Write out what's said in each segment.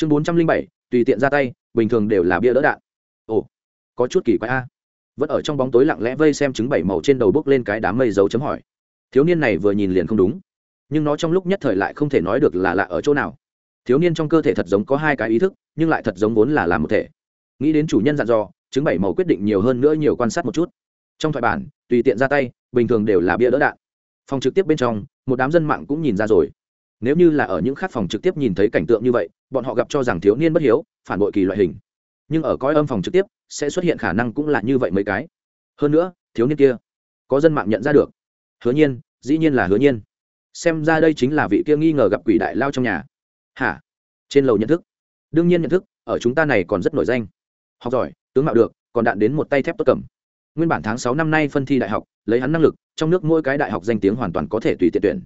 chương bốn trăm linh bảy, tùy tiện ra tay, bình thường đều là bia đỡ đạn. Ồ, có chút kỳ quái a. Vẫn ở trong bóng tối lặng lẽ vây xem trứng bảy màu trên đầu bốc lên cái đám mây dấu chấm hỏi. Thiếu niên này vừa nhìn liền không đúng. Nhưng nó trong lúc nhất thời lại không thể nói được là lạ ở chỗ nào. Thiếu niên trong cơ thể thật giống có hai cái ý thức, nhưng lại thật giống vốn là làm một thể. Nghĩ đến chủ nhân dặn dò chứng bảy màu quyết định nhiều hơn nữa nhiều quan sát một chút. Trong thoại bản, tùy tiện ra tay, bình thường đều là bia đỡ đạn. Phòng trực tiếp bên trong, một đám dân mạng cũng nhìn ra rồi nếu như là ở những khát phòng trực tiếp nhìn thấy cảnh tượng như vậy, bọn họ gặp cho rằng thiếu niên bất hiếu, phản bội kỳ loại hình. Nhưng ở coi âm phòng trực tiếp, sẽ xuất hiện khả năng cũng là như vậy mấy cái. Hơn nữa, thiếu niên kia, có dân mạng nhận ra được. Hứa nhiên, dĩ nhiên là hứa nhiên. Xem ra đây chính là vị kia nghi ngờ gặp quỷ đại lao trong nhà. Hả? Trên lầu nhận thức. Đương nhiên nhận thức, ở chúng ta này còn rất nổi danh. Học giỏi, tướng mạo được, còn đạn đến một tay thép tốt cầm. Nguyên bản tháng sáu năm nay phân thi đại học, lấy hắn năng lực, trong nước mỗi cái đại học danh tiếng hoàn toàn có thể tùy tiện tuyển.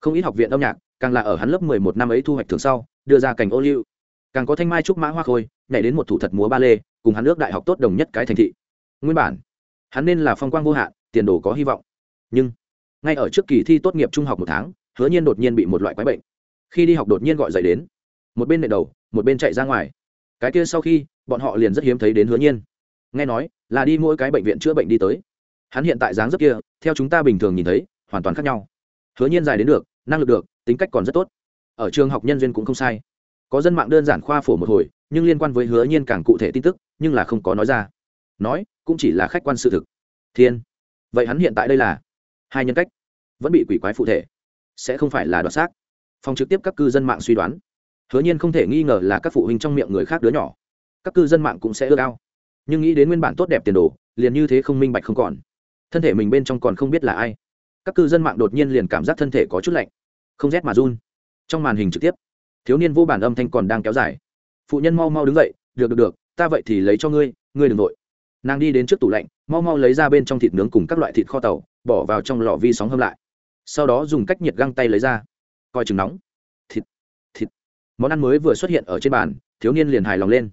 Không ít học viện âm nhạc càng là ở hắn lớp mười một năm ấy thu hoạch thường sau, đưa ra cảnh ô liu. Càng có thanh mai trúc mã hoa khôi, nhảy đến một thủ thật múa ba lê, cùng hắn nước đại học tốt đồng nhất cái thành thị. Nguyên bản, hắn nên là phong quang vô hạn, tiền đồ có hy vọng. Nhưng, ngay ở trước kỳ thi tốt nghiệp trung học một tháng, hứa nhiên đột nhiên bị một loại quái bệnh. Khi đi học đột nhiên gọi dậy đến. Một bên nệ đầu, một bên chạy ra ngoài. Cái kia sau khi, bọn họ liền rất hiếm thấy đến hứa nhiên. Nghe nói, là đi mỗi cái bệnh viện chữa bệnh đi tới. Hắn hiện tại dáng rất kia, theo chúng ta bình thường nhìn thấy, hoàn toàn khác nhau. Hứa nhiên dài đến được, năng lực được tính cách còn rất tốt. Ở trường học nhân duyên cũng không sai. Có dân mạng đơn giản khoa phổ một hồi, nhưng liên quan với hứa nhiên càng cụ thể tin tức, nhưng là không có nói ra. Nói, cũng chỉ là khách quan sự thực. Thiên. Vậy hắn hiện tại đây là? Hai nhân cách. Vẫn bị quỷ quái phụ thể. Sẽ không phải là đoạt xác. Phòng trực tiếp các cư dân mạng suy đoán. Hứa nhiên không thể nghi ngờ là các phụ huynh trong miệng người khác đứa nhỏ. Các cư dân mạng cũng sẽ ưa cao nhưng nghĩ đến nguyên bản tốt đẹp tiền đồ, liền như thế không minh bạch không còn. Thân thể mình bên trong còn không biết là ai. Các cư dân mạng đột nhiên liền cảm giác thân thể có chút lạnh không rét mà run. Trong màn hình trực tiếp, thiếu niên vô bản âm thanh còn đang kéo dài. Phụ nhân mau mau đứng dậy, được được được, ta vậy thì lấy cho ngươi ngươi đừng vội. Nàng đi đến trước tủ lạnh, mau mau lấy ra bên trong thịt nướng cùng các loại thịt kho tàu, bỏ vào trong lò vi sóng hâm lại. Sau đó dùng cách nhiệt găng tay lấy ra, coi chừng nóng. Thịt thịt. Món ăn mới vừa xuất hiện ở trên bàn, thiếu niên liền hài lòng lên.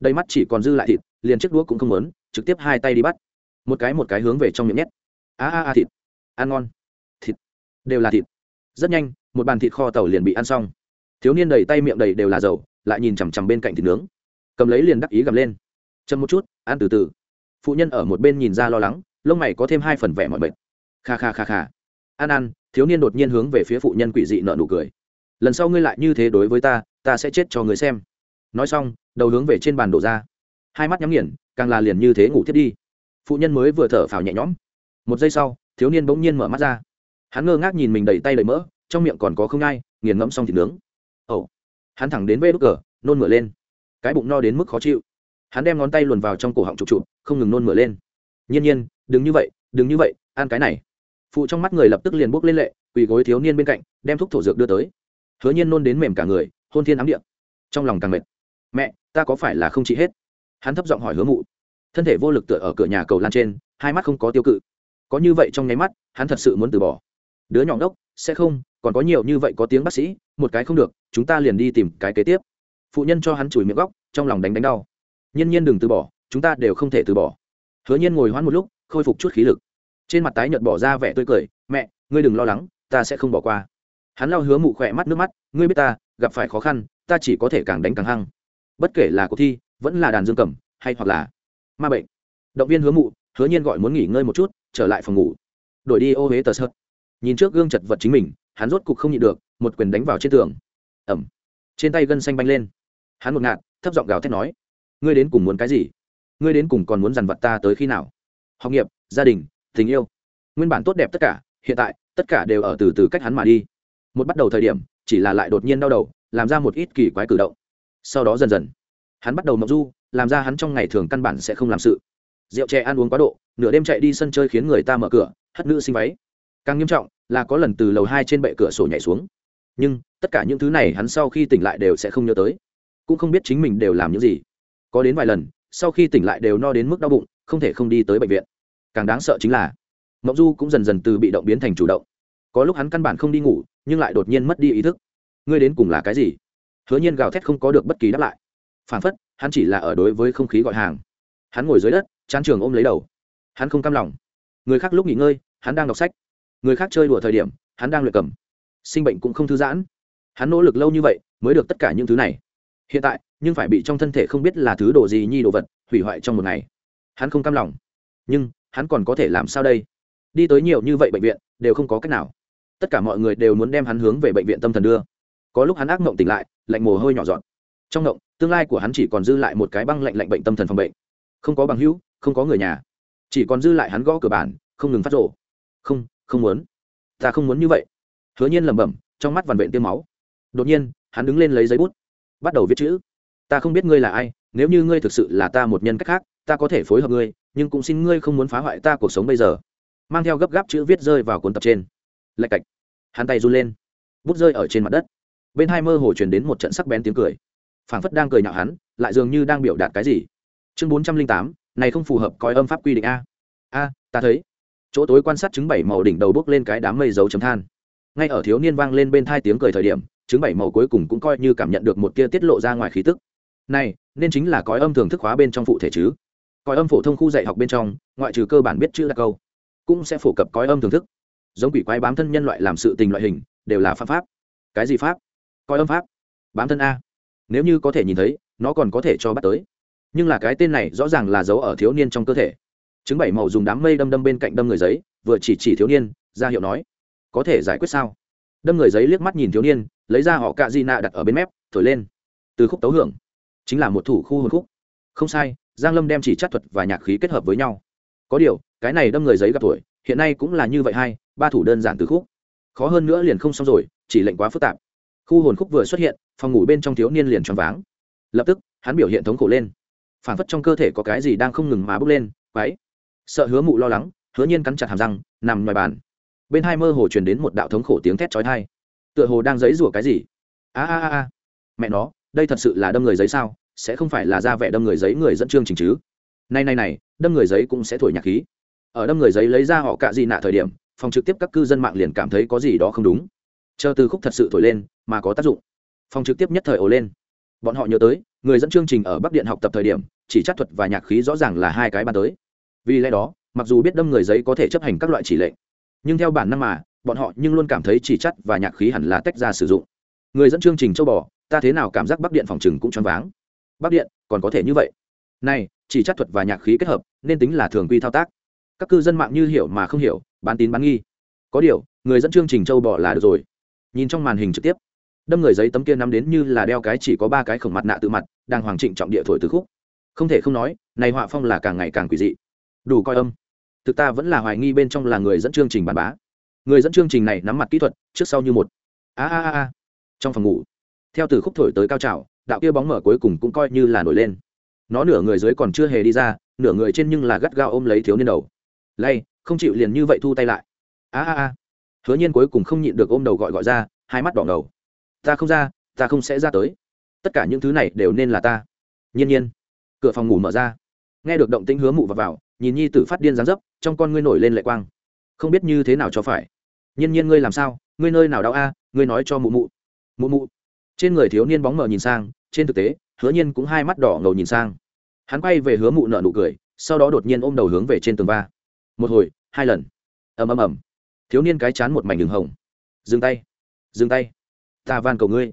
Đầy mắt chỉ còn dư lại thịt, liền chiếc đũa cũng không lớn trực tiếp hai tay đi bắt. Một cái một cái hướng về trong miệng nhét. A a a, thịt. Ăn ngon. Thịt. Đều là thịt. Rất nhanh một bàn thịt kho tàu liền bị ăn xong. Thiếu niên đầy tay miệng đầy đều là dầu, lại nhìn chằm chằm bên cạnh thịt nướng. Cầm lấy liền đắc ý gầm lên. Chậm một chút, ăn từ từ. Phụ nhân ở một bên nhìn ra lo lắng, lông mày có thêm hai phần vẻ mọi mệt. Kha kha kha kha. Ăn ăn. Thiếu niên đột nhiên hướng về phía phụ nhân quỷ dị nợ nụ cười. Lần sau ngươi lại như thế đối với ta ta sẽ chết cho người xem. Nói xong, đầu hướng về trên bàn đổ ra. Hai mắt nhắm nghiền, càng là liền như thế ngủ thiết đi. Phụ nhân mới vừa thở phào nhẹ nhõm. Một giây sau, thiếu niên bỗng nhiên mở mắt ra. Hắn ngơ ngác nhìn mình đầy tay đầy mỡ trong miệng còn có không ai, nghiền ngẫm xong thịt nướng. Ồ, hắn thẳng đến vê đốt cờ, nôn mửa lên. Cái bụng no đến mức khó chịu. Hắn đem ngón tay luồn vào trong cổ họng trục trụ không ngừng nôn mửa lên. Nhiên nhiên, đừng như vậy, đừng như vậy, ăn cái này. Phụ trong mắt người lập tức liền bốc lên lệ, quỳ gối thiếu niên bên cạnh, đem thuốc thổ dược đưa tới. Hứa nhiên nôn đến mềm cả người, hôn thiên ám điện trong lòng càng mệt. Mẹ, ta có phải là không chị hết? Hắn thấp giọng hỏi hứa mụ. Thân thể vô lực tựa ở cửa nhà cầu lan trên, hai mắt không có tiêu cự. Có như vậy trong nháy mắt, hắn thật sự muốn từ bỏ. Đứa nhỏ ngốc sẽ không, còn có nhiều như vậy có tiếng bác sĩ, một cái không được, chúng ta liền đi tìm cái kế tiếp. Phụ nhân cho hắn chùi miệng góc, trong lòng đánh đánh đau. Nhiên nhiên đừng từ bỏ, chúng ta đều không thể từ bỏ. Hứa nhiên ngồi hoãn một lúc, khôi phục chút khí lực. Trên mặt tái nhợt bỏ ra vẻ tươi cười, mẹ, ngươi đừng lo lắng, ta sẽ không bỏ qua. Hắn lao hứa mụ khỏe mắt nước mắt, ngươi biết ta, gặp phải khó khăn, ta chỉ có thể càng đánh càng hăng. Bất kể là cuộc thi, vẫn là đàn dương cầm, hay hoặc là ma bệnh. Động viên hứa mụ, hứa nhiên gọi muốn nghỉ ngơi một chút, trở lại phòng ngủ. Đổi đi ô huế tờ sợt nhìn trước gương chật vật chính mình, hắn rốt cục không nhịn được, một quyền đánh vào trên tường. Ẩm. Trên tay gân xanh banh lên. Hắn một ngạt, thấp giọng gào thét nói, ngươi đến cùng muốn cái gì? Ngươi đến cùng còn muốn dằn vặt ta tới khi nào? Học nghiệp, gia đình, tình yêu, nguyên bản tốt đẹp tất cả, hiện tại, tất cả đều ở từ từ cách hắn mà đi. Một bắt đầu thời điểm, chỉ là lại đột nhiên đau đầu, làm ra một ít kỳ quái cử động. Sau đó dần dần, hắn bắt đầu mộng du, làm ra hắn trong ngày thường căn bản sẽ không làm sự. Rượu chè ăn uống quá độ, nửa đêm chạy đi sân chơi khiến người ta mở cửa, hất nữ sinh váy càng nghiêm trọng là có lần từ lầu hai trên bệ cửa sổ nhảy xuống. Nhưng, tất cả những thứ này hắn sau khi tỉnh lại đều sẽ không nhớ tới. Cũng không biết chính mình đều làm những gì. Có đến vài lần, sau khi tỉnh lại đều no đến mức đau bụng, không thể không đi tới bệnh viện. Càng đáng sợ chính là, mộng du cũng dần dần từ bị động biến thành chủ động. Có lúc hắn căn bản không đi ngủ, nhưng lại đột nhiên mất đi ý thức. Ngươi đến cùng là cái gì? Hứa nhiên gào thét không có được bất kỳ đáp lại. Phản phất, hắn chỉ là ở đối với không khí gọi hàng. Hắn ngồi dưới đất, chán trường ôm lấy đầu. Hắn không cam lòng. Người khác lúc nghỉ ngơi, hắn đang đọc sách người khác chơi đùa thời điểm, hắn đang luyện cầm. Sinh bệnh cũng không thư giãn. Hắn nỗ lực lâu như vậy, mới được tất cả những thứ này. Hiện tại, nhưng phải bị trong thân thể không biết là thứ đồ gì nhi đồ vật, hủy hoại trong một ngày. Hắn không cam lòng. Nhưng, hắn còn có thể làm sao đây? Đi tới nhiều như vậy bệnh viện, đều không có cách nào. Tất cả mọi người đều muốn đem hắn hướng về bệnh viện tâm thần đưa. Có lúc hắn ác mộng tỉnh lại, lạnh mồ hôi nhỏ dọn trong mộng, tương lai của hắn chỉ còn dư lại một cái băng lạnh lạnh bệnh tâm thần phòng bệnh. Không có bằng hữu, không có người nhà. Chỉ còn dư lại hắn gõ cửa bản không ngừng phát rộ không không muốn. Ta không muốn như vậy. Hứa nhiên lẩm bẩm, trong mắt vằn vện tiêm máu. Đột nhiên, hắn đứng lên lấy giấy bút, bắt đầu viết chữ. Ta không biết ngươi là ai, nếu như ngươi thực sự là ta một nhân cách khác, ta có thể phối hợp ngươi, nhưng cũng xin ngươi không muốn phá hoại ta cuộc sống bây giờ. Mang theo gấp gáp chữ viết rơi vào cuốn tập trên. Lạch cạch. Hắn tay run lên. Bút rơi ở trên mặt đất. Bên hai mơ hồ truyền đến một trận sắc bén tiếng cười. Phảng phất đang cười nhạo hắn, lại dường như đang biểu đạt cái gì. Chương bốn trăm linh tám, này không phù hợp coi âm pháp quy định a. A, ta thấy chỗ tối quan sát chứng bảy màu đỉnh đầu bước lên cái đám mây dấu chấm than. Ngay ở thiếu niên vang lên bên thai tiếng cười thời điểm chứng bảy màu cuối cùng cũng coi như cảm nhận được một tia tiết lộ ra ngoài khí tức. Này, nên chính là cõi âm thường thức hóa bên trong phụ thể chứ? Cõi âm phổ thông khu dạy học bên trong, ngoại trừ cơ bản biết chữ là câu, cũng sẽ phổ cập cõi âm thường thức. Giống quỷ quái bám thân nhân loại làm sự tình loại hình, đều là pháp pháp. Cái gì pháp? Cõi âm pháp. Bám thân a. Nếu như có thể nhìn thấy, nó còn có thể cho bắt tới. Nhưng là cái tên này rõ ràng là dấu ở thiếu niên trong cơ thể chứng bảy màu dùng đám mây đâm đâm bên cạnh đâm người giấy, vừa chỉ chỉ thiếu niên, ra hiệu nói, có thể giải quyết sao? Đâm người giấy liếc mắt nhìn thiếu niên, lấy ra họ cạ di nạ đặt ở bên mép, thổi lên. Từ khúc tấu hưởng. Chính là một thủ khu hồn khúc. Không sai, giang lâm đem chỉ chất thuật và nhạc khí kết hợp với nhau. Có điều, cái này đâm người giấy gặp tuổi, hiện nay cũng là như vậy hai ba thủ đơn giản từ khúc. Khó hơn nữa liền không xong rồi, chỉ lệnh quá phức tạp. Khu hồn khúc vừa xuất hiện, phòng ngủ bên trong thiếu niên liền choáng váng. Lập tức, hắn biểu hiện thống khổ lên. Phản phất trong cơ thể có cái gì đang không ngừng mà bốc lên váy sợ hứa mụ lo lắng, hứa nhiên cắn chặt hàm răng, nằm ngoài bàn. Bên hai mơ hồ truyền đến một đạo thống khổ tiếng thét chói tai. Tựa hồ đang giấy rủa cái gì? A a a mẹ nó, đây thật sự là đâm người giấy sao? Sẽ không phải là ra vẻ đâm người giấy người dẫn chương trình chứ? Này này này, đâm người giấy cũng sẽ thổi nhạc khí. Ở đâm người giấy lấy ra họ cạ gì nạ thời điểm, phòng trực tiếp các cư dân mạng liền cảm thấy có gì đó không đúng. Chờ từ khúc thật sự thổi lên, mà có tác dụng. Phòng trực tiếp nhất thời ồ lên. Bọn họ nhớ tới, người dẫn chương trình ở bắc điện học tập thời điểm, chỉ chắc thuật và nhạc khí rõ ràng là hai cái ban tới vì lẽ đó, mặc dù biết đâm người giấy có thể chấp hành các loại chỉ lệnh, nhưng theo bản năng mà, bọn họ nhưng luôn cảm thấy chỉ chắc và nhạc khí hẳn là tách ra sử dụng. Người dẫn chương trình châu bò, ta thế nào cảm giác bắc điện phòng chừng cũng choáng váng. Bắc điện, còn có thể như vậy. Này, chỉ chắc thuật và nhạc khí kết hợp, nên tính là thường quy thao tác. Các cư dân mạng như hiểu mà không hiểu, bán tín bán nghi. Có điều, người dẫn chương trình châu bò là được rồi. Nhìn trong màn hình trực tiếp, đâm người giấy tấm kia nắm đến như là đeo cái chỉ có ba cái khổng mặt nạ tự mặt, đang hoàng trịnh trọng địa thổi từ khúc. Không thể không nói, này họa phong là càng ngày càng quỷ dị đủ coi âm. Thực ta vẫn là hoài nghi bên trong là người dẫn chương trình bàn bá. Người dẫn chương trình này nắm mặt kỹ thuật trước sau như một. A a a a. Trong phòng ngủ theo từ khúc thổi tới cao trào đạo kia bóng mở cuối cùng cũng coi như là nổi lên. Nó nửa người dưới còn chưa hề đi ra nửa người trên nhưng là gắt gao ôm lấy thiếu niên đầu. Lay không chịu liền như vậy thu tay lại. A a a. Hứa nhiên cuối cùng không nhịn được ôm đầu gọi gọi ra hai mắt đỏ ngầu. Ta không ra ta không sẽ ra tới. Tất cả những thứ này đều nên là ta. Nhiên nhiên. Cửa phòng ngủ mở ra. Nghe được động tĩnh hứa mụ vào, vào nhìn nhi tử phát điên dáng dấp, trong con ngươi nổi lên lệ quang. Không biết như thế nào cho phải. Nhiên nhiên ngươi làm sao? Ngươi nơi nào đau a? Ngươi nói cho mụ mụ. Mụ mụ. Trên người thiếu niên bóng mờ nhìn sang, trên thực tế, hứa nhiên cũng hai mắt đỏ ngầu nhìn sang. Hắn quay về hứa mụ nợ nụ cười, sau đó đột nhiên ôm đầu hướng về trên tường va. Một hồi, hai lần. Ầm ầm ầm. Thiếu niên cái chán một mảnh đường hồng. Dừng tay. Dừng tay. Ta van cầu ngươi.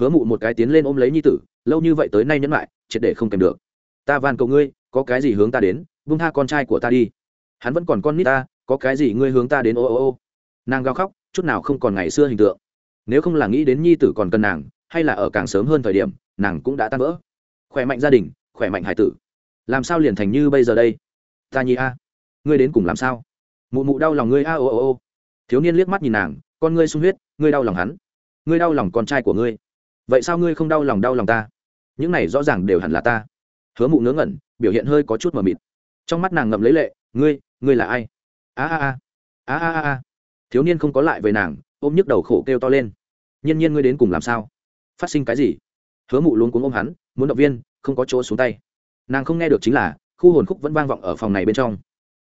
Hứa mụ một cái tiến lên ôm lấy nhi tử, lâu như vậy tới nay nhẫn lại, triệt để không kèm được. Ta van cầu ngươi có cái gì hướng ta đến vung tha con trai của ta đi. Hắn vẫn còn con nít ta, có cái gì ngươi hướng ta đến, ô ô ô. Nàng gào khóc, chút nào không còn ngày xưa hình tượng. Nếu không là nghĩ đến nhi tử còn cần nàng, hay là ở càng sớm hơn thời điểm, nàng cũng đã tan vỡ. Khỏe mạnh gia đình, khỏe mạnh hải tử. Làm sao liền thành như bây giờ đây? Ta nhi a, ngươi đến cùng làm sao? Mụ mụ đau lòng ngươi a, ô ô ô. Thiếu niên liếc mắt nhìn nàng, con ngươi sung huyết, ngươi đau lòng hắn. Ngươi đau lòng con trai của ngươi. Vậy sao ngươi không đau lòng đau lòng ta? Những này rõ ràng đều hẳn là ta. Hứa mụ ngớ ngẩn biểu hiện hơi có chút mờ mịt. Trong mắt nàng ngậm lấy lệ, ngươi ngươi là ai? A a a a a a thiếu niên không có lại về nàng, ôm nhức đầu khổ kêu to lên. Nhiên nhiên ngươi đến cùng làm sao? Phát sinh cái gì? Hứa mụ luôn cuống ôm hắn, muốn động viên, không có chỗ xuống tay. Nàng không nghe được chính là, khu hồn khúc vẫn vang vọng ở phòng này bên trong.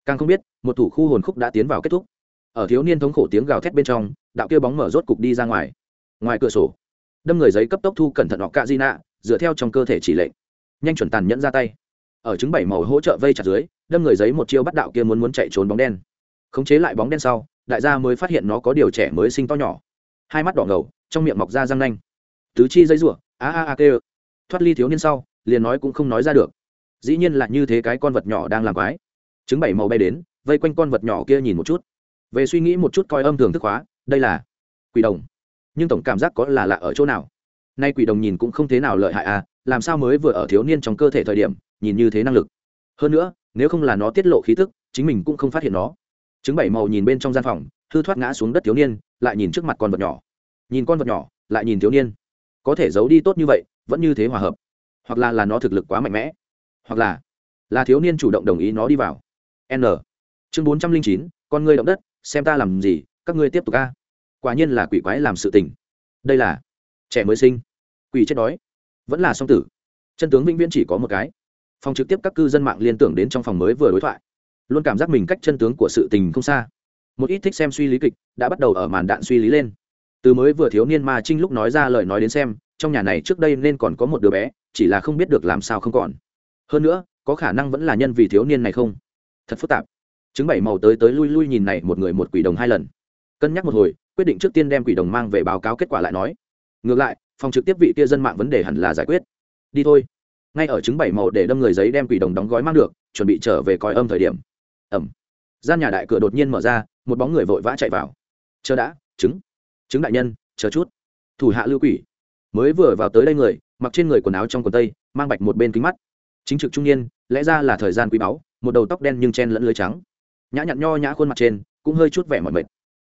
Càng không biết, một thủ khu hồn khúc đã tiến vào kết thúc. Ở thiếu niên thống khổ tiếng gào thét bên trong, đạo kia bóng mở rốt cục đi ra ngoài. Ngoài cửa sổ, đâm người giấy cấp tốc thu cẩn thận họ cạ di nạ dựa theo trong cơ thể chỉ lệnh. Nhanh chuẩn tàn nhẫn ra tay ở chứng bảy màu hỗ trợ vây chặt dưới, đâm người giấy một chiêu bắt đạo kia muốn muốn chạy trốn bóng đen. Khống chế lại bóng đen sau, đại gia mới phát hiện nó có điều trẻ mới sinh to nhỏ. Hai mắt đỏ ngầu, trong miệng mọc ra răng nanh. Tứ chi giấy rủa, a a a kêu. Thoát ly thiếu niên sau, liền nói cũng không nói ra được. Dĩ nhiên là như thế cái con vật nhỏ đang làm quái. Trứng bảy màu bay đến, vây quanh con vật nhỏ kia nhìn một chút. Về suy nghĩ một chút coi âm thường thức hóa, đây là quỷ đồng. Nhưng tổng cảm giác có là lạ ở chỗ nào? Nay quỷ đồng nhìn cũng không thế nào lợi hại à làm sao mới vừa ở thiếu niên trong cơ thể thời điểm, nhìn như thế năng lực. Hơn nữa, nếu không là nó tiết lộ khí thức chính mình cũng không phát hiện nó. Chứng bảy màu nhìn bên trong gian phòng, hư thoát ngã xuống đất thiếu niên, lại nhìn trước mặt con vật nhỏ. Nhìn con vật nhỏ, lại nhìn thiếu niên. Có thể giấu đi tốt như vậy, vẫn như thế hòa hợp. Hoặc là là nó thực lực quá mạnh mẽ. Hoặc là là thiếu niên chủ động đồng ý nó đi vào. N. Chương bốn trăm linh chín, con ngươi động đất, xem ta làm gì, các ngươi tiếp tục ca quả nhiên là quỷ quái làm sự tình. Đây là trẻ mới sinh. Quỷ chết đói vẫn là song tử. Chân tướng vĩnh viễn chỉ có một cái. Phòng trực tiếp các cư dân mạng liên tưởng đến trong phòng mới vừa đối thoại. Luôn cảm giác mình cách chân tướng của sự tình không xa. Một ít thích xem suy lý kịch đã bắt đầu ở màn đạn suy lý lên. Từ mới vừa thiếu niên ma trinh lúc nói ra lời nói đến xem, trong nhà này trước đây nên còn có một đứa bé, chỉ là không biết được làm sao không còn. Hơn nữa, có khả năng vẫn là nhân vì thiếu niên này không? Thật phức tạp. Chứng bảy màu tới tới lui lui nhìn này một người một quỷ đồng hai lần. Cân nhắc một hồi, quyết định trước tiên đem quỷ đồng mang về báo cáo kết quả lại nói. Ngược lại phòng trực tiếp vị kia dân mạng vấn đề hẳn là giải quyết. Đi thôi. Ngay ở chứng bảy màu để đâm người giấy đem quỷ đồng đóng gói mang được, chuẩn bị trở về coi âm thời điểm. Ẩm. Gian nhà đại cửa đột nhiên mở ra, một bóng người vội vã chạy vào. Chờ đã chứng chứng đại nhân, chờ chút. Thủ hạ lưu quỷ. Mới vừa vào tới đây người, mặc trên người quần áo trong quần tây, mang bạch một bên kính mắt. Chính trực trung niên, lẽ ra là thời gian quý báu, một đầu tóc đen nhưng chen lẫn lưới trắng. Nhã nhặn nho nhã khuôn mặt trên, cũng hơi chút vẻ mỏi mệt.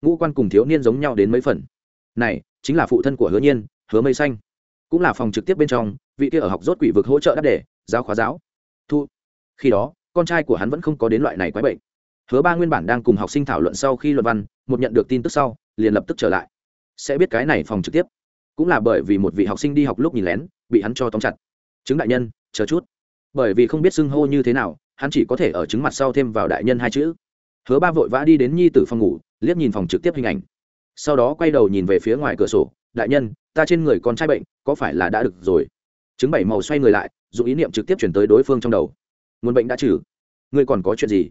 Ngũ quan cùng thiếu niên giống nhau đến mấy phần. Này, chính là phụ thân của hứa nhiên hứa mây xanh. Cũng là phòng trực tiếp bên trong, vị kia ở học rốt quỷ vực hỗ trợ đáp đề, giáo khóa giáo. Thu. Khi đó, con trai của hắn vẫn không có đến loại này quái bệnh. Hứa ba nguyên bản đang cùng học sinh thảo luận sau khi luận văn, một nhận được tin tức sau, liền lập tức trở lại. Sẽ biết cái này phòng trực tiếp. Cũng là bởi vì một vị học sinh đi học lúc nhìn lén, bị hắn cho tóm chặt. Chứng đại nhân, chờ chút. Bởi vì không biết xưng hô như thế nào, hắn chỉ có thể ở chứng mặt sau thêm vào đại nhân hai chữ. Hứa ba vội vã đi đến nhi tử phòng ngủ, liếc nhìn phòng trực tiếp hình ảnh sau đó quay đầu nhìn về phía ngoài cửa sổ, đại nhân, ta trên người con trai bệnh, có phải là đã được rồi? Chứng bảy màu xoay người lại dù ý niệm trực tiếp chuyển tới đối phương trong đầu. Nguồn bệnh đã trừ. Ngươi còn có chuyện gì?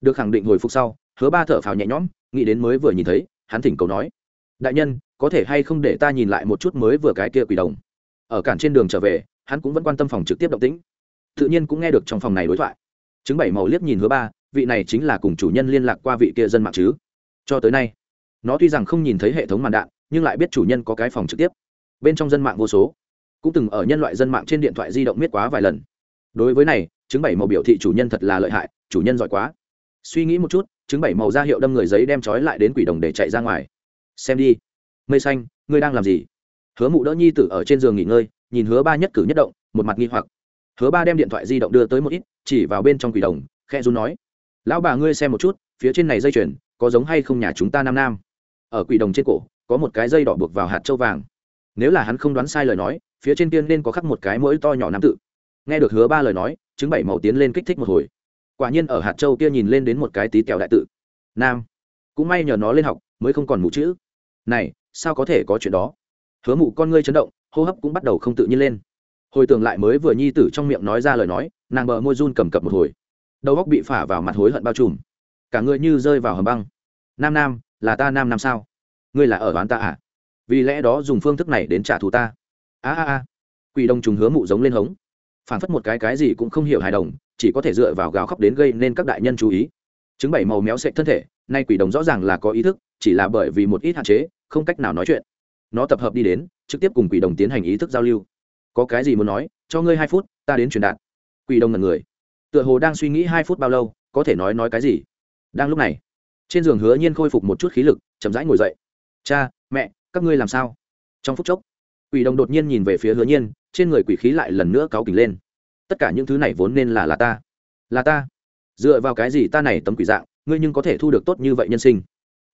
Được khẳng định hồi phục sau, hứa ba thở phào nhẹ nhõm, nghĩ đến mới vừa nhìn thấy, hắn thỉnh cầu nói, đại nhân, có thể hay không để ta nhìn lại một chút mới vừa cái kia quỷ đồng? Ở cản trên đường trở về, hắn cũng vẫn quan tâm phòng trực tiếp động tĩnh. Tự nhiên cũng nghe được trong phòng này đối thoại. Chứng bảy màu liếc nhìn hứa ba, vị này chính là cùng chủ nhân liên lạc qua vị kia dân mạng chứ? Cho tới nay nó tuy rằng không nhìn thấy hệ thống màn đạn, nhưng lại biết chủ nhân có cái phòng trực tiếp. Bên trong dân mạng vô số. Cũng từng ở nhân loại dân mạng trên điện thoại di động miết quá vài lần. Đối với này chứng bảy màu biểu thị chủ nhân thật là lợi hại, chủ nhân giỏi quá. Suy nghĩ một chút chứng bảy màu ra hiệu đâm người giấy đem trói lại đến quỷ đồng để chạy ra ngoài. Xem đi. Mây xanh, ngươi đang làm gì? Hứa mụ đỡ nhi tử ở trên giường nghỉ ngơi, nhìn hứa ba nhất cử nhất động, một mặt nghi hoặc. Hứa ba đem điện thoại di động đưa tới một ít, chỉ vào bên trong quỷ đồng khe run nói. Lão bà ngươi xem một chút, phía trên này dây chuyền, có giống hay không nhà chúng ta nam nam? Ở quỷ đồng trên cổ, có một cái dây đỏ buộc vào hạt châu vàng. Nếu là hắn không đoán sai lời nói, phía trên tiên nên có khắc một cái mũi to nhỏ nam tự nghe được hứa ba lời nói chứng bảy màu tiến lên kích thích một hồi. Quả nhiên ở hạt châu kia nhìn lên đến một cái tí kẹo đại tự. Nam. Cũng may nhờ nó lên học, mới không còn mụ chữ. Này, sao có thể có chuyện đó? Hứa mụ con ngươi chấn động, hô hấp cũng bắt đầu không tự nhiên lên. Hồi tưởng lại mới vừa nhi tử trong miệng nói ra lời nói, nàng bờ môi run cầm cập một hồi. Đầu góc bị phả vào mặt hối hận bao trùm. Cả người như rơi vào hầm băng. Nam nam là ta nam nam sao? Ngươi là ở đoán ta à? Vì lẽ đó dùng phương thức này đến trả thù ta. A a a. Quỷ đông trùng hứa mụ giống lên hống. Phản phất một cái cái gì cũng không hiểu hài đồng, chỉ có thể dựa vào gào khóc đến gây nên các đại nhân chú ý. Chứng bảy màu méo sệ thân thể, nay quỷ đồng rõ ràng là có ý thức, chỉ là bởi vì một ít hạn chế, không cách nào nói chuyện. Nó tập hợp đi đến, trực tiếp cùng quỷ đồng tiến hành ý thức giao lưu. Có cái gì muốn nói, cho ngươi hai phút, ta đến truyền đạt. Quỷ đồng là người. Tựa hồ đang suy nghĩ hai phút bao lâu, có thể nói nói cái gì? Đang lúc này trên giường hứa nhiên khôi phục một chút khí lực, chậm rãi ngồi dậy. Cha, mẹ, các ngươi làm sao? Trong phút chốc, quỷ đồng đột nhiên nhìn về phía hứa nhiên, trên người quỷ khí lại lần nữa cáu kỉnh lên. Tất cả những thứ này vốn nên là là ta. Là ta? Dựa vào cái gì ta này tấm quỷ dạng, ngươi nhưng có thể thu được tốt như vậy nhân sinh?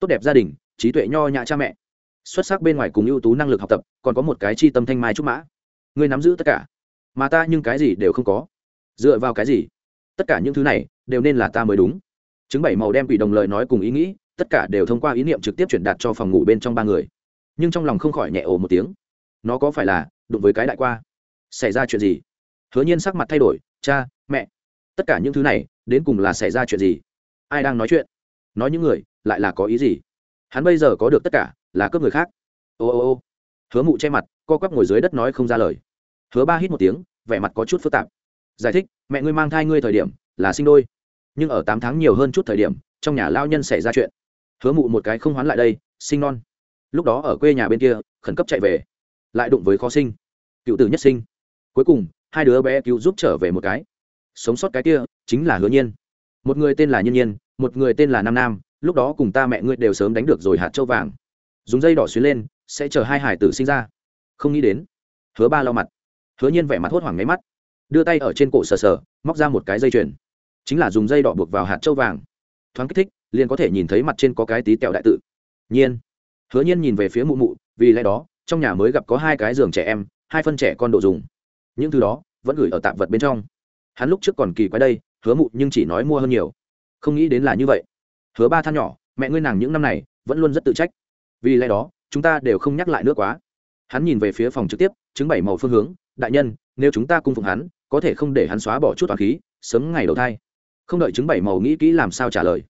Tốt đẹp gia đình, trí tuệ nho nhã cha mẹ. Xuất sắc bên ngoài cùng ưu tú năng lực học tập, còn có một cái chi tâm thanh mai trúc mã. Ngươi nắm giữ tất cả, mà ta nhưng cái gì đều không có. Dựa vào cái gì? Tất cả những thứ này đều nên là ta mới đúng chứng bảy màu đem quỷ đồng lời nói cùng ý nghĩ, tất cả đều thông qua ý niệm trực tiếp chuyển đạt cho phòng ngủ bên trong ba người. Nhưng trong lòng không khỏi nhẹ ồ một tiếng. Nó có phải là đụng với cái đại qua? Xảy ra chuyện gì? Hứa nhiên sắc mặt thay đổi, cha, mẹ, tất cả những thứ này, đến cùng là xảy ra chuyện gì? Ai đang nói chuyện? Nói những người, lại là có ý gì? Hắn bây giờ có được tất cả, là cướp người khác. Ô ô ô. Hứa mụ che mặt, co quắp ngồi dưới đất nói không ra lời. Hứa ba hít một tiếng, vẻ mặt có chút phức tạp. Giải thích, mẹ ngươi mang thai ngươi thời điểm, là sinh đôi nhưng ở tám tháng nhiều hơn chút thời điểm, trong nhà lao nhân xảy ra chuyện. Hứa mụ một cái không hoán lại đây, sinh non. Lúc đó ở quê nhà bên kia, khẩn cấp chạy về. Lại đụng với khó sinh. Cựu tử nhất sinh. Cuối cùng, hai đứa bé cứu giúp trở về một cái. Sống sót cái kia, chính là hứa nhiên. Một người tên là nhân nhiên, một người tên là nam nam, lúc đó cùng ta mẹ ngươi đều sớm đánh được rồi hạt châu vàng. Dùng dây đỏ xuyến lên, sẽ chờ hai hải tử sinh ra. Không nghĩ đến, hứa ba lau mặt. Hứa nhiên vẻ mặt hốt hoảng ngáy mắt, đưa tay ở trên cổ sờ sờ, móc ra một cái dây chuyền chính là dùng dây đỏ buộc vào hạt châu vàng. Thoáng kích thích, liền có thể nhìn thấy mặt trên có cái tí tẹo đại tự. Nhiên. Hứa nhiên nhìn về phía mụ mụ, vì lẽ đó, trong nhà mới gặp có hai cái giường trẻ em, hai phân trẻ con đồ dùng. Những thứ đó, vẫn gửi ở tạp vật bên trong. Hắn lúc trước còn kỳ quái đây, hứa mụ nhưng chỉ nói mua hơn nhiều. Không nghĩ đến là như vậy. Hứa ba than nhỏ, mẹ ngươi nàng những năm này, vẫn luôn rất tự trách. Vì lẽ đó, chúng ta đều không nhắc lại nữa quá. Hắn nhìn về phía phòng trực tiếp chứng bảy màu phương hướng. Đại nhân, nếu chúng ta cung phụng hắn, có thể không để hắn xóa bỏ chút toàn khí, sớm ngày đầu thai không đợi chứng bảy màu nghĩ kỹ làm sao trả lời.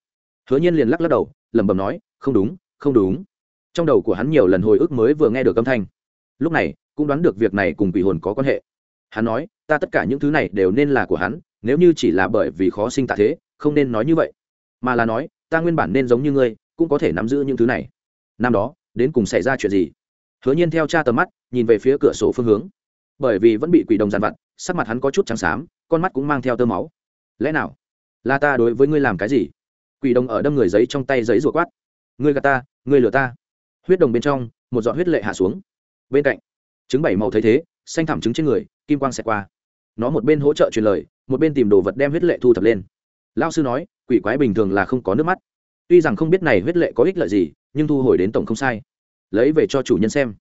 Hứa nhiên liền lắc lắc đầu, lẩm bẩm nói, không đúng không đúng. Trong đầu của hắn nhiều lần hồi ức mới vừa nghe được âm thanh. Lúc này, cũng đoán được việc này cùng quỷ hồn có quan hệ. Hắn nói, ta tất cả những thứ này đều nên là của hắn, nếu như chỉ là bởi vì khó sinh tạ thế, không nên nói như vậy. Mà là nói, ta nguyên bản nên giống như ngươi, cũng có thể nắm giữ những thứ này. Năm đó, đến cùng xảy ra chuyện gì? Hứa nhiên theo cha tầm mắt, nhìn về phía cửa sổ phương hướng. Bởi vì vẫn bị quỷ đồng giàn vặt, sắc mặt hắn có chút trắng xám, con mắt cũng mang theo tơ máu. Lẽ nào là ta đối với ngươi làm cái gì? Quỷ đồng ở đâm người giấy trong tay giấy rùa quát. Ngươi gạt ta, ngươi lừa ta. Huyết đồng bên trong, một giọt huyết lệ hạ xuống. Bên cạnh, trứng bảy màu thấy thế, xanh thẳm trứng trên người, kim quang xẹt qua. Nó một bên hỗ trợ truyền lời, một bên tìm đồ vật đem huyết lệ thu thập lên. Lao sư nói, quỷ quái bình thường là không có nước mắt. Tuy rằng không biết này huyết lệ có ích lợi gì, nhưng thu hồi đến tổng không sai. Lấy về cho chủ nhân xem.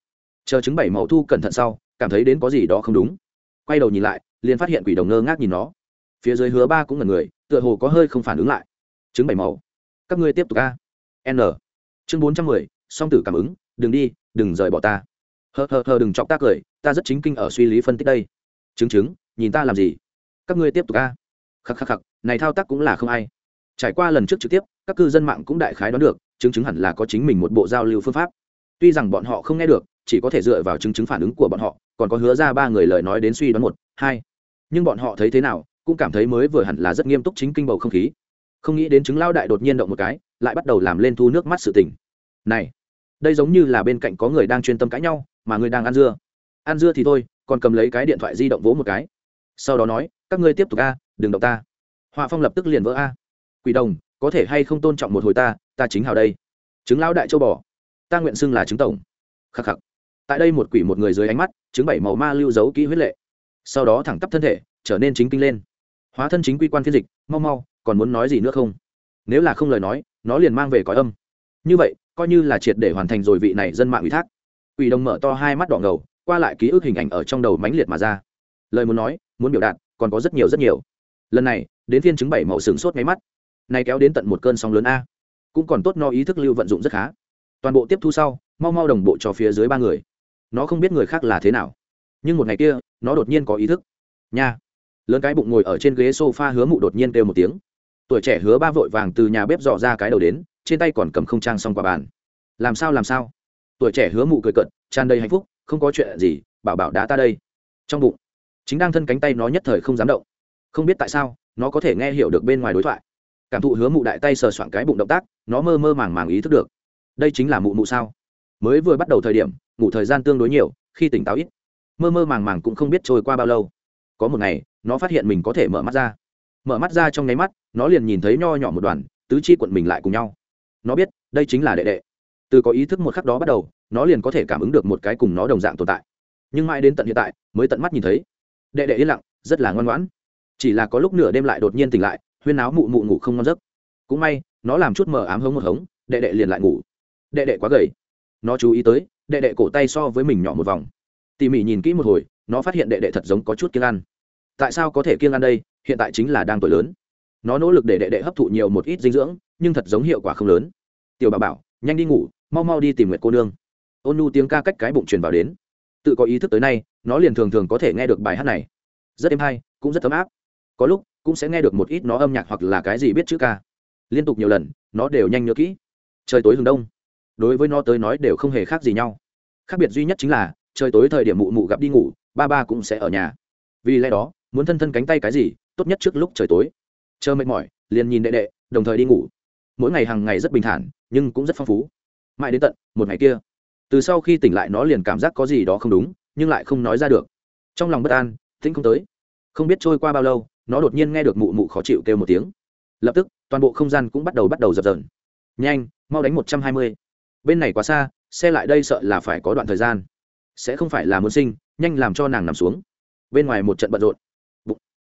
Chờ trứng bảy màu thu cẩn thận sau, cảm thấy đến có gì đó không đúng. Quay đầu nhìn lại, liền phát hiện quỷ đồng ngơ ngác nhìn nó. Phía dưới hứa ba cũng là người tựa hồ có hơi không phản ứng lại. Chứng bảy màu. Các ngươi tiếp tục a. N. Chương bốn trăm mười, song tử cảm ứng, đừng đi, đừng rời bỏ ta. Hờ hờ hờ, đừng chọc ta cười, ta rất chính kinh ở suy lý phân tích đây. Chứng chứng nhìn ta làm gì? Các ngươi tiếp tục a. Khắc khắc khắc, này thao tác cũng là không ai. Trải qua lần trước trực tiếp, các cư dân mạng cũng đại khái đoán được chứng chứng hẳn là có chính mình một bộ giao lưu phương pháp. Tuy rằng bọn họ không nghe được, chỉ có thể dựa vào chứng chứng phản ứng của bọn họ, còn có hứa ra ba người lời nói đến suy đoán một, hai. Nhưng bọn họ thấy thế nào? Cũng cảm thấy mới vừa hẳn là rất nghiêm túc chính kinh bầu không khí. Không nghĩ đến chứng lao đại đột nhiên động một cái, lại bắt đầu làm lên thu nước mắt sự tình. Này, đây giống như là bên cạnh có người đang chuyên tâm cãi nhau, mà người đang ăn dưa. Ăn dưa thì thôi, còn cầm lấy cái điện thoại di động vỗ một cái. Sau đó nói, các ngươi tiếp tục a, đừng động ta. Họa phong lập tức liền vỡ a. Quỷ đồng, có thể hay không tôn trọng một hồi ta ta chính hào đây. Chứng lão đại châu bò. Ta nguyện xưng là chứng tổng. Khắc khắc. Tại đây một quỷ một người dưới ánh mắt, chứng bảy màu ma lưu giấu kỹ huyết lệ. Sau đó thẳng tắp thân thể, trở nên chính kinh lên hóa thân chính quy quan phiên dịch, mau mau, còn muốn nói gì nữa không? Nếu là không lời nói, nó liền mang về cõi âm. Như vậy, coi như là triệt để hoàn thành rồi vị này dân mạng ủy thác. Ủy đồng mở to hai mắt đỏ ngầu, qua lại ký ức hình ảnh ở trong đầu mãnh liệt mà ra. Lời muốn nói, muốn biểu đạt, còn có rất nhiều rất nhiều. Lần này, đến thiên chứng bảy màu sừng sốt máy mắt. Này kéo đến tận một cơn sóng lớn a. Cũng còn tốt no ý thức lưu vận dụng rất khá. Toàn bộ tiếp thu sau, mau mau đồng bộ cho phía dưới ba người. Nó không biết người khác là thế nào. Nhưng một ngày kia, nó đột nhiên có ý thức. Nha lớn cái bụng ngồi ở trên ghế s o f a hứa mụ đột nhiên kêu một tiếng. Tuổi trẻ hứa ba vội vàng từ nhà bếp dò ra cái đầu đến, trên tay còn cầm không trang xong qua bàn. Làm sao làm sao? Tuổi trẻ hứa mụ cười cận tràn đầy hạnh phúc, không có chuyện gì, bảo bảo đá ta đây. Trong bụng, chính đang thân cánh tay nó nhất thời không dám động. Không biết tại sao, nó có thể nghe hiểu được bên ngoài đối thoại. Cảm thụ hứa mụ đại tay sờ soạn cái bụng động tác, nó mơ mơ màng màng ý thức được. Đây chính là mụ mụ sao? Mới vừa bắt đầu thời điểm, ngủ thời gian tương đối nhiều, khi tỉnh táo ít, mơ mơ màng màng cũng không biết trôi qua bao lâu. Có một ngày nó phát hiện mình có thể mở mắt ra. Mở mắt ra trong nháy mắt, nó liền nhìn thấy nho nhỏ một đoàn, tứ chi quận mình lại cùng nhau. Nó biết, đây chính là đệ đệ. Từ có ý thức một khắc đó bắt đầu, nó liền có thể cảm ứng được một cái cùng nó đồng dạng tồn tại. Nhưng mãi đến tận hiện tại, mới tận mắt nhìn thấy. Đệ đệ yên lặng, rất là ngoan ngoãn. Chỉ là có lúc nửa đêm lại đột nhiên tỉnh lại, huyên áo mụ mụ ngủ không ngon giấc. Cũng may, nó làm chút mờ ám hống một hống, đệ đệ liền lại ngủ. Đệ đệ quá gầy. Nó chú ý tới, đệ đệ cổ tay so với mình nhỏ một vòng. Tỉ mỉ nhìn kỹ một hồi, nó phát hiện đệ đệ thật giống có chút kiêng ăn tại sao có thể kiêng ăn đây, hiện tại chính là đang tuổi lớn. Nó nỗ lực để đệ đệ hấp thụ nhiều một ít dinh dưỡng, nhưng thật giống hiệu quả không lớn. Tiểu bà bảo, nhanh đi ngủ, mau mau đi tìm nguyện cô nương. Ôn nu tiếng ca cách cái bụng truyền vào đến. Tự có ý thức tới nay, nó liền thường thường có thể nghe được bài hát này. Rất êm hay, cũng rất ấm áp. Có lúc, cũng sẽ nghe được một ít nó âm nhạc hoặc là cái gì biết chữ ca. Liên tục nhiều lần, nó đều nhanh nhớ kỹ. Trời tối hướng đông. Đối với nó tới nói đều không hề khác gì nhau. Khác biệt duy nhất chính là, trời tối thời điểm mụ mụ gặp đi ngủ, ba ba cũng sẽ ở nhà. Vì lẽ đó muốn thân thân cánh tay cái gì, tốt nhất trước lúc trời tối. Chờ mệt mỏi, liền nhìn đệ đệ, đồng thời đi ngủ. Mỗi ngày hàng ngày rất bình thản, nhưng cũng rất phong phú. Mãi đến tận một ngày kia, từ sau khi tỉnh lại nó liền cảm giác có gì đó không đúng, nhưng lại không nói ra được. Trong lòng bất an, tĩnh không tới. Không biết trôi qua bao lâu, nó đột nhiên nghe được mụ mụ khó chịu kêu một tiếng. Lập tức, toàn bộ không gian cũng bắt đầu bắt đầu dập dờn. Nhanh, mau đánh một trăm hai mươi. Bên này quá xa, xe lại đây sợ là phải có đoạn thời gian. Sẽ không phải là muốn sinh, nhanh làm cho nàng nằm xuống. Bên ngoài một trận bận rộn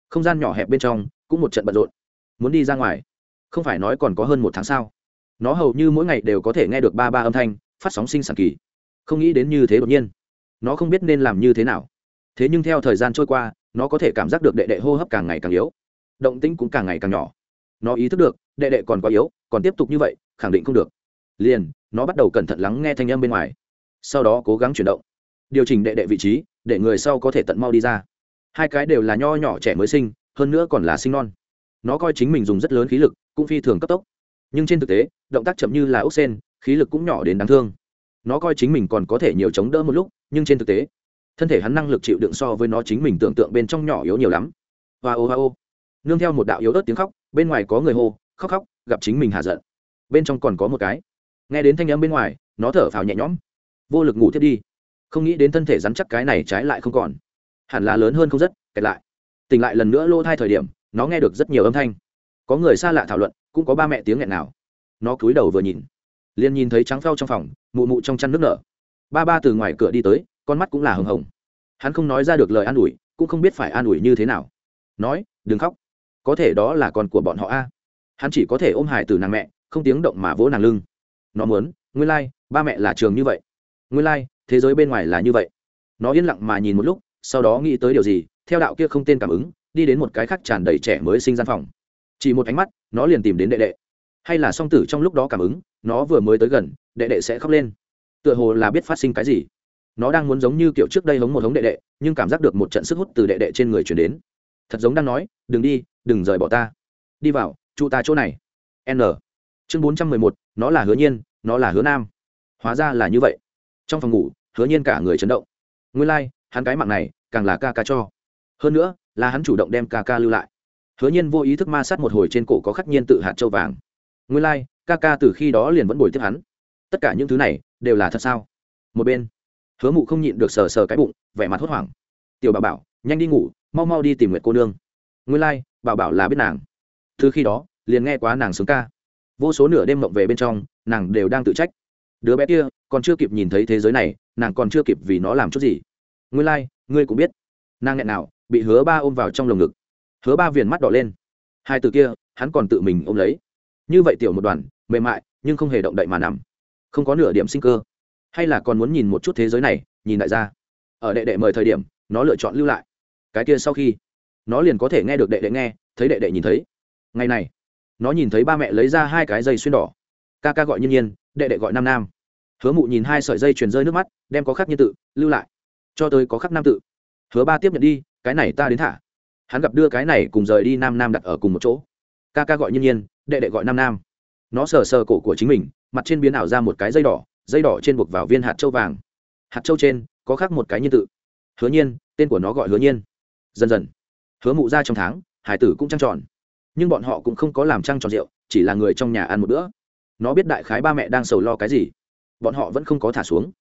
không gian nhỏ hẹp bên trong cũng một trận bận rộn. Muốn đi ra ngoài, không phải nói còn có hơn một tháng sau nó hầu như mỗi ngày đều có thể nghe được ba ba âm thanh, phát sóng sinh sản kỳ. Không nghĩ đến như thế đột nhiên. Nó không biết nên làm như thế nào. Thế nhưng theo thời gian trôi qua, nó có thể cảm giác được đệ đệ hô hấp càng ngày càng yếu. Động tĩnh cũng càng ngày càng nhỏ. Nó ý thức được, đệ đệ còn quá yếu, còn tiếp tục như vậy, khẳng định không được. Liền, nó bắt đầu cẩn thận lắng nghe thanh âm bên ngoài. Sau đó cố gắng chuyển động. Điều chỉnh đệ đệ vị trí, để người sau có thể tận mau đi ra hai cái đều là nho nhỏ trẻ mới sinh, hơn nữa còn là sinh non. Nó coi chính mình dùng rất lớn khí lực, cũng phi thường cấp tốc. Nhưng trên thực tế, động tác chậm như là ốc sen, khí lực cũng nhỏ đến đáng thương. Nó coi chính mình còn có thể nhiều chống đỡ một lúc, nhưng trên thực tế, thân thể hắn năng lực chịu đựng so với nó chính mình tưởng tượng bên trong nhỏ yếu nhiều lắm. Hoa ô hoa ô. Nương theo một đạo yếu ớt tiếng khóc, bên ngoài có người hô, khóc khóc, gặp chính mình hạ giận. Bên trong còn có một cái. Nghe đến thanh âm bên ngoài, nó thở phào nhẹ nhõm. Vô lực ngủ thiết đi. Không nghĩ đến thân thể rắn chắc cái này trái lại không còn hẳn là lớn hơn không rất kẹt lại. Tỉnh lại lần nữa lô thai thời điểm nó nghe được rất nhiều âm thanh. Có người xa lạ thảo luận cũng có ba mẹ tiếng nghẹn nào. Nó cúi đầu vừa nhìn liền nhìn thấy trắng phao trong phòng mụ mụ trong chăn nước nở. Ba ba từ ngoài cửa đi tới con mắt cũng là hừng hồng. Hắn không nói ra được lời an ủi cũng không biết phải an ủi như thế nào. Nói đừng khóc. Có thể đó là con của bọn họ a. Hắn chỉ có thể ôm hải từ nàng mẹ không tiếng động mà vỗ nàng lưng. Nó muốn nguyên lai、like, ba mẹ là trường như vậy. Nguyên lai、like, thế giới bên ngoài là như vậy. Nó yên lặng mà nhìn một lúc sau đó nghĩ tới điều gì theo đạo kia không tên cảm ứng đi đến một cái khác tràn đầy trẻ mới sinh gian phòng. Chỉ một ánh mắt nó liền tìm đến đệ đệ. Hay là song tử trong lúc đó cảm ứng nó vừa mới tới gần đệ đệ sẽ khóc lên. Tựa hồ là biết phát sinh cái gì. Nó đang muốn giống như kiểu trước đây hống một hống đệ đệ nhưng cảm giác được một trận sức hút từ đệ đệ trên người chuyển đến. Thật giống đang nói đừng đi đừng rời bỏ ta. Đi vào trụ ta chỗ này. N. Chương bốn trăm mười một nó là hứa nhiên nó là hứa nam. Hóa ra là như vậy. Trong phòng ngủ hứa nhiên cả người chấn động. Nguyên lai、like, hắn cái mạng này càng là ca ca cho. Hơn nữa là hắn chủ động đem ca ca lưu lại. Hứa nhiên vô ý thức ma sát một hồi trên cổ có khắc nhiên tự hạt châu vàng. Nguyên lai、like, ca ca từ khi đó liền vẫn bồi tiếp hắn. Tất cả những thứ này đều là thật sao? Một bên hứa mụ không nhịn được sờ sờ cái bụng vẻ mặt hốt hoảng. Tiểu bà bảo nhanh đi ngủ mau mau đi tìm nguyệt cô nương. Nguyên lai、like, bảo bảo là biết nàng. Từ khi đó liền nghe quá nàng sướng ca. Vô số nửa đêm mộng về bên trong nàng đều đang tự trách. Đứa bé kia còn chưa kịp nhìn thấy thế giới này nàng còn chưa kịp vì nó làm chút gì nguyên lai、like, ngươi cũng biết. Nàng nghẹn nào bị hứa ba ôm vào trong lồng ngực. Hứa ba viền mắt đỏ lên. Hai từ kia hắn còn tự mình ôm lấy. Như vậy tiểu một đoàn mềm mại nhưng không hề động đậy mà nằm. Không có nửa điểm sinh cơ. Hay là còn muốn nhìn một chút thế giới này nhìn đại gia ở đệ đệ mời thời điểm nó lựa chọn lưu lại. Cái kia sau khi nó liền có thể nghe được đệ đệ nghe thấy đệ đệ nhìn thấy. Ngày này nó nhìn thấy ba mẹ lấy ra hai cái dây xuyên đỏ. Ca ca gọi nhiên nhiên đệ đệ gọi nam nam. Hứa mụ nhìn hai sợi dây truyền rơi nước mắt đem có khắc như tự lưu lại cho tới có khắc nam tự. Hứa ba tiếp nhận đi, cái này ta đến thả. Hắn gặp đưa cái này cùng rời đi nam nam đặt ở cùng một chỗ. Ca ca gọi nhiên nhiên, đệ đệ gọi nam nam. Nó sờ sờ cổ của chính mình, mặt trên biến ảo ra một cái dây đỏ dây đỏ trên buộc vào viên hạt châu vàng. Hạt châu trên, có khắc một cái nhiên tự. Hứa nhiên, tên của nó gọi hứa nhiên. Dần dần, hứa mụ ra trong tháng, hải tử cũng trăng tròn. Nhưng bọn họ cũng không có làm trăng tròn rượu, chỉ là người trong nhà ăn một bữa. Nó biết đại khái ba mẹ đang sầu lo cái gì. Bọn họ vẫn không có thả xuống.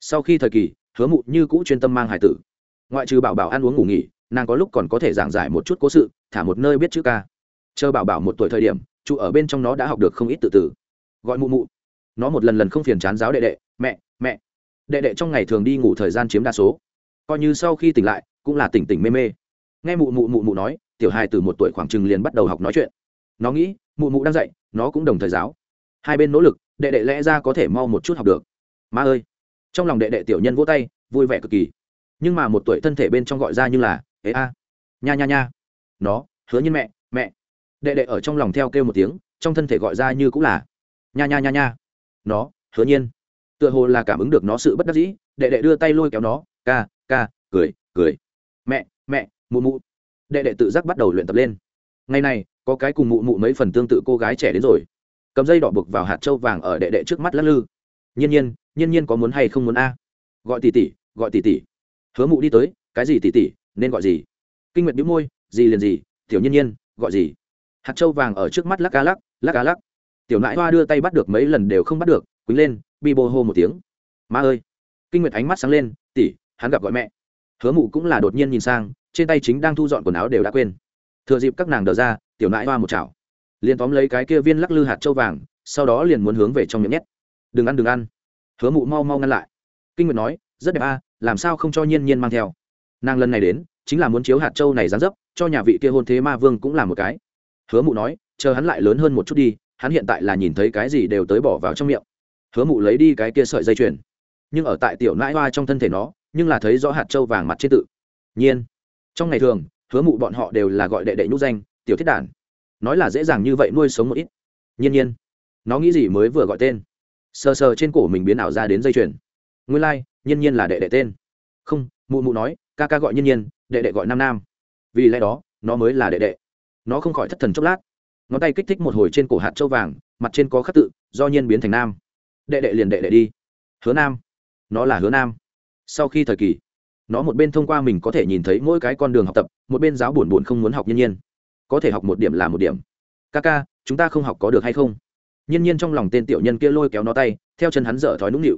Sau khi thời kỳ hứa mụ như cũ chuyên tâm mang hải tử. Ngoại trừ bảo bảo ăn uống ngủ nghỉ, nàng có lúc còn có thể giảng giải một chút cố sự, thả một nơi biết chữ ca. Chờ bảo bảo một tuổi thời điểm, trụ ở bên trong nó đã học được không ít tự tử gọi mụ mụ. Nó một lần lần không phiền chán giáo đệ đệ, mẹ mẹ. Đệ đệ trong ngày thường đi ngủ thời gian chiếm đa số. Coi như sau khi tỉnh lại, cũng là tỉnh tỉnh mê mê. Nghe mụ mụ mụ mụ nói, tiểu hài từ một tuổi khoảng chừng liền bắt đầu học nói chuyện. Nó nghĩ, mụ mụ đang dạy, nó cũng đồng thời giáo. Hai bên nỗ lực, đệ đệ lẽ ra có thể mau một chút học được. Ma ơi! Trong lòng đệ đệ tiểu nhân vỗ tay, vui vẻ cực kỳ. Nhưng mà một tuổi thân thể bên trong gọi ra như là, ế a, nha nha nha, nó, hứa nhiên mẹ mẹ. Đệ đệ ở trong lòng theo kêu một tiếng, trong thân thể gọi ra như cũng là, nha nha nha nha, nó, hứa nhiên. Tựa hồ là cảm ứng được nó sự bất đắc dĩ, đệ đệ đưa tay lôi kéo nó, ca ca, cười cười. Mẹ mẹ, mụ mụ. Đệ đệ tự giác bắt đầu luyện tập lên. Ngày này, có cái cùng mụ mụ mấy phần tương tự cô gái trẻ đến rồi. Cầm dây đỏ bực vào hạt trâu vàng ở đệ đệ trước mắt lắc lư. Nhiên nhiên nhiên nhiên có muốn hay không muốn a? Gọi tỷ tỷ gọi tỷ tỷ. Hứa mụ đi tới cái gì tỷ tỷ, nên gọi gì? Kinh nguyệt bĩu môi gì liền gì tiểu nhiên nhiên gọi gì? Hạt châu vàng ở trước mắt lắc cá lắc lắc cá lắc. Tiểu nãi hoa đưa tay bắt được mấy lần đều không bắt được quýnh lên bi bô hô một tiếng. Ma ơi! Kinh nguyệt ánh mắt sáng lên tỷ, hắn gặp gọi mẹ. Hứa mụ cũng là đột nhiên nhìn sang trên tay chính đang thu dọn quần áo đều đã quên. Thừa dịp các nàng đờ ra tiểu nãi hoa một chảo. Liền tóm lấy cái kia viên lắc lư hạt châu vàng sau đó liền muốn hướng về trong miệng nhét. Đừng ăn đừng ăn hứa mụ mau mau ngăn lại. Kinh nguyệt nói, rất đẹp a, làm sao không cho nhiên nhiên mang theo? Nàng lần này đến, chính là muốn chiếu hạt châu này dán dấp, cho nhà vị kia hôn thế ma vương cũng làm một cái. Hứa mụ nói, chờ hắn lại lớn hơn một chút đi, hắn hiện tại là nhìn thấy cái gì đều tới bỏ vào trong miệng. Hứa mụ lấy đi cái kia sợi dây chuyền. Nhưng ở tại tiểu nãi hoa trong thân thể nó, nhưng là thấy rõ hạt châu vàng mặt trên tự. Nhiên. Trong ngày thường, hứa mụ bọn họ đều là gọi đệ đệ nhũ danh, tiểu thiết đản. Nói là dễ dàng như vậy nuôi sống một ít. Nhiên nhiên. Nó nghĩ gì mới vừa gọi tên? Sờ sờ trên cổ mình biến ảo ra đến dây chuyền. Nguyên lai、like, nhân nhiên là đệ đệ tên. Không mụ mụ nói ca ca gọi nhân nhiên đệ đệ gọi nam nam. Vì lẽ đó nó mới là đệ đệ. Nó không khỏi thất thần chốc lát. Ngón tay kích thích một hồi trên cổ hạt châu vàng mặt trên có khắc tự do nhiên biến thành nam. Đệ đệ liền đệ đệ đi. Hứa nam. Nó là hứa nam. Sau khi thời kỳ nó một bên thông qua mình có thể nhìn thấy mỗi cái con đường học tập một bên giáo buồn buồn không muốn học nhân nhiên. Có thể học một điểm là một điểm. Ca ca chúng ta không học có được hay không? Nhiên nhiên trong lòng tên tiểu nhân kia lôi kéo nó tay, theo chân hắn dở thói nũng nịu.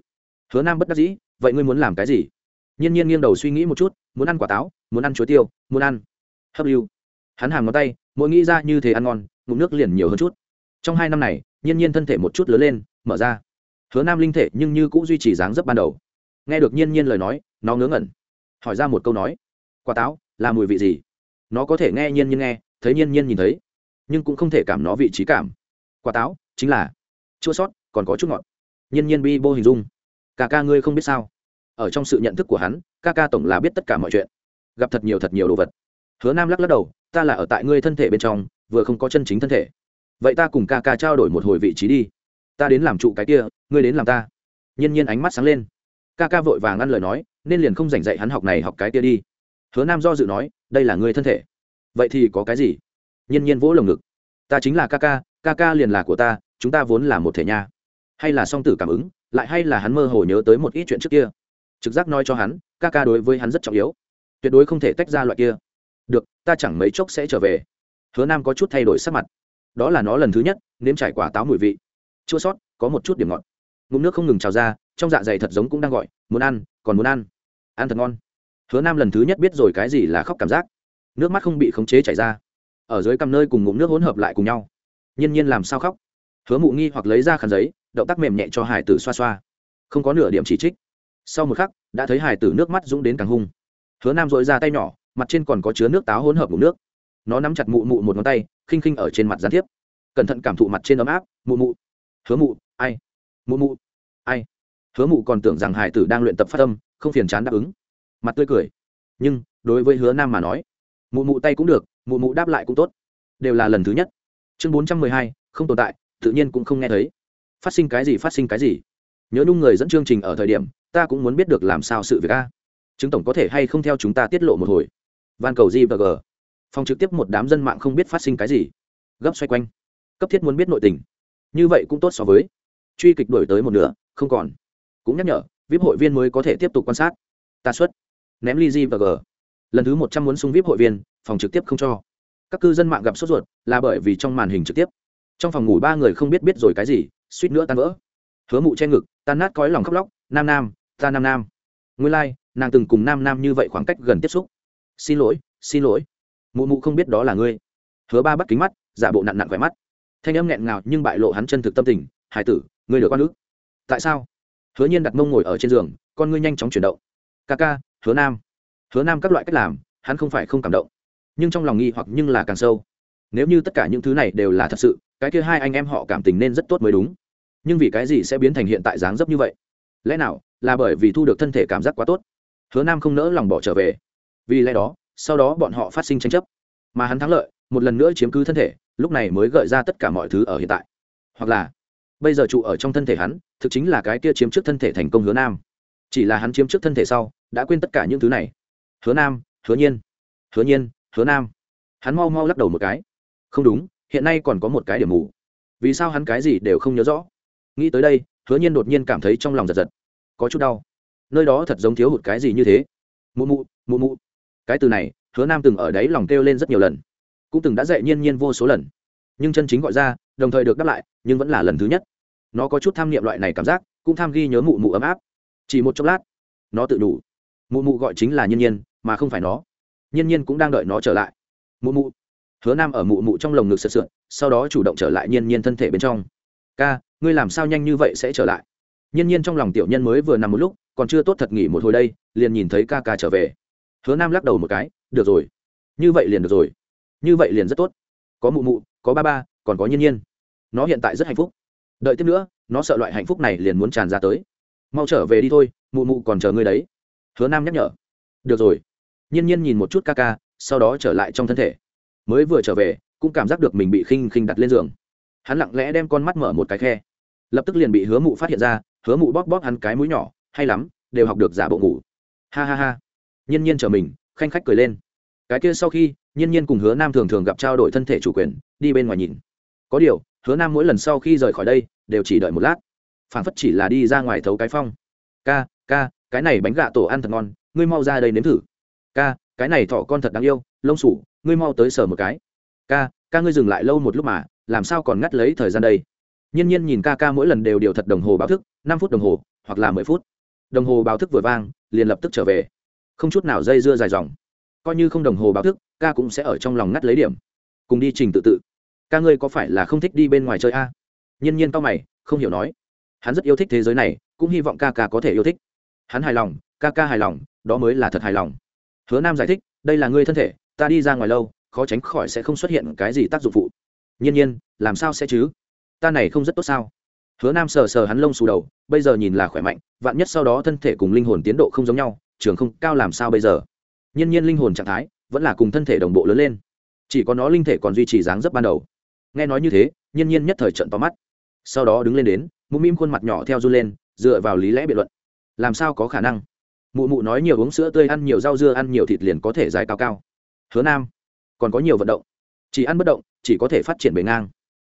Hứa nam bất đắc dĩ, vậy ngươi muốn làm cái gì? Nhiên nhiên nghiêng đầu suy nghĩ một chút, muốn ăn quả táo, muốn ăn chuối tiêu, muốn ăn hấp lưu. Hắn hàm ngón tay, mỗi nghĩ ra như thế ăn ngon, ngụm nước liền nhiều hơn chút. Trong hai năm này, nhiên nhiên thân thể một chút lớn lên, mở ra. Hứa nam linh thể nhưng như cũng duy trì dáng dấp ban đầu. Nghe được nhiên nhiên lời nói, nó ngớ ngẩn. Hỏi ra một câu nói, quả táo là mùi vị gì? Nó có thể nghe nhiên nhiên nghe, thấy nhiên nhiên nhìn thấy, nhưng cũng không thể cảm nó vị trí cảm. Quả táo chính là chua sót, còn có chút ngọt. Nhân nhiên bi vô hình dung. Ca ca ngươi không biết sao? Ở trong sự nhận thức của hắn, ca ca tổng là biết tất cả mọi chuyện. Gặp thật nhiều thật nhiều đồ vật. Hứa nam lắc lắc đầu, ta là ở tại ngươi thân thể bên trong, vừa không có chân chính thân thể. Vậy ta cùng ca ca trao đổi một hồi vị trí đi. Ta đến làm trụ cái kia, ngươi đến làm ta. Nhân nhiên ánh mắt sáng lên. Ca ca vội vàng ngăn lời nói, nên liền không giành dạy hắn học này học cái kia đi. Hứa nam do dự nói, đây là ngươi thân thể. Vậy thì có cái gì? Nhân nhiên vỗ lồng ngực. Ta chính là ca ca ca ca liền là của ta, chúng ta vốn là một thể nha. Hay là song tử cảm ứng, lại hay là hắn mơ hồ nhớ tới một ít chuyện trước kia. Trực giác nói cho hắn, ca ca đối với hắn rất trọng yếu. Tuyệt đối không thể tách ra loại kia. Được, ta chẳng mấy chốc sẽ trở về. Hứa nam có chút thay đổi sắc mặt. Đó là nó lần thứ nhất, nếm trải quả táo mùi vị. Chua sót, có một chút điểm ngọt. Ngụm nước không ngừng trào ra, trong dạ dày thật giống cũng đang gọi, muốn ăn, còn muốn ăn. Ăn thật ngon. Hứa nam lần thứ nhất biết rồi cái gì là khóc cảm giác. Nước mắt không bị khống chế chảy ra. Ở dưới cầm nơi cùng ngụm nước hỗn hợp lại cùng nhau nhiên nhiên làm sao khóc. Hứa mụ nghi hoặc lấy ra khăn giấy động tác mềm nhẹ cho hải tử xoa xoa. Không có nửa điểm chỉ trích. Sau một khắc đã thấy hải tử nước mắt dũng đến càng hung. Hứa nam dội ra tay nhỏ mặt trên còn có chứa nước táo hỗn hợp ngụm nước. Nó nắm chặt mụ mụ một ngón tay khinh khinh ở trên mặt gián tiếp. Cẩn thận cảm thụ mặt trên ấm áp mụ mụ. Hứa mụ ai? Mụ mụ ai? Hứa mụ còn tưởng rằng hải tử đang luyện tập phát âm, không phiền chán đáp ứng. Mặt tươi cười. Nhưng đối với hứa nam mà nói mụ mụ tay cũng được mụ mụ đáp lại cũng tốt. Đều là lần thứ nhất chương bốn trăm mười hai, không tồn tại, tự nhiên cũng không nghe thấy. Phát sinh cái gì, phát sinh cái gì? Nhớ nung người dẫn chương trình ở thời điểm, ta cũng muốn biết được làm sao sự việc a. Chứng tổng có thể hay không theo chúng ta tiết lộ một hồi. Van cầu gì và g. Phòng trực tiếp một đám dân mạng không biết phát sinh cái gì. Gấp xoay quanh. Cấp thiết muốn biết nội tình. Như vậy cũng tốt so với. Truy kịch đổi tới một nửa, không còn. Cũng nhắc nhở vip hội viên mới có thể tiếp tục quan sát. Ta xuất. Ném ly g và g. Lần thứ một trăm muốn sung vip hội viên, phòng trực tiếp không cho các cư dân mạng gặp sốt ruột là bởi vì trong màn hình trực tiếp. Trong phòng ngủ ba người không biết biết rồi cái gì suýt nữa tan vỡ. Hứa mụ che ngực tan nát cói lòng khóc lóc nam nam ta nam nam. Nguyên lai、like, nàng từng cùng nam nam như vậy khoảng cách gần tiếp xúc. Xin lỗi xin lỗi. Mụ mụ không biết đó là ngươi. Hứa ba bắt kính mắt giả bộ nặn nặn khỏe mắt. Thanh âm nghẹn ngào nhưng bại lộ hắn chân thực tâm tình hải tử ngươi được con nữ tại sao? Hứa nhiên đặt mông ngồi ở trên giường con ngươi nhanh chóng chuyển động. Ca ca hứa nam. Hứa nam các loại cách làm hắn không phải không cảm động nhưng trong lòng nghi hoặc nhưng là càng sâu. Nếu như tất cả những thứ này đều là thật sự, cái kia hai anh em họ cảm tình nên rất tốt mới đúng. Nhưng vì cái gì sẽ biến thành hiện tại dáng dấp như vậy? Lẽ nào là bởi vì thu được thân thể cảm giác quá tốt? Hứa nam không nỡ lòng bỏ trở về. Vì lẽ đó, sau đó bọn họ phát sinh tranh chấp. Mà hắn thắng lợi, một lần nữa chiếm cứ thân thể, lúc này mới gợi ra tất cả mọi thứ ở hiện tại. Hoặc là, bây giờ trụ ở trong thân thể hắn, thực chính là cái kia chiếm trước thân thể thành công hứa nam. Chỉ là hắn chiếm trước thân thể sau, đã quên tất cả những thứ này. Hứa nam, hứa nhiên hứa nhiên hứa nam hắn mau mau lắc đầu một cái không đúng hiện nay còn có một cái điểm mù vì sao hắn cái gì đều không nhớ rõ nghĩ tới đây hứa nhiên đột nhiên cảm thấy trong lòng giật giật có chút đau nơi đó thật giống thiếu hụt cái gì như thế mụ mụ mụ mụ cái từ này hứa nam từng ở đấy lòng kêu lên rất nhiều lần cũng từng đã dạy nhiên nhiên vô số lần nhưng chân chính gọi ra đồng thời được đáp lại nhưng vẫn là lần thứ nhất nó có chút tham niệm loại này cảm giác cũng tham ghi nhớ mụ mụ ấm áp chỉ một chốc lát nó tự đủ mụ mụ gọi chính là nhiên nhiên mà không phải nó nhiên nhiên cũng đang đợi nó trở lại. Mụ mụ. Hứa nam ở mụ mụ trong lồng ngực sợ sượn sau đó chủ động trở lại nhiên nhiên thân thể bên trong. Ca, ngươi làm sao nhanh như vậy sẽ trở lại? Nhiên nhiên trong lòng tiểu nhân mới vừa nằm một lúc, còn chưa tốt thật nghỉ một hồi đây, liền nhìn thấy ca ca trở về. Hứa nam lắc đầu một cái, được rồi. Như vậy liền được rồi. Như vậy liền rất tốt. Có mụ mụ, có ba ba, còn có nhiên nhiên. Nó hiện tại rất hạnh phúc. Đợi tiếp nữa, nó sợ loại hạnh phúc này liền muốn tràn ra tới. Mau trở về đi thôi, mụ mụ còn chờ ngươi đấy. Hứa nam nhắc nhở. Được rồi nhiên nhiên nhìn một chút ca ca, sau đó trở lại trong thân thể. Mới vừa trở về, cũng cảm giác được mình bị khinh khinh đặt lên giường. Hắn lặng lẽ đem con mắt mở một cái khe. Lập tức liền bị hứa mụ phát hiện ra, hứa mụ bóp bóp hắn cái mũi nhỏ, hay lắm, đều học được giả bộ ngủ. Ha ha ha. Nhiên nhiên trở mình, khanh khách cười lên. Cái kia sau khi, nhiên nhiên cùng hứa nam thường thường gặp trao đổi thân thể chủ quyền, đi bên ngoài nhìn. Có điều, hứa nam mỗi lần sau khi rời khỏi đây, đều chỉ đợi một lát. Phản phất chỉ là đi ra ngoài thấu cái phong. Ca ca, cái này bánh gà tổ ăn thật ngon, ngươi mau ra đây nếm thử ca, cái này thỏ con thật đáng yêu, lông sủ, ngươi mau tới sờ một cái. Ca ca ngươi dừng lại lâu một lúc mà, làm sao còn ngắt lấy thời gian đây? Nhiên nhiên nhìn ca ca mỗi lần đều điều thật đồng hồ báo thức, năm phút đồng hồ, hoặc là mười phút. Đồng hồ báo thức vừa vang, liền lập tức trở về. Không chút nào dây dưa dài dòng. Coi như không đồng hồ báo thức, ca cũng sẽ ở trong lòng ngắt lấy điểm. Cùng đi trình tự tự. Ca ngươi có phải là không thích đi bên ngoài chơi a? À? nhiên nhiên tao mày, không hiểu nói. Hắn rất yêu thích thế giới này, cũng hy vọng ca ca có thể yêu thích. Hắn hài lòng, ca ca hài lòng, đó mới là thật hài lòng hứa nam giải thích, đây là ngươi thân thể, ta đi ra ngoài lâu, khó tránh khỏi sẽ không xuất hiện cái gì tác dụng phụ. Nhiên nhiên, làm sao sẽ chứ? Ta này không rất tốt sao? Hứa nam sờ sờ hắn lông xù đầu, bây giờ nhìn là khỏe mạnh, vạn nhất sau đó thân thể cùng linh hồn tiến độ không giống nhau, trường không cao làm sao bây giờ? Nhiên nhiên linh hồn trạng thái vẫn là cùng thân thể đồng bộ lớn lên. Chỉ có nó linh thể còn duy trì dáng dấp ban đầu. Nghe nói như thế, nhiên nhiên nhất thời trận to mắt. Sau đó đứng lên đến, mũm mĩm khuôn mặt nhỏ theo run lên, dựa vào lý lẽ biện luận. Làm sao có khả năng? Mụ mụ nói nhiều uống sữa tươi, ăn nhiều rau dưa, ăn nhiều thịt liền có thể dài cao cao. Hứa nam, còn có nhiều vận động. Chỉ ăn bất động, chỉ có thể phát triển bề ngang.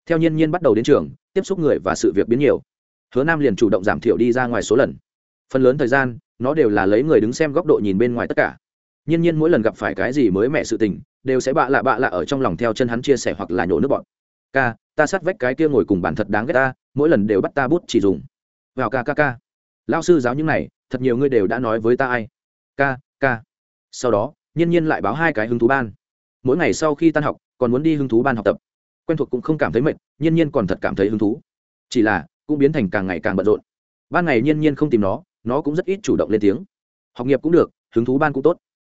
Theo nhiên nhiên bắt đầu đến trường, tiếp xúc người và sự việc biến nhiều. Hứa nam liền chủ động giảm thiểu đi ra ngoài số lần. Phần lớn thời gian, nó đều là lấy người đứng xem góc độ nhìn bên ngoài tất cả. Nhiên nhiên mỗi lần gặp phải cái gì mới mẻ sự tình, đều sẽ bạ lạ bạ lạ ở trong lòng theo chân hắn chia sẻ hoặc là nhổ nước bọn ca, ta sát vách cái kia ngồi cùng bản thật đáng ghét ta, mỗi lần đều bắt ta bút chỉ dùng. Vào ca ca ca. Lao sư giáo những này thật nhiều người đều đã nói với ta ai? Ca ca. Sau đó, nhiên nhiên lại báo hai cái hứng thú ban. Mỗi ngày sau khi tan học, còn muốn đi hứng thú ban học tập. Quen thuộc cũng không cảm thấy mệt, nhiên nhiên còn thật cảm thấy hứng thú. Chỉ là, cũng biến thành càng ngày càng bận rộn. Ban ngày nhiên nhiên không tìm nó nó cũng rất ít chủ động lên tiếng. Học nghiệp cũng được, hứng thú ban cũng tốt.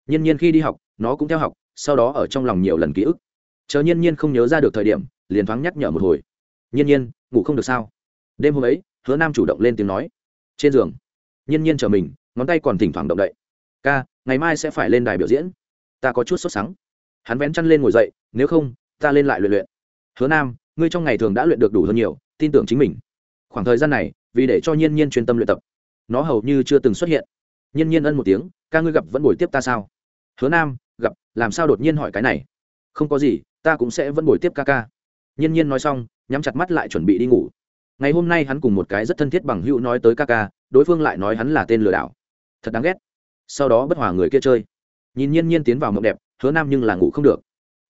Nhiên nhiên khi đi học, nó cũng theo học, sau đó ở trong lòng nhiều lần ký ức. Chờ nhiên nhiên không nhớ ra được thời điểm, liền thoáng nhắc nhở một hồi. Nhiên nhiên, ngủ không được sao? Đêm hôm ấy, hứa nam chủ động lên tiếng nói. Trên giường nhiên nhiên chờ mình, ngón tay còn thỉnh thoảng động đậy. Ca, ngày mai sẽ phải lên đài biểu diễn. Ta có chút sốt sắng. Hắn vén chăn lên ngồi dậy, nếu không, ta lên lại luyện luyện. Hứa nam, ngươi trong ngày thường đã luyện được đủ hơn nhiều, tin tưởng chính mình. Khoảng thời gian này, vì để cho nhiên nhiên chuyên tâm luyện tập, nó hầu như chưa từng xuất hiện. Nhiên nhiên ân một tiếng, ca, ngươi gặp vẫn buổi tiếp ta sao? Hứa nam, gặp, làm sao đột nhiên hỏi cái này? Không có gì, ta cũng sẽ vẫn buổi tiếp ca ca. Nhiên nhiên nói xong, nhắm chặt mắt lại chuẩn bị đi ngủ. Ngày hôm nay hắn cùng một cái rất thân thiết bằng hữu nói tới ca ca đối phương lại nói hắn là tên lừa đảo. Thật đáng ghét. Sau đó bất hòa người kia chơi. Nhìn nhiên nhiên tiến vào mộng đẹp, hứa nam nhưng là ngủ không được.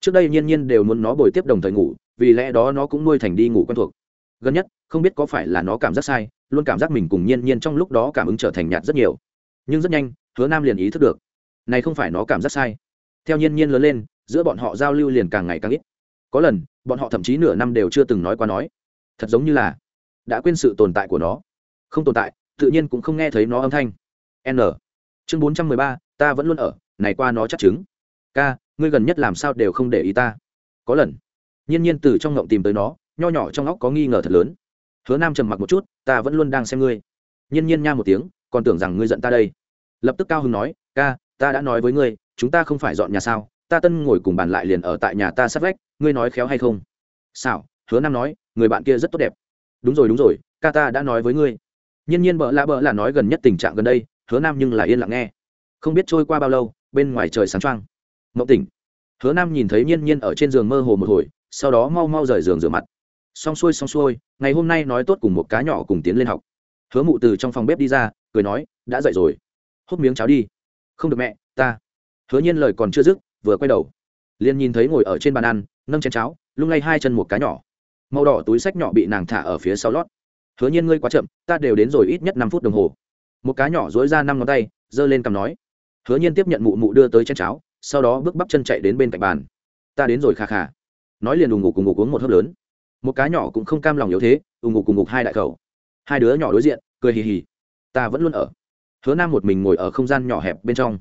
Trước đây nhiên nhiên đều muốn nó bồi tiếp đồng thời ngủ, vì lẽ đó nó cũng nuôi thành đi ngủ quen thuộc. Gần nhất, không biết có phải là nó cảm giác sai, luôn cảm giác mình cùng nhiên nhiên trong lúc đó cảm ứng trở thành nhạt rất nhiều. Nhưng rất nhanh, hứa nam liền ý thức được, này không phải nó cảm giác sai. Theo nhiên nhiên lớn lên, giữa bọn họ giao lưu liền càng ngày càng ít. Có lần, bọn họ thậm chí nửa năm đều chưa từng nói qua nói. Thật giống như là đã quên sự tồn tại của nó. Không tồn tại tự nhiên cũng không nghe thấy nó âm thanh. N. Chương bốn trăm mười ba, ta vẫn luôn ở, này qua nó chắc chứng. K, ngươi gần nhất làm sao đều không để ý ta? Có lần, nhiên nhiên từ trong ngộng tìm tới nó, nho nhỏ trong óc có nghi ngờ thật lớn. Hứa nam trầm mặc một chút, ta vẫn luôn đang xem ngươi. Nhiên nhiên nha một tiếng, còn tưởng rằng ngươi giận ta đây. Lập tức cao hưng nói ca ta đã nói với ngươi, chúng ta không phải dọn nhà sao? Ta tân ngồi cùng bàn lại liền ở tại nhà ta sát vách, ngươi nói khéo hay không? Sao hứa nam nói, người bạn kia rất tốt đẹp. Đúng rồi đúng rồi, ca ta đã nói với ngươi nhiên nhiên bợ lạ bợ là nói gần nhất tình trạng gần đây, hứa nam nhưng là yên lặng nghe. Không biết trôi qua bao lâu, bên ngoài trời sáng trăng Mộng tỉnh. Hứa nam nhìn thấy nhiên nhiên ở trên giường mơ hồ một hồi, sau đó mau mau rời giường rửa mặt. Xong xuôi xong xuôi, ngày hôm nay nói tốt cùng một cá nhỏ cùng tiến lên học. Hứa mụ từ trong phòng bếp đi ra, cười nói, đã dậy rồi. Hút miếng cháo đi. Không được mẹ, ta. Hứa nhiên lời còn chưa dứt, vừa quay đầu. Liền nhìn thấy ngồi ở trên bàn ăn, nâng chén cháo, lung lay hai chân một cá nhỏ. Màu đỏ túi sách nhỏ bị nàng thả ở phía sau lót hứa nhiên ngươi quá chậm, ta đều đến rồi ít nhất năm phút đồng hồ. Một cá nhỏ dối ra năm ngón tay, giơ lên cầm nói. Hứa nhiên tiếp nhận mụ mụ đưa tới chén cháo, sau đó bước bắp chân chạy đến bên cạnh bàn. Ta đến rồi khà khà nói liền ùng ngục cùng ngục uống một hớp lớn. Một cá nhỏ cũng không cam lòng yếu thế, ùng ngục cùng ngục hai đại khẩu. Hai đứa nhỏ đối diện, cười hì hì. Ta vẫn luôn ở. Hứa nam một mình ngồi ở không gian nhỏ hẹp bên trong.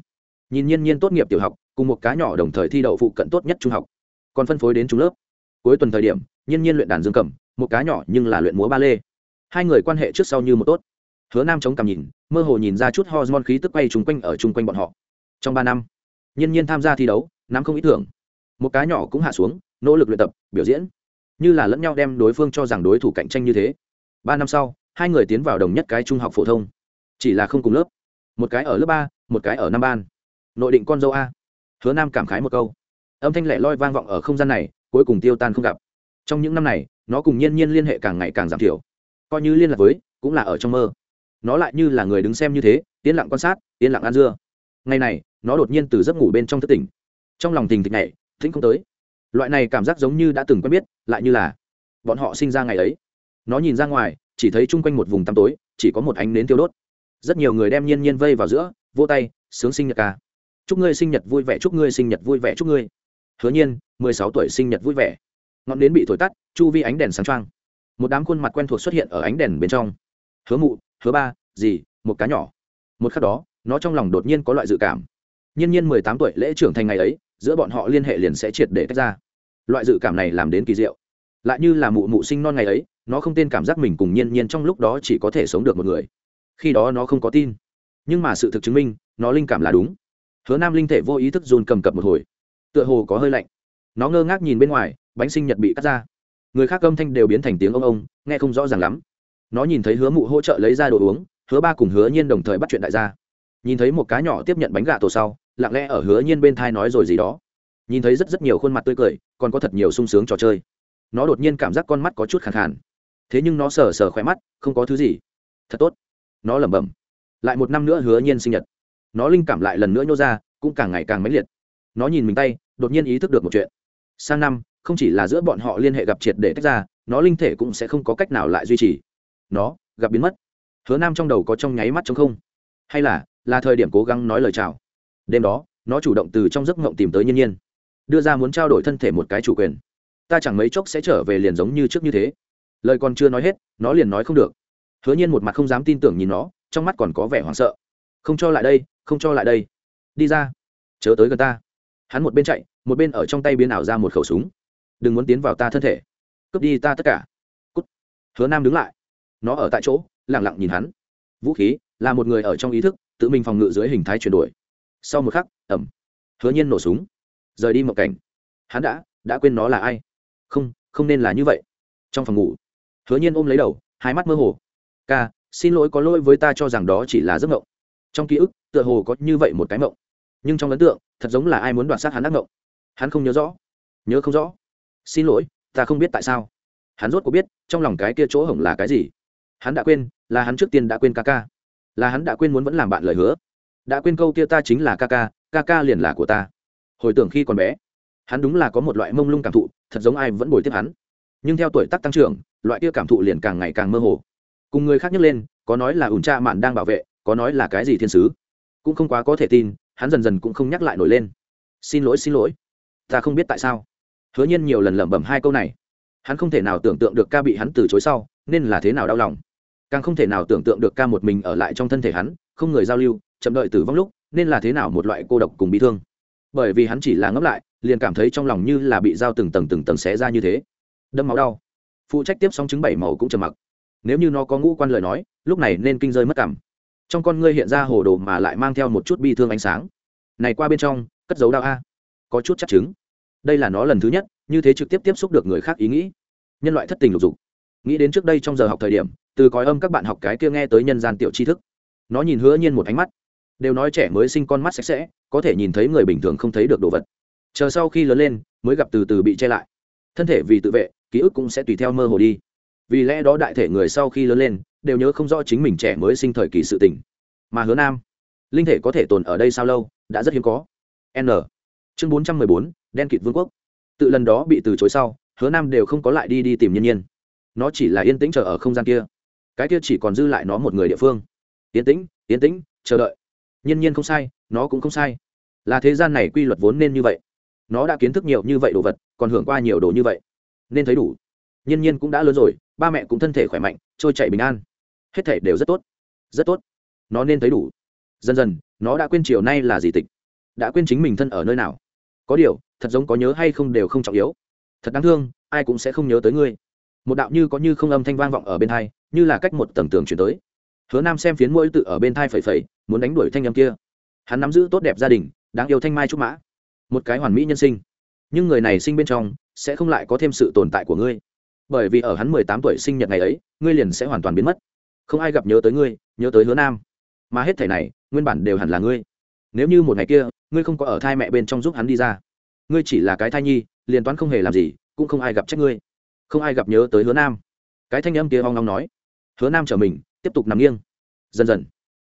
Nhìn nhiên nhiên tốt nghiệp tiểu học, cùng một cá nhỏ đồng thời thi đậu phụ cận tốt nhất trung học. Còn phân phối đến trung lớp. Cuối tuần thời điểm, nhiên nhiên luyện đàn dương cầm, một cá nhỏ nhưng là luyện múa ba lê hai người quan hệ trước sau như một tốt. Hứa nam chống cằm nhìn, mơ hồ nhìn ra chút hormone khí tức quay chung quanh ở chung quanh bọn họ. Trong ba năm nhiên nhiên tham gia thi đấu, nắm không ý tưởng một cá nhỏ cũng hạ xuống, nỗ lực luyện tập, biểu diễn. Như là lẫn nhau đem đối phương cho rằng đối thủ cạnh tranh như thế. Ba năm sau, hai người tiến vào đồng nhất cái trung học phổ thông. Chỉ là không cùng lớp. Một cái ở lớp ba, một cái ở năm ban. Nội định con dâu a. Hứa nam cảm khái một câu. Âm thanh lẻ loi vang vọng ở không gian này, cuối cùng tiêu tan không gặp. Trong những năm này, nó cùng nhiên nhiên liên hệ càng ngày càng giảm thiểu coi như liên lạc với, cũng là ở trong mơ. Nó lại như là người đứng xem như thế, yên lặng quan sát, yên lặng ăn dưa. Ngày này, nó đột nhiên từ giấc ngủ bên trong thất tỉnh. Trong lòng tình thịch này thính không tới. Loại này cảm giác giống như đã từng quen biết, lại như là bọn họ sinh ra ngày ấy. Nó nhìn ra ngoài, chỉ thấy chung quanh một vùng tăm tối, chỉ có một ánh nến tiêu đốt. Rất nhiều người đem nhiên nhiên vây vào giữa vô tay, sướng sinh nhật ca. Chúc ngươi sinh nhật vui vẻ, chúc ngươi sinh nhật vui vẻ, chúc ngươi. Hứa nhiên, mười sáu tuổi sinh nhật vui vẻ. Ngọn nến bị thổi tắt, chu vi ánh đèn sáng trăng một đám khuôn mặt quen thuộc xuất hiện ở ánh đèn bên trong. Hứa mụ, hứa ba gì một cá nhỏ. Một khắc đó, nó trong lòng đột nhiên có loại dự cảm. Nhiên nhiên mười tám tuổi lễ trưởng thành ngày ấy, giữa bọn họ liên hệ liền sẽ triệt để tách ra. Loại dự cảm này làm đến kỳ diệu. Lại như là mụ mụ sinh non ngày ấy, nó không tên cảm giác mình cùng nhiên nhiên trong lúc đó chỉ có thể sống được một người. Khi đó nó không có tin. Nhưng mà sự thực chứng minh, nó linh cảm là đúng. Hứa nam linh thể vô ý thức dồn cầm cập một hồi. Tựa hồ có hơi lạnh. Nó ngơ ngác nhìn bên ngoài, bánh sinh nhật bị cắt ra người khác âm thanh đều biến thành tiếng ông ông, nghe không rõ ràng lắm. Nó nhìn thấy hứa mụ hỗ trợ lấy ra đồ uống, hứa ba cùng hứa nhiên đồng thời bắt chuyện đại gia. Nhìn thấy một cá nhỏ tiếp nhận bánh gà tổ sau, lặng lẽ ở hứa nhiên bên thai nói rồi gì đó. Nhìn thấy rất rất nhiều khuôn mặt tươi cười, còn có thật nhiều sung sướng trò chơi. Nó đột nhiên cảm giác con mắt có chút khàn khàn. Thế nhưng nó sờ sờ khỏe mắt, không có thứ gì. Thật tốt. Nó lẩm bẩm. Lại một năm nữa hứa nhiên sinh nhật. Nó linh cảm lại lần nữa nhô ra, cũng càng ngày càng mãnh liệt. Nó nhìn mình tay, đột nhiên ý thức được một chuyện. Sang năm không chỉ là giữa bọn họ liên hệ gặp triệt để tách ra, nó linh thể cũng sẽ không có cách nào lại duy trì. Nó, gặp biến mất. Hứa nam trong đầu có trong nháy mắt trong không. Hay là là thời điểm cố gắng nói lời chào. Đêm đó, nó chủ động từ trong giấc ngộng tìm tới nhiên nhiên. Đưa ra muốn trao đổi thân thể một cái chủ quyền. Ta chẳng mấy chốc sẽ trở về liền giống như trước như thế. Lời còn chưa nói hết, nó liền nói không được. Hứa nhiên một mặt không dám tin tưởng nhìn nó, trong mắt còn có vẻ hoảng sợ. Không cho lại đây, không cho lại đây. Đi ra. Chớ tới gần ta. Hắn một bên chạy, một bên ở trong tay biến ảo ra một khẩu súng đừng muốn tiến vào ta thân thể. Cướp đi ta tất cả. Cút. hứa nam đứng lại. Nó ở tại chỗ lẳng lặng nhìn hắn. Vũ khí là một người ở trong ý thức, tự mình phòng ngự dưới hình thái chuyển đổi. Sau một khắc ẩm hứa nhiên nổ súng. Rời đi một cảnh. Hắn đã đã quên nó là ai. Không không nên là như vậy. Trong phòng ngủ, hứa nhiên ôm lấy đầu, hai mắt mơ hồ. Ca, xin lỗi có lỗi với ta cho rằng đó chỉ là giấc mộng. Trong ký ức, tựa hồ có như vậy một cái mộng. Nhưng trong ấn tượng, thật giống là ai muốn đoạt sát hắn ác mộng. Hắn không nhớ rõ. Nhớ không rõ xin lỗi, ta không biết tại sao. Hắn rốt có biết, trong lòng cái kia chỗ hổng là cái gì. Hắn đã quên, là hắn trước tiên đã quên ca ca. Là hắn đã quên muốn vẫn làm bạn lời hứa. Đã quên câu kia ta chính là ca ca ca ca liền là của ta. Hồi tưởng khi còn bé, hắn đúng là có một loại mông lung cảm thụ, thật giống ai vẫn bồi tiếp hắn. Nhưng theo tuổi tác tăng trưởng, loại kia cảm thụ liền càng ngày càng mơ hồ. Cùng người khác nhắc lên, có nói là ủn cha mạn đang bảo vệ, có nói là cái gì thiên sứ. Cũng không quá có thể tin, hắn dần dần cũng không nhắc lại nổi lên. Xin lỗi xin lỗi. Ta không biết tại sao hứa nhiên nhiều lần lẩm bẩm hai câu này. Hắn không thể nào tưởng tượng được ca bị hắn từ chối sau, nên là thế nào đau lòng. Càng không thể nào tưởng tượng được ca một mình ở lại trong thân thể hắn, không người giao lưu, chậm đợi tử vong lúc, nên là thế nào một loại cô độc cùng bị thương. Bởi vì hắn chỉ là ngẫm lại, liền cảm thấy trong lòng như là bị dao từng tầng từng tầng xé ra như thế. Đâm máu đau. Phụ trách tiếp xong chứng bảy màu cũng trầm mặc. Nếu như nó có ngũ quan lời nói, lúc này nên kinh rơi mất cảm. Trong con ngươi hiện ra hồ đồ mà lại mang theo một chút bi thương ánh sáng. Này qua bên trong, cất dấu đau a. Có chút chắc chứng đây là nó lần thứ nhất, như thế trực tiếp tiếp xúc được người khác ý nghĩ. Nhân loại thất tình lục dục. Nghĩ đến trước đây trong giờ học thời điểm, từ cõi âm các bạn học cái kia nghe tới nhân gian tiểu tri thức. Nó nhìn hứa nhiên một ánh mắt. Đều nói trẻ mới sinh con mắt sạch sẽ, có thể nhìn thấy người bình thường không thấy được đồ vật. Chờ sau khi lớn lên, mới gặp từ từ bị che lại. Thân thể vì tự vệ, ký ức cũng sẽ tùy theo mơ hồ đi. Vì lẽ đó đại thể người sau khi lớn lên, đều nhớ không rõ chính mình trẻ mới sinh thời kỳ sự tình. Mà hứa nam, linh thể có thể tồn ở đây sao lâu, đã rất hiếm có. N. Chương bốn trăm mười bốn đen kịt vương quốc. Tự lần đó bị từ chối sau, hứa nam đều không có lại đi đi tìm nhân nhiên. Nó chỉ là yên tĩnh chờ ở không gian kia. Cái kia chỉ còn dư lại nó một người địa phương. Yên tĩnh yên tĩnh, chờ đợi. Nhiên nhiên không sai, nó cũng không sai. Là thế gian này quy luật vốn nên như vậy. Nó đã kiến thức nhiều như vậy đồ vật, còn hưởng qua nhiều đồ như vậy. Nên thấy đủ. Nhiên nhiên cũng đã lớn rồi, ba mẹ cũng thân thể khỏe mạnh, trôi chạy bình an. Hết thể đều rất tốt. Rất tốt. Nó nên thấy đủ. Dần dần, nó đã quên chiều nay là gì tịch. Đã quên chính mình thân ở nơi nào có điều, thật giống có nhớ hay không đều không trọng yếu. Thật đáng thương, ai cũng sẽ không nhớ tới ngươi. Một đạo như có như không âm thanh vang vọng ở bên thai như là cách một tầng tường chuyển tới. Hứa nam xem phiến mỗi tự ở bên thai phẩy phẩy, muốn đánh đuổi thanh âm kia. Hắn nắm giữ tốt đẹp gia đình, đáng yêu thanh mai trúc mã. Một cái hoàn mỹ nhân sinh. Nhưng người này sinh bên trong, sẽ không lại có thêm sự tồn tại của ngươi. Bởi vì ở hắn mười tám tuổi sinh nhật ngày ấy, ngươi liền sẽ hoàn toàn biến mất. Không ai gặp nhớ tới ngươi, nhớ tới hứa nam. Mà hết thể này, nguyên bản đều hẳn là ngươi nếu như một ngày kia, ngươi không có ở thai mẹ bên trong giúp hắn đi ra. Ngươi chỉ là cái thai nhi, liền toán không hề làm gì, cũng không ai gặp trách ngươi. Không ai gặp nhớ tới hứa nam. Cái thanh âm kia hoang ngong nói. Hứa nam trở mình, tiếp tục nằm nghiêng. Dần dần,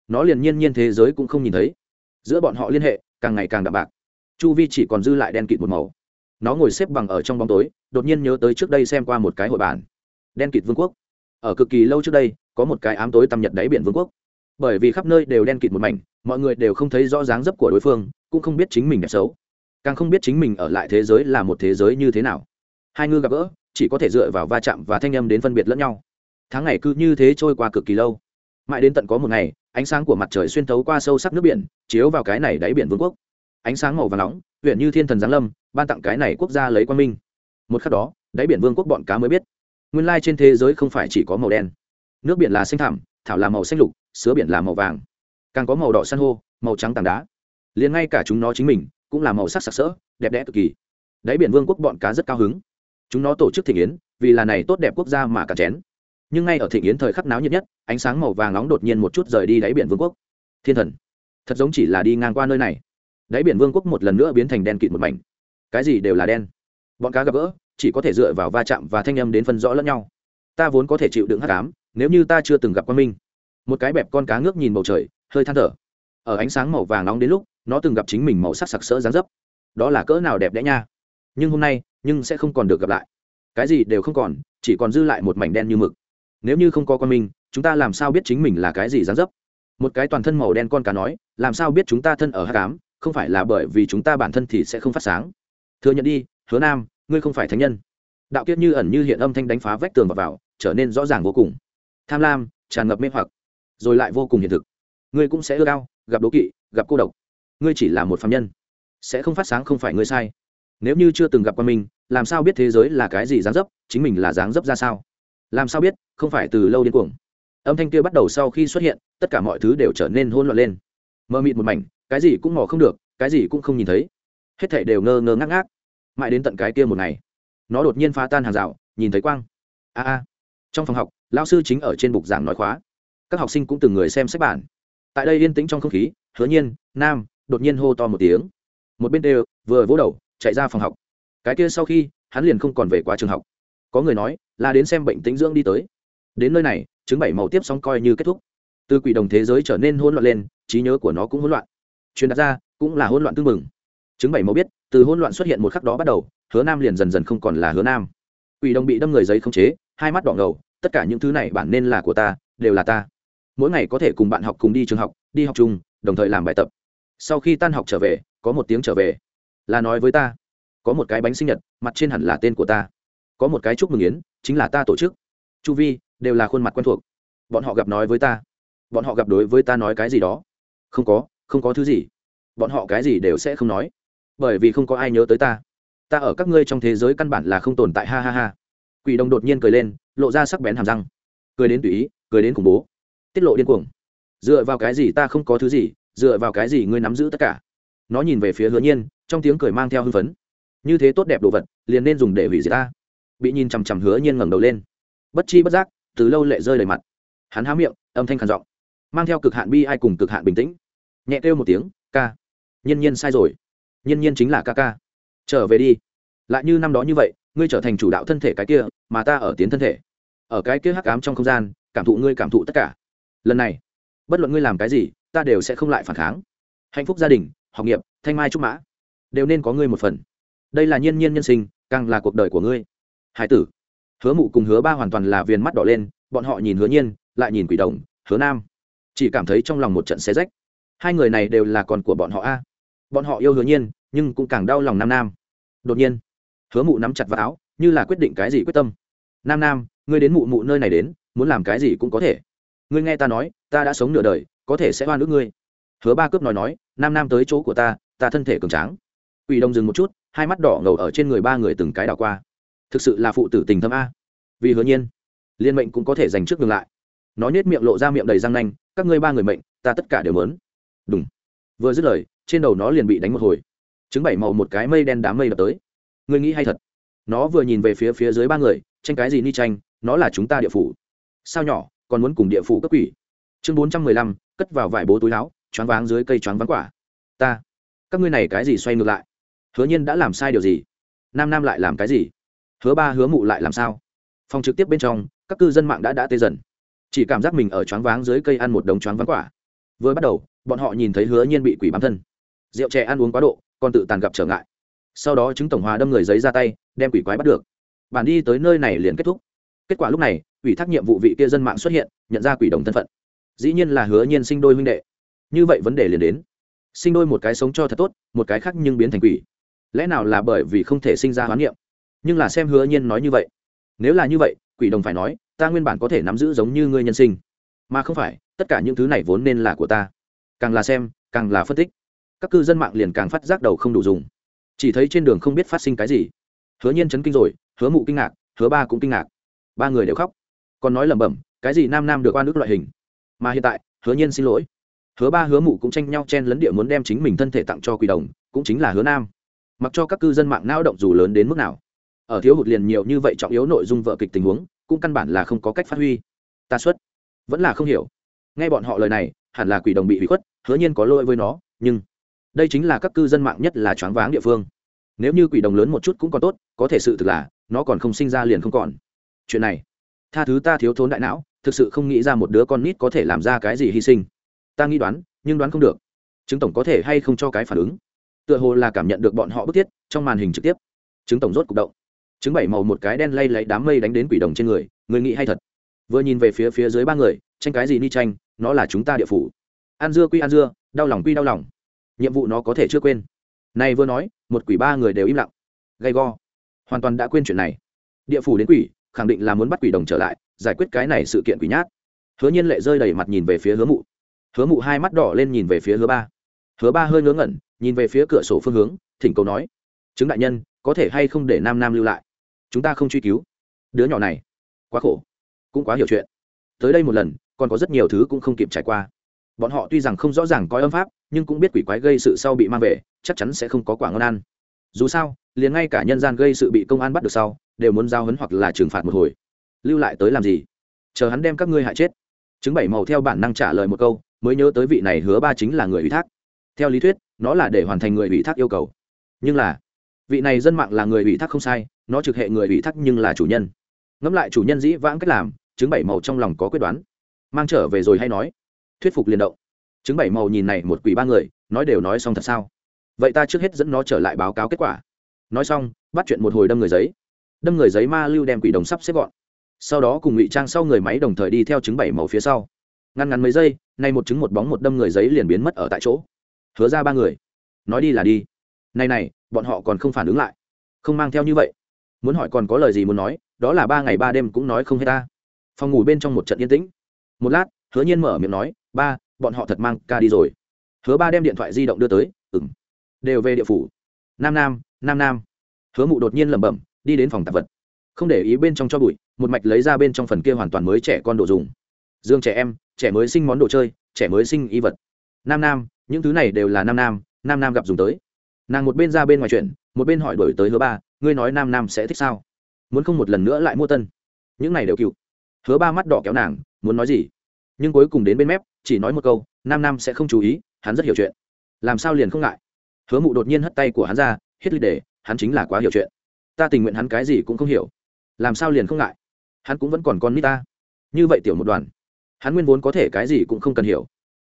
nó liền nhiên nhiên thế giới cũng không nhìn thấy. Giữa bọn họ liên hệ, càng ngày càng đậm bạc. Chu vi chỉ còn dư lại đen kịt một màu. Nó ngồi xếp bằng ở trong bóng tối, đột nhiên nhớ tới trước đây xem qua một cái hội bản. Đen kịt vương quốc. Ở cực kỳ lâu trước đây, có một cái ám tối tầm nhật đáy biển vương quốc bởi vì khắp nơi đều đen kịt một mảnh, mọi người đều không thấy rõ dáng dấp của đối phương, cũng không biết chính mình đẹp xấu. Càng không biết chính mình ở lại thế giới là một thế giới như thế nào. Hai ngư gặp gỡ, chỉ có thể dựa vào va chạm và thanh âm đến phân biệt lẫn nhau. Tháng ngày cứ như thế trôi qua cực kỳ lâu. Mãi đến tận có một ngày, ánh sáng của mặt trời xuyên thấu qua sâu sắc nước biển, chiếu vào cái này đáy biển vương quốc. Ánh sáng màu và nóng, huyện như thiên thần giáng lâm, ban tặng cái này quốc gia lấy quan minh. Một khắc đó, đáy biển vương quốc bọn cá mới biết. Nguyên lai trên thế giới không phải chỉ có màu đen. Nước biển là xanh thảm thảo là màu xanh lục sứa biển là màu vàng. Càng có màu đỏ san hô, màu trắng tảng đá. Liền ngay cả chúng nó chính mình cũng là màu sắc sặc sỡ, đẹp đẽ cực kỳ. Đáy biển vương quốc bọn cá rất cao hứng. Chúng nó tổ chức thị yến, vì là này tốt đẹp quốc gia mà cả chén. Nhưng ngay ở thị yến thời khắc náo nhiệt nhất, ánh sáng màu vàng nóng đột nhiên một chút rời đi đáy biển vương quốc. Thiên thần, thật giống chỉ là đi ngang qua nơi này. Đáy biển vương quốc một lần nữa biến thành đen kịt một mảnh. Cái gì đều là đen. Bọn cá gặp gỡ, chỉ có thể dựa vào va chạm và thanh âm đến phân rõ lẫn nhau. Ta vốn có thể chịu đựng hắc ám, nếu như ta chưa từng gặp quan minh một cái bẹp con cá ngước nhìn bầu trời, hơi than thở. Ở ánh sáng màu vàng nóng đến lúc, nó từng gặp chính mình màu sắc sặc sỡ dáng dấp. Đó là cỡ nào đẹp đẽ nha. Nhưng hôm nay, nhưng sẽ không còn được gặp lại. Cái gì đều không còn, chỉ còn dư lại một mảnh đen như mực. Nếu như không có con mình, chúng ta làm sao biết chính mình là cái gì dáng dấp? Một cái toàn thân màu đen con cá nói, làm sao biết chúng ta thân ở hát cám không phải là bởi vì chúng ta bản thân thì sẽ không phát sáng. Thừa nhận đi, hứa nam, ngươi không phải thánh nhân. Đạo kiết như ẩn như hiện âm thanh đánh phá vách tường và vào, trở nên rõ ràng vô cùng. Tham lam, tràn ngập mê hoặc rồi lại vô cùng hiện thực. Ngươi cũng sẽ ưa cao gặp đố kỵ, gặp cô độc. Ngươi chỉ là một phạm nhân, sẽ không phát sáng không phải ngươi sai. Nếu như chưa từng gặp qua mình, làm sao biết thế giới là cái gì dáng dấp, chính mình là dáng dấp ra sao? Làm sao biết, không phải từ lâu đến cuồng. Âm thanh kia bắt đầu sau khi xuất hiện, tất cả mọi thứ đều trở nên hôn loạn lên. Mơ mịt một mảnh, cái gì cũng mò không được, cái gì cũng không nhìn thấy. Hết thảy đều ngơ ngơ ngác ngác. Mãi đến tận cái kia một ngày, nó đột nhiên phá tan hàng rào, nhìn thấy quang. A a. Trong phòng học lao sư chính ở trên bục giảng nói khóa các học sinh cũng từng người xem sách bản. Tại đây yên tĩnh trong không khí, hứa nhiên, nam, đột nhiên hô to một tiếng. Một bên đều, vừa vỗ đầu, chạy ra phòng học. Cái kia sau khi, hắn liền không còn về quá trường học. Có người nói, là đến xem bệnh tính dưỡng đi tới. Đến nơi này chứng bảy màu tiếp xong coi như kết thúc. Từ quỷ đồng thế giới trở nên hỗn loạn lên, trí nhớ của nó cũng hỗn loạn. Truyền đặt ra, cũng là hỗn loạn tương mừng chứng bảy màu biết, từ hỗn loạn xuất hiện một khắc đó bắt đầu, hứa nam liền dần dần không còn là hứa nam. Quỷ đồng bị đâm người giấy không chế, hai mắt đỏ ngầu, tất cả những thứ này bản nên là của ta, đều là ta mỗi ngày có thể cùng bạn học cùng đi trường học, đi học chung, đồng thời làm bài tập. Sau khi tan học trở về, có một tiếng trở về. Là nói với ta, có một cái bánh sinh nhật, mặt trên hẳn là tên của ta. Có một cái chúc mừng yến, chính là ta tổ chức. Chu vi, đều là khuôn mặt quen thuộc. Bọn họ gặp nói với ta. Bọn họ gặp đối với ta nói cái gì đó. Không có không có thứ gì. Bọn họ cái gì đều sẽ không nói. Bởi vì không có ai nhớ tới ta. Ta ở các ngươi trong thế giới căn bản là không tồn tại, ha ha ha. Quỷ đồng đột nhiên cười lên, lộ ra sắc bén hàm răng. Cười đến tùy ý, cười đến khủng bố tiết lộ điên cuồng. Dựa vào cái gì ta không có thứ gì, dựa vào cái gì ngươi nắm giữ tất cả? Nó nhìn về phía hứa nhiên, trong tiếng cười mang theo hưng phấn. Như thế tốt đẹp đồ vật, liền nên dùng để hủy diệt ta. Bị nhìn chằm chằm hứa nhiên ngẩng đầu lên. Bất chi bất giác, từ lâu lệ rơi đầy mặt. Hắn há miệng, âm thanh khàn giọng, mang theo cực hạn bi ai cùng cực hạn bình tĩnh. Nhẹ kêu một tiếng, ca. Nhiên nhiên sai rồi. Nhiên nhiên chính là ca ca. Trở về đi. Lại như năm đó như vậy, ngươi trở thành chủ đạo thân thể cái kia, mà ta ở tiến thân thể. Ở cái kia hắc ám trong không gian, cảm thụ ngươi cảm thụ tất cả lần này, bất luận ngươi làm cái gì, ta đều sẽ không lại phản kháng. Hạnh phúc gia đình, học nghiệp, thanh mai trúc mã, đều nên có ngươi một phần. Đây là nhiên nhiên nhân sinh, càng là cuộc đời của ngươi. Hải tử, hứa mụ cùng hứa ba hoàn toàn là viền mắt đỏ lên, bọn họ nhìn hứa nhiên, lại nhìn quỷ đồng, hứa nam. Chỉ cảm thấy trong lòng một trận xé rách. Hai người này đều là con của bọn họ a. Bọn họ yêu hứa nhiên, nhưng cũng càng đau lòng nam nam. Đột nhiên, hứa mụ nắm chặt vào áo, như là quyết định cái gì quyết tâm. Nam nam, ngươi đến mụ mụ nơi này đến, muốn làm cái gì cũng có thể ngươi nghe ta nói, ta đã sống nửa đời, có thể sẽ oan ước ngươi. Hứa ba cướp nói nói, nam nam tới chỗ của ta ta thân thể cường tráng. Ủy đồng dừng một chút, hai mắt đỏ ngầu ở trên người ba người từng cái đảo qua. Thực sự là phụ tử tình thâm a. Vì hứa nhiên, liên mệnh cũng có thể dành trước ngừng lại. Nó nhét miệng lộ ra miệng đầy răng nanh, các ngươi ba người mệnh, ta tất cả đều mớn. Đúng vừa dứt lời, trên đầu nó liền bị đánh một hồi. Chứng bảy màu một cái mây đen đám mây đập tới. Ngươi nghĩ hay thật. Nó vừa nhìn về phía phía dưới ba người, tranh cái gì ni tranh, nó là chúng ta địa phủ. Sao nhỏ còn muốn cùng địa phủ cấp quỷ. Chương bốn trăm mười lăm, cất vào vải bố túi áo, choáng váng dưới cây choáng váng quả. Ta, các ngươi này cái gì xoay ngược lại? Hứa nhiên đã làm sai điều gì? Nam nam lại làm cái gì? Hứa ba, hứa mụ lại làm sao? Phòng trực tiếp bên trong, các cư dân mạng đã đã tê dần. Chỉ cảm giác mình ở choáng váng dưới cây ăn một đống choáng váng quả. Vừa bắt đầu, bọn họ nhìn thấy hứa nhiên bị quỷ bám thân. Rượu chè ăn uống quá độ, còn tự tàn gặp trở ngại. Sau đó chứng tổng hòa đâm người giấy ra tay, đem quỷ quái bắt được. Bản đi tới nơi này liền kết thúc kết quả lúc này, ủy thác nhiệm vụ vị kia dân mạng xuất hiện, nhận ra quỷ đồng thân phận. Dĩ nhiên là hứa nhiên sinh đôi huynh đệ. Như vậy vấn đề liền đến. Sinh đôi một cái sống cho thật tốt, một cái khác nhưng biến thành quỷ. Lẽ nào là bởi vì không thể sinh ra hoán niệm? Nhưng là xem hứa nhiên nói như vậy. Nếu là như vậy, quỷ đồng phải nói, ta nguyên bản có thể nắm giữ giống như ngươi nhân sinh. Mà không phải, tất cả những thứ này vốn nên là của ta. Càng là xem, càng là phân tích. Các cư dân mạng liền càng phát giác đầu không đủ dùng. Chỉ thấy trên đường không biết phát sinh cái gì. Hứa nhiên chấn kinh rồi, hứa mụ kinh ngạc, hứa ba cũng kinh ngạc ba người đều khóc. Còn nói lẩm bẩm, cái gì nam nam được oan ức loại hình? Mà hiện tại, hứa nhiên xin lỗi. Hứa ba hứa mụ cũng tranh nhau chen lấn địa muốn đem chính mình thân thể tặng cho quỷ đồng, cũng chính là hứa nam. Mặc cho các cư dân mạng nao động dù lớn đến mức nào. Ở thiếu hụt liền nhiều như vậy trọng yếu nội dung vợ kịch tình huống, cũng căn bản là không có cách phát huy. Ta xuất vẫn là không hiểu. Nghe bọn họ lời này, hẳn là quỷ đồng bị hủy khuất, hứa nhiên có lỗi với nó, nhưng đây chính là các cư dân mạng nhất là choáng váng địa phương. Nếu như quỷ đồng lớn một chút cũng còn tốt, có thể sự thực là, nó còn không sinh ra liền không còn chuyện này. Tha thứ ta thiếu thốn đại não, thực sự không nghĩ ra một đứa con nít có thể làm ra cái gì hy sinh. Ta nghĩ đoán, nhưng đoán không được. Chứng tổng có thể hay không cho cái phản ứng? Tựa hồ là cảm nhận được bọn họ bức thiết trong màn hình trực tiếp. Chứng tổng rốt cục động. Chứng bảy màu một cái đen lay lấy đám mây đánh đến quỷ đồng trên người người nghĩ hay thật. Vừa nhìn về phía phía dưới ba người, tranh cái gì ni tranh, nó là chúng ta địa phủ. An dưa quy an dưa, đau lòng quy đau lòng. Nhiệm vụ nó có thể chưa quên. Này vừa nói, một quỷ ba người đều im lặng. Gay go. Hoàn toàn đã quên chuyện này. Địa phủ đến quỷ khẳng định là muốn bắt quỷ đồng trở lại, giải quyết cái này sự kiện quỷ nhát. Hứa nhiên lệ rơi đầy mặt nhìn về phía hứa mụ. Hứa mụ hai mắt đỏ lên nhìn về phía hứa ba. Hứa ba hơi ngớ ngẩn, nhìn về phía cửa sổ phương hướng, thỉnh cầu nói chứng đại nhân, có thể hay không để nam nam lưu lại? Chúng ta không truy cứu. Đứa nhỏ này, quá khổ, cũng quá hiểu chuyện. Tới đây một lần, còn có rất nhiều thứ cũng không kịp trải qua. Bọn họ tuy rằng không rõ ràng coi âm pháp, nhưng cũng biết quỷ quái gây sự sau bị mang về, chắc chắn sẽ không có quả ngon ăn. Dù sao liền ngay cả nhân gian gây sự bị công an bắt được sau, đều muốn giao hấn hoặc là trừng phạt một hồi. Lưu lại tới làm gì? Chờ hắn đem các ngươi hại chết. Chứng bảy màu theo bản năng trả lời một câu, mới nhớ tới vị này hứa ba chính là người ủy thác. Theo lý thuyết, nó là để hoàn thành người ủy thác yêu cầu. Nhưng là, vị này dân mạng là người ủy thác không sai, nó trực hệ người ủy thác nhưng là chủ nhân. Ngẫm lại chủ nhân dĩ vãng cách làm chứng bảy màu trong lòng có quyết đoán. Mang trở về rồi hay nói? Thuyết phục liền động. Chứng bảy màu nhìn này một quỷ ba người, nói đều nói xong thật sao? Vậy ta trước hết dẫn nó trở lại báo cáo kết quả nói xong, bắt chuyện một hồi đâm người giấy. Đâm người giấy ma lưu đem quỷ đồng sắp xếp gọn. Sau đó cùng ngụy trang sau người máy đồng thời đi theo chứng bảy màu phía sau. Ngăn ngắn mấy giây, nay một chứng một bóng một đâm người giấy liền biến mất ở tại chỗ. Hứa ra ba người. Nói đi là đi. Này này, bọn họ còn không phản ứng lại. Không mang theo như vậy. Muốn hỏi còn có lời gì muốn nói, đó là ba ngày ba đêm cũng nói không hết ta. Phòng ngủ bên trong một trận yên tĩnh. Một lát, hứa nhiên mở miệng nói, ba, bọn họ thật mang ca đi rồi. Hứa ba đem điện thoại di động đưa tới ừng đều về địa phủ. Nam nam nam nam. Hứa mụ đột nhiên lẩm bẩm, đi đến phòng tạp vật. Không để ý bên trong cho bụi, một mạch lấy ra bên trong phần kia hoàn toàn mới trẻ con đồ dùng. Dương trẻ em, trẻ mới sinh món đồ chơi, trẻ mới sinh y vật. Nam nam, những thứ này đều là nam nam nam nam gặp dùng tới. Nàng một bên ra bên ngoài chuyện, một bên hỏi đổi tới hứa ba, ngươi nói nam nam sẽ thích sao? Muốn không một lần nữa lại mua tân? Những này đều cựu. Hứa ba mắt đỏ kéo nàng, muốn nói gì? Nhưng cuối cùng đến bên mép, chỉ nói một câu, nam nam sẽ không chú ý, hắn rất hiểu chuyện. Làm sao liền không ngại? Hứa mụ đột nhiên hất tay của hắn ra hết lịch Đề, hắn chính là quá hiểu chuyện. Ta tình nguyện hắn cái gì cũng không hiểu. Làm sao liền không ngại? Hắn cũng vẫn còn con nít ta. Như vậy tiểu một đoàn hắn nguyên vốn có thể cái gì cũng không cần hiểu.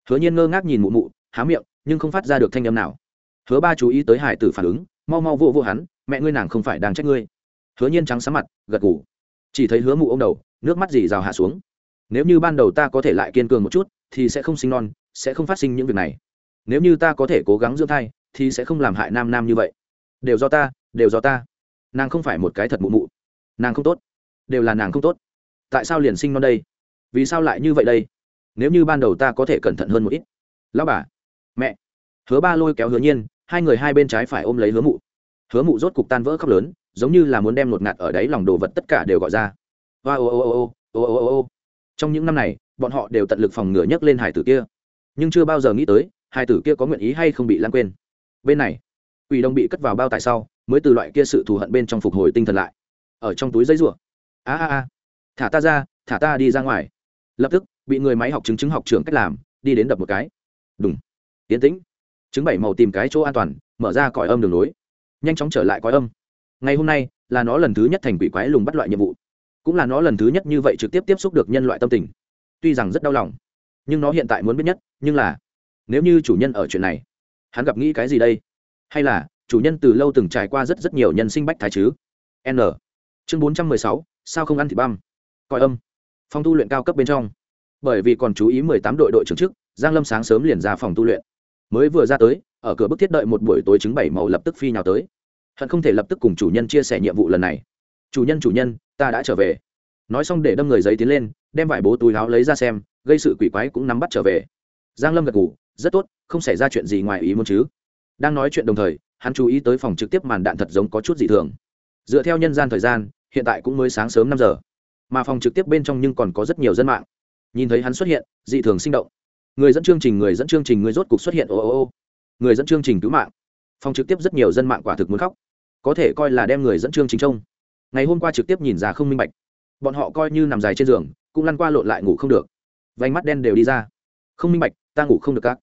Hứa nhiên ngơ ngác nhìn mụ mụ há miệng nhưng không phát ra được thanh âm nào. Hứa ba chú ý tới hải tử phản ứng mau mau vô vô hắn mẹ ngươi nàng không phải đang trách ngươi. Hứa nhiên trắng sáng mặt gật ngủ chỉ thấy hứa mụ ô m đầu nước mắt dì rào hạ xuống. Nếu như ban đầu ta có thể lại kiên cường một chút thì sẽ không sinh non sẽ không phát sinh những việc này. Nếu như ta có thể cố gắng dưỡng thai thì sẽ không làm hại nam nam như vậy đều do ta, đều do ta. Nàng không phải một cái thật mụ mụ. Nàng không tốt. Đều là nàng không tốt. Tại sao liền sinh non đây? Vì sao lại như vậy đây? Nếu như ban đầu ta có thể cẩn thận hơn một ít. Lão bà, mẹ. Hứa ba lôi kéo hứa nhiên, hai người hai bên trái phải ôm lấy hứa mụ. Hứa mụ rốt cục tan vỡ khóc lớn, giống như là muốn đem một ngạt ở đấy lòng đồ vật tất cả đều gọi ra. Hoa ô ô ô ô ô ô ô ô. Trong những năm này, bọn họ đều tận lực phòng ngừa nhấc lên hải tử kia. Nhưng chưa bao giờ nghĩ tới hải tử kia có nguyện ý hay không bị lãng quên. Bên này Quỷ đồng bị cất vào bao tải sau, mới từ loại kia sự thù hận bên trong phục hồi tinh thần lại. Ở trong túi giấy rủa a a a. Thả ta ra, thả ta đi ra ngoài. Lập tức, bị người máy học chứng chứng học trưởng cách làm, đi đến đập một cái. Đúng tiến tĩnh. Chứng bảy màu tìm cái chỗ an toàn, mở ra cõi âm đường lối. Nhanh chóng trở lại cõi âm. Ngày hôm nay, là nó lần thứ nhất thành quỷ quái lùng bắt loại nhiệm vụ. Cũng là nó lần thứ nhất như vậy trực tiếp tiếp xúc được nhân loại tâm tình. Tuy rằng rất đau lòng, nhưng nó hiện tại muốn biết nhất, nhưng là, nếu như chủ nhân ở chuyện này, hắn gặp nghĩ cái gì đây? Hay là, chủ nhân từ lâu từng trải qua rất rất nhiều nhân sinh bách thái chứ? N. Chương bốn trăm mười sáu, sao không ăn thịt băm? Coi âm. Phòng tu luyện cao cấp bên trong. Bởi vì còn chú ý mười tám đội đội trưởng chức giang lâm sáng sớm liền ra phòng tu luyện. Mới vừa ra tới, ở cửa bức thiết đợi một buổi tối chứng bảy màu lập tức phi nhào tới. Hận không thể lập tức cùng chủ nhân chia sẻ nhiệm vụ lần này. Chủ nhân chủ nhân, ta đã trở về. Nói xong để đâm người giấy tiến lên, đem vải bố túi láo lấy ra xem, gây sự quỷ quái cũng nắm bắt trở về. Giang lâm gật ngủ rất tốt, không xảy ra chuyện gì ngoài ý muốn chứ đang nói chuyện đồng thời, hắn chú ý tới phòng trực tiếp màn đạn thật giống có chút dị thường. Dựa theo nhân gian thời gian, hiện tại cũng mới sáng sớm năm giờ. Mà phòng trực tiếp bên trong nhưng còn có rất nhiều dân mạng. Nhìn thấy hắn xuất hiện, dị thường sinh động. Người dẫn chương trình, người dẫn chương trình, người rốt cục xuất hiện, ô ô ô. Người dẫn chương trình cứu mạng. Phòng trực tiếp rất nhiều dân mạng quả thực muốn khóc. Có thể coi là đem người dẫn chương trình trông. Ngày hôm qua trực tiếp nhìn ra không minh bạch. Bọn họ coi như nằm dài trên giường, cũng lăn qua lộn lại ngủ không được. Vành mắt đen đều đi ra. Không minh bạch, ta ngủ không được các.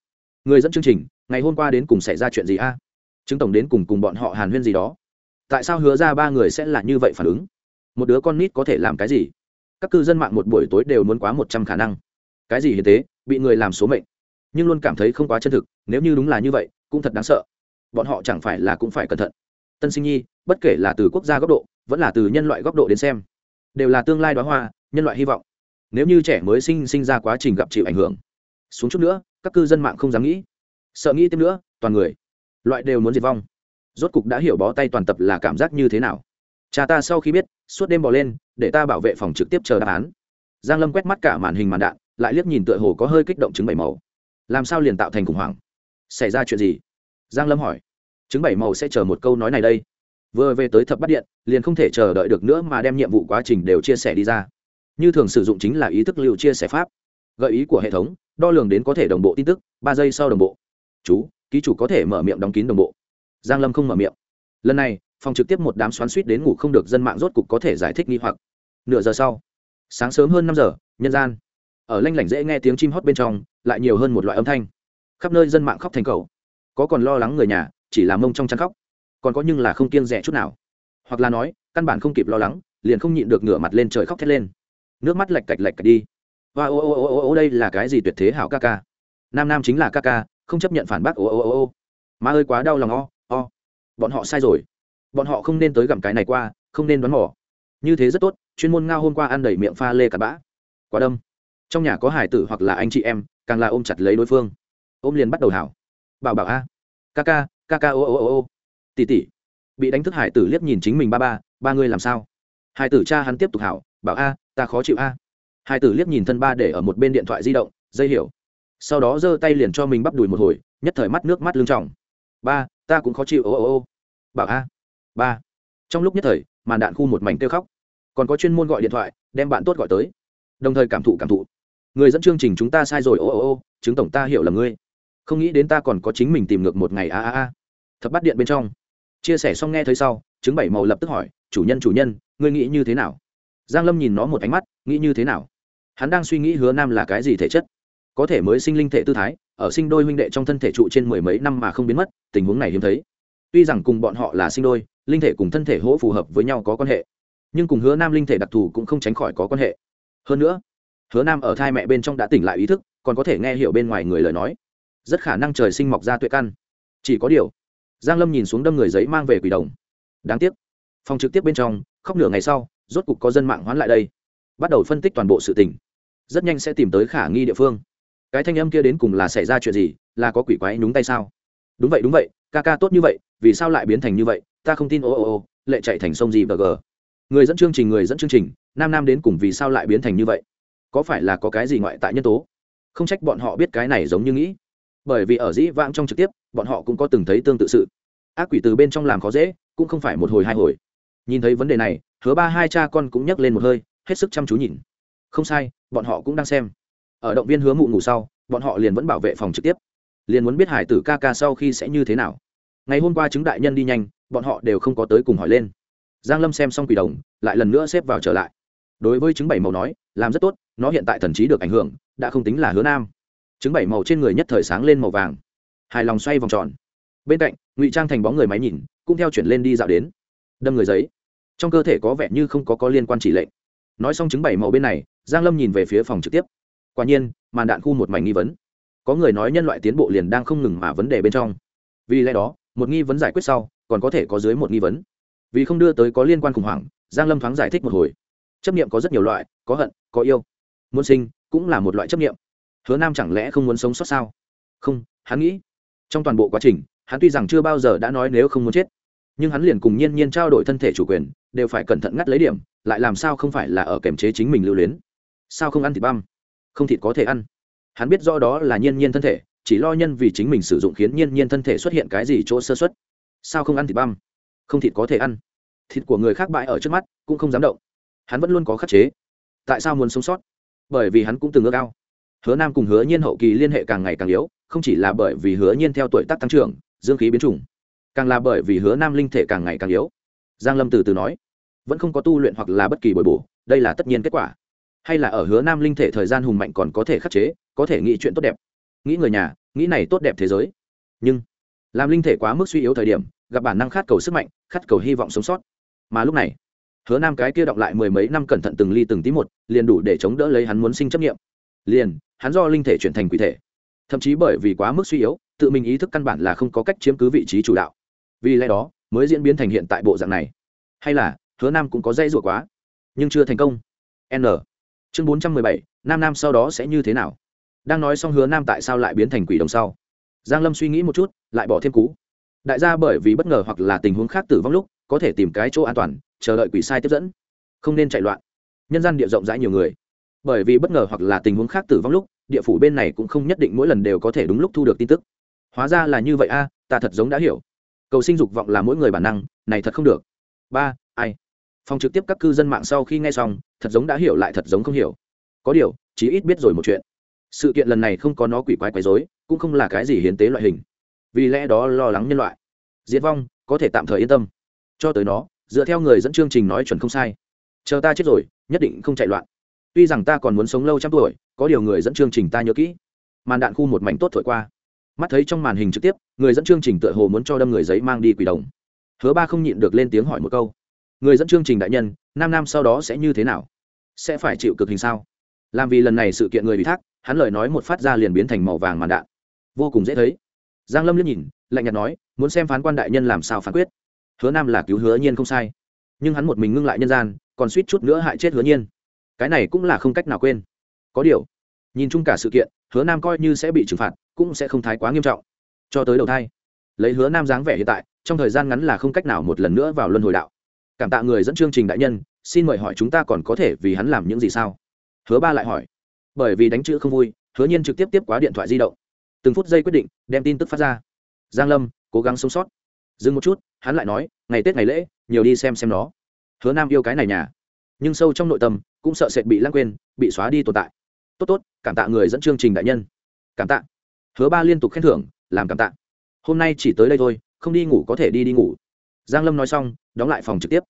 Người dẫn chương trình ngày hôm qua đến cùng xảy ra chuyện gì a? Chứng tổng đến cùng cùng bọn họ hàn huyên gì đó. Tại sao hứa ra ba người sẽ là như vậy phản ứng? Một đứa con nít có thể làm cái gì? Các cư dân mạng một buổi tối đều muốn quá một trăm khả năng. Cái gì hiến tế, bị người làm số mệnh. Nhưng luôn cảm thấy không quá chân thực, nếu như đúng là như vậy, cũng thật đáng sợ. Bọn họ chẳng phải là cũng phải cẩn thận. Tân sinh nhi, bất kể là từ quốc gia góc độ, vẫn là từ nhân loại góc độ đến xem, đều là tương lai đoá hoa, nhân loại hy vọng. Nếu như trẻ mới sinh sinh ra quá trình gặp chịu ảnh hưởng. Xuống chút nữa, các cư dân mạng không dám nghĩ sợ nghĩ tiếp nữa, toàn người, loại đều muốn diệt vong. Rốt cục đã hiểu bó tay toàn tập là cảm giác như thế nào. Cha ta sau khi biết, suốt đêm bỏ lên, để ta bảo vệ phòng trực tiếp chờ đáp án. Giang lâm quét mắt cả màn hình màn đạn, lại liếc nhìn tựa hồ có hơi kích động chứng bảy màu. Làm sao liền tạo thành khủng hoảng? Xảy ra chuyện gì? Giang lâm hỏi. Chứng bảy màu sẽ chờ một câu nói này đây. Vừa về tới thập bắt điện, liền không thể chờ đợi được nữa mà đem nhiệm vụ quá trình đều chia sẻ đi ra. Như thường sử dụng chính là ý thức lưu chia sẻ pháp. Gợi ý của hệ thống, đo lường đến có thể đồng bộ tin tức, ba giây sau đồng bộ chú, ký chủ có thể mở miệng đóng kín đồng bộ. Giang lâm không mở miệng. Lần này, phòng trực tiếp một đám xoắn suýt đến ngủ không được dân mạng rốt cục có thể giải thích nghi hoặc. Nửa giờ sau, sáng sớm hơn năm giờ, nhân gian. Ở lanh lảnh dễ nghe tiếng chim hót bên trong, lại nhiều hơn một loại âm thanh. Khắp nơi dân mạng khóc thành cầu. Có còn lo lắng người nhà, chỉ làm mông trong chăn khóc. Còn có nhưng là không kiêng rẻ chút nào. Hoặc là nói, căn bản không kịp lo lắng, liền không nhịn được ngửa mặt lên trời khóc thét lên. Nước mắt lạch cạch lạch cạch đi. Và ô ô ô ô ô, đây là cái gì tuyệt thế hảo ca ca? Nam nam chính là ca ca không chấp nhận phản bác, ô ô ô ô. Má ơi, quá đau lòng, o o. Bọn họ sai rồi. Bọn họ không nên tới gặm cái này qua, không nên đoán mỏ như thế rất tốt, chuyên môn ngao hôm qua ăn đầy miệng pha lê cặp bã. Quá đâm. Trong nhà có hải tử hoặc là anh chị em, càng là ôm chặt lấy đối phương. Ôm liền bắt đầu hảo. Bảo bảo, a. Ca ca ca ca, ô ô ô ô. Tỉ tỉ. Bị đánh thức hải tử liếc nhìn chính mình ba ba ba người làm sao? Hải tử cha hắn tiếp tục hảo, bảo, a, ta khó chịu, a. Hải tử liếc nhìn thân ba để ở một bên điện thoại di động, dây hiểu sau đó giơ tay liền cho mình bắp đùi một hồi, nhất thời mắt nước mắt lưng trọng ba, ta cũng khó chịu, ô ô ô. Bảo a. Ba. Trong lúc nhất thời, màn đạn khu một mảnh kêu khóc. Còn có chuyên môn gọi điện thoại, đem bạn tốt gọi tới. Đồng thời cảm thụ cảm thụ. Người dẫn chương trình chúng ta sai rồi, ô ô ô. Chứng tổng ta hiểu là ngươi. Không nghĩ đến ta còn có chính mình tìm ngược một ngày, a a a. Thập bắt điện bên trong. Chia sẻ xong nghe thấy sau chứng bảy màu lập tức hỏi, chủ nhân chủ nhân, ngươi nghĩ như thế nào? Giang lâm nhìn nó một ánh mắt, nghĩ như thế nào? Hắn đang suy nghĩ hứa nam là cái gì thể chất có thể mới sinh linh thể tư thái, ở sinh đôi huynh đệ trong thân thể trụ trên mười mấy năm mà không biến mất, tình huống này hiếm thấy. Tuy rằng cùng bọn họ là sinh đôi, linh thể cùng thân thể hỗ phù hợp với nhau có quan hệ, nhưng cùng hứa nam linh thể đặc thù cũng không tránh khỏi có quan hệ. Hơn nữa, hứa nam ở thai mẹ bên trong đã tỉnh lại ý thức, còn có thể nghe hiểu bên ngoài người lời nói. Rất khả năng trời sinh mọc ra tuệ căn. Chỉ có điều, giang lâm nhìn xuống đâm người giấy mang về quỷ đồng. Đáng tiếc, phòng trực tiếp bên trong, khóc nửa ngày sau, rốt cục có dân mạng hoán lại đây. Bắt đầu phân tích toàn bộ sự tình. Rất nhanh sẽ tìm tới khả nghi địa phương cái thanh âm kia đến cùng là xảy ra chuyện gì, là có quỷ quái nhúng tay sao? Đúng vậy đúng vậy, ca ca tốt như vậy, vì sao lại biến thành như vậy? Ta không tin, ô ô ô, lệ chạy thành sông gì bờ gờ. Người dẫn chương trình, người dẫn chương trình, nam nam đến cùng vì sao lại biến thành như vậy? Có phải là có cái gì ngoại tại nhân tố? Không trách bọn họ biết cái này giống như nghĩ. Bởi vì ở dĩ vãng trong trực tiếp, bọn họ cũng có từng thấy tương tự sự. Ác quỷ từ bên trong làm khó dễ, cũng không phải một hồi, hai hồi. Nhìn thấy vấn đề này, hứa ba hai cha con cũng nhấc lên một hơi, hết sức chăm chú nhìn. Không sai, bọn họ cũng đang xem ở động viên hứa mụ ngủ sau, bọn họ liền vẫn bảo vệ phòng trực tiếp. Liền muốn biết hải tử ca ca sau khi sẽ như thế nào. Ngày hôm qua chứng đại nhân đi nhanh, bọn họ đều không có tới cùng hỏi lên. Giang lâm xem xong quỷ đồng, lại lần nữa xếp vào trở lại. Đối với chứng bảy màu nói, làm rất tốt, nó hiện tại thần trí được ảnh hưởng, đã không tính là hứa nam. Chứng bảy màu trên người nhất thời sáng lên màu vàng. Hài lòng xoay vòng tròn. Bên cạnh, ngụy trang thành bóng người máy nhìn, cũng theo chuyển lên đi dạo đến. Đâm người giấy. Trong cơ thể có vẻ như không có có liên quan chỉ lệnh. Nói xong chứng bảy màu bên này, giang lâm nhìn về phía phòng trực tiếp quả nhiên, màn đạn khu một mảnh nghi vấn. Có người nói nhân loại tiến bộ liền đang không ngừng mà vấn đề bên trong. Vì lẽ đó, một nghi vấn giải quyết sau, còn có thể có dưới một nghi vấn. Vì không đưa tới có liên quan khủng hoảng, giang lâm thoáng giải thích một hồi. Chấp niệm có rất nhiều loại, có hận, có yêu. Muốn sinh, cũng là một loại chấp niệm. Hứa nam chẳng lẽ không muốn sống sót sao? Không, hắn nghĩ. Trong toàn bộ quá trình, hắn tuy rằng chưa bao giờ đã nói nếu không muốn chết, nhưng hắn liền cùng nhiên nhiên trao đổi thân thể chủ quyền, đều phải cẩn thận ngắt lấy điểm, lại làm sao không phải là ở kềm chế chính mình lưu luyến? Sao không ăn thịt băm? Không thịt có thể ăn. Hắn biết rõ đó là nhiên nhiên thân thể, chỉ lo nhân vì chính mình sử dụng khiến nhiên nhiên thân thể xuất hiện cái gì chỗ sơ xuất sao không ăn thịt băm? Không thịt có thể ăn. Thịt của người khác bãi ở trước mắt, cũng không dám động. Hắn vẫn luôn có khắc chế. Tại sao muốn sống sót? Bởi vì hắn cũng từng ước ao. Hứa nam cùng hứa nhiên hậu kỳ liên hệ càng ngày càng yếu, không chỉ là bởi vì hứa nhiên theo tuổi tác tăng trưởng, dương khí biến chủng, càng là bởi vì hứa nam linh thể càng ngày càng yếu. Giang lâm từ từ nói, vẫn không có tu luyện hoặc là bất kỳ bồi bổ, đây là tất nhiên kết quả hay là ở hứa nam linh thể thời gian hùng mạnh còn có thể khắc chế, có thể nghĩ chuyện tốt đẹp. Nghĩ người nhà, nghĩ này tốt đẹp thế giới. Nhưng, làm linh thể quá mức suy yếu thời điểm, gặp bản năng khát cầu sức mạnh, khát cầu hy vọng sống sót. Mà lúc này, hứa nam cái kia đọc lại mười mấy năm cẩn thận từng ly từng tí một, liền đủ để chống đỡ lấy hắn muốn sinh chấp nghiệm liền, hắn do linh thể chuyển thành quỷ thể. Thậm chí bởi vì quá mức suy yếu, tự mình ý thức căn bản là không có cách chiếm cứ vị trí chủ đạo. Vì lẽ đó, mới diễn biến thành hiện tại bộ dạng này. Hay là, hứa nam cũng có dây rủa quá, nhưng chưa thành công. N chương bốn trăm mười bảy, nam nam sau đó sẽ như thế nào? Đang nói xong hứa nam tại sao lại biến thành quỷ đồng sau. Giang lâm suy nghĩ một chút, lại bỏ thêm cú. Đại gia bởi vì bất ngờ hoặc là tình huống khác tử vong lúc, có thể tìm cái chỗ an toàn, chờ đợi quỷ sai tiếp dẫn. Không nên chạy loạn. Nhân gian địa rộng rãi nhiều người. Bởi vì bất ngờ hoặc là tình huống khác tử vong lúc, địa phủ bên này cũng không nhất định mỗi lần đều có thể đúng lúc thu được tin tức. Hóa ra là như vậy a, ta thật giống đã hiểu. Cầu sinh dục vọng là mỗi người bản năng, này thật không được. Ba phòng trực tiếp các cư dân mạng sau khi nghe xong, thật giống đã hiểu lại thật giống không hiểu. Có điều chí ít biết rồi một chuyện. Sự kiện lần này không có nó quỷ quái quái dối cũng không là cái gì hiến tế loại hình. Vì lẽ đó lo lắng nhân loại. Diệt vong, có thể tạm thời yên tâm. Cho tới nó, dựa theo người dẫn chương trình nói chuẩn không sai. Chờ ta chết rồi, nhất định không chạy loạn. Tuy rằng ta còn muốn sống lâu trăm tuổi, có điều người dẫn chương trình ta nhớ kỹ. Màn đạn khu một mảnh tốt thổi qua. Mắt thấy trong màn hình trực tiếp, người dẫn chương trình tựa hồ muốn cho đâm người giấy mang đi quỷ đồng. Hứa ba không nhịn được lên tiếng hỏi một câu người dẫn chương trình đại nhân, nam nam sau đó sẽ như thế nào? Sẽ phải chịu cực hình sao? Làm vì lần này sự kiện người bị thác, hắn lời nói một phát ra liền biến thành màu vàng màn đạn. Vô cùng dễ thấy. Giang lâm liếc nhìn, lạnh nhạt nói, muốn xem phán quan đại nhân làm sao phán quyết. Hứa nam là cứu hứa nhiên không sai. Nhưng hắn một mình ngưng lại nhân gian, còn suýt chút nữa hại chết hứa nhiên. Cái này cũng là không cách nào quên. Có điều, nhìn chung cả sự kiện, hứa nam coi như sẽ bị trừng phạt, cũng sẽ không thái quá nghiêm trọng. Cho tới đầu thai, lấy hứa nam dáng vẻ hiện tại, trong thời gian ngắn là không cách nào một lần nữa vào luân hồi đạo cảm tạ người dẫn chương trình đại nhân, xin mời hỏi chúng ta còn có thể vì hắn làm những gì sao? Hứa ba lại hỏi. Bởi vì đánh chữ không vui, hứa nhiên trực tiếp tiếp quá điện thoại di động. Từng phút giây quyết định, đem tin tức phát ra. Giang lâm, cố gắng sống sót. Dừng một chút, hắn lại nói, ngày tết ngày lễ, nhiều đi xem xem nó. Hứa nam yêu cái này nhà. Nhưng sâu trong nội tâm, cũng sợ sệt bị lãng quên, bị xóa đi tồn tại. Tốt tốt, cảm tạ người dẫn chương trình đại nhân. Cảm tạ. Hứa ba liên tục khen thưởng, làm cảm tạ. Hôm nay chỉ tới đây thôi, không đi ngủ có thể đi đi ngủ giang lâm nói xong, đóng lại phòng trực tiếp.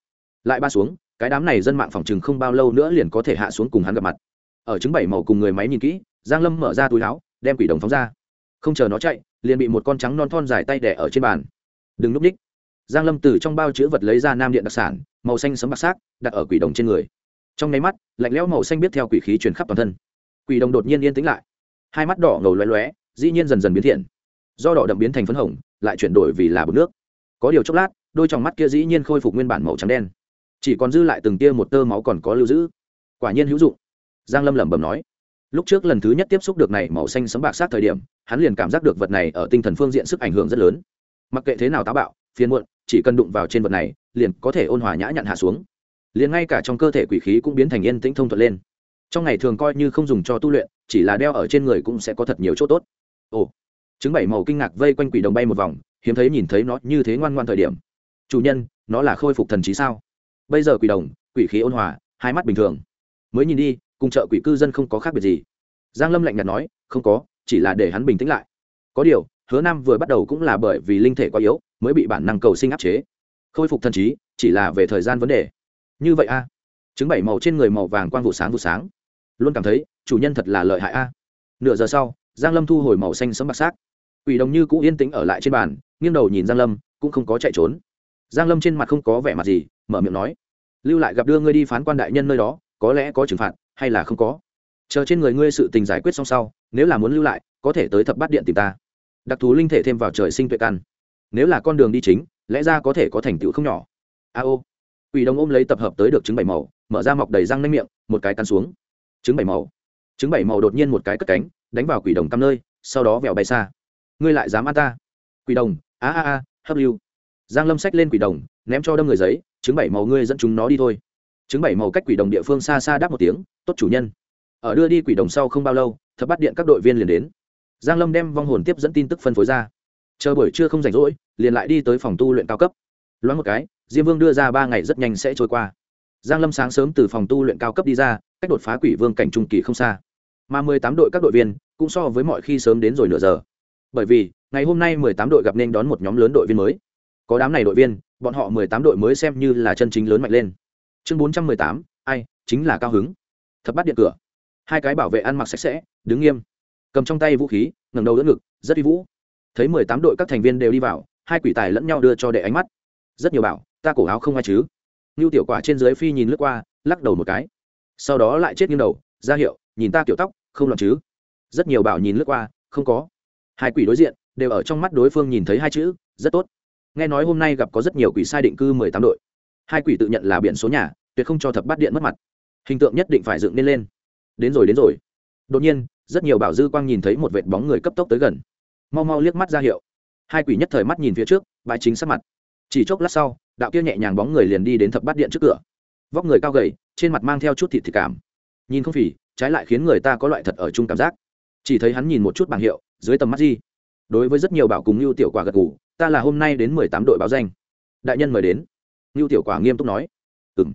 Lại ba xuống, cái đám này dân mạng phòng chừng không bao lâu nữa liền có thể hạ xuống cùng hắn gặp mặt. Ở chứng bảy màu cùng người máy nhìn kỹ, giang lâm mở ra túi áo, đem quỷ đồng phóng ra. Không chờ nó chạy, liền bị một con trắng non thon dài tay đẻ ở trên bàn. Đừng núp ních giang lâm từ trong bao chứa vật lấy ra nam điện đặc sản, màu xanh sấm bạc sắc, đặt ở quỷ đồng trên người. Trong nháy mắt, lạnh lẽo màu xanh biết theo quỷ khí truyền khắp toàn thân. Quỷ đồng đột nhiên yên tĩnh lại. Hai mắt đỏ ngầu loé loé dĩ nhiên dần dần biến thiện. Do đỏ đậm biến thành phấn hồng, lại chuyển đổi vì là bột nước. Có điều chốc lát đôi trong mắt kia dĩ nhiên khôi phục nguyên bản màu trắng đen. Chỉ còn dư lại từng tia một tơ máu còn có lưu giữ. Quả nhiên hữu dụng. Giang lâm lẩm bẩm nói. Lúc trước lần thứ nhất tiếp xúc được này màu xanh sấm bạc sát thời điểm, hắn liền cảm giác được vật này ở tinh thần phương diện sức ảnh hưởng rất lớn. Mặc kệ thế nào táo bạo, phiền muộn, chỉ cần đụng vào trên vật này, liền có thể ôn hòa nhã nhặn hạ xuống. Liền ngay cả trong cơ thể quỷ khí cũng biến thành yên tĩnh thông thuận lên. Trong ngày thường coi như không dùng cho tu luyện, chỉ là đeo ở trên người cũng sẽ có thật nhiều chỗ tốt. Ồ. Chứng bảy màu kinh ngạc vây quanh quỷ đồng bay một vòng, hiếm thấy nhìn thấy nó như thế ngoan ngoan thời điểm chủ nhân, nó là khôi phục thần trí sao? Bây giờ quỷ đồng, quỷ khí ôn hòa, hai mắt bình thường. Mới nhìn đi, cùng chợ quỷ cư dân không có khác biệt gì. Giang lâm lạnh nhạt nói, không có, chỉ là để hắn bình tĩnh lại. Có điều, hứa nam vừa bắt đầu cũng là bởi vì linh thể quá yếu, mới bị bản năng cầu sinh áp chế. Khôi phục thần trí, chỉ là về thời gian vấn đề. Như vậy a. Chứng bảy màu trên người màu vàng quang vụ sáng vụ sáng. Luôn cảm thấy, chủ nhân thật là lợi hại a. Nửa giờ sau, giang lâm thu hồi màu xanh sẫm bạc sắc quỷ đồng như cũ yên tĩnh ở lại trên bàn, nghiêng đầu nhìn giang lâm, cũng không có chạy trốn giang lâm trên mặt không có vẻ mặt gì, mở miệng nói, lưu lại gặp đưa ngươi đi phán quan đại nhân nơi đó, có lẽ có trừng phạt, hay là không có. Chờ trên người ngươi sự tình giải quyết xong sau, nếu là muốn lưu lại, có thể tới thập bát điện tìm ta. Đặc thù linh thể thêm vào trời sinh tuệ căn. Nếu là con đường đi chính, lẽ ra có thể có thành tựu không nhỏ. A ô. Quỷ đồng ôm lấy tập hợp tới được trứng bảy màu, mở ra mọc đầy răng nanh miệng, một cái cắn xuống. Trứng bảy màu. Trứng bảy màu đột nhiên một cái cất cánh, đánh vào quỷ đồng tăm nơi, sau đó vèo bay xa. Ngươi lại dám ăn ta? Quỷ đồng, a a a, hấp lưu giang lâm sách lên quỷ đồng, ném cho đâm người giấy chứng bảy màu ngươi dẫn chúng nó đi thôi. Chứng bảy màu cách quỷ đồng địa phương xa xa đáp một tiếng, tốt chủ nhân. Ở đưa đi quỷ đồng sau không bao lâu, thập bắt điện các đội viên liền đến. Giang lâm đem vong hồn tiếp dẫn tin tức phân phối ra. Chờ buổi trưa không rảnh rỗi, liền lại đi tới phòng tu luyện cao cấp. Loáng một cái, diêm vương đưa ra ba ngày rất nhanh sẽ trôi qua. Giang lâm sáng sớm từ phòng tu luyện cao cấp đi ra, cách đột phá quỷ vương cảnh trung kỳ không xa. Mà mười tám đội các đội viên, cũng so với mọi khi sớm đến rồi nửa giờ. Bởi vì, ngày hôm nay mười tám đội gặp nên đón một nhóm lớn đội viên mới có đám này đội viên, bọn họ mười tám đội mới xem như là chân chính lớn mạnh lên. Chương bốn trăm mười tám, ai, chính là cao hứng. Thập bắt điện cửa. Hai cái bảo vệ ăn mặc sạch sẽ, đứng nghiêm. Cầm trong tay vũ khí, ngẩng đầu đỡ ngực, rất uy vũ. Thấy mười tám đội các thành viên đều đi vào, hai quỷ tài lẫn nhau đưa cho đệ ánh mắt. Rất nhiều bảo, ta cổ áo không ai chứ. Ngưu tiểu quả trên dưới phi nhìn lướt qua, lắc đầu một cái. Sau đó lại chết nghiêng đầu, ra hiệu, nhìn ta kiểu tóc, không loạn chứ. Rất nhiều bảo nhìn lướt qua, không có. Hai quỷ đối diện, đều ở trong mắt đối phương nhìn thấy hai chữ, rất tốt nghe nói hôm nay gặp có rất nhiều quỷ sai định cư mười tám đội. Hai quỷ tự nhận là biển số nhà, tuyệt không cho thập bát điện mất mặt. Hình tượng nhất định phải dựng nên lên. Đến rồi đến rồi. Đột nhiên, rất nhiều bảo dư quang nhìn thấy một vệt bóng người cấp tốc tới gần. Mau mau liếc mắt ra hiệu. Hai quỷ nhất thời mắt nhìn phía trước, bãi chính sắc mặt. Chỉ chốc lát sau, đạo kia nhẹ nhàng bóng người liền đi đến thập bát điện trước cửa. Vóc người cao gầy, trên mặt mang theo chút thịt thịt cảm. Nhìn không phỉ trái lại khiến người ta có loại thật ở chung cảm giác. Chỉ thấy hắn nhìn một chút bảng hiệu, dưới tầm mắt gì? Đối với rất nhiều bảo cùng như tiểu quả gật ngủ ta là hôm nay đến mười tám đội báo danh. Đại nhân mời đến. Như tiểu quả nghiêm túc nói. Ừng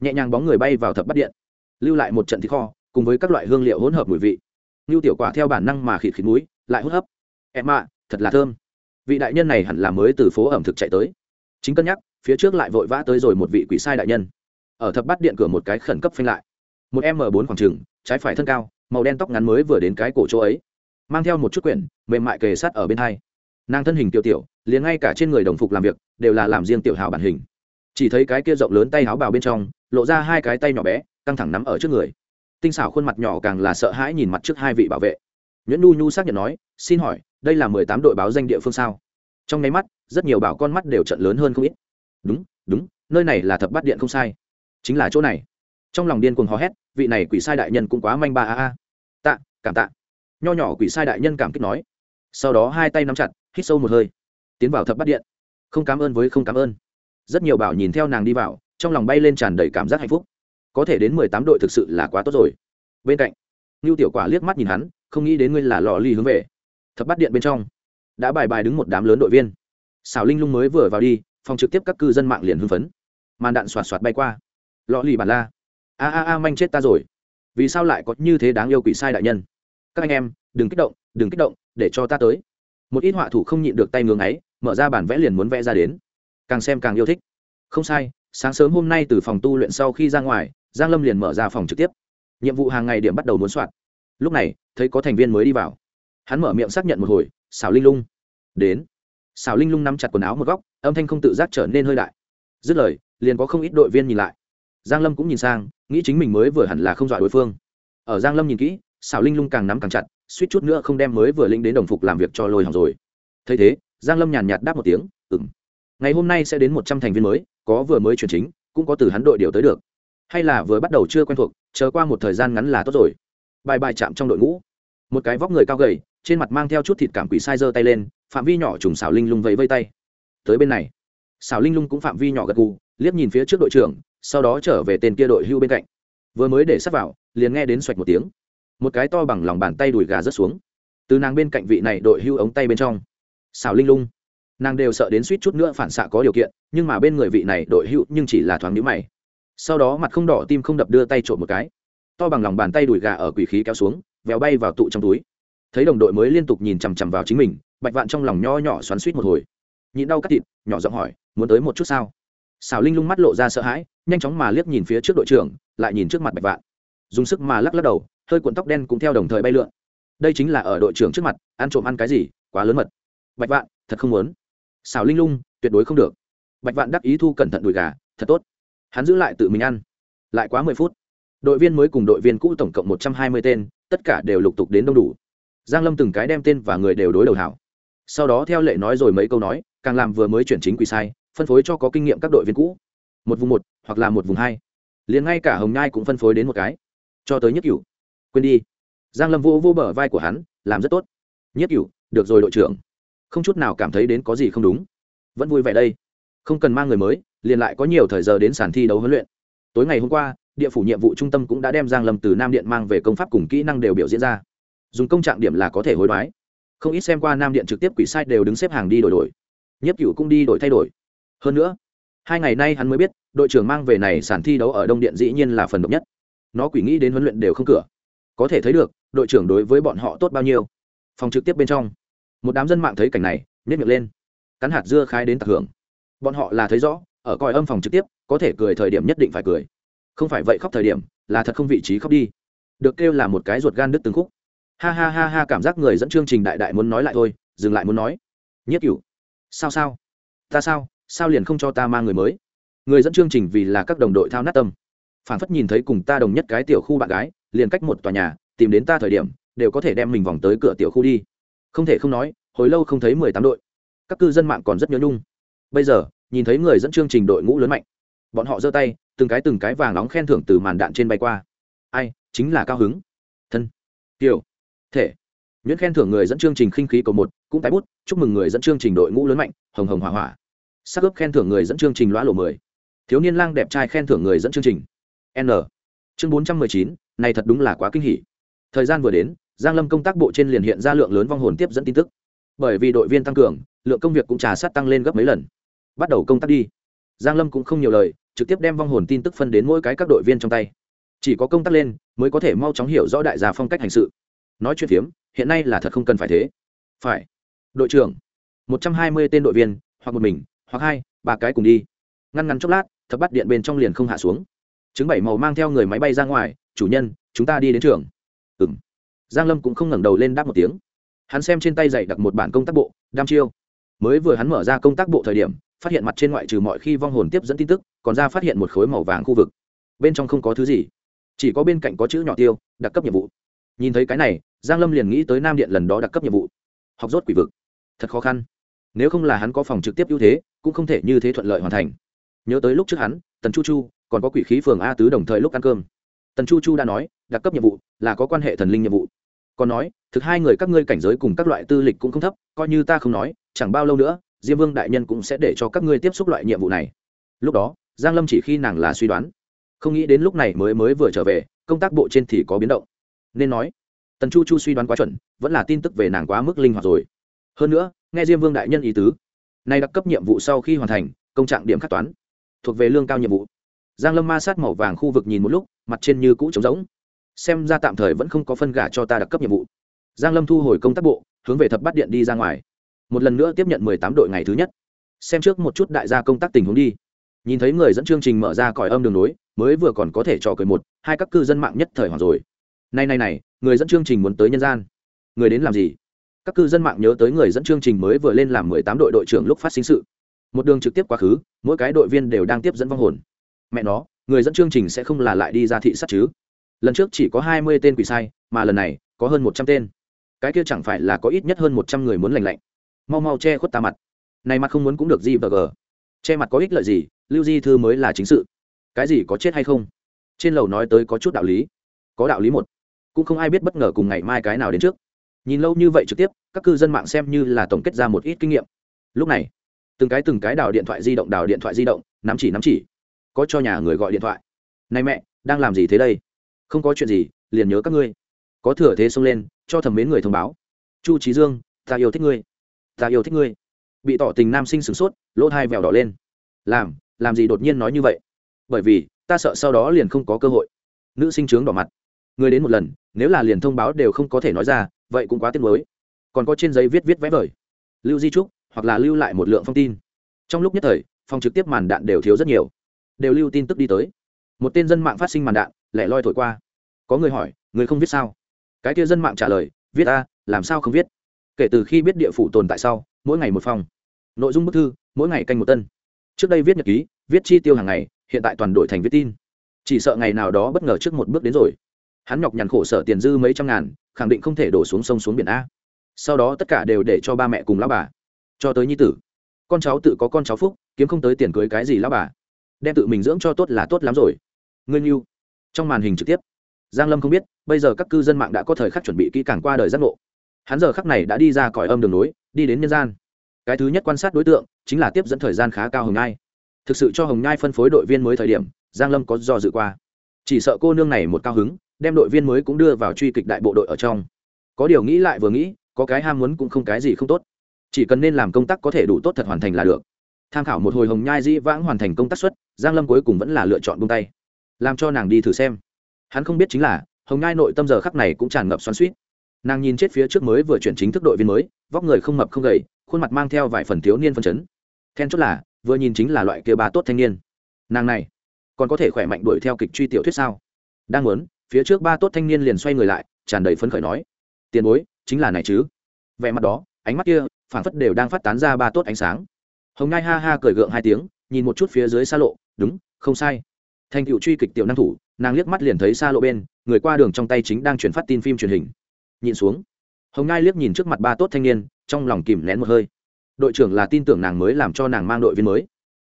nhẹ nhàng bóng người bay vào thập bát điện, lưu lại một trận thịt kho, cùng với các loại hương liệu hỗn hợp mùi vị. Như tiểu quả theo bản năng mà khịt khịt mũi, lại hút hấp. Em ạ, thật là thơm. Vị đại nhân này hẳn là mới từ phố ẩm thực chạy tới. Chính cân nhắc, phía trước lại vội vã tới rồi một vị quỷ sai đại nhân. Ở thập bát điện cửa một cái khẩn cấp phanh lại. Một m bốn khoảng trừng, trái phải thân cao, màu đen tóc ngắn mới vừa đến cái cổ chỗ ấy mang theo một chút quyển, mềm mại kề sát ở bên hai. Nàng thân hình tiểu tiểu, liền ngay cả trên người đồng phục làm việc, đều là làm riêng tiểu hào bản hình. Chỉ thấy cái kia rộng lớn tay áo bào bên trong, lộ ra hai cái tay nhỏ bé, căng thẳng nắm ở trước người. Tinh xảo khuôn mặt nhỏ càng là sợ hãi nhìn mặt trước hai vị bảo vệ. Nguyễn nu nhu xác nhận nói, xin hỏi, đây là mười tám đội báo danh địa phương sao? Trong nháy mắt, rất nhiều bảo con mắt đều trận lớn hơn không ít. Đúng đúng, nơi này là thập bát điện không sai. Chính là chỗ này. Trong lòng điên cuồng hò hét, vị này quỷ sai đại nhân cũng quá manh ba a a. Tạ, cảm tạ nho nhỏ quỷ sai đại nhân cảm kích nói. Sau đó hai tay nắm chặt, hít sâu một hơi. Tiến vào thập bát điện. Không cảm ơn với không cảm ơn. Rất nhiều bảo nhìn theo nàng đi vào, trong lòng bay lên tràn đầy cảm giác hạnh phúc. Có thể đến mười tám đội thực sự là quá tốt rồi. Bên cạnh, ngưu tiểu quả liếc mắt nhìn hắn, không nghĩ đến ngươi là lò ly hướng về. Thập bắt điện bên trong, đã bài bài đứng một đám lớn đội viên. Xảo linh lung mới vừa vào đi, phòng trực tiếp các cư dân mạng liền hưng phấn. Màn đạn xoạt xoạt bay qua. Lò lì bản la. A a a, manh chết ta rồi. Vì sao lại có như thế đáng yêu quỷ sai đại nhân? Các anh em, đừng kích động, đừng kích động, để cho ta tới. Một ít họa thủ không nhịn được tay ngưỡng ấy mở ra bản vẽ liền muốn vẽ ra đến. Càng xem càng yêu thích. Không sai, sáng sớm hôm nay từ phòng tu luyện sau khi ra ngoài, giang lâm liền mở ra phòng trực tiếp. Nhiệm vụ hàng ngày điểm bắt đầu muốn soạn. Lúc này, thấy có thành viên mới đi vào. Hắn mở miệng xác nhận một hồi xảo linh lung. Đến. Xảo linh lung nắm chặt quần áo một góc, âm thanh không tự giác trở nên hơi đại. Dứt lời, liền có không ít đội viên nhìn lại. Giang lâm cũng nhìn sang, nghĩ chính mình mới vừa hẳn là không dọa đối phương. Ở giang lâm nhìn kỹ xảo linh lung càng nắm càng chặt, suýt chút nữa không đem mới vừa linh đến đồng phục làm việc cho lôi hỏng rồi. Thấy thế, giang lâm nhàn nhạt đáp một tiếng ừng ngày hôm nay sẽ đến một trăm thành viên mới, có vừa mới chuyển chính, cũng có từ hắn đội điều tới được. Hay là vừa bắt đầu chưa quen thuộc, chờ qua một thời gian ngắn là tốt rồi. Bài bài chạm trong đội ngũ. Một cái vóc người cao gầy, trên mặt mang theo chút thịt cảm quỷ sai giơ tay lên, phạm vi nhỏ trùng xảo linh lung vẫy vây tay. Tới bên này, xảo linh lung cũng phạm vi nhỏ gật gù, liếc nhìn phía trước đội trưởng, sau đó trở về tên kia đội hưu bên cạnh. Vừa mới để sắp vào, liền nghe đến xoạch một tiếng một cái to bằng lòng bàn tay đùi gà rớt xuống. Từ nàng bên cạnh vị này đội hưu ống tay bên trong. Xào linh lung. Nàng đều sợ đến suýt chút nữa phản xạ có điều kiện, nhưng mà bên người vị này đội hưu nhưng chỉ là thoáng nhũ mày. Sau đó mặt không đỏ tim không đập đưa tay trộm một cái. To bằng lòng bàn tay đùi gà ở quỷ khí kéo xuống véo bay vào tụ trong túi. Thấy đồng đội mới liên tục nhìn chằm chằm vào chính mình, bạch vạn trong lòng nho nhỏ xoắn suýt một hồi. Nhịn đau cắt thịt, nhỏ giọng hỏi, muốn tới một chút sao? Xào linh lung mắt lộ ra sợ hãi, nhanh chóng mà liếc nhìn phía trước đội trưởng, lại nhìn trước mặt bạch vạn. Dùng sức mà lắc lắc đầu hơi cuộn tóc đen cũng theo đồng thời bay lượn. Đây chính là ở đội trưởng trước mặt, ăn trộm ăn cái gì, quá lớn mật. Bạch vạn, thật không muốn. Xào linh lung, tuyệt đối không được. Bạch vạn đắc ý thu cẩn thận đùi gà, thật tốt. Hắn giữ lại tự mình ăn. Lại quá mười phút. Đội viên mới cùng đội viên cũ tổng cộng một trăm hai mươi tên, tất cả đều lục tục đến đông đủ. Giang lâm từng cái đem tên và người đều đối đầu hảo. Sau đó theo lệ nói rồi mấy câu nói, càng làm vừa mới chuyển chính quỷ sai, phân phối cho có kinh nghiệm các đội viên cũ. Một vùng một, hoặc là một vùng hai. Liền ngay cả hồng nhai cũng phân phối đến một cái. Cho tới nhất cửu quên đi. Giang lâm vô vô bờ vai của hắn, làm rất tốt. Nhất cửu, được rồi đội trưởng. Không chút nào cảm thấy đến có gì không đúng. Vẫn vui vẻ đây. Không cần mang người mới, liền lại có nhiều thời giờ đến sàn thi đấu huấn luyện. Tối ngày hôm qua, địa phủ nhiệm vụ trung tâm cũng đã đem giang lâm từ nam điện mang về công pháp cùng kỹ năng đều biểu diễn ra. Dùng công trạng điểm là có thể hối đoái. Không ít xem qua nam điện trực tiếp quỷ sai đều đứng xếp hàng đi đổi đổi. Nhất cửu cũng đi đổi thay đổi. Hơn nữa, hai ngày nay hắn mới biết, đội trưởng mang về này sàn thi đấu ở đông điện dĩ nhiên là phần độc nhất. Nó quỷ nghĩ đến huấn luyện đều không cửa có thể thấy được, đội trưởng đối với bọn họ tốt bao nhiêu. Phòng trực tiếp bên trong, một đám dân mạng thấy cảnh này nhét miệng lên. Cắn hạt dưa khai đến tặc hưởng. Bọn họ là thấy rõ, ở coi âm phòng trực tiếp, có thể cười thời điểm nhất định phải cười. Không phải vậy khóc thời điểm, là thật không vị trí khóc đi. Được kêu là một cái ruột gan đứt từng khúc. Ha ha ha ha, cảm giác người dẫn chương trình đại đại muốn nói lại thôi, dừng lại muốn nói. Nhất cửu, sao sao? Ta sao sao liền không cho ta mang người mới? Người dẫn chương trình vì là các đồng đội thao nát tâm. Phản phất nhìn thấy cùng ta đồng nhất cái tiểu khu bạn gái liền cách một tòa nhà, tìm đến ta thời điểm, đều có thể đem mình vòng tới cửa tiểu khu đi. Không thể không nói, hồi lâu không thấy mười tám đội. Các cư dân mạng còn rất nhớ nhung. Bây giờ, nhìn thấy người dẫn chương trình đội ngũ lớn mạnh. Bọn họ giơ tay, từng cái từng cái vàng nóng khen thưởng từ màn đạn trên bay qua. Ai, chính là cao hứng. Thân. Kiểu thể. Nhuyễn khen thưởng người dẫn chương trình khinh khí cầu một, cũng tái bút, chúc mừng người dẫn chương trình đội ngũ lớn mạnh, hồng hồng hỏa hỏa. Sắc ướp khen thưởng người dẫn chương trình lõa lộ mười. Thiếu niên lang đẹp trai khen thưởng người dẫn chương trình. N. Chương bốn trăm mười chín này thật đúng là quá kinh hỉ. Thời gian vừa đến, giang lâm công tác bộ trên liền hiện ra lượng lớn vong hồn tiếp dẫn tin tức. Bởi vì đội viên tăng cường, lượng công việc cũng trà sát tăng lên gấp mấy lần. Bắt đầu công tác đi. Giang lâm cũng không nhiều lời, trực tiếp đem vong hồn tin tức phân đến mỗi cái các đội viên trong tay. Chỉ có công tác lên, mới có thể mau chóng hiểu rõ đại gia phong cách hành sự. Nói chuyện phiếm, hiện nay là thật không cần phải thế. Phải. Đội trưởng, một trăm hai mươi tên đội viên, hoặc một mình, hoặc hai, ba cái cùng đi. Ngăn ngắn chốc lát, thập bắt điện bên trong liền không hạ xuống chứng bảy màu mang theo người máy bay ra ngoài, chủ nhân, chúng ta đi đến trường. Ừ m giang lâm cũng không ngẩng đầu lên đáp một tiếng. Hắn xem trên tay dạy đặt một bản công tác bộ, đam chiêu. Mới vừa hắn mở ra công tác bộ thời điểm, phát hiện mặt trên ngoại trừ mọi khi vong hồn tiếp dẫn tin tức, còn ra phát hiện một khối màu vàng khu vực. Bên trong không có thứ gì, chỉ có bên cạnh có chữ nhỏ tiêu, đặc cấp nhiệm vụ. Nhìn thấy cái này, giang lâm liền nghĩ tới nam điện lần đó đặc cấp nhiệm vụ. Học rốt quỷ vực. Thật khó khăn. Nếu không là hắn có phòng trực tiếp ưu thế, cũng không thể như thế thuận lợi hoàn thành. Nhớ tới lúc trước hắn, tần chu chu còn có quỷ khí phường a tứ đồng thời lúc ăn cơm. Tần chu chu đã nói, đặc cấp nhiệm vụ là có quan hệ thần linh nhiệm vụ. Còn nói, thực hai người các ngươi cảnh giới cùng các loại tư lịch cũng không thấp, coi như ta không nói, chẳng bao lâu nữa, diêm vương đại nhân cũng sẽ để cho các ngươi tiếp xúc loại nhiệm vụ này. Lúc đó, giang lâm chỉ khi nàng là suy đoán. Không nghĩ đến lúc này mới mới vừa trở về, công tác bộ trên thì có biến động. Nên nói, tần chu chu suy đoán quá chuẩn, vẫn là tin tức về nàng quá mức linh hoạt rồi. Hơn nữa, nghe diêm vương đại nhân ý tứ, nay đặc cấp nhiệm vụ sau khi hoàn thành, công trạng điểm khắc toán, thuộc về lương cao nhiệm vụ giang lâm ma sát màu vàng khu vực nhìn một lúc, mặt trên như cũ trống rỗng. Xem ra tạm thời vẫn không có phân gả cho ta đặc cấp nhiệm vụ. Giang lâm thu hồi công tác bộ, hướng về thập bát điện đi ra ngoài. Một lần nữa tiếp nhận mười tám đội ngày thứ nhất. Xem trước một chút đại gia công tác tình huống đi. Nhìn thấy người dẫn chương trình mở ra còi âm đường nối, mới vừa còn có thể trò cười một, hai các cư dân mạng nhất thời hoàng rồi. Này này này, người dẫn chương trình muốn tới nhân gian. Người đến làm gì? Các cư dân mạng nhớ tới người dẫn chương trình mới vừa lên làm mười tám đội đội trưởng lúc phát sinh sự. Một đường trực tiếp quá khứ, mỗi cái đội viên đều đang tiếp dẫn vong hồn mẹ nó, người dẫn chương trình sẽ không là lại đi ra thị sát chứ. Lần trước chỉ có hai mươi tên quỷ sai, mà lần này có hơn một trăm tên. Cái kia chẳng phải là có ít nhất hơn một trăm người muốn lành lạnh. Mau mau che khuất ta mặt. Này mặt không muốn cũng được gì và g che mặt có ích lợi gì, lưu di thư mới là chính sự. Cái gì có chết hay không? Trên lầu nói tới có chút đạo lý. Có đạo lý một. Cũng không ai biết bất ngờ cùng ngày mai cái nào đến trước. Nhìn lâu như vậy trực tiếp, các cư dân mạng xem như là tổng kết ra một ít kinh nghiệm. Lúc này, từng cái từng cái đào điện thoại di động, đào điện thoại di động, nắm chỉ nắm chỉ có cho nhà người gọi điện thoại. Này mẹ, đang làm gì thế đây? Không có chuyện gì, liền nhớ các ngươi. Có thừa thế xông lên, cho thẩm mến người thông báo. Chu trí dương, ta yêu thích ngươi. Ta yêu thích ngươi. Bị tỏ tình nam sinh sửng sốt, lỗ hai vèo đỏ lên. Làm làm gì đột nhiên nói như vậy? Bởi vì, ta sợ sau đó liền không có cơ hội. Nữ sinh trướng đỏ mặt. Người đến một lần, nếu là liền thông báo đều không có thể nói ra, vậy cũng quá tiếc mới còn có trên giấy viết viết vẽ vời. Lưu di trúc, hoặc là lưu lại một lượng thông tin. Trong lúc nhất thời, phòng trực tiếp màn đạn đều thiếu rất nhiều đều lưu tin tức đi tới. Một tên dân mạng phát sinh màn đạn, lẻ loi thổi qua. Có người hỏi, người không viết sao? Cái kia dân mạng trả lời, viết a, làm sao không viết? Kể từ khi biết địa phủ tồn tại sau, mỗi ngày một phòng. Nội dung bức thư, mỗi ngày canh một tân. Trước đây viết nhật ký, viết chi tiêu hàng ngày, hiện tại toàn đổi thành viết tin. Chỉ sợ ngày nào đó bất ngờ trước một bước đến rồi. Hắn nhọc nhằn khổ sở tiền dư mấy trăm ngàn, khẳng định không thể đổ xuống sông xuống biển a. Sau đó tất cả đều để cho ba mẹ cùng lão bà. Cho tới nhi tử. Con cháu tự có con cháu phúc, kiếm không tới tiền cưới cái gì lão bà đem tự mình dưỡng cho tốt là tốt lắm rồi. Ngươi yêu trong màn hình trực tiếp, giang lâm không biết, bây giờ các cư dân mạng đã có thời khắc chuẩn bị kỹ càng qua đời giác ngộ. Hắn giờ khắc này đã đi ra cõi âm đường núi đi đến nhân gian. Cái thứ nhất quan sát đối tượng, chính là tiếp dẫn thời gian khá cao hồng nhai. Thực sự cho hồng nhai phân phối đội viên mới thời điểm, giang lâm có do dự qua. Chỉ sợ cô nương này một cao hứng, đem đội viên mới cũng đưa vào truy kịch đại bộ đội ở trong. Có điều nghĩ lại vừa nghĩ, có cái ham muốn cũng không cái gì không tốt. Chỉ cần nên làm công tác có thể đủ tốt thật hoàn thành là được. Tham khảo một hồi hồng nhai dĩ vãng hoàn thành công tác xuất giang lâm cuối cùng vẫn là lựa chọn buông tay, làm cho nàng đi thử xem. Hắn không biết chính là, hồng nhai nội tâm giờ khắc này cũng tràn ngập xoắn suýt nàng nhìn chết phía trước mới vừa chuyển chính thức đội viên mới, vóc người không mập không gầy, khuôn mặt mang theo vài phần thiếu niên phân chấn. Then chốt là, vừa nhìn chính là loại kia bà tốt thanh niên. Nàng này, còn có thể khỏe mạnh đuổi theo kịch truy tiểu thuyết sao? Đang muốn, phía trước ba tốt thanh niên liền xoay người lại, tràn đầy phấn khởi nói, tiền bối, chính là này chứ. Vẻ mặt đó, ánh mắt kia, phảng phất đều đang phát tán ra ba tốt ánh sáng. Hồng ngai ha ha cười gượng hai tiếng nhìn một chút phía dưới xa lộ, đúng, không sai. Thành cựu truy kịch tiểu năng thủ, nàng liếc mắt liền thấy xa lộ bên, người qua đường trong tay chính đang chuyển phát tin phim truyền hình. Nhìn xuống, hồng ngai liếc nhìn trước mặt ba tốt thanh niên, trong lòng kìm nén một hơi. Đội trưởng là tin tưởng nàng mới làm cho nàng mang đội viên mới.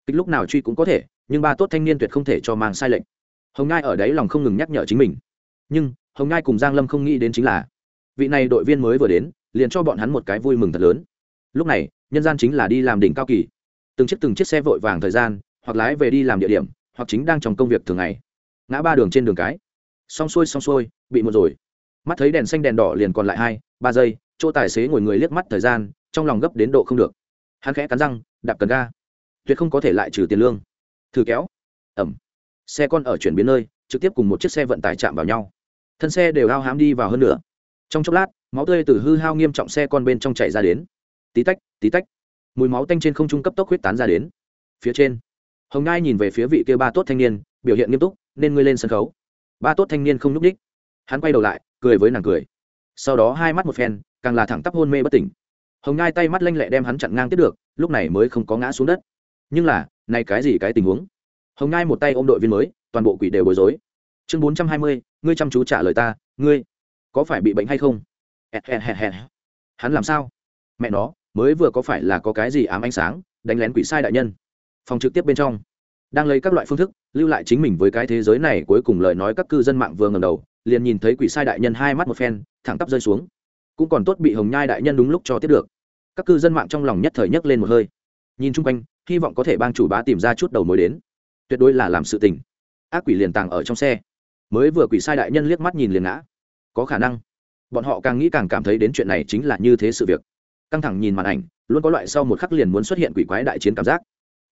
Kịch lúc nào truy cũng có thể, nhưng ba tốt thanh niên tuyệt không thể cho mang sai lệnh. Hồng ngai ở đấy lòng không ngừng nhắc nhở chính mình. Nhưng, hồng ngai cùng giang lâm không nghĩ đến chính là, vị này đội viên mới vừa đến, liền cho bọn hắn một cái vui mừng thật lớn. Lúc này, nhân gian chính là đi làm đỉnh cao kỳ từng chiếc từng chiếc xe vội vàng thời gian, hoặc lái về đi làm địa điểm, hoặc chính đang trong công việc thường ngày. Ngã ba đường trên đường cái. Xong xuôi xong xuôi, bị một rồi. Mắt thấy đèn xanh đèn đỏ liền còn lại hai, ba giây, chỗ tài xế ngồi người liếc mắt thời gian, trong lòng gấp đến độ không được. Hắn khẽ cắn răng, đạp cần ga. Tuyệt không có thể lại trừ tiền lương. Thử kéo. Ẩm. Xe con ở chuyển biến nơi, trực tiếp cùng một chiếc xe vận tải chạm vào nhau. Thân xe đều hao hám đi vào hơn nữa trong chốc lát, máu tươi từ hư hao nghiêm trọng xe con bên trong chạy ra đến. Tí tách tí tách mùi máu tanh trên không trung cấp tốc huyết tán ra đến. Phía trên, hồng ngai nhìn về phía vị kia ba tốt thanh niên, biểu hiện nghiêm túc, nên ngươi lên sân khấu. Ba tốt thanh niên không nhúc đích hắn quay đầu lại, cười với nàng cười. Sau đó hai mắt một phen, càng là thẳng tắp hôn mê bất tỉnh. Hồng ngai tay mắt lanh lẹ đem hắn chặn ngang tiếp được, lúc này mới không có ngã xuống đất. Nhưng là nay cái gì cái tình huống? Hồng ngai một tay ôm đội viên mới, toàn bộ quỷ đều bối rối. Chương bốn trăm hai mươi, ngươi chăm chú trả lời ta, ngươi có phải bị bệnh hay không? Hắn làm sao? Mẹ nó mới vừa có phải là có cái gì ám ánh sáng, đánh lén quỷ sai đại nhân. Phòng trực tiếp bên trong, đang lấy các loại phương thức, lưu lại chính mình với cái thế giới này cuối cùng lời nói các cư dân mạng vừa ngầm đầu, liền nhìn thấy quỷ sai đại nhân hai mắt một phen, thẳng tắp rơi xuống. Cũng còn tốt bị hồng nhai đại nhân đúng lúc cho tiếp được. Các cư dân mạng trong lòng nhất thời nhấc lên một hơi. Nhìn chung quanh, hy vọng có thể bang chủ bá tìm ra chút đầu mối đến. Tuyệt đối là làm sự tình. Ác quỷ liền tàng ở trong xe. Mới vừa quỷ sai đại nhân liếc mắt nhìn liền ngã. Có khả năng, bọn họ càng nghĩ càng cảm thấy đến chuyện này chính là như thế sự việc căng thẳng nhìn màn ảnh, luôn có loại sau một khắc liền muốn xuất hiện quỷ quái đại chiến cảm giác.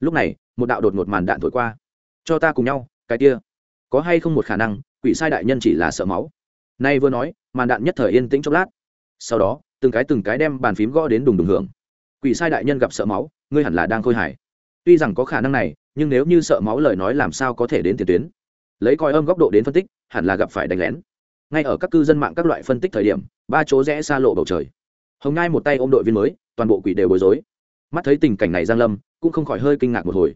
Lúc này, một đạo đột ngột màn đạn thổi qua. Cho ta cùng nhau, cái kia. Có hay không một khả năng, quỷ sai đại nhân chỉ là sợ máu. Nay vừa nói, màn đạn nhất thời yên tĩnh chốc lát. Sau đó, từng cái từng cái đem bàn phím gõ đến đùng đùng hưởng. Quỷ sai đại nhân gặp sợ máu, ngươi hẳn là đang khôi hài. Tuy rằng có khả năng này, nhưng nếu như sợ máu lời nói làm sao có thể đến tiền tuyến? Lấy coi âm góc độ đến phân tích, hẳn là gặp phải đánh lén. Ngay ở các cư dân mạng các loại phân tích thời điểm, ba chỗ rẽ xa lộ bầu trời hồng ngai một tay ôm đội viên mới, toàn bộ quỷ đều bối rối. Mắt thấy tình cảnh này giang lâm cũng không khỏi hơi kinh ngạc một hồi.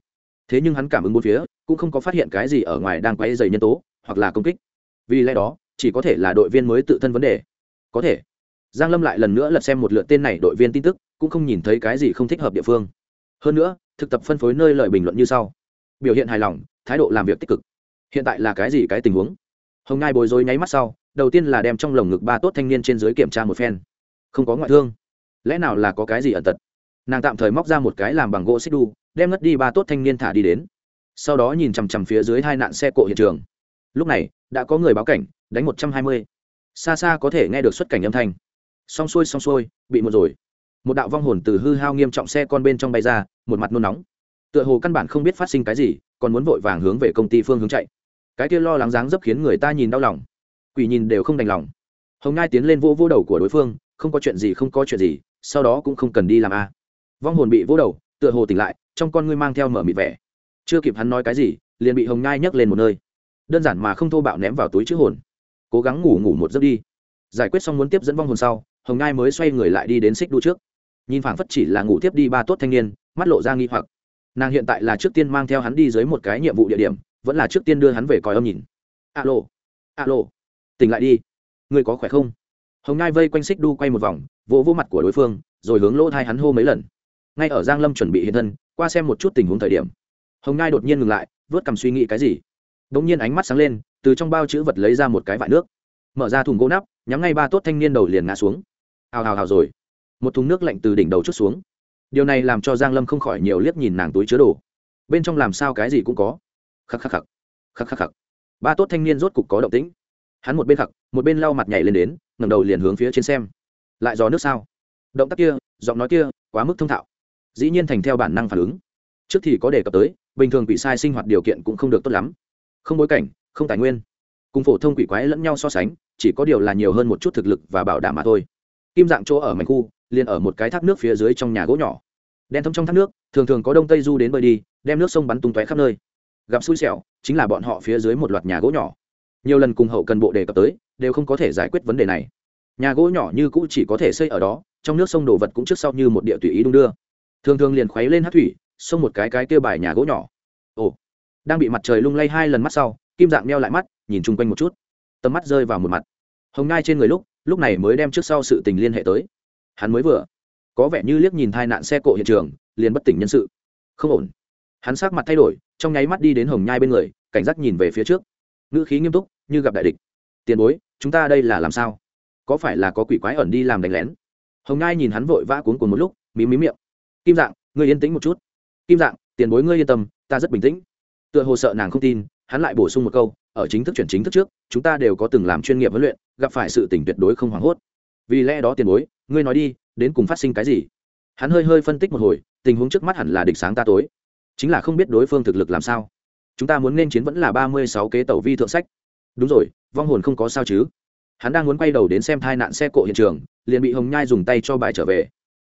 Thế nhưng hắn cảm ứng bốn phía, cũng không có phát hiện cái gì ở ngoài đang quay dày nhân tố, hoặc là công kích. Vì lẽ đó, chỉ có thể là đội viên mới tự thân vấn đề. Có thể. Giang lâm lại lần nữa lật xem một lượt tên này đội viên tin tức, cũng không nhìn thấy cái gì không thích hợp địa phương. Hơn nữa, thực tập phân phối nơi lời bình luận như sau. Biểu hiện hài lòng, thái độ làm việc tích cực. Hiện tại là cái gì cái tình huống? Hồng ngai bối rối nháy mắt sau, đầu tiên là đem trong lồng ngực ba tốt thanh niên trên dưới kiểm tra một phen không có ngoại thương. Lẽ nào là có cái gì ẩn tật? Nàng tạm thời móc ra một cái làm bằng gỗ xích đu, đem ngất đi ba tốt thanh niên thả đi đến. Sau đó nhìn chằm chằm phía dưới hai nạn xe cộ hiện trường. Lúc này, đã có người báo cảnh, đánh một trăm hai mươi. Xa xa có thể nghe được xuất cảnh âm thanh. Xong xuôi xong xuôi, bị một rồi. Một đạo vong hồn từ hư hao nghiêm trọng xe con bên trong bay ra, một mặt nôn nóng. Tựa hồ căn bản không biết phát sinh cái gì, còn muốn vội vàng hướng về công ty phương hướng chạy. Cái kia lo lắng dáng dấp khiến người ta nhìn đau lòng. Quỷ nhìn đều không đành lòng. Hồng ngai tiến lên vỗ vỗ đầu của đối phương không có chuyện gì, không có chuyện gì, sau đó cũng không cần đi làm a. Vong hồn bị vỗ đầu, tựa hồ tỉnh lại, trong con ngươi mang theo mở mịt vẻ. Chưa kịp hắn nói cái gì, liền bị hồng Nhai nhấc lên một nơi. Đơn giản mà không thô bạo ném vào túi chữ hồn. Cố gắng ngủ ngủ một giấc đi. Giải quyết xong muốn tiếp dẫn vong hồn sau, hồng Nhai mới xoay người lại đi đến xích đu trước. Nhìn phảng phất chỉ là ngủ tiếp đi ba tốt thanh niên, mắt lộ ra nghi hoặc. Nàng hiện tại là trước tiên mang theo hắn đi dưới một cái nhiệm vụ địa điểm, vẫn là trước tiên đưa hắn về còi âm nhìn. Alo alo, tỉnh lại đi. Người có khỏe không? Hồng ngai vây quanh xích đu quay một vòng, vỗ vỗ mặt của đối phương, rồi hướng lỗ thai hắn hô mấy lần. Ngay ở giang lâm chuẩn bị hiện thân, qua xem một chút tình huống thời điểm, hồng ngai đột nhiên ngừng lại, vớt cầm suy nghĩ cái gì. Đ nhiên ánh mắt sáng lên, từ trong bao chữ vật lấy ra một cái vải nước, mở ra thùng gỗ nắp, nhắm ngay ba tốt thanh niên đầu liền ngã xuống. Hào hào hào rồi. Một thùng nước lạnh từ đỉnh đầu chút xuống. Điều này làm cho giang lâm không khỏi nhiều liếc nhìn nàng túi chứa đồ. Bên trong làm sao cái gì cũng có. Khắc khắc khắc. Khắc khắc khắc. Ba tốt thanh niên rốt cục có động tĩnh. Hắn một bên khắc một bên lau mặt nhảy lên đến, ngẩng đầu liền hướng phía trên xem. Lại gió nước sao? Động tác kia, giọng nói kia, quá mức thông thạo. Dĩ nhiên thành theo bản năng phản ứng. Trước thì có đề cập tới, bình thường quỷ sai sinh hoạt điều kiện cũng không được tốt lắm. Không bối cảnh, không tài nguyên. Cùng phổ thông quỷ quái lẫn nhau so sánh, chỉ có điều là nhiều hơn một chút thực lực và bảo đảm mà thôi. Kim dạng chỗ ở mảnh khu, liền ở một cái thác nước phía dưới trong nhà gỗ nhỏ. Đen thông trong thác nước, thường thường có đông tây du đến bơi đi, đem nước sông bắn tung tóe khắp nơi. Gặp xui xẻo, chính là bọn họ phía dưới một loạt nhà gỗ nhỏ nhiều lần cùng hậu cần bộ đề cập tới, đều không có thể giải quyết vấn đề này. Nhà gỗ nhỏ như cũ chỉ có thể xây ở đó, trong nước sông đổ vật cũng trước sau như một địa tùy ý đung đưa. Thường thường liền khuấy lên hát thủy, xông một cái cái kêu bài nhà gỗ nhỏ. Ồ, đang bị mặt trời lung lay hai lần mắt sau, kim dạng meo lại mắt, nhìn chung quanh một chút. Tầm mắt rơi vào một mặt. Hồng ngai trên người lúc lúc này mới đem trước sau sự tình liên hệ tới. Hắn mới vừa, có vẻ như liếc nhìn thai nạn xe cộ hiện trường, liền bất tỉnh nhân sự. Không ổn. Hắn sát mặt thay đổi, trong nháy mắt đi đến hồng nhai bên người, cảnh giác nhìn về phía trước ngữ khí nghiêm túc, như gặp đại địch. Tiền bối, chúng ta đây là làm sao? Có phải là có quỷ quái ẩn đi làm đánh lén? Hồng ngai nhìn hắn vội vã cuốn cuốn một lúc, mí mí miệng. Kim dạng, ngươi yên tĩnh một chút. Kim dạng, tiền bối ngươi yên tâm, ta rất bình tĩnh. Tựa hồ sợ nàng không tin, hắn lại bổ sung một câu, ở chính thức chuyển chính thức trước, chúng ta đều có từng làm chuyên nghiệp huấn luyện, gặp phải sự tỉnh tuyệt đối không hoảng hốt. Vì lẽ đó tiền bối, ngươi nói đi, đến cùng phát sinh cái gì? Hắn hơi hơi phân tích một hồi, tình huống trước mắt hẳn là địch sáng ta tối. Chính là không biết đối phương thực lực làm sao chúng ta muốn nên chiến vẫn là ba mươi sáu kế tàu vi thượng sách. Đúng rồi, vong hồn không có sao chứ? Hắn đang muốn quay đầu đến xem thai nạn xe cộ hiện trường, liền bị hồng nhai dùng tay cho bài trở về.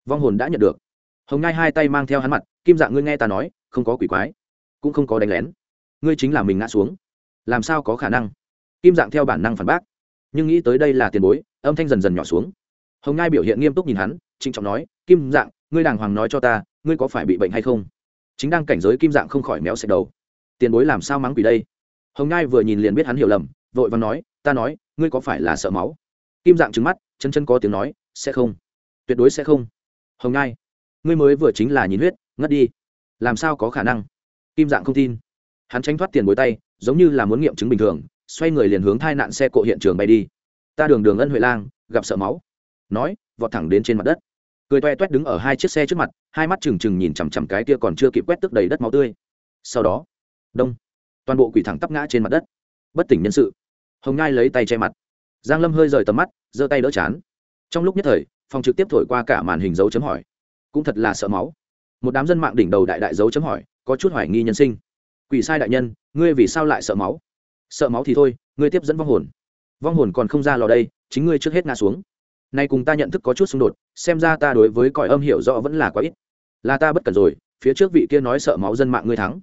Vong hồn đã nhận được. Hồng nhai hai tay mang theo hắn mặt, kim dạng ngươi nghe ta nói, không có quỷ quái, cũng không có đánh lén. Ngươi chính là mình ngã xuống. Làm sao có khả năng? Kim dạng theo bản năng phản bác. Nhưng nghĩ tới đây là tiền bối, âm thanh dần dần nhỏ xuống. Hồng nhai biểu hiện nghiêm túc nhìn hắn, trịnh trọng nói, kim dạng ngươi đàng hoàng nói cho ta, ngươi có phải bị bệnh hay không? Chính đang cảnh giới kim dạng không khỏi méo xẹt đầu tiền bối làm sao mắng quỷ đây? Hồng nhai vừa nhìn liền biết hắn hiểu lầm, vội và nói, ta nói, ngươi có phải là sợ máu? Kim dạng trứng mắt, chân chân có tiếng nói, sẽ không. Tuyệt đối sẽ không. Hồng nhai, ngươi mới vừa chính là nhìn huyết, ngất đi. Làm sao có khả năng? Kim dạng không tin. Hắn tránh thoát tiền bối tay, giống như là muốn nghiệm chứng bình thường, xoay người liền hướng thai nạn xe cộ hiện trường bay đi. Ta đường đường ân huệ lang, gặp sợ máu. Nói, vọt thẳng đến trên mặt đất. Cười toe toét đứng ở hai chiếc xe trước mặt, hai mắt trừng trừng nhìn chằm chằm cái kia còn chưa kịp quét tức đầy đất máu tươi. Sau đó đông. Toàn bộ quỷ thẳng tắp ngã trên mặt đất. Bất tỉnh nhân sự. Hồng ngai lấy tay che mặt. Giang lâm hơi rời tầm mắt, giơ tay đỡ chán. Trong lúc nhất thời, phòng trực tiếp thổi qua cả màn hình dấu chấm hỏi. Cũng thật là sợ máu. Một đám dân mạng đỉnh đầu đại đại dấu chấm hỏi, có chút hoài nghi nhân sinh. Quỷ sai đại nhân, ngươi vì sao lại sợ máu? Sợ máu thì thôi, ngươi tiếp dẫn vong hồn. Vong hồn còn không ra lò đây, chính ngươi trước hết ngã xuống. Nay cùng ta nhận thức có chút xung đột, xem ra ta đối với cõi âm hiểu rõ vẫn là quá ít. Là ta bất cẩn rồi, phía trước vị kia nói sợ máu dân mạng ngươi thắng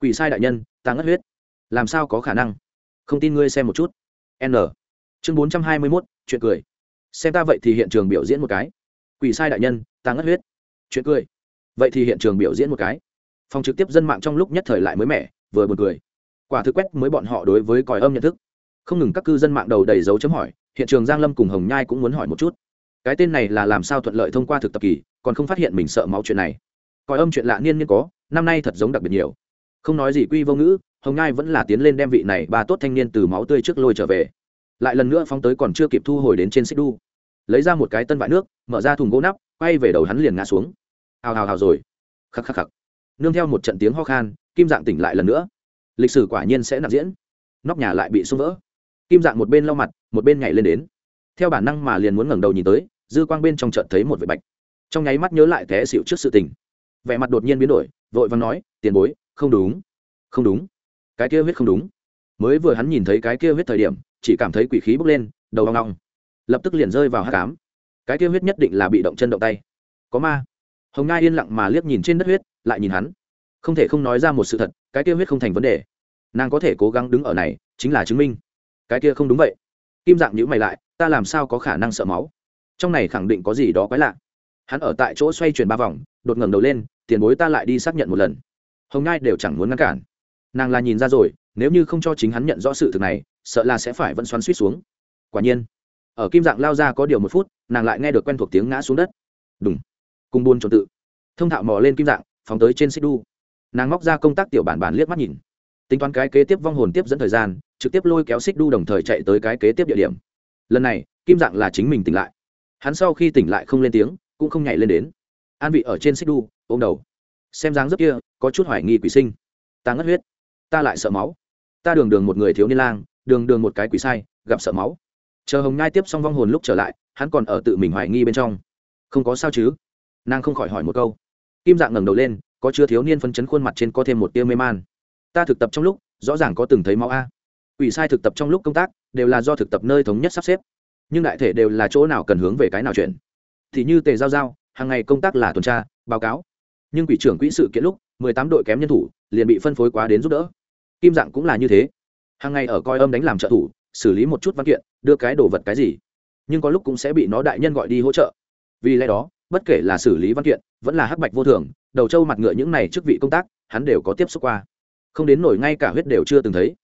quỷ sai đại nhân, ta ngất huyết. Làm sao có khả năng? Không tin ngươi xem một chút. N. Chương bốn trăm hai mươi mốt, chuyện cười. Xem ta vậy thì hiện trường biểu diễn một cái. Quỷ sai đại nhân, ta ngất huyết. Chuyện cười. Vậy thì hiện trường biểu diễn một cái. Phòng trực tiếp dân mạng trong lúc nhất thời lại mới mẻ, vừa buồn cười. Quả thực quét mới bọn họ đối với còi âm nhận thức. Không ngừng các cư dân mạng đầu đầy dấu chấm hỏi, hiện trường giang lâm cùng hồng nhai cũng muốn hỏi một chút. Cái tên này là làm sao thuận lợi thông qua thực tập kỳ, còn không phát hiện mình sợ máu chuyện này. Coi âm chuyện lạ niên niên có, năm nay thật giống đặc biệt nhiều không nói gì quy vô ngữ, hồng ngai vẫn là tiến lên đem vị này ba tốt thanh niên từ máu tươi trước lôi trở về. Lại lần nữa phóng tới còn chưa kịp thu hồi đến trên xích đu. Lấy ra một cái tân vại nước, mở ra thùng gỗ nắp, quay về đầu hắn liền ngã xuống. Hào hào hào rồi. Khắc khắc khắc. Nương theo một trận tiếng ho khan, kim dạng tỉnh lại lần nữa. Lịch sử quả nhiên sẽ nặng diễn. Nóc nhà lại bị xung vỡ. Kim dạng một bên lau mặt, một bên nhảy lên đến. Theo bản năng mà liền muốn ngẩng đầu nhìn tới, dư quang bên trong trận thấy một vệt bạch. Trong nháy mắt nhớ lại té xịu trước sự tình. Vẻ mặt đột nhiên biến đổi, vội vàng nói, tiền bối không đúng. Không đúng. Cái kia huyết không đúng. Mới vừa hắn nhìn thấy cái kia huyết thời điểm, chỉ cảm thấy quỷ khí bốc lên, đầu hoang long lập tức liền rơi vào hát cám cái kia huyết nhất định là bị động chân động tay. Có ma. Hồng ngai yên lặng mà liếc nhìn trên đất huyết, lại nhìn hắn. Không thể không nói ra một sự thật, cái kia huyết không thành vấn đề. Nàng có thể cố gắng đứng ở này, chính là chứng minh. Cái kia không đúng vậy. Kim dạng nhữ mày lại, ta làm sao có khả năng sợ máu? Trong này khẳng định có gì đó quái lạ. Hắn ở tại chỗ xoay chuyển ba vòng, đột ngẩng đầu lên, tiền bối ta lại đi xác nhận một lần hồng ngai đều chẳng muốn ngăn cản. Nàng là nhìn ra rồi, nếu như không cho chính hắn nhận rõ sự thực này, sợ là sẽ phải vẫn xoắn suýt xuống. Quả nhiên, ở kim dạng lao ra có điều một phút, nàng lại nghe được quen thuộc tiếng ngã xuống đất. Đúng cùng buôn trộn tự. Thông thạo mò lên kim dạng, phóng tới trên xích đu. Nàng móc ra công tác tiểu bản bản liếc mắt nhìn. Tính toán cái kế tiếp vong hồn tiếp dẫn thời gian, trực tiếp lôi kéo xích đu đồng thời chạy tới cái kế tiếp địa điểm. Lần này, kim dạng là chính mình tỉnh lại. Hắn sau khi tỉnh lại không lên tiếng, cũng không nhảy lên đến. An vị ở trên xích đu, ôm đầu xem dáng dấp kia, có chút hoài nghi quỷ sinh. Ta ngất huyết. Ta lại sợ máu. Ta đường đường một người thiếu niên lang, đường đường một cái quỷ sai, gặp sợ máu. Chờ hồng nhai tiếp xong vong hồn lúc trở lại, hắn còn ở tự mình hoài nghi bên trong. Không có sao chứ? Nàng không khỏi hỏi một câu. Kim dạng ngẩng đầu lên, có chưa thiếu niên phân chấn khuôn mặt trên có thêm một tia mê man. Ta thực tập trong lúc, rõ ràng có từng thấy máu a. Quỷ sai thực tập trong lúc công tác, đều là do thực tập nơi thống nhất sắp xếp. Nhưng đại thể đều là chỗ nào cần hướng về cái nào chuyển. Thì như tề giao giao, hàng ngày công tác là tuần tra, báo cáo nhưng quỷ trưởng quỹ sự kiện lúc, mười tám đội kém nhân thủ, liền bị phân phối quá đến giúp đỡ. Kim dạng cũng là như thế. Hàng ngày ở coi âm đánh làm trợ thủ, xử lý một chút văn kiện, đưa cái đồ vật cái gì. Nhưng có lúc cũng sẽ bị nó đại nhân gọi đi hỗ trợ. Vì lẽ đó, bất kể là xử lý văn kiện, vẫn là hắc bạch vô thường, đầu trâu mặt ngựa những này chức vị công tác, hắn đều có tiếp xúc qua. Không đến nổi ngay cả huyết đều chưa từng thấy.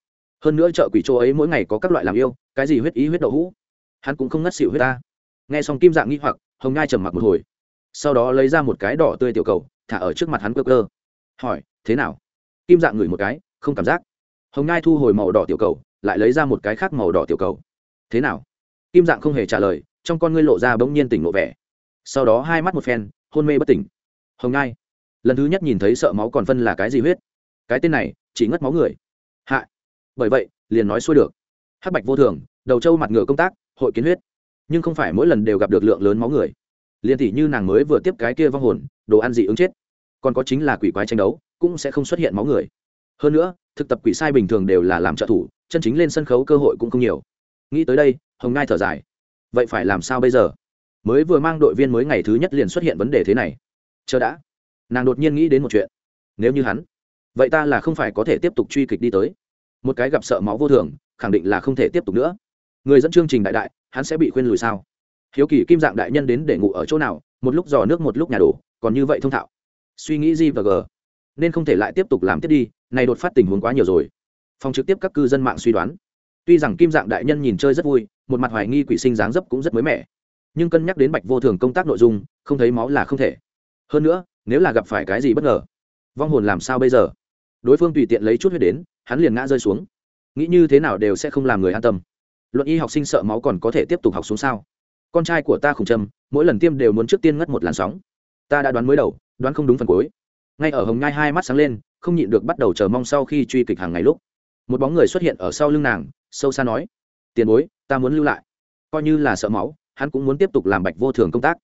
Hơn nữa chợ quỷ chỗ ấy mỗi ngày có các loại làm yêu, cái gì huyết ý huyết đậu hũ. Hắn cũng không ngất xỉu huyết ta. Nghe xong kim dạng nghi hoặc, hồng ngai trầm mặc một hồi. Sau đó lấy ra một cái đỏ tươi tiểu cầu thả ở trước mặt hắn cơ cơ. Hỏi, thế nào? Kim dạng ngửi một cái, không cảm giác. Hồng ngai thu hồi màu đỏ tiểu cầu, lại lấy ra một cái khác màu đỏ tiểu cầu. Thế nào? Kim dạng không hề trả lời, trong con ngươi lộ ra bỗng nhiên tỉnh lộ vẻ. Sau đó hai mắt một phen, hôn mê bất tỉnh. Hồng ngai lần thứ nhất nhìn thấy sợ máu còn phân là cái gì huyết? Cái tên này, chỉ ngất máu người. Hạ. Bởi vậy, liền nói xuôi được. Hắc bạch vô thường, đầu trâu mặt ngựa công tác, hội kiến huyết. Nhưng không phải mỗi lần đều gặp được lượng lớn máu người liền tỷ như nàng mới vừa tiếp cái kia vong hồn, đồ ăn dị ứng chết. Còn có chính là quỷ quái tranh đấu, cũng sẽ không xuất hiện máu người. Hơn nữa, thực tập quỷ sai bình thường đều là làm trợ thủ, chân chính lên sân khấu cơ hội cũng không nhiều. Nghĩ tới đây, hồng ngai thở dài. Vậy phải làm sao bây giờ? Mới vừa mang đội viên mới ngày thứ nhất liền xuất hiện vấn đề thế này. Chờ đã. Nàng đột nhiên nghĩ đến một chuyện. Nếu như hắn, vậy ta là không phải có thể tiếp tục truy kịch đi tới. Một cái gặp sợ máu vô thường, khẳng định là không thể tiếp tục nữa. Người dẫn chương trình đại đại, hắn sẽ bị khuyên lùi sao? Hiếu kỳ kim dạng đại nhân đến để ngủ ở chỗ nào, một lúc giò nước một lúc nhà đổ, còn như vậy thông thạo. Suy nghĩ gì và g, nên không thể lại tiếp tục làm tiếp đi, này đột phát tình huống quá nhiều rồi. Phòng trực tiếp các cư dân mạng suy đoán. Tuy rằng kim dạng đại nhân nhìn chơi rất vui, một mặt hoài nghi quỷ sinh dáng dấp cũng rất mới mẻ, nhưng cân nhắc đến bạch vô thường công tác nội dung, không thấy máu là không thể. Hơn nữa, nếu là gặp phải cái gì bất ngờ, vong hồn làm sao bây giờ? Đối phương tùy tiện lấy chút huyết đến, hắn liền ngã rơi xuống. Nghĩ như thế nào đều sẽ không làm người an tâm. Luận y học sinh sợ máu còn có thể tiếp tục học xuống sao? Con trai của ta khủng trầm mỗi lần tiêm đều muốn trước tiên ngất một làn sóng. Ta đã đoán mới đầu, đoán không đúng phần cuối. Ngay ở hồng nhai hai mắt sáng lên, không nhịn được bắt đầu chờ mong sau khi truy kịch hàng ngày lúc. Một bóng người xuất hiện ở sau lưng nàng, sâu xa nói, tiền bối, ta muốn lưu lại. Coi như là sợ máu, hắn cũng muốn tiếp tục làm bạch vô thường công tác.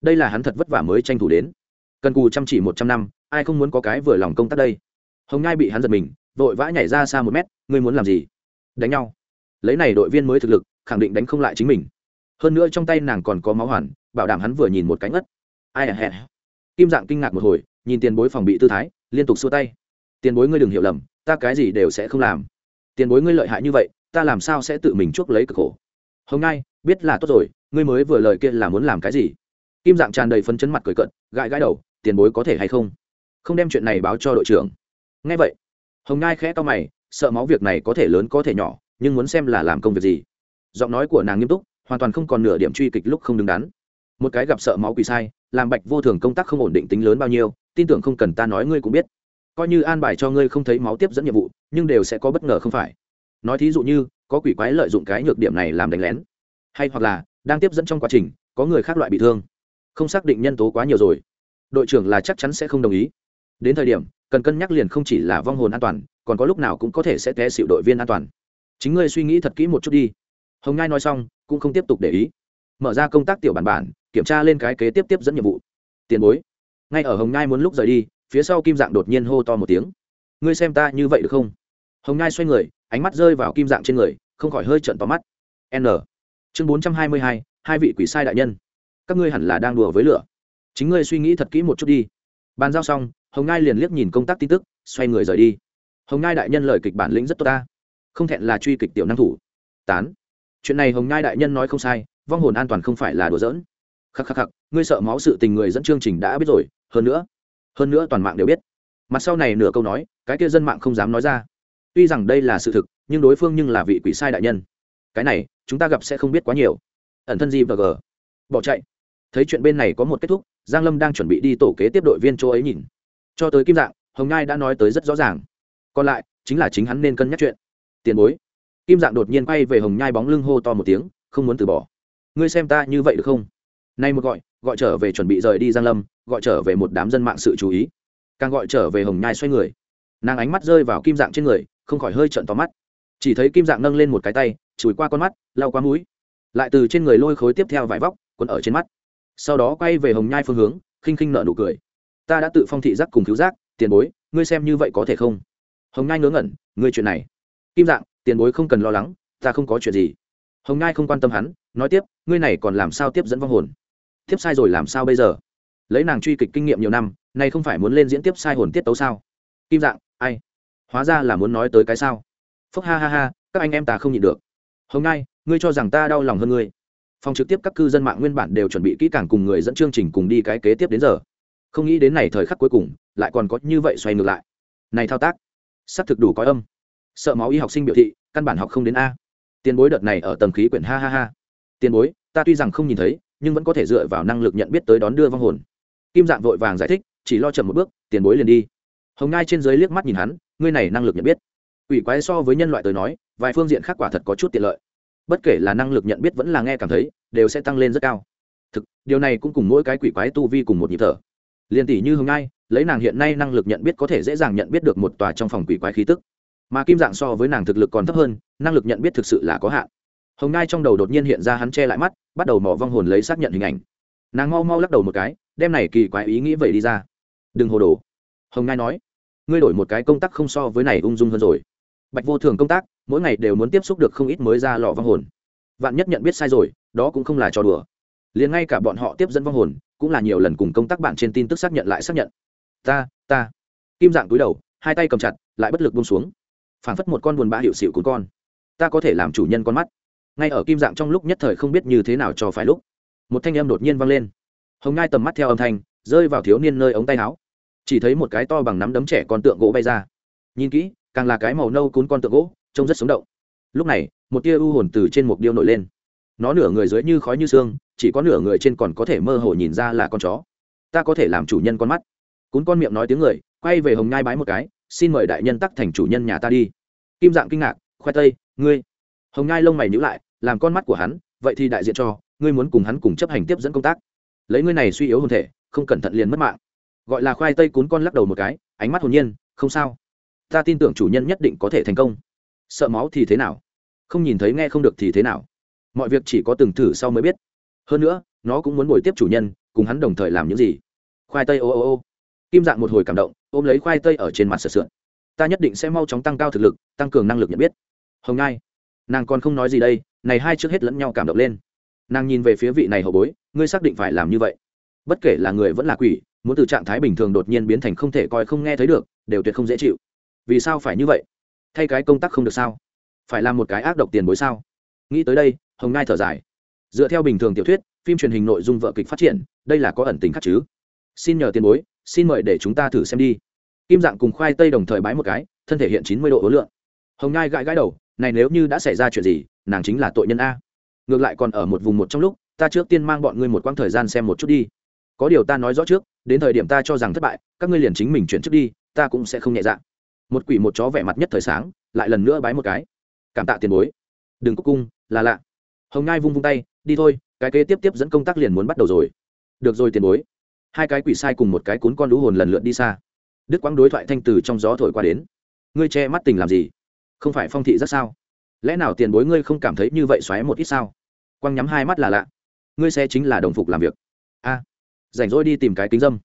Đây là hắn thật vất vả mới tranh thủ đến. Cần cù chăm chỉ một trăm năm, ai không muốn có cái vừa lòng công tác đây? Hồng nhai bị hắn giật mình, vội vã nhảy ra xa một mét, ngươi muốn làm gì? Đánh nhau. Lấy này đội viên mới thực lực, khẳng định đánh không lại chính mình hơn nữa trong tay nàng còn có máu hoàn, bảo đảm hắn vừa nhìn một cánh ất ai à hẹn kim dạng kinh ngạc một hồi, nhìn tiền bối phòng bị tư thái, liên tục xua tay. Tiền bối ngươi đừng hiểu lầm, ta cái gì đều sẽ không làm. Tiền bối ngươi lợi hại như vậy, ta làm sao sẽ tự mình chuốc lấy cực khổ? Hôm nay, biết là tốt rồi, ngươi mới vừa lời kia là muốn làm cái gì? Kim dạng tràn đầy phấn chấn mặt cười cận gãi gãi đầu, tiền bối có thể hay không? Không đem chuyện này báo cho đội trưởng. Ngay vậy, hồng ngai khẽ to mày, sợ máu việc này có thể lớn có thể nhỏ, nhưng muốn xem là làm công việc gì. Giọng nói của nàng nghiêm túc hoàn toàn không còn nửa điểm truy kịch lúc không đứng đắn. Một cái gặp sợ máu quỷ sai, làm bạch vô thường công tác không ổn định tính lớn bao nhiêu, tin tưởng không cần ta nói ngươi cũng biết. Coi như an bài cho ngươi không thấy máu tiếp dẫn nhiệm vụ, nhưng đều sẽ có bất ngờ không phải. Nói thí dụ như, có quỷ quái lợi dụng cái nhược điểm này làm đánh lén. Hay hoặc là, đang tiếp dẫn trong quá trình, có người khác loại bị thương. Không xác định nhân tố quá nhiều rồi. Đội trưởng là chắc chắn sẽ không đồng ý. Đến thời điểm, cần cân nhắc liền không chỉ là vong hồn an toàn, còn có lúc nào cũng có thể sẽ té xịu đội viên an toàn. Chính ngươi suy nghĩ thật kỹ một chút đi hồng ngai nói xong, cũng không tiếp tục để ý. Mở ra công tác tiểu bản bản, kiểm tra lên cái kế tiếp tiếp dẫn nhiệm vụ. Tiền bối. Ngay ở hồng ngai muốn lúc rời đi, phía sau kim dạng đột nhiên hô to một tiếng. Ngươi xem ta như vậy được không? Hồng ngai xoay người, ánh mắt rơi vào kim dạng trên người, không khỏi hơi trận tóm mắt. N. Chương bốn trăm hai mươi hai hai vị quỷ sai đại nhân. Các ngươi hẳn là đang đùa với lửa. Chính ngươi suy nghĩ thật kỹ một chút đi. Bàn giao xong, hồng ngai liền liếc nhìn công tác tin tức, xoay người rời đi. Hồng ngai đại nhân lời kịch bản lĩnh rất tốt ta. Không thẹn là truy kịch tiểu năng thủ. Tán chuyện này hồng ngai đại nhân nói không sai, vong hồn an toàn không phải là đùa giỡn. Khắc khắc khắc, ngươi sợ máu sự tình người dẫn chương trình đã biết rồi, hơn nữa hơn nữa toàn mạng đều biết. Mặt sau này nửa câu nói, cái kia dân mạng không dám nói ra. Tuy rằng đây là sự thực, nhưng đối phương nhưng là vị quỷ sai đại nhân. Cái này, chúng ta gặp sẽ không biết quá nhiều. Ẩn thân gì và g. Bỏ chạy. Thấy chuyện bên này có một kết thúc, giang lâm đang chuẩn bị đi tổ kế tiếp đội viên chỗ ấy nhìn. Cho tới kim dạng, hồng ngai đã nói tới rất rõ ràng. Còn lại, chính là chính hắn nên cân nhắc chuyện. Tiền bối kim dạng đột nhiên quay về hồng nhai bóng lưng hô to một tiếng, không muốn từ bỏ. Ngươi xem ta như vậy được không? Nay một gọi gọi trở về chuẩn bị rời đi giang lâm, gọi trở về một đám dân mạng sự chú ý. Càng gọi trở về hồng nhai xoay người. Nàng ánh mắt rơi vào kim dạng trên người, không khỏi hơi trận tóm mắt. Chỉ thấy kim dạng nâng lên một cái tay, chùi qua con mắt, lau qua mũi. Lại từ trên người lôi khối tiếp theo vải vóc, quấn ở trên mắt. Sau đó quay về hồng nhai phương hướng, khinh khinh nợ nụ cười. Ta đã tự phong thị giác cùng cứu giác, tiền bối, ngươi xem như vậy có thể không? Hồng nhai ngớ ngẩn, ngươi chuyện này. Kim dạng tiền bối không cần lo lắng, ta không có chuyện gì. Hồng ngai không quan tâm hắn, nói tiếp, ngươi này còn làm sao tiếp dẫn vong hồn? Tiếp sai rồi làm sao bây giờ? Lấy nàng truy kịch kinh nghiệm nhiều năm, nay không phải muốn lên diễn tiếp sai hồn tiết tấu sao? Kim dạng, ai? Hóa ra là muốn nói tới cái sao? Phúc ha ha ha, các anh em ta không nhịn được. Hồng nay ngươi cho rằng ta đau lòng hơn ngươi. Phòng trực tiếp các cư dân mạng nguyên bản đều chuẩn bị kỹ càng cùng người dẫn chương trình cùng đi cái kế tiếp đến giờ. Không nghĩ đến này thời khắc cuối cùng, lại còn có như vậy xoay ngược lại. Này thao tác s ắ c thực đủ có âm sợ máu y học sinh biểu thị, căn bản học không đến a. Tiền bối đợt này ở tầng khí quyển ha ha ha. Tiền bối, ta tuy rằng không nhìn thấy, nhưng vẫn có thể dựa vào năng lực nhận biết tới đón đưa vong hồn. Kim dạng vội vàng giải thích, chỉ lo chậm một bước, tiền bối liền đi. Hồng ngai trên dưới liếc mắt nhìn hắn, ngươi này năng lực nhận biết. Ủy quái so với nhân loại tới nói, vài phương diện khác quả thật có chút tiện lợi. Bất kể là năng lực nhận biết vẫn là nghe cảm thấy, đều sẽ tăng lên rất cao. Thực, điều này cũng cùng mỗi cái quỷ quái tu vi cùng một nhịp thở. Liền tỷ như hồng ngai, lấy nàng hiện nay năng lực nhận biết có thể dễ dàng nhận biết được một tòa trong phòng quỷ quái khí tức mà kim dạng so với nàng thực lực còn thấp hơn, năng lực nhận biết thực sự là có hạn. Hồng ngai trong đầu đột nhiên hiện ra hắn che lại mắt, bắt đầu mỏ vong hồn lấy xác nhận hình ảnh. Nàng mau mau lắc đầu một cái, đem này kỳ quái ý nghĩ vậy đi ra. Đừng hồ đồ. Hồng ngai nói. Ngươi đổi một cái công tác không so với này ung dung hơn rồi. Bạch vô thường công tác, mỗi ngày đều muốn tiếp xúc được không ít mới ra lò vong hồn. Vạn nhất nhận biết sai rồi, đó cũng không là trò đùa. Liền ngay cả bọn họ tiếp dẫn vong hồn, cũng là nhiều lần cùng công tác bạn trên tin tức xác nhận lại xác nhận. Ta ta. Kim dạng túi đầu, hai tay cầm chặt, lại bất lực bông xuống phảng phất một con buồn bã hiệu xịu cùng con. Ta có thể làm chủ nhân con mắt. Ngay ở kim dạng trong lúc nhất thời không biết như thế nào cho phải lúc, một thanh âm đột nhiên vang lên. Hồng ngai tầm mắt theo âm thanh, rơi vào thiếu niên nơi ống tay áo. Chỉ thấy một cái to bằng nắm đấm trẻ con tượng gỗ bay ra. Nhìn kỹ, càng là cái màu nâu cún con tượng gỗ, trông rất sống động. Lúc này, một tia u hồn từ trên một điêu nổi lên. Nó nửa người dưới như khói như xương, chỉ có nửa người trên còn có thể mơ hồ nhìn ra là con chó. Ta có thể làm chủ nhân con mắt. Cún con miệng nói tiếng người, quay về hồng ngai bái một cái xin mời đại nhân tắc thành chủ nhân nhà ta đi. Kim dạng kinh ngạc, khoe tây, ngươi. Hồng ngai lông mày nhữ lại, làm con mắt của hắn, vậy thì đại diện cho, ngươi muốn cùng hắn cùng chấp hành tiếp dẫn công tác. Lấy ngươi này suy yếu hồn thể, không cẩn thận liền mất mạng. Gọi là khoai tây cún con lắc đầu một cái, ánh mắt hồn nhiên, không sao. Ta tin tưởng chủ nhân nhất định có thể thành công. Sợ máu thì thế nào? Không nhìn thấy nghe không được thì thế nào? Mọi việc chỉ có từng thử sau mới biết. Hơn nữa, nó cũng muốn bồi tiếp chủ nhân, cùng hắn đồng thời làm những gì? Khoai tây ô ô ô kim dạng một hồi cảm động, ôm lấy khoai tây ở trên mặt sửa sượn. Ta nhất định sẽ mau chóng tăng cao thực lực, tăng cường năng lực nhận biết. Hồng ngai, nàng còn không nói gì đây, này hai trước hết lẫn nhau cảm động lên. Nàng nhìn về phía vị này hậu bối, ngươi xác định phải làm như vậy. Bất kể là người vẫn là quỷ, muốn từ trạng thái bình thường đột nhiên biến thành không thể coi không nghe thấy được, đều tuyệt không dễ chịu. Vì sao phải như vậy? Thay cái công tác không được sao? Phải làm một cái ác độc tiền bối sao? Nghĩ tới đây, hồng ngai thở dài. Dựa theo bình thường tiểu thuyết, phim truyền hình nội dung vợ kịch phát triển, đây là có ẩn tính khác chứ. Xin nhờ tiền bối xin mời để chúng ta thử xem đi. Kim dạng cùng khoai tây đồng thời bái một cái, thân thể hiện chín mươi độ ối lượng. Hồng Nhai gãi gãi đầu, này nếu như đã xảy ra chuyện gì, nàng chính là tội nhân a. Ngược lại còn ở một vùng một trong lúc, ta trước tiên mang bọn ngươi một quãng thời gian xem một chút đi. Có điều ta nói rõ trước, đến thời điểm ta cho rằng thất bại, các ngươi liền chính mình chuyển trước đi, ta cũng sẽ không nhẹ dạ. Một quỷ một chó vẻ mặt nhất thời sáng, lại lần nữa bái một cái. Cảm tạ tiền bối. Đừng cúc cung, là lạ. Hồng ngai vung vung tay, đi thôi, cái kế tiếp tiếp dẫn công tác liền muốn bắt đầu rồi. Được rồi tiền bối hai cái quỷ sai cùng một cái cuốn con lũ hồn lần lượt đi xa. Đức quang đối thoại thanh từ trong gió thổi qua đến. Ngươi che mắt tình làm gì? Không phải phong thị rất sao? Lẽ nào tiền bối ngươi không cảm thấy như vậy xoáy một ít sao? Quang nhắm hai mắt là lạ. Ngươi xe chính là đồng phục làm việc. A. À, rảnh rỗi đi tìm cái kính dâm.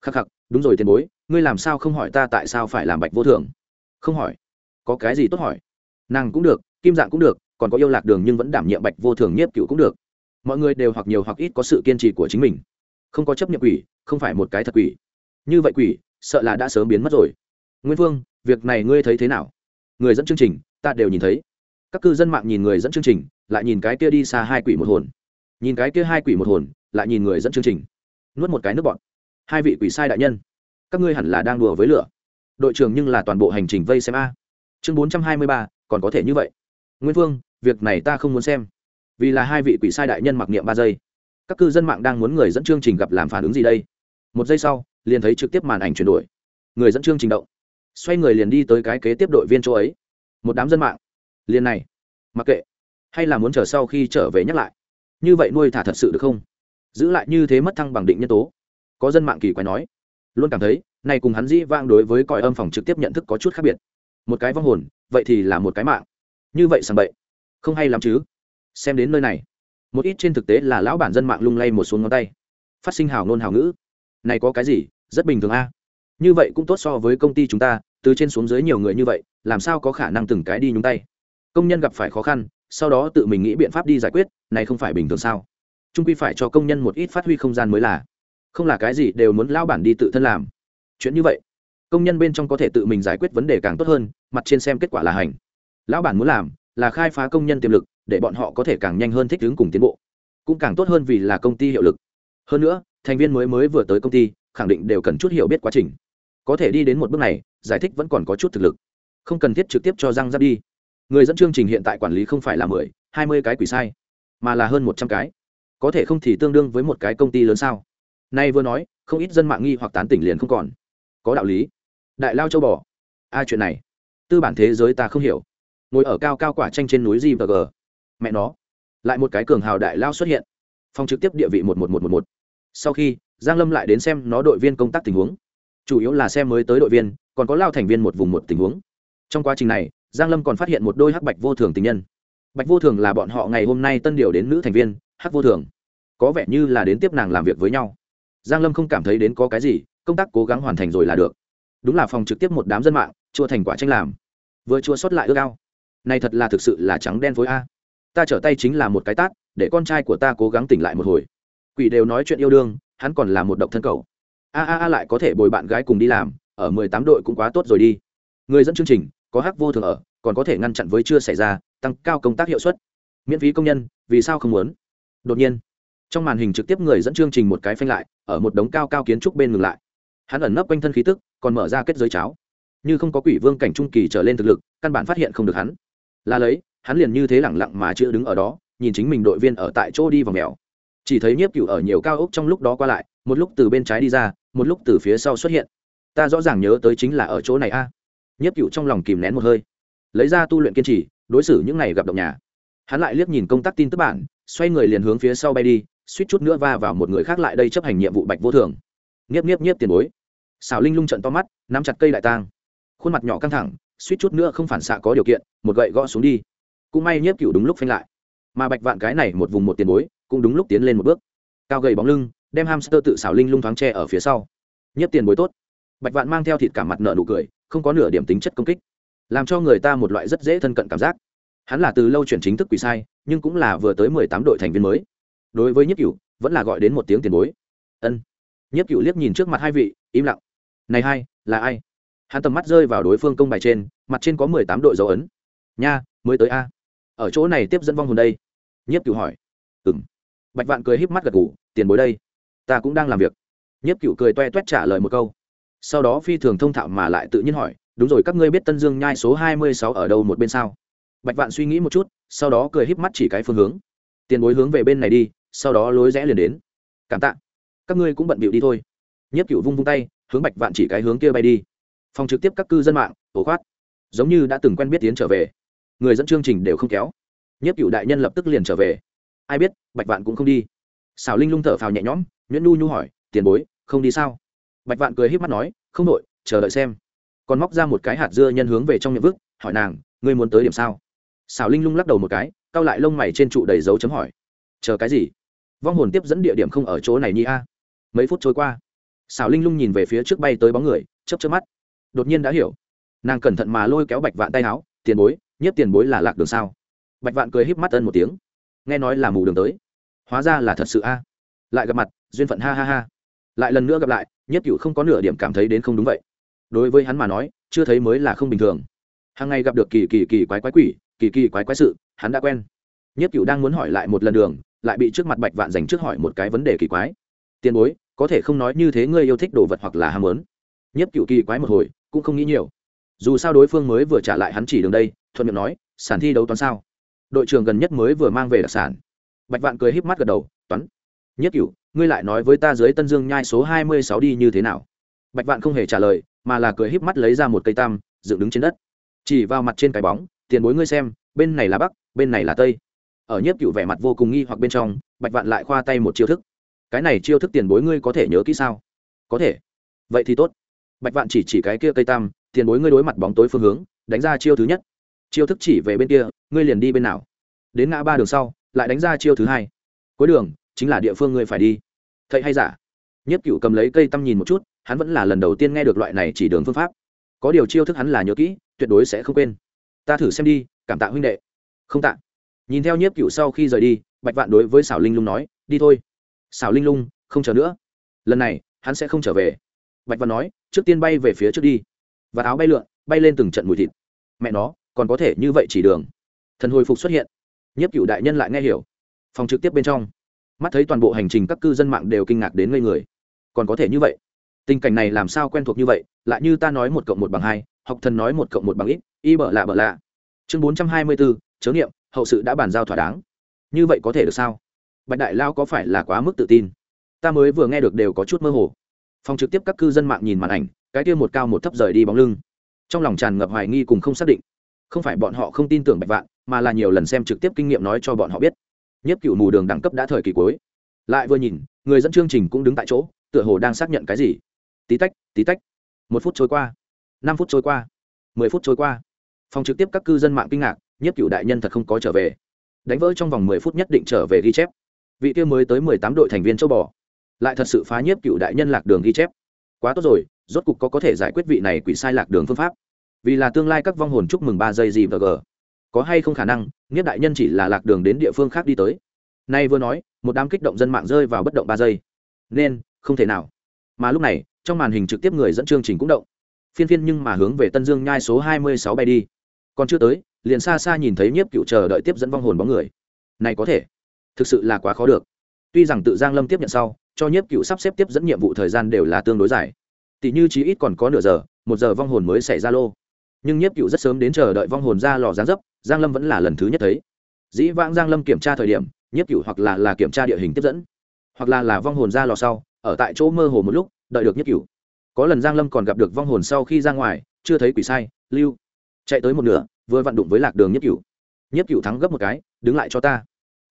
Khắc khắc đúng rồi tiền bối ngươi làm sao không hỏi ta tại sao phải làm bạch vô thường? Không hỏi. Có cái gì tốt hỏi? Nàng cũng được kim dạng cũng được còn có yêu lạc đường nhưng vẫn đảm nhiệm bạch vô thường nhiếp cựu cũng được. Mọi người đều hoặc nhiều hoặc ít có sự kiên trì của chính mình không có chấp nhận quỷ, không phải một cái thật quỷ. Như vậy quỷ, sợ là đã sớm biến mất rồi. Nguyên vương, việc này ngươi thấy thế nào? Người dẫn chương trình, ta đều nhìn thấy. Các cư dân mạng nhìn người dẫn chương trình, lại nhìn cái kia đi xa hai quỷ một hồn. Nhìn cái kia hai quỷ một hồn, lại nhìn người dẫn chương trình. Nuốt một cái nước bọn hai vị quỷ sai đại nhân, các ngươi hẳn là đang đùa với lửa. Đội trưởng nhưng là toàn bộ hành trình vây xem a. Chương bốn trăm hai mươi ba, còn có thể như vậy. Nguyên vương, việc này ta không muốn xem. Vì là hai vị quỷ sai đại nhân mặc niệm ba giây các cư dân mạng đang muốn người dẫn chương trình gặp làm phản ứng gì đây? Một giây sau, liền thấy trực tiếp màn ảnh chuyển đổi. Người dẫn chương trình động. Xoay người liền đi tới cái kế tiếp đội viên chỗ ấy. Một đám dân mạng. Liền này. Mặc kệ. Hay là muốn chờ sau khi trở về nhắc lại? Như vậy nuôi thả thật sự được không? Giữ lại như thế mất thăng bằng định nhân tố. Có dân mạng kỳ quái nói. Luôn cảm thấy, này cùng hắn dĩ vang đối với còi âm phòng trực tiếp nhận thức có chút khác biệt. Một cái vong hồn, vậy thì là một cái mạng. Như vậy sàng bậy. Không hay lắm chứ. Xem đến nơi này một ít trên thực tế là lão bản dân mạng lung lay một xuống ngón tay. Phát sinh hào nôn hào ngữ. Này có cái gì? Rất bình thường a. Như vậy cũng tốt so với công ty chúng ta, từ trên xuống dưới nhiều người như vậy, làm sao có khả năng từng cái đi nhúng tay? Công nhân gặp phải khó khăn, sau đó tự mình nghĩ biện pháp đi giải quyết, này không phải bình thường sao? Trung quy phải cho công nhân một ít phát huy không gian mới là. Không là cái gì đều muốn lão bản đi tự thân làm. Chuyện như vậy, công nhân bên trong có thể tự mình giải quyết vấn đề càng tốt hơn, mặt trên xem kết quả là hành. Lão bản muốn làm là khai phá công nhân tiềm lực để bọn họ có thể càng nhanh hơn thích ứng cùng tiến bộ, cũng càng tốt hơn vì là công ty hiệu lực. Hơn nữa, thành viên mới mới vừa tới công ty, khẳng định đều cần chút hiểu biết quá trình. Có thể đi đến một bước này, giải thích vẫn còn có chút thực lực. Không cần thiết trực tiếp cho răng giáp đi. Người dẫn chương trình hiện tại quản lý không phải là mười, hai mươi cái quỷ sai, mà là hơn một trăm cái. Có thể không thì tương đương với một cái công ty lớn sao? Nay vừa nói, không ít dân mạng nghi hoặc tán tỉnh liền không còn. Có đạo lý. Đại lao châu bò. Ai chuyện này, tư bản thế giới ta không hiểu. Ngồi ở cao cao quả tranh trên núi gì và g mẹ nó. Lại một cái cường hào đại lao xuất hiện. Phong trực tiếp địa vị một một một một một. Sau khi, giang lâm lại đến xem nó đội viên công tác tình huống. Chủ yếu là xem mới tới đội viên, còn có lao thành viên một vùng một tình huống. Trong quá trình này, giang lâm còn phát hiện một đôi hắc bạch vô thường tình nhân. Bạch vô thường là bọn họ ngày hôm nay tân điều đến nữ thành viên, hắc vô thường. Có vẻ như là đến tiếp nàng làm việc với nhau. Giang lâm không cảm thấy đến có cái gì, công tác cố gắng hoàn thành rồi là được. Đúng là phòng trực tiếp một đám dân mạng, chua thành quả tranh làm. Vừa chua xuất lại ước ao. Này thật là thực sự là trắng đen phối a ta trở tay chính là một cái tát, để con trai của ta cố gắng tỉnh lại một hồi. Quỷ đều nói chuyện yêu đương, hắn còn là một độc thân cầu a a a lại có thể bồi bạn gái cùng đi làm, ở mười tám đội cũng quá tốt rồi đi. Người dẫn chương trình, có hắc vô thường ở, còn có thể ngăn chặn với chưa xảy ra, tăng cao công tác hiệu suất. Miễn phí công nhân, vì sao không muốn? Đột nhiên, trong màn hình trực tiếp người dẫn chương trình một cái phanh lại, ở một đống cao cao kiến trúc bên ngừng lại. Hắn ẩn nấp quanh thân khí tức, còn mở ra kết giới cháo. Như không có quỷ vương cảnh trung kỳ trở lên thực lực, căn bản phát hiện không được hắn. Là lấy hắn liền như thế lẳng lặng mà chưa đứng ở đó, nhìn chính mình đội viên ở tại chỗ đi vào mèo. Chỉ thấy nhiếp cựu ở nhiều cao ốc trong lúc đó qua lại, một lúc từ bên trái đi ra, một lúc từ phía sau xuất hiện. Ta rõ ràng nhớ tới chính là ở chỗ này a. Nhiếp cựu trong lòng kìm nén một hơi. Lấy ra tu luyện kiên trì, đối xử những ngày gặp động nhà. Hắn lại liếc nhìn công tác tin tức bản, xoay người liền hướng phía sau bay đi, suýt chút nữa va vào một người khác lại đây chấp hành nhiệm vụ bạch vô thường. Nghiếp nghiếp nghiếp tiền bối. Xảo linh lung trận to mắt, nắm chặt cây đại tang. Khuôn mặt nhỏ căng thẳng, suýt chút nữa không phản xạ có điều kiện, một gậy gõ xuống đi cũng may nhiếp cựu đúng lúc phanh lại. Mà bạch vạn cái này một vùng một tiền bối, cũng đúng lúc tiến lên một bước. Cao gầy bóng lưng, đem hamster tự xảo linh lung thoáng tre ở phía sau. Nhiếp tiền bối tốt. Bạch vạn mang theo thịt cả mặt nợ nụ cười, không có nửa điểm tính chất công kích. Làm cho người ta một loại rất dễ thân cận cảm giác. Hắn là từ lâu chuyển chính thức quỷ sai, nhưng cũng là vừa tới mười tám đội thành viên mới. Đối với nhiếp cựu vẫn là gọi đến một tiếng tiền bối. Ân. Nhiếp cựu liếc nhìn trước mặt hai vị, im lặng. Này hai, là ai? Hắn tầm mắt rơi vào đối phương công bài trên, mặt trên có mười tám đội dấu ấn. Nha, mới tới a ở chỗ này tiếp dẫn vong hồn đây? Nhiếp cựu hỏi. Ừng bạch vạn cười híp mắt gật ngủ tiền bối đây, ta cũng đang làm việc. Nhiếp cựu cười toe toét trả lời một câu. Sau đó phi thường thông thạo mà lại tự nhiên hỏi, đúng rồi, các ngươi biết tân dương nhai số hai mươi sáu ở đâu một bên sao? Bạch vạn suy nghĩ một chút, sau đó cười híp mắt chỉ cái phương hướng. Tiền bối hướng về bên này đi, sau đó lối rẽ liền đến. Cảm tạ. Các ngươi cũng bận bịu đi thôi. Nhiếp cựu vung vung tay, hướng bạch vạn chỉ cái hướng kia bay đi. Phòng trực tiếp các cư dân mạng ổ khoát. Giống như đã từng quen biết tiến trở về người dẫn chương trình đều không kéo. Nhất cựu đại nhân lập tức liền trở về. Ai biết, bạch vạn cũng không đi. Xảo linh lung thở phào nhẹ nhõm, nhuyễn nhu nhu hỏi, tiền bối, không đi sao? Bạch vạn cười h í p mắt nói, không đội chờ đợi xem. Còn móc ra một cái hạt dưa nhân hướng về trong miệng vức hỏi nàng, ngươi muốn tới điểm sao? Xảo linh lung lắc đầu một cái, cau lại lông mày trên trụ đầy dấu chấm hỏi, chờ cái gì? Vong hồn tiếp dẫn địa điểm không ở chỗ này nhi a? Mấy phút trôi qua xảo linh lung nhìn về phía trước bay tới bóng người chấp chấp mắt, đột nhiên đã hiểu. Nàng cẩn thận mà lôi kéo bạch vạn tay áo, tiền bối nhất tiền bối là lạc đường sao? Bạch vạn cười híp mắt ân một tiếng. Nghe nói là mù đường tới. Hóa ra là thật sự a. Lại gặp mặt, duyên phận ha ha ha. Lại lần nữa gặp lại nhất cựu không có nửa điểm cảm thấy đến không đúng vậy. Đối với hắn mà nói, chưa thấy mới là không bình thường. Hàng ngày gặp được kỳ kỳ kỳ quái quái quỷ, kỳ kỳ quái quái sự, hắn đã quen. Nhất cựu đang muốn hỏi lại một lần đường, lại bị trước mặt bạch vạn dành trước hỏi một cái vấn đề kỳ quái. Tiền bối, có thể không nói như thế ngươi yêu thích đồ vật hoặc là ham muốn? Nhất cựu kỳ quái một hồi, cũng không nghĩ nhiều dù sao đối phương mới vừa trả lại hắn chỉ đường đây thuận miệng nói sản thi đấu toán sao? Đội trưởng gần nhất mới vừa mang về đặc sản. Bạch vạn cười híp mắt gật đầu toán nhất cửu, ngươi lại nói với ta dưới tân dương nhai số hai mươi sáu đi như thế nào? Bạch vạn không hề trả lời mà là cười híp mắt lấy ra một cây tam dựng đứng trên đất. Chỉ vào mặt trên cái bóng tiền bối ngươi xem bên này là bắc bên này là tây. Ở Nhất cửu vẻ mặt vô cùng nghi hoặc bên trong bạch vạn lại khoa tay một chiêu thức. Cái này chiêu thức tiền bối ngươi có thể nhớ kỹ sao? Có thể. Vậy thì tốt. Bạch vạn chỉ chỉ cái kia cây tam tiền bối ngươi đối mặt bóng tối phương hướng, đánh ra chiêu thứ nhất. Chiêu thức chỉ về bên kia, ngươi liền đi bên nào? Đến ngã ba đường sau, lại đánh ra chiêu thứ hai. Cuối đường, chính là địa phương ngươi phải đi. Thầy hay giả? Nhất cựu cầm lấy cây tăm nhìn một chút, hắn vẫn là lần đầu tiên nghe được loại này chỉ đường phương pháp. Có điều chiêu thức hắn là nhớ kỹ, tuyệt đối sẽ không quên. Ta thử xem đi, cảm tạ huynh đệ. Không tạ. Nhìn theo nhiếp cựu sau khi rời đi, bạch vạn đối với xảo linh lung nói, đi thôi. Xảo linh lung, không chờ nữa. Lần này, hắn sẽ không trở về. Bạch vạn nói, trước tiên bay về phía trước đi và áo bay lượn, bay lên từng trận mùi thịt. Mẹ nó, còn có thể như vậy chỉ đường. Thần hồi phục xuất hiện. Nhiếp cựu đại nhân lại nghe hiểu. Phòng trực tiếp bên trong, mắt thấy toàn bộ hành trình các cư dân mạng đều kinh ngạc đến ngây người. Còn có thể như vậy? Tình cảnh này làm sao quen thuộc như vậy? Lại như ta nói một cộng một bằng hai, học thần nói một cộng một bằng ít, y bợ lạ bợ lạ. Chương bốn trăm hai mươi bốn chớ nghiệm, hậu sự đã bàn giao thỏa đáng. Như vậy có thể được sao? Bạch đại lao có phải là quá mức tự tin? Ta mới vừa nghe được đều có chút mơ hồ. Phòng trực tiếp các cư dân mạng nhìn màn ảnh cái kia một cao một thấp rời đi bóng lưng. Trong lòng tràn ngập hoài nghi cùng không xác định. Không phải bọn họ không tin tưởng bạch vạn, mà là nhiều lần xem trực tiếp kinh nghiệm nói cho bọn họ biết. Nhất cựu mù đường đẳng cấp đã thời kỳ cuối. Lại vừa nhìn, người dẫn chương trình cũng đứng tại chỗ, tựa hồ đang xác nhận cái gì. Tí tách tí tách. Một phút trôi qua. Năm phút trôi qua. Mười phút trôi qua. Phòng trực tiếp các cư dân mạng kinh ngạc, nhất cựu đại nhân thật không có trở về. Đánh vỡ trong vòng mười phút nhất định trở về ghi chép. Vị kia mới tới mười tám đội thành viên châu bò. Lại thật sự phá nhiếp cựu đại nhân lạc đường ghi chép. Quá tốt rồi rốt cục có có thể giải quyết vị này quỷ sai lạc đường phương pháp. Vì là tương lai các vong hồn chúc mừng ba giây gì và g có hay không khả năng, nghiết đại nhân chỉ là lạc đường đến địa phương khác đi tới. Nay vừa nói, một đám kích động dân mạng rơi vào bất động ba giây. Nên, không thể nào. Mà lúc này, trong màn hình trực tiếp người dẫn chương trình cũng động. Phiên phiên nhưng mà hướng về tân dương nhai số hai mươi sáu bay đi. Còn chưa tới, liền xa xa nhìn thấy nhiếp cựu chờ đợi tiếp dẫn vong hồn bóng người. Này có thể. Thực sự là quá khó được. Tuy rằng tự giang lâm tiếp nhận sau, cho nhiếp cựu sắp xếp tiếp dẫn nhiệm vụ thời gian đều là tương đối dài tỷ như chí ít còn có nửa giờ, một giờ vong hồn mới xảy ra lô. Nhưng nhiếp cựu rất sớm đến chờ đợi vong hồn ra lò giáng dấp, giang lâm vẫn là lần thứ nhất thấy. Dĩ vãng giang lâm kiểm tra thời điểm, nhiếp cựu hoặc là là kiểm tra địa hình tiếp dẫn, hoặc là là vong hồn ra lò sau, ở tại chỗ mơ hồ một lúc, đợi được nhiếp cựu. Có lần giang lâm còn gặp được vong hồn sau khi ra ngoài, chưa thấy quỷ sai, lưu. Chạy tới một nửa, vừa vặn đụng với lạc đường nhiếp cựu. Nhiếp cựu thắng gấp một cái, đứng lại cho ta.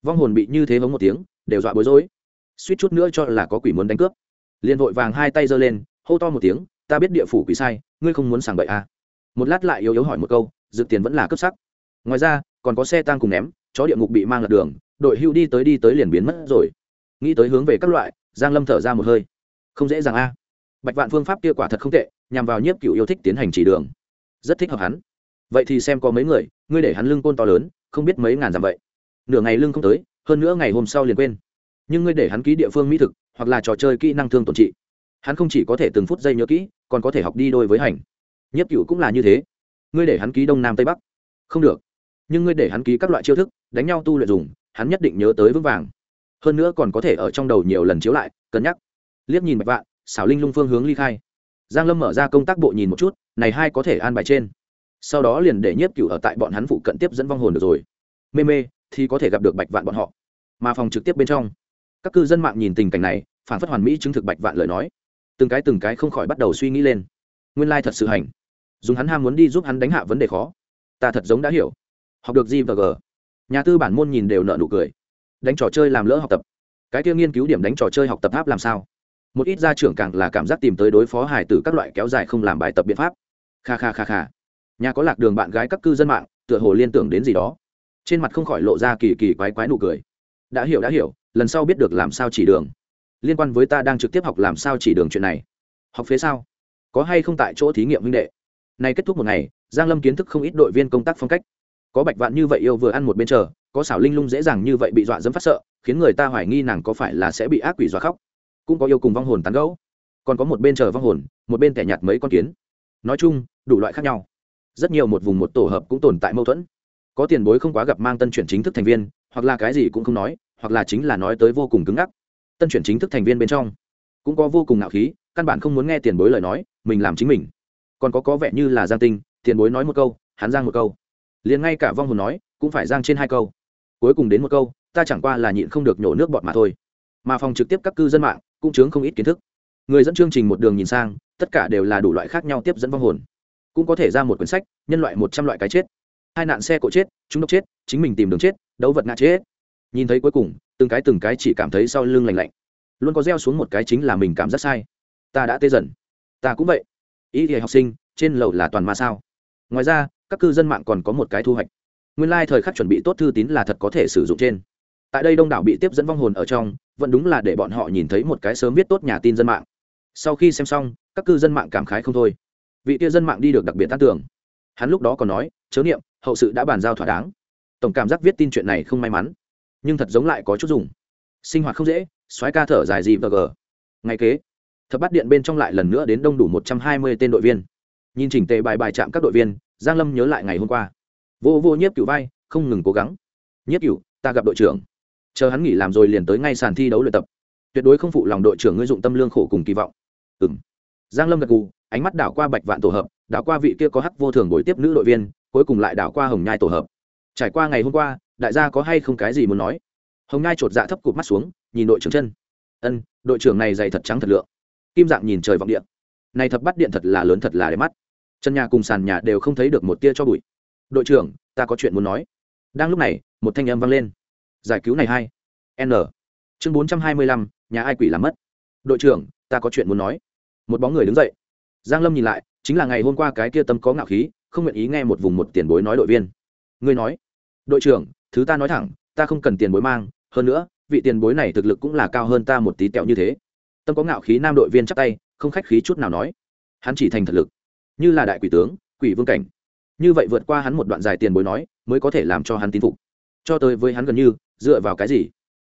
Vong hồn bị như thế hống một tiếng, đều dọa bối rối. Suýt chút nữa cho là có quỷ muốn đánh cướp. Liền vội vàng hai tay giơ lên hô to một tiếng, ta biết địa phủ quỷ sai, ngươi không muốn sàng bậy à. một lát lại yếu yếu hỏi một câu, dự tiền vẫn là cấp sắc. Ngoài ra, còn có xe tang cùng ném, chó địa ngục bị mang lật đường, đội hưu đi tới đi tới liền biến mất rồi. Nghĩ tới hướng về các loại, giang lâm thở ra một hơi. Không dễ dàng a bạch vạn phương pháp kia quả thật không tệ, nhằm vào nhiếp cựu yêu thích tiến hành chỉ đường. Rất thích hợp hắn. Vậy thì xem có mấy người, ngươi để hắn lưng côn to lớn, không biết mấy ngàn dặm vậy. Nửa ngày lưng không tới, hơn nữa ngày hôm sau liền quên. Nhưng ngươi để hắn ký địa phương mỹ thực, hoặc là trò chơi kỹ năng thương tổn trị hắn không chỉ có thể từng phút giây nhớ kỹ, còn có thể học đi đôi với hành. Nhất cựu cũng là như thế. Ngươi để hắn ký đông nam tây bắc. Không được. Nhưng ngươi để hắn ký các loại chiêu thức, đánh nhau tu luyện dùng, hắn nhất định nhớ tới vững vàng. Hơn nữa còn có thể ở trong đầu nhiều lần chiếu lại, cân nhắc. Liếc nhìn bạch vạn, xảo linh lung phương hướng ly khai. Giang lâm mở ra công tác bộ nhìn một chút, này hai có thể an bài trên. Sau đó liền để nhiếp cửu ở tại bọn hắn phụ cận tiếp dẫn vong hồn được rồi. Mê mê, thì có thể gặp được bạch vạn bọn họ. Mà phòng trực tiếp bên trong, các cư dân mạng nhìn tình cảnh này, phản phất hoàn mỹ chứng thực bạch vạn lời nói từng cái từng cái không khỏi bắt đầu suy nghĩ lên. Nguyên lai thật sự hành. Dùng hắn ham muốn đi giúp hắn đánh hạ vấn đề khó. Ta thật giống đã hiểu. Học được gì và g. Nhà tư bản môn nhìn đều nợ nụ cười. Đánh trò chơi làm lỡ học tập. Cái kia nghiên cứu điểm đánh trò chơi học tập áp làm sao? Một ít gia trưởng càng là cảm giác tìm tới đối phó hài tử các loại kéo dài không làm bài tập biện pháp. Kha kha kha kha. Nhà có lạc đường bạn gái các cư dân mạng, tựa hồ liên tưởng đến gì đó. Trên mặt không khỏi lộ ra kỳ kỳ quái quái nụ cười. Đã hiểu đã hiểu. Lần sau biết được làm sao chỉ đường liên quan với ta đang trực tiếp học làm sao chỉ đường chuyện này. Học phía sao? Có hay không tại chỗ thí nghiệm huynh đệ? Này kết thúc một ngày, giang lâm kiến thức không ít đội viên công tác phong cách. Có bạch vạn như vậy yêu vừa ăn một bên chờ, có xảo linh lung dễ dàng như vậy bị dọa dẫm phát sợ, khiến người ta hoài nghi nàng có phải là sẽ bị ác quỷ dọa khóc. Cũng có yêu cùng vong hồn tán gẫu. Còn có một bên chờ vong hồn, một bên tẻ nhạt mấy con kiến. Nói chung, đủ loại khác nhau. Rất nhiều một vùng một tổ hợp cũng tồn tại mâu thuẫn. Có tiền bối không quá gặp mang tân chuyển chính thức thành viên, hoặc là cái gì cũng không nói, hoặc là chính là nói tới vô cùng cứng ngắc tân chuyển chính thức thành viên bên trong. Cũng có vô cùng ngạo khí, căn bản không muốn nghe tiền bối lời nói, mình làm chính mình. Còn có có vẻ như là giang tinh, tiền bối nói một câu, hắn giang một câu. Liền ngay cả vong hồn nói, cũng phải giang trên hai câu. Cuối cùng đến một câu, ta chẳng qua là nhịn không được nhổ nước bọt mà thôi. Mà phòng trực tiếp các cư dân mạng, cũng chướng không ít kiến thức. Người dẫn chương trình một đường nhìn sang, tất cả đều là đủ loại khác nhau tiếp dẫn vong hồn. Cũng có thể ra một quyển sách, nhân loại một trăm loại cái chết. Hai nạn xe cộ chết, chúng độc chết, chính mình tìm đường chết, đấu vật ngã chết nhìn thấy cuối cùng, từng cái từng cái chỉ cảm thấy sau lưng lành lạnh. Luôn có gieo xuống một cái chính là mình cảm giác sai. Ta đã tê dần. Ta cũng vậy. Ý thì học sinh, trên lầu là toàn ma sao. Ngoài ra, các cư dân mạng còn có một cái thu hoạch. Nguyên lai、like、thời khắc chuẩn bị tốt thư tín là thật có thể sử dụng trên. Tại đây đông đảo bị tiếp dẫn vong hồn ở trong, vẫn đúng là để bọn họ nhìn thấy một cái sớm viết tốt nhà tin dân mạng. Sau khi xem xong, các cư dân mạng cảm khái không thôi. Vị kia dân mạng đi được đặc biệt tán tưởng hắn lúc đó còn nói, chớ niệm, hậu sự đã bàn giao thỏa đáng. Tổng cảm giác viết tin chuyện này không may mắn nhưng thật giống lại có chút dùng. Sinh hoạt không dễ xoáy ca thở dài gì và gờ. Ngày kế, thập bắt điện bên trong lại lần nữa đến đông đủ một trăm hai mươi tên đội viên. Nhìn chỉnh tề bài bài chạm các đội viên, giang lâm nhớ lại ngày hôm qua. Vô vô nhiếp cửu vai, không ngừng cố gắng. Nhiếp cửu, ta gặp đội trưởng. Chờ hắn nghỉ làm rồi liền tới ngay sàn thi đấu luyện tập. Tuyệt đối không phụ lòng đội trưởng ngươi dụng tâm lương khổ cùng kỳ vọng. Ừm. Giang lâm gật gù, ánh mắt đảo qua bạch vạn tổ hợp, đảo qua vị kia có hắc vô thường buổi tiếp nữ đội viên, cuối cùng lại đảo qua hồng nhai tổ hợp. Trải qua ngày hôm qua đại gia có hay không cái gì muốn nói? Hồng nhai chột dạ thấp cụt mắt xuống, nhìn đội trưởng chân. Ân, đội trưởng này dày thật trắng thật lượng. Kim dạng nhìn trời vọng điện này thập bắt điện thật là lớn thật là đẹp mắt. Chân nhà cùng sàn nhà đều không thấy được một tia cho bụi. Đội trưởng, ta có chuyện muốn nói. Đang lúc này, một thanh âm vang lên. Giải cứu này hai n. Chương bốn trăm hai mươi lăm, nhà ai quỷ làm mất. Đội trưởng, ta có chuyện muốn nói. Một bóng người đứng dậy. Giang lâm nhìn lại, chính là ngày hôm qua cái kia tâm có ngạo khí, không nguyện ý nghe một vùng một tiền bối nói đội viên. Ngươi nói. Đội trưởng thứ ta nói thẳng, ta không cần tiền bối mang, hơn nữa, vị tiền bối này thực lực cũng là cao hơn ta một tí tẹo như thế. Tâm có ngạo khí nam đội viên chắc tay, không khách khí chút nào nói. Hắn chỉ thành thật lực, như là đại quỷ tướng, quỷ vương cảnh. Như vậy vượt qua hắn một đoạn dài tiền bối nói, mới có thể làm cho hắn tin phục. Cho tới với hắn gần như, dựa vào cái gì?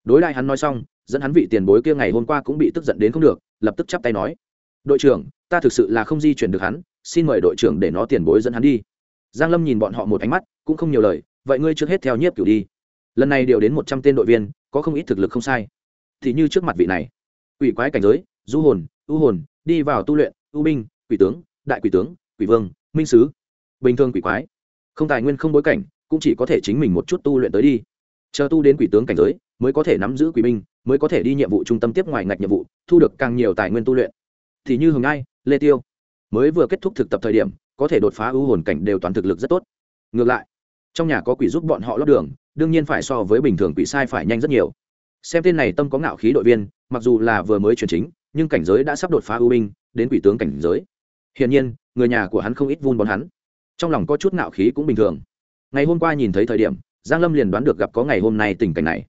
Đối lại hắn nói xong, dẫn hắn vị tiền bối kia ngày hôm qua cũng bị tức giận đến không được, lập tức chắp tay nói. Đội trưởng, ta thực sự là không di chuyển được hắn, xin mời đội trưởng để nó tiền bối dẫn hắn đi. Giang lâm nhìn bọn họ một ánh mắt, cũng không nhiều lời vậy ngươi trước hết theo nhiếp cửu đi. Lần này điều đến một trăm tên đội viên có không ít thực lực không sai. Thì như trước mặt vị này quỷ quái cảnh giới du hồn ưu hồn đi vào tu luyện ưu binh quỷ tướng đại quỷ tướng quỷ vương minh sứ. Bình thường quỷ quái không tài nguyên không bối cảnh cũng chỉ có thể chính mình một chút tu luyện tới đi. Chờ tu đến quỷ tướng cảnh giới mới có thể nắm giữ quỷ binh mới có thể đi nhiệm vụ trung tâm tiếp ngoài ngạch nhiệm vụ thu được càng nhiều tài nguyên tu luyện. Thì như hồng ai, lê tiêu mới vừa kết thúc thực tập thời điểm có thể đột phá ưu hồn cảnh đều toàn thực lực rất tốt. Ngược lại trong nhà có quỷ giúp bọn họ lót đường, đương nhiên phải so với bình thường quỷ sai phải nhanh rất nhiều. Xem tên này tâm có ngạo khí đội viên, mặc dù là vừa mới chuyển chính, nhưng cảnh giới đã sắp đột phá ưu binh, đến quỷ tướng cảnh giới. Hiển nhiên, người nhà của hắn không ít vun bón hắn. Trong lòng có chút ngạo khí cũng bình thường. Ngày hôm qua nhìn thấy thời điểm, giang lâm liền đoán được gặp có ngày hôm nay tình cảnh này.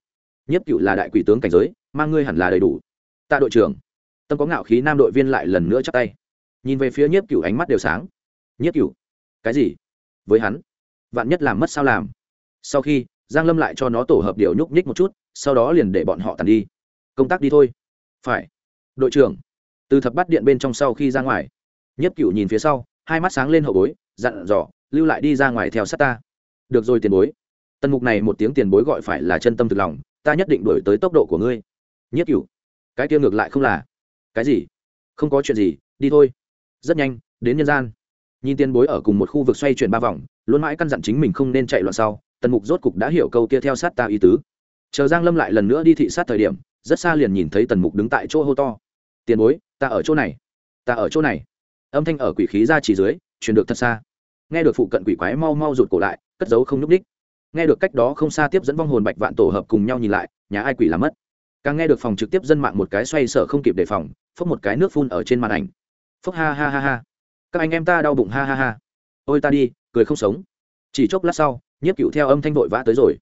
Nhất cựu là đại quỷ tướng cảnh giới, mang ngươi hẳn là đầy đủ. Tạ đội trưởng. Tâm có ngạo khí nam đội viên lại lần nữa chắp tay. Nhìn về phía nhiếp cựu ánh mắt đều sáng. Nhiếp cựu, cái gì? Với hắn vạn nhất làm mất sao làm. Sau khi, giang lâm lại cho nó tổ hợp điều nhúc nhích một chút, sau đó liền để bọn họ tàn đi. Công tác đi thôi. Phải. Đội trưởng. Từ thập bắt điện bên trong sau khi ra ngoài. Nhất cựu nhìn phía sau, hai mắt sáng lên hậu bối, dặn dò, lưu lại đi ra ngoài theo sát ta. Được rồi tiền bối. Tần mục này một tiếng tiền bối gọi phải là chân tâm thực lòng, ta nhất định đổi tới tốc độ của ngươi. Nhất cựu cái kia ngược lại không là. Cái gì? Không có chuyện gì, đi thôi. Rất nhanh, đến nhân gian. Nhìn tiền bối ở cùng một khu vực xoay chuyển ba vòng luôn mãi căn dặn chính mình không nên chạy loạn sau, tần mục rốt cục đã hiểu câu kia theo sát ta ý tứ. Chờ giang lâm lại lần nữa đi thị sát thời điểm, rất xa liền nhìn thấy tần mục đứng tại chỗ hô to. Tiền bối, ta ở chỗ này, ta ở chỗ này. Âm thanh ở quỷ khí ra chỉ dưới, truyền được thật xa. Nghe được phụ cận quỷ quái mau mau rụt cổ lại, cất giấu không nhúc đích nghe được cách đó không xa tiếp dẫn vong hồn bạch vạn tổ hợp cùng nhau nhìn lại, nhà ai quỷ làm mất. Càng nghe được phòng trực tiếp dân mạng một cái xoay sở không kịp đề phòng, phốc một cái nước phun ở trên màn ảnh. Phốc ha ha ha ha. Các anh em ta đau bụng ha ha ha. Ôi ta đi cười không sống. Chỉ chốc lát sau, nhiếp cựu theo âm thanh vội vã tới rồi.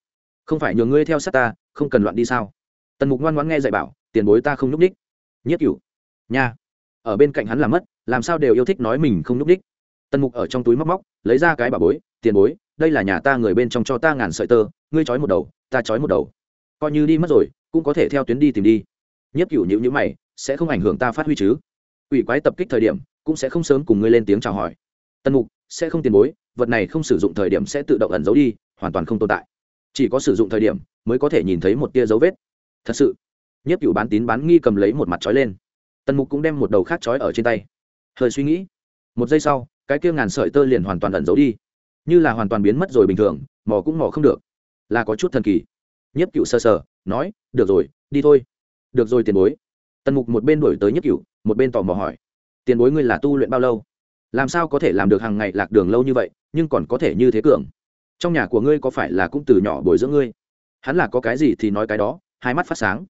Không phải nhường ngươi theo sát ta, không cần loạn đi sao? Tần mục ngoan ngoãn nghe dạy bảo, tiền bối ta không nhúc đích nhiếp cựu nha. Ở bên cạnh hắn làm mất, làm sao đều yêu thích nói mình không nhúc đích tần mục ở trong túi móc móc, lấy ra cái bà bối, tiền bối, đây là nhà ta người bên trong cho ta ngàn sợi tơ, ngươi trói một đầu, ta trói một đầu. Coi như đi mất rồi, cũng có thể theo tuyến đi tìm đi. Nhiếp cửu nhữ nhữ mày, sẽ không ảnh hưởng ta phát huy chứ? Ủy quái tập kích thời điểm, cũng sẽ không sớm cùng ngươi lên tiếng chào hỏi. Tần mục, sẽ không tiền bối vật này không sử dụng thời điểm sẽ tự động ẩn giấu đi, hoàn toàn không tồn tại. Chỉ có sử dụng thời điểm mới có thể nhìn thấy một tia dấu vết. Thật sự nhất cửu bán tín bán nghi cầm lấy một mặt trói lên. Tân mục cũng đem một đầu khác trói ở trên tay. Hơi suy nghĩ, một giây sau, cái kia ngàn sợi tơ liền hoàn toàn ẩn giấu đi. Như là hoàn toàn biến mất rồi bình thường, mò cũng mò không được. Là có chút thần kỳ. Nhất cựu sơ sờ, nói, được rồi, đi thôi. Được rồi tiền bối. Tần mục một bên đổi tới nhất cựu một bên tò mò hỏi, tiền bối ngươi là tu luyện bao lâu? Làm sao có thể làm được hàng ngày lạc đường lâu như vậy, nhưng còn có thể như thế cường? Trong nhà của ngươi có phải là cũng từ nhỏ bồi dưỡng ngươi? Hắn là có cái gì thì nói cái đó, hai mắt phát sáng.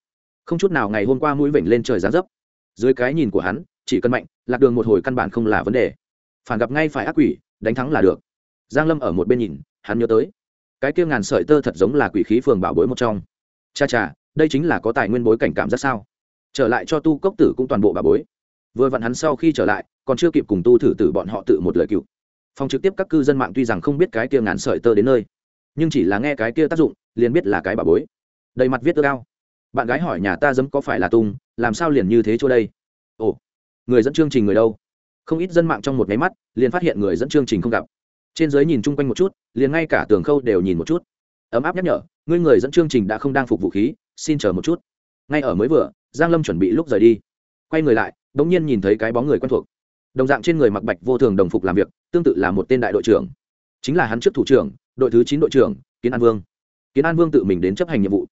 Không chút nào ngày hôm qua mũi vểnh lên trời giá dấp. Dưới cái nhìn của hắn, chỉ cần mạnh, lạc đường một hồi căn bản không là vấn đề. Phản gặp ngay phải ác quỷ, đánh thắng là được. Giang lâm ở một bên nhìn, hắn nhớ tới. Cái kia ngàn sợi tơ thật giống là quỷ khí phường bảo bối một trong. Cha cha, đây chính là có tài nguyên bối cảnh cảm giác sao? Trở lại cho tu cốc tử cũng toàn bộ bà bối vừa vặn hắn sau khi trở lại, còn chưa kịp cùng tu thử tử bọn họ tự một lời cựu. Phòng trực tiếp các cư dân mạng tuy rằng không biết cái kia ngàn sợi tơ đến nơi, nhưng chỉ là nghe cái kia tác dụng, liền biết là cái bà bối. Đầy mặt viết tơ cao bạn gái hỏi nhà ta dấm có phải là tung làm sao liền như thế chỗ đây? Ồ, người dẫn chương trình người đâu? Không ít dân mạng trong một máy mắt, liền phát hiện người dẫn chương trình không gặp. Trên giới nhìn chung quanh một chút, liền ngay cả tường khâu đều nhìn một chút. Ấm áp nhắc nhở, ngươi người dẫn chương trình đã không đang phục vũ khí, xin chờ một chút. Ngay ở mới vừa, giang lâm chuẩn bị lúc rời đi. Quay người lại đ nhiên nhìn thấy cái bóng người quen thuộc. Đồng dạng trên người mặc bạch vô thường đồng phục làm việc tương tự là một tên đại đội trưởng. Chính là hắn trước thủ trưởng đội thứ chín đội trưởng kiến an vương. Kiến an vương tự mình đến chấp hành nhiệm vụ.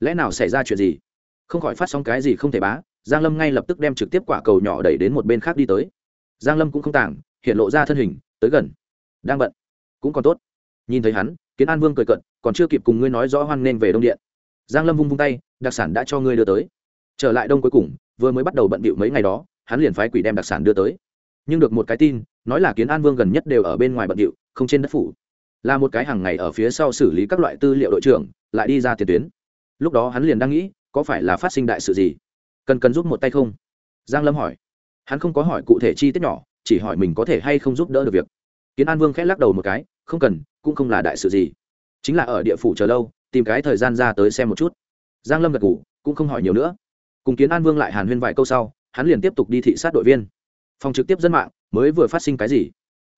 Lẽ nào xảy ra chuyện gì? Không khỏi phát sóng cái gì không thể bá giang lâm ngay lập tức đem trực tiếp quả cầu nhỏ đẩy đến một bên khác đi tới. Giang lâm cũng không tàng, hiện lộ ra thân hình tới gần. Đang bận. Cũng còn tốt. Nhìn thấy hắn kiến an vương cười cận còn chưa kịp cùng ngươi nói rõ hoan nên về đông điện. Giang lâm vung vung tay đặc sản đã cho ngươi đưa tới. Trở lại đông cuối cùng vừa mới bắt đầu bận bịu mấy ngày đó, hắn liền phái quỷ đem đặc sản đưa tới. Nhưng được một cái tin, nói là kiến an vương gần nhất đều ở bên ngoài bận điệu không trên đất phủ. Là một cái hàng ngày ở phía sau xử lý các loại tư liệu đội trưởng, lại đi ra tiền tuyến. Lúc đó hắn liền đang nghĩ, có phải là phát sinh đại sự gì? Cần cần giúp một tay không? Giang lâm hỏi. Hắn không có hỏi cụ thể chi tiết nhỏ, chỉ hỏi mình có thể hay không giúp đỡ được việc. Kiến an vương khẽ lắc đầu một cái, không cần, cũng không là đại sự gì. Chính là ở địa phủ chờ lâu, tìm cái thời gian ra tới xem một chút. Giang lâm gật ngủ cũng không hỏi nhiều nữa cùng kiến an vương lại hàn huyên vài câu sau, hắn liền tiếp tục đi thị sát đội viên. Phòng trực tiếp dân mạng mới vừa phát sinh cái gì?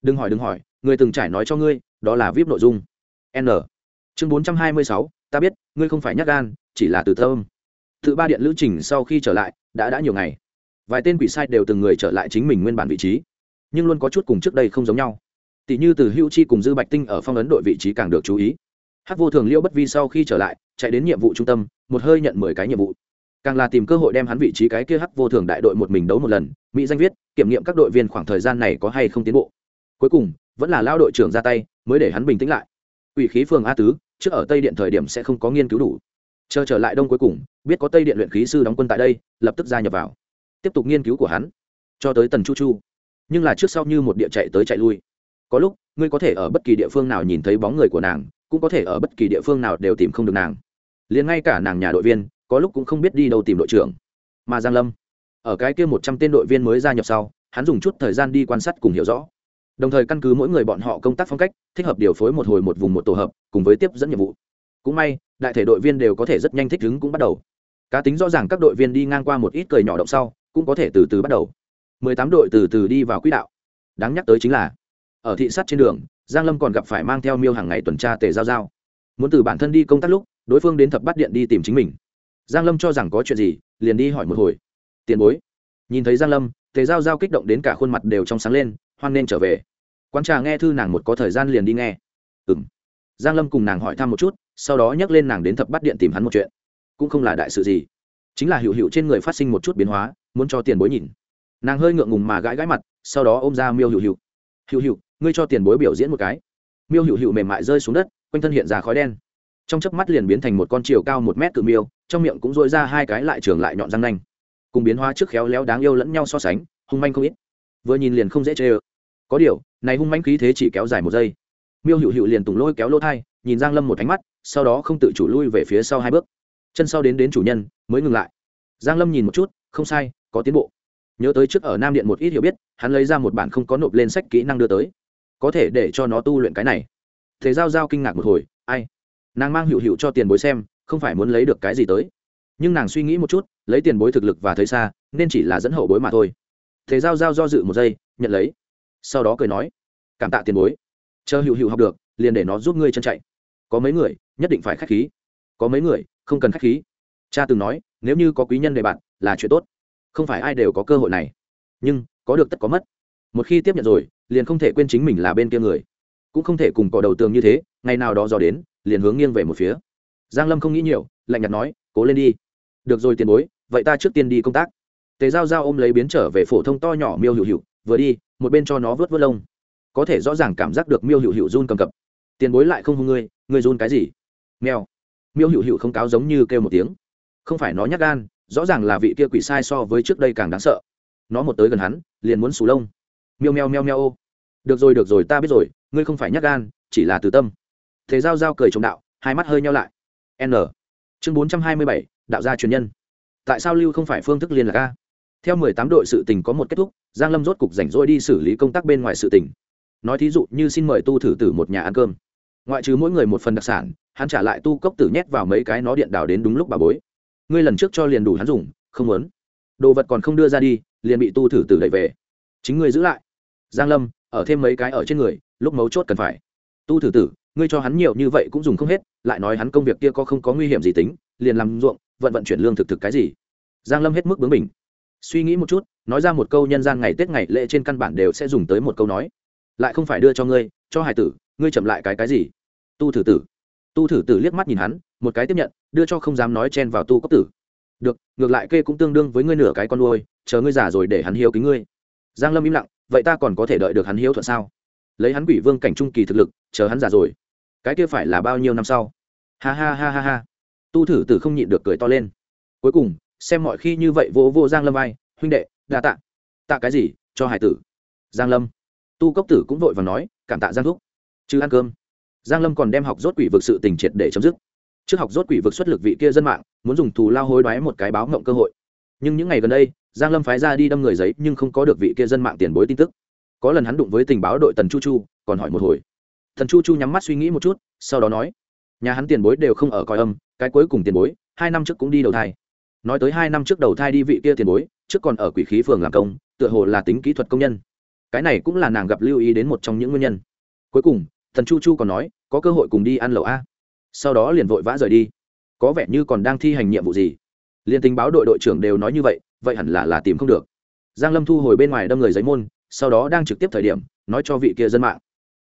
Đừng hỏi đừng hỏi, người từng trải nói cho ngươi, đó là vip nội dung. N. Chương bốn trăm hai mươi sáu, ta biết, ngươi không phải nhắc gan, chỉ là từ thơm tự ba điện lữ trình sau khi trở lại, đã đã nhiều ngày. Vài tên quỷ sai đều từng người trở lại chính mình nguyên bản vị trí, nhưng luôn có chút cùng trước đây không giống nhau. Tỷ như từ hữu chi cùng dư bạch tinh ở phong ấn đội vị trí càng được chú ý. Hát vô thường liêu bất vi sau khi trở lại, chạy đến nhiệm vụ trung tâm, một hơi nhận mười cái nhiệm vụ càng là tìm cơ hội đem hắn vị trí cái kia hắc vô thường đại đội một mình đấu một lần, mỹ danh viết, kiểm nghiệm các đội viên khoảng thời gian này có hay không tiến bộ. Cuối cùng, vẫn là lao đội trưởng ra tay, mới để hắn bình tĩnh lại. Ủy khí phường a tứ, trước ở tây điện thời điểm sẽ không có nghiên cứu đủ. Chờ trở lại đông cuối cùng, biết có tây điện luyện khí sư đóng quân tại đây, lập tức gia nhập vào. Tiếp tục nghiên cứu của hắn, cho tới tần chu chu. Nhưng là trước sau như một địa chạy tới chạy lui. Có lúc, ngươi có thể ở bất kỳ địa phương nào nhìn thấy bóng người của nàng, cũng có thể ở bất kỳ địa phương nào đều tìm không được nàng. Liền ngay cả nàng nhà đội viên có lúc cũng không biết đi đâu tìm đội trưởng. Mà giang lâm, ở cái kia một trăm tên đội viên mới gia nhập sau, hắn dùng chút thời gian đi quan sát cùng hiểu rõ. Đồng thời căn cứ mỗi người bọn họ công tác phong cách, thích hợp điều phối một hồi một vùng một tổ hợp, cùng với tiếp dẫn nhiệm vụ. Cũng may, đại thể đội viên đều có thể rất nhanh thích ứng cũng bắt đầu. Cá tính rõ ràng các đội viên đi ngang qua một ít cười nhỏ động sau, cũng có thể từ từ bắt đầu. 18 đội từ từ đi vào quỹ đạo. Đáng nhắc tới chính là, ở thị sát trên đường, giang lâm còn gặp phải mang theo miêu hàng ngày tuần tra tề giao giao. Muốn từ bản thân đi công tác lúc, đối phương đến thập bắt điện đi tìm chính mình giang lâm cho rằng có chuyện gì, liền đi hỏi một hồi. Tiền bối. Nhìn thấy giang lâm, tề giao giao kích động đến cả khuôn mặt đều trong sáng lên, hoan nên trở về. Quán trà nghe thư nàng một có thời gian liền đi nghe. Ừm. Giang lâm cùng nàng hỏi thăm một chút, sau đó nhắc lên nàng đến thập bắt điện tìm hắn một chuyện. Cũng không là đại sự gì. Chính là hiệu hiệu trên người phát sinh một chút biến hóa, muốn cho tiền bối nhìn. Nàng hơi ngượng ngùng mà gãi gãi mặt, sau đó ôm ra miêu hiệu hiệu hiệu hiệu ngươi cho tiền bối biểu diễn một cái. Miêu hiệu hiệu mềm mại rơi xuống đất, quanh thân hiện ra khói đen trong chớp mắt liền biến thành một con chiều cao một mét cự miêu, trong miệng cũng dội ra hai cái lại trường lại nhọn răng nanh. Cùng biến hóa trước khéo léo đáng yêu lẫn nhau so sánh, hung manh không ít. Vừa nhìn liền không dễ chê ơ. Có điều, này hung manh khí thế chỉ kéo dài một giây. Miêu hữu hữu liền tùng lôi kéo lỗ thai, nhìn giang lâm một ánh mắt, sau đó không tự chủ lui về phía sau hai bước. Chân sau đến đến chủ nhân, mới ngừng lại. Giang lâm nhìn một chút, không sai, có tiến bộ. Nhớ tới trước ở nam điện một ít hiểu biết, hắn lấy ra một bản không có nộp lên sách kỹ năng đưa tới. Có thể để cho nó tu luyện cái này. Thế giao giao kinh ngạc một hồi, ai nàng mang hiệu hiệu cho tiền bối xem, không phải muốn lấy được cái gì tới. Nhưng nàng suy nghĩ một chút, lấy tiền bối thực lực và thấy xa, nên chỉ là dẫn hậu bối mà thôi. Thế giao giao do dự một giây, nhận lấy. Sau đó cười nói, cảm tạ tiền bối. Chờ hiệu hiệu học được, liền để nó giúp ngươi chân chạy. Có mấy người, nhất định phải k h á c h khí. Có mấy người, không cần k h á c h khí. Cha từng nói, nếu như có quý nhân đề bạn, là chuyện tốt. Không phải ai đều có cơ hội này. Nhưng, có được tất có mất. Một khi tiếp nhận rồi, liền không thể quên chính mình là bên kia người. Cũng không thể cùng cỏ đầu tường như thế, ngày nào đó dò đến liền hướng nghiêng về một phía. Giang lâm không nghĩ nhiều, lạnh nhạt nói, cố lên đi. Được rồi tiền bối, vậy ta trước tiên đi công tác. Tề giao giao ôm lấy biến trở về phổ thông to nhỏ miêu hữu hữu, vừa đi, một bên cho nó vớt vớt lông. Có thể rõ ràng cảm giác được miêu hữu hữu run cầm cập. Tiền bối lại không hung ngươi ngươi run cái gì? Mèo. Miêu hữu hữu không cáo giống như kêu một tiếng. Không phải nó nhắc gan, rõ ràng là vị kia quỷ sai so với trước đây càng đáng sợ. Nó một tới gần hắn, liền muốn sù lông. Miêu meo meo meo ô. Được rồi được rồi, ta biết rồi, ngươi không phải nhắc gan, chỉ là từ tâm thế giao giao cười trồng đạo, hai mắt hơi nhau lại. N. Chương bốn trăm hai mươi bảy, đạo gia truyền nhân. Tại sao lưu không phải phương thức liên lạc a? Theo mười tám đội sự tình có một kết thúc, giang lâm rốt cục rảnh rỗi đi xử lý công tác bên ngoài sự tình. Nói thí dụ như xin mời tu thử tử một nhà ăn cơm. Ngoại trừ mỗi người một phần đặc sản, hắn trả lại tu cốc tử nhét vào mấy cái nó điện đảo đến đúng lúc bà bối. Ngươi lần trước cho liền đủ hắn dùng, không muốn. Đồ vật còn không đưa ra đi, liền bị tu thử tử đẩy về. Chính ngươi giữ lại. Giang lâm, ở thêm mấy cái ở trên người, lúc mấu chốt cần phải. Tu thử tử ngươi cho hắn nhiều như vậy cũng dùng không hết, lại nói hắn công việc kia có không có nguy hiểm gì tính, liền làm ruộng, vận vận chuyển lương thực thực cái gì? Giang lâm hết mức bướng mình suy nghĩ một chút, nói ra một câu nhân gian ngày tết ngày lễ trên căn bản đều sẽ dùng tới một câu nói. Lại không phải đưa cho ngươi, cho hải tử, ngươi chậm lại cái cái gì? Tu thử tử. Tu thử tử liếc mắt nhìn hắn, một cái tiếp nhận, đưa cho không dám nói chen vào tu cốc tử. Được, ngược lại kê cũng tương đương với ngươi nửa cái con nuôi, chờ ngươi già rồi để hắn hiếu kính ngươi. Giang lâm im lặng, vậy ta còn có thể đợi được hắn hiếu thuận sao? Lấy hắn quỷ vương cảnh trung kỳ thực lực, chờ hắn già rồi cái kia phải là bao nhiêu năm sau? Ha ha ha ha ha. Tu thử tử không nhịn được cười to lên. Cuối cùng, xem mọi khi như vậy vô vô giang lâm vai, huynh đệ, đa tạ. Tạ cái gì? Cho hải tử. Giang lâm. Tu cốc tử cũng vội và nói, cảm tạ giang thúc. Chứ ăn cơm. Giang lâm còn đem học rốt quỷ vực sự tình triệt để chấm dứt. Trước học rốt quỷ vực xuất lực vị kia dân mạng, muốn dùng thù lao hối đoái một cái báo mộng cơ hội. Nhưng những ngày gần đây, giang lâm phái ra đi đâm người giấy nhưng không có được vị kia dân mạng tiền bối tin tức. Có lần hắn đụng với tình báo đội tần chu chu, còn hỏi một hồi thần chu chu nhắm mắt suy nghĩ một chút, sau đó nói, nhà hắn tiền bối đều không ở coi âm, cái cuối cùng tiền bối, hai năm trước cũng đi đầu thai. Nói tới hai năm trước đầu thai đi vị kia tiền bối, trước còn ở quỷ khí phường làm công, tựa hồ là tính kỹ thuật công nhân. Cái này cũng là nàng gặp lưu ý đến một trong những nguyên nhân. Cuối cùng, thần chu chu còn nói, có cơ hội cùng đi ăn lẩu a. Sau đó liền vội vã rời đi. Có vẻ như còn đang thi hành nhiệm vụ gì. Liền tình báo đội đội trưởng đều nói như vậy vậy hẳn là là tìm không được. Giang lâm thu hồi bên ngoài đâm người giấy môn, sau đó đang trực tiếp thời điểm, nói cho vị kia dân mạng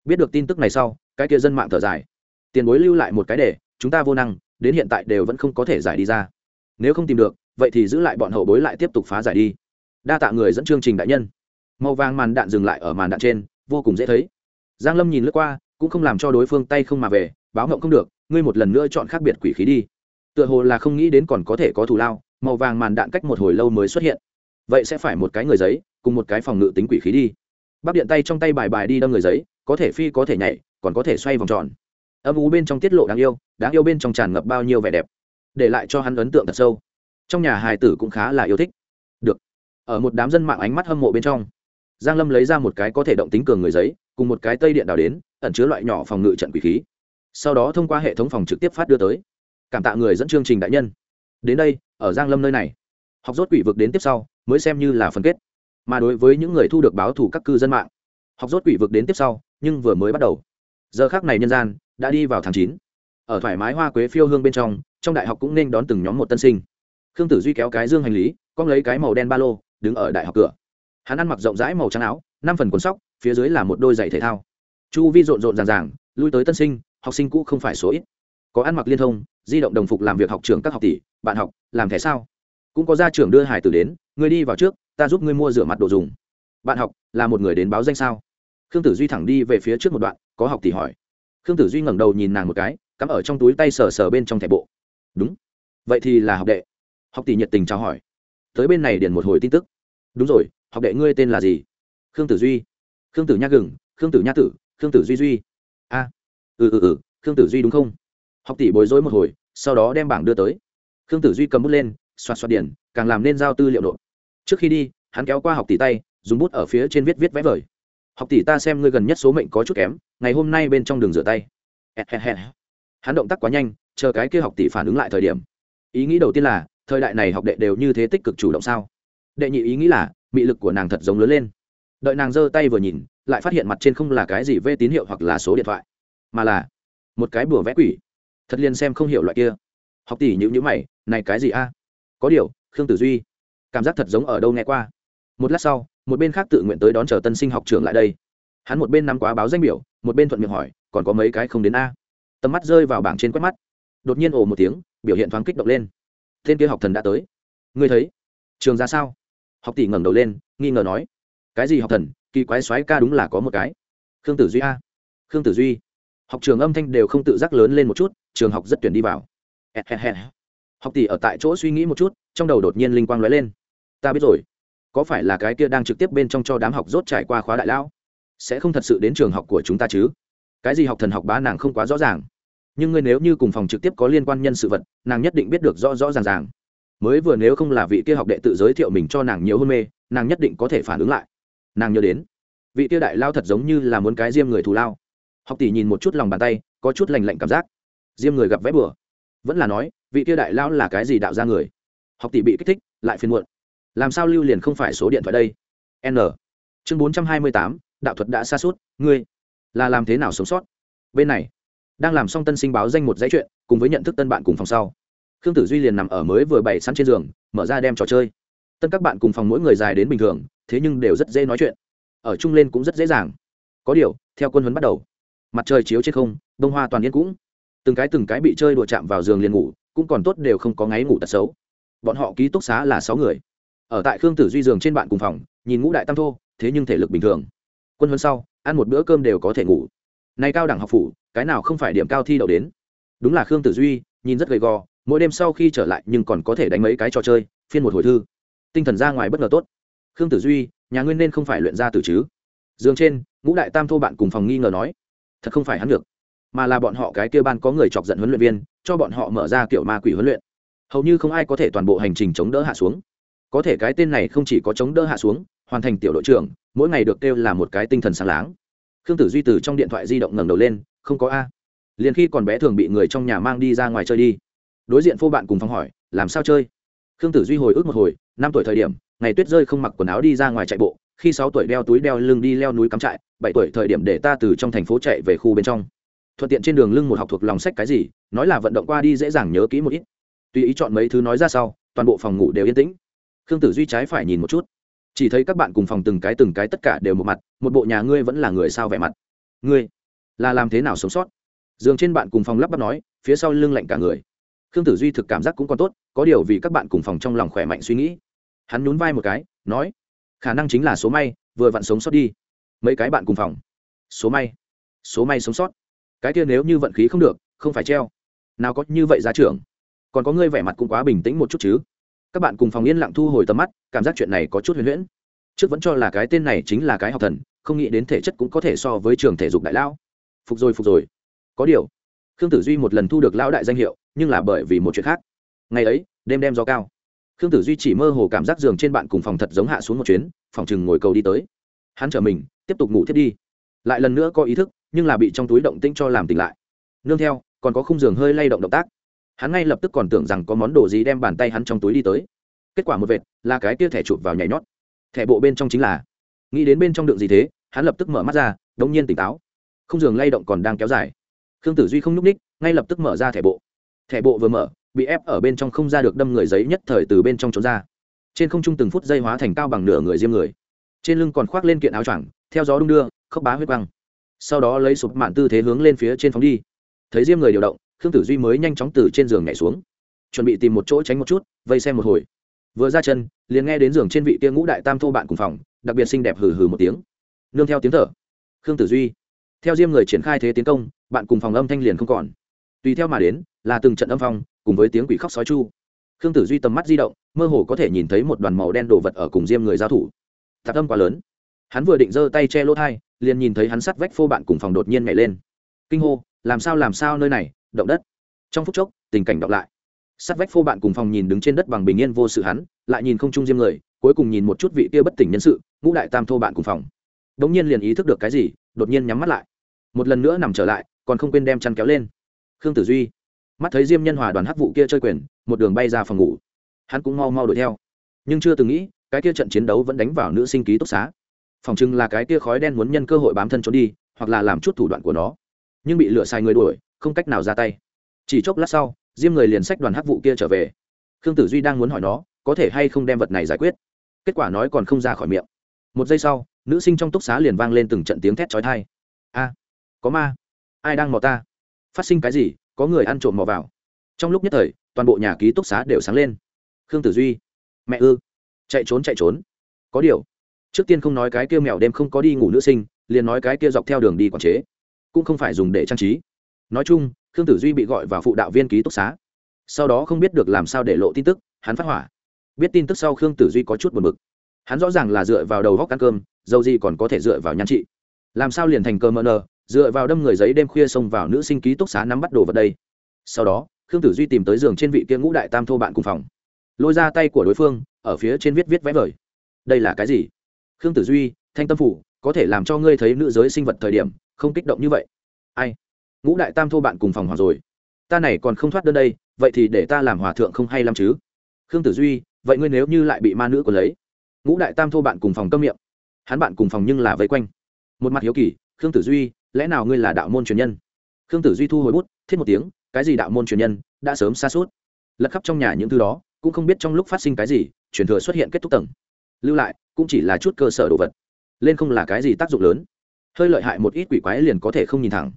biết được tin tức này sau, cái kia dân mạng thở dài. Tiền bối lưu lại một cái để, chúng ta vô năng, đến hiện tại đều vẫn không có thể giải đi ra. Nếu không tìm được, vậy thì giữ lại bọn hậu bối lại tiếp tục phá giải đi. Đa tạ người dẫn chương trình đại nhân. Màu vàng màn đạn dừng lại ở màn đạn trên, vô cùng dễ thấy. Giang lâm nhìn lướt qua, cũng không làm cho đối phương tay không mà về, báo ngộng không được, ngươi một lần nữa chọn khác biệt quỷ khí đi. Tựa hồ là không nghĩ đến còn có thể có thù lao, màu vàng màn đạn cách một hồi lâu mới xuất hiện. Vậy sẽ phải một cái người giấy, cùng một cái phòng ngự tính quỷ khí đi. Bắt điện tay trong tay bài bài đi đâm người giấy có thể phi có thể nhảy, còn có thể xoay vòng tròn. Âm ú bên trong tiết lộ đáng yêu đáng yêu bên trong tràn ngập bao nhiêu vẻ đẹp. Để lại cho hắn ấn tượng thật sâu. Trong nhà hài tử cũng khá là yêu thích. Được. Ở một đám dân mạng ánh mắt hâm mộ bên trong, giang lâm lấy ra một cái có thể động tính cường người giấy, cùng một cái tây điện đào đến, ẩn chứa loại nhỏ phòng ngự trận quỷ khí. Sau đó thông qua hệ thống phòng trực tiếp phát đưa tới. Cảm tạ người dẫn chương trình đại nhân. Đến đây, ở giang lâm nơi này, học rốt quỷ vực đến tiếp sau, mới xem như là phân kết. Mà đối với những người thu được báo thủ các cư dân mạng, học rốt quỷ vực đến tiếp sau nhưng vừa mới bắt đầu. Giờ khác này nhân gian đã đi vào tháng chín. Ở thoải mái hoa quế phiêu hương bên trong trong đại học cũng nên đón từng nhóm một tân sinh. Khương tử duy kéo cái dương hành lý, con lấy cái màu đen ba lô, đứng ở đại học cửa. Hắn ăn mặc rộng rãi màu trắng áo, năm phần quần sóc, phía dưới là một đôi giày thể thao. Chu vi rộn rộn ràng ràng, lui tới tân sinh, học sinh cũ không phải số ít. Có ăn mặc liên thông, di động đồng phục làm việc học trường các học tỷ, bạn học, làm thẻ sao? Cũng có gia trưởng đưa hải tử đến, ngươi đi vào trước, ta giúp ngươi mua rửa mặt đồ dùng. Bạn học, là một người đến báo danh sao? Khương tử duy thẳng đi về phía trước một đoạn, có học tỷ hỏi. Khương tử duy ngẩng đầu nhìn nàng một cái, cắm ở trong túi tay sờ sờ bên trong thẻ bộ. Đúng. Vậy thì là học đệ. Học tỷ nhiệt tình chào hỏi. Tới bên này điền một hồi tin tức. Đúng rồi, học đệ ngươi tên là gì? Khương tử duy. Khương tử nha gừng, khương tử nha tử, khương tử duy duy. A. Ừ ừ ừ khương tử duy đúng không? Học tỷ bối rối một hồi, sau đó đem bảng đưa tới. Khương tử duy cầm bút lên, xoạt xoạt điển càng làm nên giao tư liệu nộp. Trước khi đi, hắn kéo qua học tỷ tay, dùng bút ở phía trên viết viết vẽ vời học tỷ ta xem ngươi gần nhất số mệnh có chút kém, ngày hôm nay bên trong đường rửa tay. Hắn động tác quá nhanh, chờ cái kia học tỷ phản ứng lại thời điểm. Ý nghĩ đầu tiên là, thời đại này học đệ đều như thế tích cực chủ động sao? Đệ nhị ý nghĩ là, mị lực của nàng thật giống lớn lên. Đợi nàng giơ tay vừa nhìn, lại phát hiện mặt trên không là cái gì vê tín hiệu hoặc là số điện thoại, mà là một cái bùa vẽ quỷ. Thật liền xem không hiểu loại kia. Học tỷ nhữ nhữ mày, này cái gì a? Có điều, khương tử duy, cảm giác thật giống ở đâu nghe qua một lát sau, một bên khác tự nguyện tới đón chờ tân sinh học trường lại đây. Hắn một bên nắm quá báo danh biểu, một bên thuận miệng hỏi, còn có mấy cái không đến a? Tầm mắt rơi vào bảng trên quét mắt. Đột nhiên ồ một tiếng, biểu hiện thoáng kích động lên. Tên kia học thần đã tới. Ngươi thấy? Trường ra sao? Học tỷ ngẩng đầu lên, nghi ngờ nói. Cái gì học thần? Kỳ quái xoáy ca đúng là có một cái. Khương tử duy a. Khương tử duy. Học trường âm thanh đều không tự giác lớn lên một chút, trường học rất tuyển đi vào. Học tỷ ở tại chỗ suy nghĩ một chút, trong đầu đột nhiên linh quang lóe lên. Ta biết rồi có phải là cái kia đang trực tiếp bên trong cho đám học rốt trải qua khóa đại lão? Sẽ không thật sự đến trường học của chúng ta chứ? Cái gì học thần học bá nàng không quá rõ ràng. Nhưng ngươi nếu như cùng phòng trực tiếp có liên quan nhân sự vật, nàng nhất định biết được rõ rõ ràng ràng. Mới vừa nếu không là vị kia học đệ tự giới thiệu mình cho nàng nhiều hôn mê, nàng nhất định có thể phản ứng lại. Nàng nhớ đến, vị kia đại lao thật giống như là muốn cái diêm người thù lao. Học tỷ nhìn một chút lòng bàn tay, có chút lành lạnh cảm giác. Diêm người gặp vẽ bừa. Vẫn là nói, vị kia đại lao là cái gì đạo ra người? Học tỷ bị kích thích, lại phiền muộn làm sao lưu liền không phải số điện thoại đây? N. Chương bốn trăm hai mươi tám, đạo thuật đã xa suốt, ngươi là làm thế nào sống sót? Bên này, đang làm xong tân sinh báo danh một dãy chuyện, cùng với nhận thức tân bạn cùng phòng sau. Khương tử duy liền nằm ở mới vừa bày sẵn trên giường, mở ra đem trò chơi. Tân các bạn cùng phòng mỗi người dài đến bình thường, thế nhưng đều rất dễ nói chuyện. Ở chung lên cũng rất dễ dàng. Có điều, theo quân huấn bắt đầu, mặt trời chiếu trên không bông hoa toàn yên cũng. Từng cái từng cái bị chơi đùa chạm vào giường liền ngủ, cũng còn tốt đều không có ngáy ngủ tật xấu. Bọn họ ký túc xá là sáu người ở tại khương tử duy giường trên bạn cùng phòng, nhìn ngũ đại tam thô, thế nhưng thể lực bình thường. Quân huấn sau, ăn một bữa cơm đều có thể ngủ. Nay cao đẳng học phủ, cái nào không phải điểm cao thi đậu đến? Đúng là khương tử duy, nhìn rất gầy gò, mỗi đêm sau khi trở lại nhưng còn có thể đánh mấy cái trò chơi, phiên một hồi thư. Tinh thần ra ngoài bất ngờ tốt. Khương tử duy, nhà nguyên nên không phải luyện ra từ chứ? Giường trên, ngũ đại tam thô bạn cùng phòng nghi ngờ nói, thật không phải hắn được, mà là bọn họ cái kia ban có người chọc giận huấn luyện viên, cho bọn họ mở ra kiểu ma quỷ huấn luyện. Hầu như không ai có thể toàn bộ hành trình chống đỡ hạ xuống có thể cái tên này không chỉ có chống đỡ hạ xuống, hoàn thành tiểu đội trưởng, mỗi ngày được kêu là một cái tinh thần sáng láng. Khương tử duy từ trong điện thoại di động ngẩng đầu lên, không có a. Liền khi còn bé thường bị người trong nhà mang đi ra ngoài chơi đi. Đối diện phô bạn cùng phòng hỏi, làm sao chơi? Khương tử duy hồi ức một hồi, năm tuổi thời điểm, ngày tuyết rơi không mặc quần áo đi ra ngoài chạy bộ, khi sáu tuổi đeo túi đeo lưng đi leo núi cắm trại, bảy tuổi thời điểm để ta từ trong thành phố chạy về khu bên trong. Thuận tiện trên đường lưng một học thuộc lòng sách cái gì, nói là vận động qua đi dễ dàng nhớ kỹ một ít. Tùy ý chọn mấy thứ nói ra sau, toàn bộ phòng ngủ đều yên tĩnh khương tử duy trái phải nhìn một chút. Chỉ thấy các bạn cùng phòng từng cái từng cái tất cả đều một mặt, một bộ nhà ngươi vẫn là người sao vẻ mặt. Ngươi là làm thế nào sống sót? Dường trên bạn cùng phòng lắp bắp nói, phía sau lưng lạnh cả người. Khương tử duy thực cảm giác cũng còn tốt, có điều vì các bạn cùng phòng trong lòng khỏe mạnh suy nghĩ. Hắn nhún vai một cái, nói, khả năng chính là số may, vừa vặn sống sót đi. Mấy cái bạn cùng phòng. Số may. Số may sống sót. Cái kia nếu như vận khí không được, không phải treo. Nào có như vậy giá trưởng? Còn có ngươi vẻ mặt cũng quá bình tĩnh một chút chứ các bạn cùng phòng yên lặng thu hồi tầm mắt, cảm giác chuyện này có chút huyền huyễn. Trước vẫn cho là cái tên này chính là cái học thần, không nghĩ đến thể chất cũng có thể so với trường thể dục đại lão. Phục rồi phục rồi. Có điều, khương tử duy một lần thu được lão đại danh hiệu, nhưng là bởi vì một chuyện khác. Ngày ấy, đêm đem gió cao. Khương tử duy chỉ mơ hồ cảm giác giường trên bạn cùng phòng thật giống hạ xuống một chuyến, phòng chừng ngồi cầu đi tới. Hắn trở mình, tiếp tục ngủ thiết đi. Lại lần nữa có ý thức, nhưng là bị trong túi động tĩnh cho làm tỉnh lại. Nương theo, còn có khung giường hơi lay động động tác hắn ngay lập tức còn tưởng rằng có món đồ gì đem bàn tay hắn trong túi đi tới. Kết quả một vệt, là cái tia thẻ chụp vào nhảy nhót. Thẻ bộ bên trong chính là, nghĩ đến bên trong đựng gì thế, hắn lập tức mở mắt ra, đống nhiên tỉnh táo. Không giường lay động còn đang kéo dài. Khương tử duy không n ú c ních ngay lập tức mở ra thẻ bộ. Thẻ bộ vừa mở, bị ép ở bên trong không ra được đâm người giấy nhất thời từ bên trong trốn ra. Trên không trung từng phút dây hóa thành cao bằng nửa người diêm người. Trên lưng còn khoác lên kiện áo choàng, theo gió đung đưa, khốc bá huyết băng sau đó lấy sụp mạn tư thế hướng lên phía trên phóng đi. Thấy diêm người điều động khương tử duy mới nhanh chóng từ trên giường nhảy xuống. Chuẩn bị tìm một chỗ tránh một chút, vây xem một hồi. Vừa ra chân, liền nghe đến giường trên vị kia ngũ đại tam thô bạn cùng phòng, đặc biệt xinh đẹp hừ hừ một tiếng. Nương theo tiếng thở. Khương tử duy. Theo diêm người triển khai thế tiến công, bạn cùng phòng âm thanh liền không còn. Tùy theo mà đến, là từng trận âm phong, cùng với tiếng quỷ khóc sói chu. Khương tử duy tầm mắt di động, mơ hồ có thể nhìn thấy một đoàn màu đen đổ vật ở cùng diêm người giao thủ. Tạp âm quá lớn. Hắn vừa định giơ tay che lỗ thai liền nhìn thấy hắn sắt vách phô bạn cùng phòng đột nhiên nhảy lên. Kinh hô, làm sao làm sao nơi này? Động đất. Trong phút chốc, tình cảnh đọc lại. Sát vách phô bạn cùng phòng nhìn đứng trên đất bằng bình yên vô sự hắn, lại nhìn không trung diêm người, cuối cùng nhìn một chút vị kia bất tỉnh nhân sự, ngũ đại tam thô bạn cùng phòng. Đ ỗ n g nhiên liền ý thức được cái gì, đột nhiên nhắm mắt lại. Một lần nữa nằm trở lại, còn không quên đem chăn kéo lên. Khương tử duy. Mắt thấy diêm nhân hòa đoàn hắc vụ kia chơi quyền, một đường bay ra phòng ngủ. Hắn cũng mau mau đuổi theo. Nhưng chưa từng nghĩ, cái kia trận chiến đấu vẫn đánh vào nữ sinh ký túc xá. Phòng chừng là cái kia khói đen muốn nhân cơ hội bám thân trốn đi, hoặc là làm chút thủ đoạn của nó. Nhưng bị lửa sai người đuổi không cách nào ra tay. Chỉ chốc lát sau, diêm người liền sách đoàn hắc vụ kia trở về. Khương tử duy đang muốn hỏi nó, có thể hay không đem vật này giải quyết. Kết quả nói còn không ra khỏi miệng. Một giây sau, nữ sinh trong túc xá liền vang lên từng trận tiếng thét trói thai a, có ma. Ai đang mò ta? Phát sinh cái gì? Có người ăn trộm mò vào. Trong lúc nhất thời, toàn bộ nhà ký túc xá đều sáng lên. Khương tử duy, mẹ ư. Chạy trốn chạy trốn. Có điều, trước tiên không nói cái kia mèo đêm không có đi ngủ nữ sinh, liền nói cái kia dọc theo đường đi quản chế. Cũng không phải dùng để trang trí nói chung, khương tử duy bị gọi vào phụ đạo viên ký túc xá. Sau đó không biết được làm sao để lộ tin tức, hắn phát hỏa. Biết tin tức sau khương tử duy có chút buồn bực. Hắn rõ ràng là dựa vào đầu góc ăn cơm, dầu gì còn có thể dựa vào nhan trị. Làm sao liền thành cơ mờ nơ dựa vào đâm người giấy đêm khuya xông vào nữ sinh ký túc xá nắm bắt đồ vào đây. Sau đó, khương tử duy tìm tới giường trên vị kia ngũ đại tam thô bạn cùng phòng. Lôi ra tay của đối phương, ở phía trên viết viết vẽ vời. Đây là cái gì? Khương tử duy, thanh tâm phủ, có thể làm cho ngươi thấy nữ giới sinh vật thời điểm, không kích động như vậy. Ai? Ngũ đại tam thô bạn cùng phòng hòa rồi. Ta này còn không thoát đơn đây, vậy thì để ta làm hòa thượng không hay lắm chứ? Khương tử duy, vậy ngươi nếu như lại bị ma nữ của lấy. Ngũ đại tam thô bạn cùng phòng câm miệng. Hắn bạn cùng phòng nhưng là vây quanh. Một mặt hiếu kỳ, khương tử duy, lẽ nào ngươi là đạo môn truyền nhân? Khương tử duy thu hồi bút, thiết một tiếng, cái gì đạo môn truyền nhân, đã sớm xa suốt. Lật khắp trong nhà những thứ đó, cũng không biết trong lúc phát sinh cái gì, truyền thừa xuất hiện kết thúc tầng. Lưu lại, cũng chỉ là chút cơ sở đồ vật. Lên không là cái gì tác dụng lớn. Hơi lợi hại một ít quỷ quái liền có thể không nhìn thẳng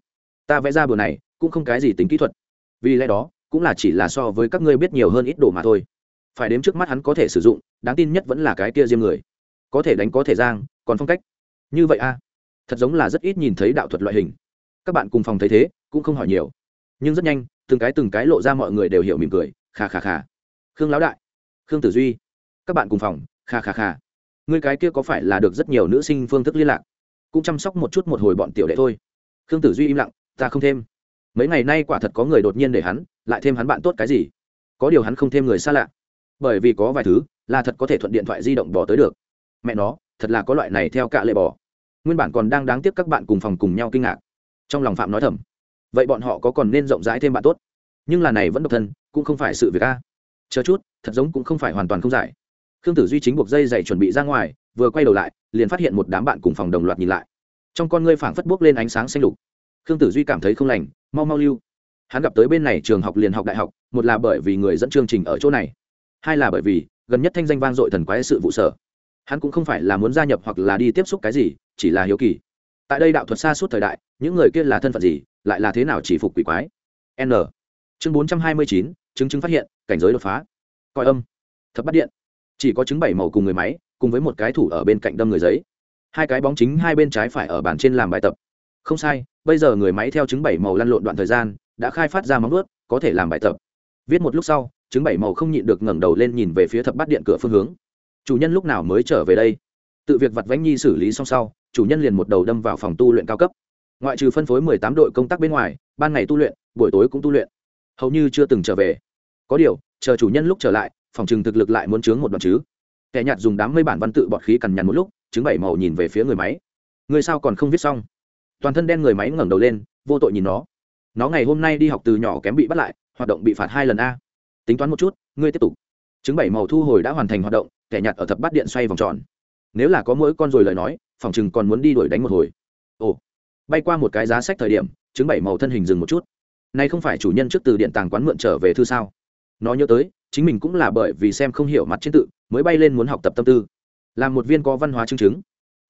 ta vẽ ra bừa này cũng không cái gì tính kỹ thuật. Vì lẽ đó, cũng là chỉ là so với các ngươi biết nhiều hơn ít đồ mà thôi. Phải đếm trước mắt hắn có thể sử dụng, đáng tin nhất vẫn là cái kia diêm người. Có thể đánh có thể giang, còn phong cách. Như vậy a thật giống là rất ít nhìn thấy đạo thuật loại hình. Các bạn cùng phòng thấy thế, cũng không hỏi nhiều. Nhưng rất nhanh, từng cái từng cái lộ ra mọi người đều hiểu mỉm cười khà khà khà khương lão đại, khương tử duy, các bạn cùng phòng khà khà khà người cái kia có phải là được rất nhiều nữ sinh phương thức liên lạc? Cũng chăm sóc một chút một hồi bọn tiểu đệ thôi. Khương tử duy im lặng ta không thêm. Mấy ngày nay quả thật có người đột nhiên để hắn, lại thêm hắn bạn tốt cái gì? Có điều hắn không thêm người xa lạ. Bởi vì có vài thứ là thật có thể thuận điện thoại di động bỏ tới được. Mẹ nó, thật là có loại này theo cạ lệ bỏ. Nguyên bản còn đang đáng tiếc các bạn cùng phòng cùng nhau kinh ngạc. Trong lòng phạm nói thầm, vậy bọn họ có còn nên rộng rãi thêm bạn tốt? Nhưng là này vẫn độc thân, cũng không phải sự việc a. Chờ chút, thật giống cũng không phải hoàn toàn không giải. Khương tử duy chính buộc dây dày chuẩn bị ra ngoài, vừa quay đầu lại, liền phát hiện một đám bạn cùng phòng đồng loạt nhìn lại. Trong con ngươi phảng phất bốc lên ánh sáng xanh lục khương tử duy cảm thấy không lành, mau mau lưu. Hắn gặp tới bên này trường học liền học đại học, một là bởi vì người dẫn chương trình ở chỗ này, hai là bởi vì gần nhất thanh danh vang dội thần quái sự vụ sở. Hắn cũng không phải là muốn gia nhập hoặc là đi tiếp xúc cái gì, chỉ là hiếu kỳ. Tại đây đạo thuật xa suốt thời đại, những người kia là thân phận gì, lại là thế nào chỉ phục quỷ quái? N. Chương bốn trăm hai mươi chín, chứng chứng phát hiện, cảnh giới đột phá. Coi âm. Thập bắt điện. Chỉ có chứng bảy màu cùng người máy, cùng với một cái thủ ở bên cạnh đâm người giấy. Hai cái bóng chính hai bên trái phải ở bàn trên làm bài tập không sai, bây giờ người máy theo chứng bảy màu lăn lộn đoạn thời gian, đã khai phát ra móng ướt có thể làm bài tập. Viết một lúc sau chứng bảy màu không nhịn được ngẩng đầu lên nhìn về phía thập bát điện cửa phương hướng. Chủ nhân lúc nào mới trở về đây? Tự việc vặt vánh nhi xử lý xong sau, chủ nhân liền một đầu đâm vào phòng tu luyện cao cấp. Ngoại trừ phân phối mười tám đội công tác bên ngoài, ban ngày tu luyện, buổi tối cũng tu luyện. Hầu như chưa từng trở về. Có điều, chờ chủ nhân lúc trở lại, phòng trừng thực lực lại muốn chướng một đoạn chứ. Kẻ nhạt dùng đám mây bản văn tự bọt khí cằn nhằn một lúc chứng bảy màu nhìn về phía người máy. Người sao còn không viết xong? Toàn thân đen người máy ngẩng đầu lên, vô tội nhìn nó. Nó ngày hôm nay đi học từ nhỏ kém bị bắt lại, hoạt động bị phạt hai lần a. Tính toán một chút, ngươi tiếp tục. Chứng bảy màu thu hồi đã hoàn thành hoạt động, kẻ nhặt ở thập bát điện xoay vòng tròn. Nếu là có mỗi con rồi lời nói, phòng chừng còn muốn đi đuổi đánh một hồi. Ồ. Bay qua một cái giá sách thời điểm chứng bảy màu thân hình dừng một chút. Nay không phải chủ nhân trước từ điện tàng quán mượn trở về thư sao? Nó nhớ tới, chính mình cũng là bởi vì xem không hiểu mặt trên tự, mới bay lên muốn học tập tâm tư. Làm một viên có văn hóa chứng chứng.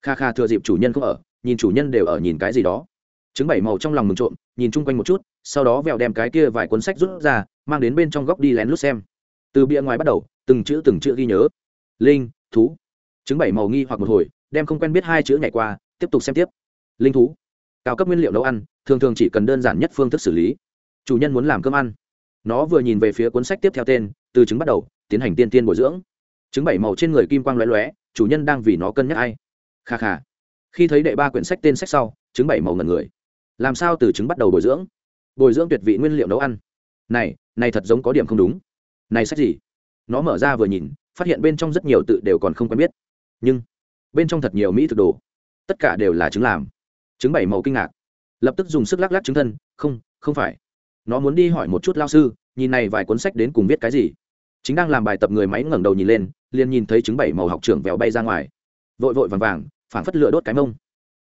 Kha kha thừa dịp chủ nhân không ở nhìn chủ nhân đều ở nhìn cái gì đó. Chứng bảy màu trong lòng mừng trộm, nhìn chung quanh một chút, sau đó vẹo đem cái kia vài cuốn sách rút ra, mang đến bên trong góc đi lén lút xem. Từ bìa ngoài bắt đầu, từng chữ từng chữ ghi nhớ. Linh, thú. Chứng bảy màu nghi hoặc một hồi, đem không quen biết hai chữ nhảy qua, tiếp tục xem tiếp. Linh thú. Cao cấp nguyên liệu nấu ăn, thường thường chỉ cần đơn giản nhất phương thức xử lý. Chủ nhân muốn làm cơm ăn. Nó vừa nhìn về phía cuốn sách tiếp theo tên, từ chứng bắt đầu, tiến hành tiên tiên bồi dưỡng. Chứng bảy màu trên người kim quang lóe lóe, chủ nhân đang vì nó cân nhắc ai. Kha kha khi thấy đệ ba quyển sách tên sách sau chứng bảy màu ngần người. Làm sao từ chứng bắt đầu bồi dưỡng? Bồi dưỡng tuyệt vị nguyên liệu nấu ăn. Này này thật giống có điểm không đúng. Này sách gì? Nó mở ra vừa nhìn, phát hiện bên trong rất nhiều tự đều còn không quen biết. Nhưng, bên trong thật nhiều mỹ thực đồ. Tất cả đều là trứng làm. Trứng bảy màu kinh ngạc. Lập tức dùng sức lắc lắc trứng thân. Không không phải. Nó muốn đi hỏi một chút lao sư, nhìn này vài cuốn sách đến cùng viết cái gì. Chính đang làm bài tập người máy ngẩng đầu nhìn lên, liền nhìn thấy trứng bảy màu học trưởng vèo bay ra ngoài. Vội vội vàng vàng phản phất lửa đốt cái mông.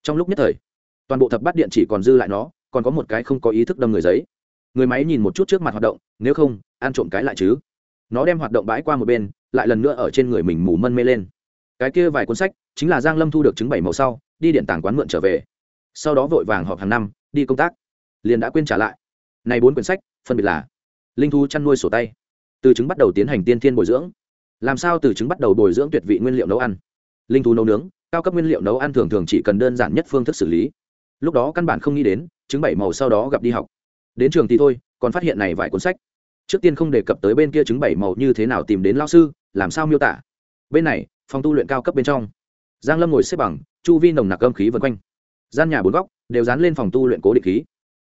Trong lúc nhất thời, toàn bộ thập bát điện chỉ còn dư lại nó, còn có một cái không có ý thức đâm người giấy. Người máy nhìn một chút trước mặt hoạt động, nếu không, ăn trộm cái lại chứ. Nó đem hoạt động bãi qua một bên, lại lần nữa ở trên người mình mù mân mê lên. Cái kia vài cuốn sách, chính là giang lâm thu được chứng bảy màu sau, đi điện tảng quán mượn trở về. Sau đó vội vàng họp hàng năm, đi công tác. Liền đã quên trả lại. Này bốn quyển sách, phân biệt là linh thu chăn nuôi sổ tay, từ trứng bắt đầu tiến hành tiên thiên bồi dưỡng. Làm sao từ trứng bắt đầu bồi dưỡng tuyệt vị nguyên liệu nấu ăn? Linh thú nấu nướng cao cấp nguyên liệu nấu ăn thường thường chỉ cần đơn giản nhất phương thức xử lý. Lúc đó căn bản không nghĩ đến, trứng bảy màu sau đó gặp đi học. Đến trường thì thôi, còn phát hiện này vài cuốn sách. Trước tiên không đề cập tới bên kia trứng bảy màu như thế nào tìm đến lao sư, làm sao miêu tả. Bên này, phòng tu luyện cao cấp bên trong. Giang lâm ngồi xếp bằng, chu vi nồng nặc âm khí vân quanh. Gian nhà bốn góc, đều dán lên phòng tu luyện cố định khí.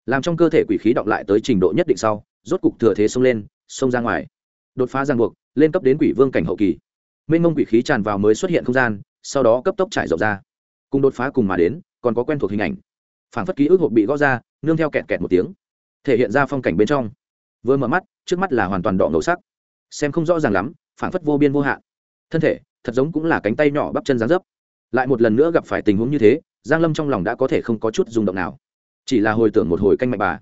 Làm trong cơ thể quỷ khí động lại tới trình độ nhất định sau, rốt cục thừa thế xông lên, xông ra ngoài. Đột phá giang buộc, lên cấp đến quỷ vương cảnh hậu kỳ. Mênh mông quỷ khí tràn vào mới xuất hiện không gian sau đó cấp tốc trải rộng ra. Cùng đột phá cùng mà đến, còn có quen thuộc hình ảnh. Phản phất ký ức hộp bị gõ ra, nương theo kẹt kẹt một tiếng, thể hiện ra phong cảnh bên trong. Vừa mở mắt, trước mắt là hoàn toàn đỏ ngầu sắc. Xem không rõ ràng lắm phản phất vô biên vô hạn. Thân thể, thật giống cũng là cánh tay nhỏ bắp chân dán dấp. Lại một lần nữa gặp phải tình huống như thế, giang lâm trong lòng đã có thể không có chút rung động nào. Chỉ là hồi tưởng một hồi canh mạnh bà.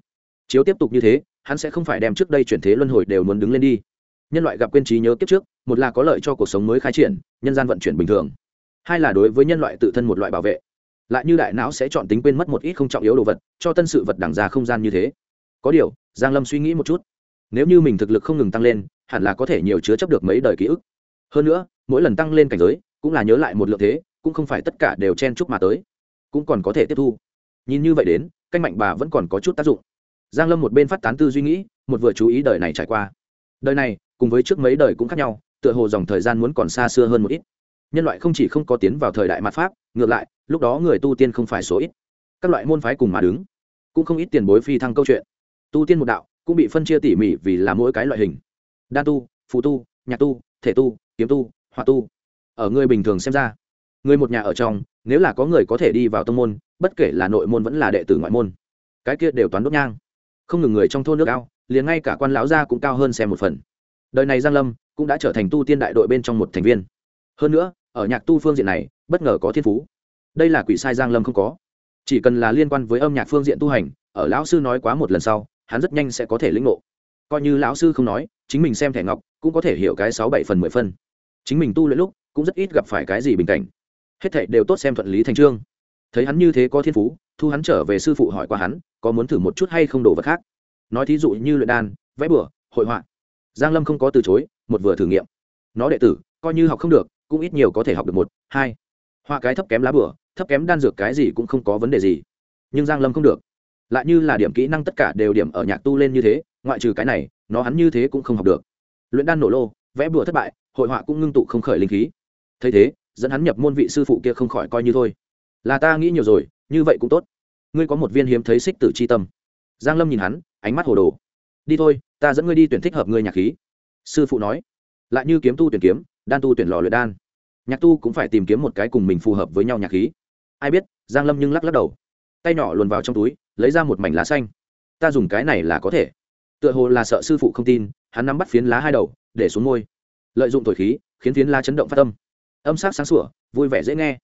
Chiếu tiếp tục như thế, hắn sẽ không phải đem trước đây chuyển thế luân hồi đều muốn đứng lên đi. Nhân loại gặp quên trí nhớ kiếp trước, một là có lợi cho cuộc sống mới khai triển, nhân gian vận chuyển bình thường hai là đối với nhân loại tự thân một loại bảo vệ. Lại như đại não sẽ chọn tính quên mất một ít không trọng yếu đồ vật, cho tân sự vật đẳng ra không gian như thế. Có điều, giang lâm suy nghĩ một chút. Nếu như mình thực lực không ngừng tăng lên, hẳn là có thể nhiều chứa chấp được mấy đời ký ức. Hơn nữa, mỗi lần tăng lên cảnh giới, cũng là nhớ lại một lượng thế, cũng không phải tất cả đều chen chúc mà tới. Cũng còn có thể tiếp thu. Nhìn như vậy đến, canh mạnh bà vẫn còn có chút tác dụng. Giang lâm một bên phát tán tư duy nghĩ, một vừa chú ý đời này trải qua. Đời này, cùng với trước mấy đời cũng khác nhau, tựa hồ dòng thời gian muốn còn xa xưa hơn một ít nhân loại không chỉ không có tiến vào thời đại mặt pháp, ngược lại, lúc đó người tu tiên không phải số ít. Các loại môn phái cùng mà đứng, cũng không ít tiền bối phi thăng câu chuyện. Tu tiên một đạo, cũng bị phân chia tỉ mỉ vì là mỗi cái loại hình. Đa tu phụ tu, nhạc tu, thể tu, kiếm tu hòa tu. Ở người bình thường xem ra, người một nhà ở trong, nếu là có người có thể đi vào tông môn, bất kể là nội môn vẫn là đệ tử ngoại môn, cái kia đều toán đốt nhang. Không ngừng người trong thôn nước cao liền ngay cả quan lão gia cũng cao hơn xem một phần. Đời này giang lâm cũng đã trở thành tu tiên đại đội bên trong một thành viên. Hơn nữa ở nhạc tu phương diện này, bất ngờ có thiên phú. Đây là quỷ sai giang lâm không có. Chỉ cần là liên quan với âm nhạc phương diện tu hành, ở lão sư nói quá một lần sau, hắn rất nhanh sẽ có thể lĩnh ngộ. Coi như lão sư không nói, chính mình xem thẻ ngọc cũng có thể hiểu cái sáu bảy phần mười phân. Chính mình tu luyện lúc cũng rất ít gặp phải cái gì bình cảnh. Hết thảy đều tốt xem thuận lý thành trương. Thấy hắn như thế có thiên phú, thu hắn trở về sư phụ hỏi qua hắn, có muốn thử một chút hay không đồ vật khác. Nói thí dụ như luyện đan, vẽ bửa hội họa. Giang lâm không có từ chối, một vừa thử nghiệm. Nó đệ tử, coi như học không được cũng ít nhiều có thể học được một, hai. Họa cái thấp kém lá bửa, thấp kém đan dược cái gì cũng không có vấn đề gì. Nhưng giang lâm không được. Lại như là điểm kỹ năng tất cả đều điểm ở nhạc tu lên như thế, ngoại trừ cái này, nó hắn như thế cũng không học được. Luyện đan nổ lô, vẽ bùa thất bại, hội họa cũng ngưng tụ không khởi linh khí. Thấy thế, dẫn hắn nhập môn vị sư phụ kia không khỏi coi như thôi. Là ta nghĩ nhiều rồi, như vậy cũng tốt. Ngươi có một viên hiếm thấy xích tử c h i tâm. Giang lâm nhìn hắn, ánh mắt hồ đồ. Đi thôi, ta dẫn ngươi đi tuyển thích hợp ngươi nhạc khí. Sư phụ nói. Lại như kiếm tu tuyển kiếm đan tu tuyển lò luyện đan. Nhạc tu cũng phải tìm kiếm một cái cùng mình phù hợp với nhau nhạc khí. Ai biết, giang lâm nhưng lắc lắc đầu. Tay nhỏ luồn vào trong túi, lấy ra một mảnh lá xanh. Ta dùng cái này là có thể. Tựa hồ là sợ sư phụ không tin, hắn nắm bắt phiến lá hai đầu, để xuống môi lợi dụng thổi khí, khiến phiến lá chấn động phát âm. Âm sắc sáng sủa, vui vẻ dễ nghe.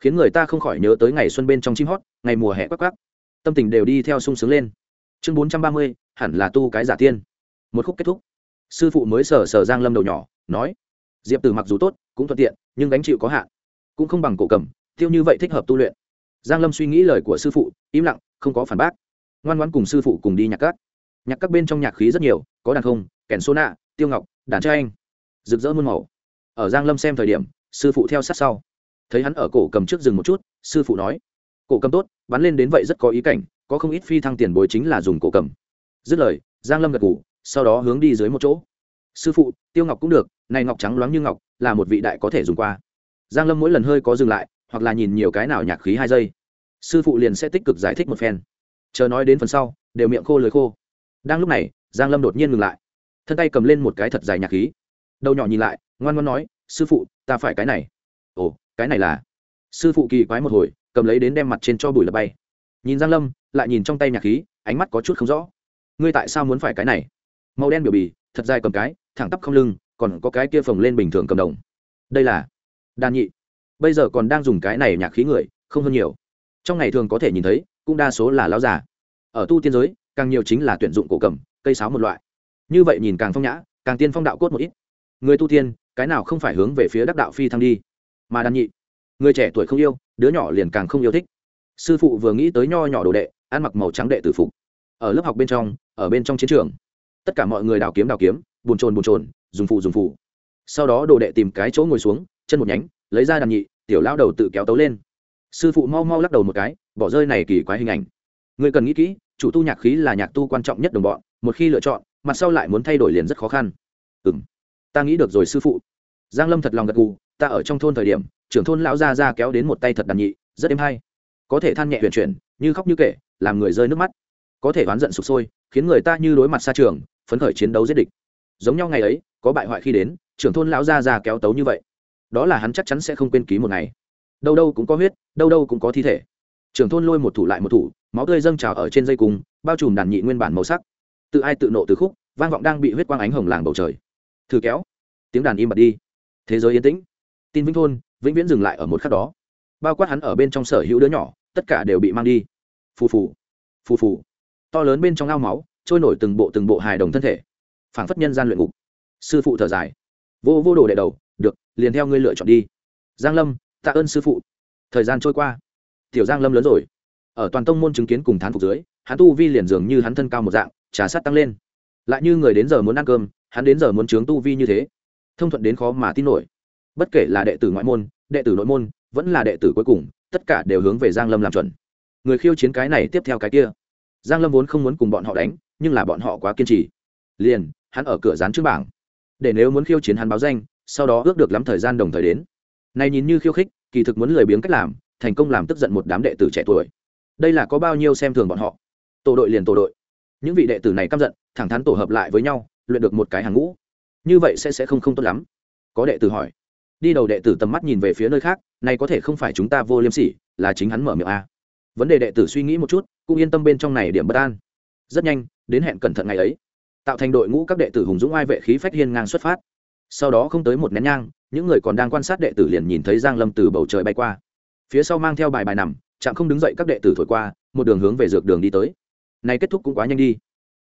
Khiến người ta không khỏi nhớ tới ngày xuân bên trong chim hót, ngày mùa hè quắc quắc. Tâm tình đều đi theo sung sướng lên. Chương bốn trăm ba mươi, hẳn là tu cái giả tiên. Một khúc kết thúc. Sư phụ mới sờ sờ giang lâm đầu nhỏ, nói diệp tử mặc dù tốt, cũng thuận tiện, nhưng gánh chịu có hạn. Cũng không bằng cổ cầm tiêu như vậy thích hợp tu luyện. Giang lâm suy nghĩ lời của sư phụ, im lặng, không có phản bác. Ngoan ngoãn cùng sư phụ cùng đi nhạc các nhạc các bên trong nhạc khí rất nhiều, có đàn không, kèn số nạ tiêu ngọc, đàn trai anh. Rực rỡ muôn màu. Ở giang lâm xem thời điểm, sư phụ theo sát sau. Thấy hắn ở cổ cầm trước rừng một chút, sư phụ nói, cổ cầm tốt, bắn lên đến vậy rất có ý cảnh, có không ít phi thăng tiền bối chính là dùng cổ cầm. Dứt lời, giang lâm gật ngủ sau đó hướng đi dưới một chỗ sư phụ, tiêu ngọc cũng được, này ngọc trắng loáng như ngọc, là một vị đại có thể dùng qua. Giang lâm mỗi lần hơi có dừng lại, hoặc là nhìn nhiều cái nào nhạc khí hai giây, sư phụ liền sẽ tích cực giải thích một phen. Chờ nói đến phần sau, đều miệng khô lưỡi khô. Đang lúc này, giang lâm đột nhiên ngừng lại. Thân tay cầm lên một cái thật dài nhạc khí. Đầu nhỏ nhìn lại, ngoan ngoan nói, sư phụ, ta phải cái này. Ồ, cái này là? Sư phụ kỳ quái một hồi, cầm lấy đến đem mặt trên cho bụi là bay. Nhìn giang lâm, lại nhìn trong tay nhạc khí, ánh mắt có chút không rõ. Ngươi tại sao muốn phải cái này? Màu đen biểu bì thật dài cầm cái, thẳng tắp không lưng, còn có cái kia phồng lên bình thường cầm đồng. Đây là đan nhị. Bây giờ còn đang dùng cái này nhạc khí người, không hơn nhiều. Trong ngày thường có thể nhìn thấy, cũng đa số là lão già. Ở tu tiên giới, càng nhiều chính là tuyển dụng cổ cầm, cây sáo một loại. Như vậy nhìn càng phong nhã, càng tiên phong đạo cốt một ít. Người tu tiên, cái nào không phải hướng về phía đắc đạo phi thăng đi? Mà đan nhị, người trẻ tuổi không yêu, đứa nhỏ liền càng không yêu thích. Sư phụ vừa nghĩ tới nho nhỏ đồ đệ, ăn mặc màu trắng đệ tử phục. Ở lớp học bên trong, ở bên trong chiến trường tất cả mọi người đào kiếm đào kiếm bùn trồn bùn trồn dùng phụ dùng phụ sau đó đồ đệ tìm cái chỗ ngồi xuống, chân một nhánh, lấy ra đàn nhị, tiểu lao đầu tự kéo tấu lên. Sư phụ mau mau lắc đầu một cái, bỏ rơi này kỳ quái hình ảnh. Người cần nghĩ kỹ, chủ tu nhạc khí là nhạc tu quan trọng nhất đồng bọn, một khi lựa chọn mặt sau lại muốn thay đổi liền rất khó khăn. Ừ m ta nghĩ được rồi sư phụ. Giang lâm thật lòng gật gù, ta ở trong thôn thời điểm, trưởng thôn lão gia ra kéo đến một tay thật đàn nhị, rất êm hay. Có thể than nhẹ huyền chuyển, như khóc như kể, làm người rơi nước mắt. Có thể oán giận sụp sôi, khiến người ta như đối mặt xa trường phấn khởi chiến đấu giết địch. Giống nhau ngày ấy, có bại hoại khi đến, trưởng thôn lão gia già kéo tấu như vậy. Đó là hắn chắc chắn sẽ không quên ký một ngày. Đâu đâu cũng có huyết, đâu đâu cũng có thi thể. Trưởng thôn lôi một thủ lại một thủ, máu tươi dâng trào ở trên dây cung, bao trùm đàn nhị nguyên bản màu sắc. Tự ai tự nộ từ khúc, vang vọng đang bị huyết quang ánh hồng làng bầu trời. Thử kéo, tiếng đàn im bật đi. Thế giới yên tĩnh. Tin vĩnh thôn vĩnh viễn dừng lại ở một khắc đó. Bao quát hắn ở bên trong sở hữu đứa nhỏ, tất cả đều bị mang đi. Phù phù phù phù. To lớn bên trong ao máu trôi nổi từng bộ từng bộ hài đồng thân thể. Phảng phất nhân gian luyện ngục. Sư phụ thở dài. Vô vô đồ đệ đầu, được, liền theo ngươi lựa chọn đi. Giang lâm, tạ ơn sư phụ. Thời gian trôi qua. Tiểu giang lâm lớn rồi. Ở toàn tông môn chứng kiến cùng thán phục dưới, hắn tu vi liền dường như hắn thân cao một dạng, trà sát tăng lên. Lại như người đến giờ muốn ăn cơm, hắn đến giờ muốn trướng tu vi như thế. Thông thuận đến khó mà tin nổi. Bất kể là đệ tử ngoại môn, đệ tử nội môn, vẫn là đệ tử cuối cùng, tất cả đều hướng về giang lâm làm chuẩn. Người khiêu chiến cái này tiếp theo cái kia giang lâm vốn không muốn cùng bọn họ đánh, nhưng là bọn họ quá kiên trì. Liền, hắn ở cửa dán trước bảng. Để nếu muốn khiêu chiến hắn báo danh, sau đó ước được lắm thời gian đồng thời đến. Này nhìn như khiêu khích, kỳ thực muốn lười biếng cách làm, thành công làm tức giận một đám đệ tử trẻ tuổi. Đây là có bao nhiêu xem thường bọn họ. Tổ đội liền tổ đội. Những vị đệ tử này căm giận, thẳng thắn tổ hợp lại với nhau, luyện được một cái hàng ngũ. Như vậy sẽ sẽ không không tốt lắm. Có đệ tử hỏi. Đi đầu đệ tử tầm mắt nhìn về phía nơi khác, này có thể không phải chúng ta vô liêm sỉ, là chính hắn mở miệng a vấn đề đệ tử suy nghĩ một chút, cũng yên tâm bên trong này điểm bất an. Rất nhanh, đến hẹn cẩn thận ngày ấy, tạo thành đội ngũ các đệ tử hùng dũng ai vệ khí phách hiên ngang xuất phát. Sau đó không tới một nén nhang, những người còn đang quan sát đệ tử liền nhìn thấy giang lâm từ bầu trời bay qua. Phía sau mang theo bài bài nằm, chạm không đứng dậy các đệ tử thổi qua, một đường hướng về dược đường đi tới. Này kết thúc cũng quá nhanh đi.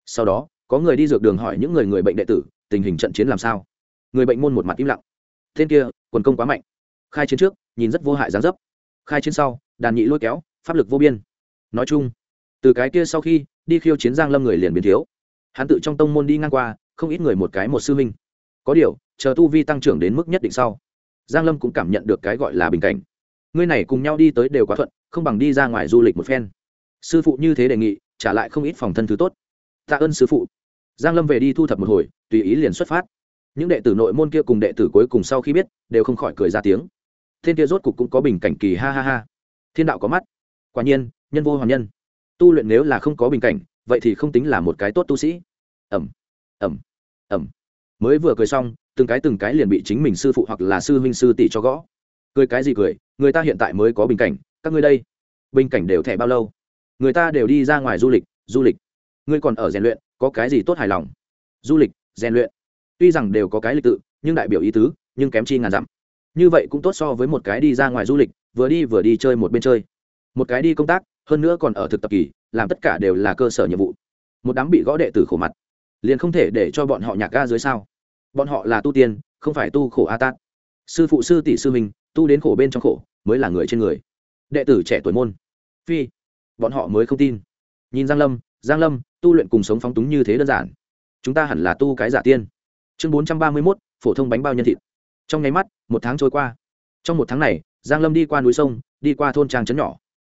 Sau đó, có người đi dược đường hỏi những người người bệnh đệ tử, tình hình trận chiến làm sao? Người bệnh môn một mặt im lặng. Tên kia, quần công quá mạnh. Khai chiến trước, nhìn rất vô hại dáng dấp. Khai chiến sau, đàn nhị lôi kéo pháp lực vô biên. Nói chung, từ cái kia sau khi đi khiêu chiến giang lâm người liền biến thiếu. Hắn tự trong tông môn đi ngang qua, không ít người một cái một sư minh có điều, chờ tu vi tăng trưởng đến mức nhất định sau, giang lâm cũng cảm nhận được cái gọi là bình cảnh. Ngươi này cùng nhau đi tới đều quá thuận, không bằng đi ra ngoài du lịch một phen. Sư phụ như thế đề nghị, trả lại không ít phòng thân thứ tốt. Tạ ơn sư phụ. Giang lâm về đi thu thập một hồi, tùy ý liền xuất phát. Những đệ tử nội môn kia cùng đệ tử cuối cùng sau khi biết, đều không khỏi cười ra tiếng. Thiên kia rốt cục cũng có bình cảnh kỳ, ha ha ha. Thiên đạo có mắt quả nhiên, nhân vô hoàn nhân. Tu luyện nếu là không có bình cảnh, vậy thì không tính là một cái tốt tu sĩ. Ẩm ẩm ẩm. Mới vừa cười xong, từng cái từng cái liền bị chính mình sư phụ hoặc là sư huynh sư tỷ cho gõ. Cười cái gì cười, người ta hiện tại mới có bình cảnh, các ngươi đây, bình cảnh đều thẻ bao lâu? Người ta đều đi ra ngoài du lịch du lịch. Ngươi còn ở rèn luyện, có cái gì tốt hài lòng? Du lịch, rèn luyện. Tuy rằng đều có cái lịch tự, nhưng đại biểu ý tứ, nhưng kém chi ngàn dặm. Như vậy cũng tốt so với một cái đi ra ngoài du lịch, vừa đi vừa đi chơi một bên chơi một cái đi công tác hơn nữa còn ở thực tập kỳ làm tất cả đều là cơ sở nhiệm vụ. Một đám bị gõ đệ tử khổ mặt liền không thể để cho bọn họ nhạc ga dưới sao. Bọn họ là tu tiên không phải tu khổ a tát. Sư phụ sư tỷ sư minh tu đến khổ bên trong khổ mới là người trên người. Đệ tử trẻ tuổi môn. Phi bọn họ mới không tin. Nhìn giang lâm giang lâm tu luyện cùng sống phóng túng như thế đơn giản. Chúng ta hẳn là tu cái giả tiên. Chương bốn trăm ba mươi 431, phổ thông bánh bao nhân thịt. Trong nháy mắt một tháng trôi qua. Trong một tháng này giang lâm đi qua núi sông đi qua thôn trang trấn nhỏ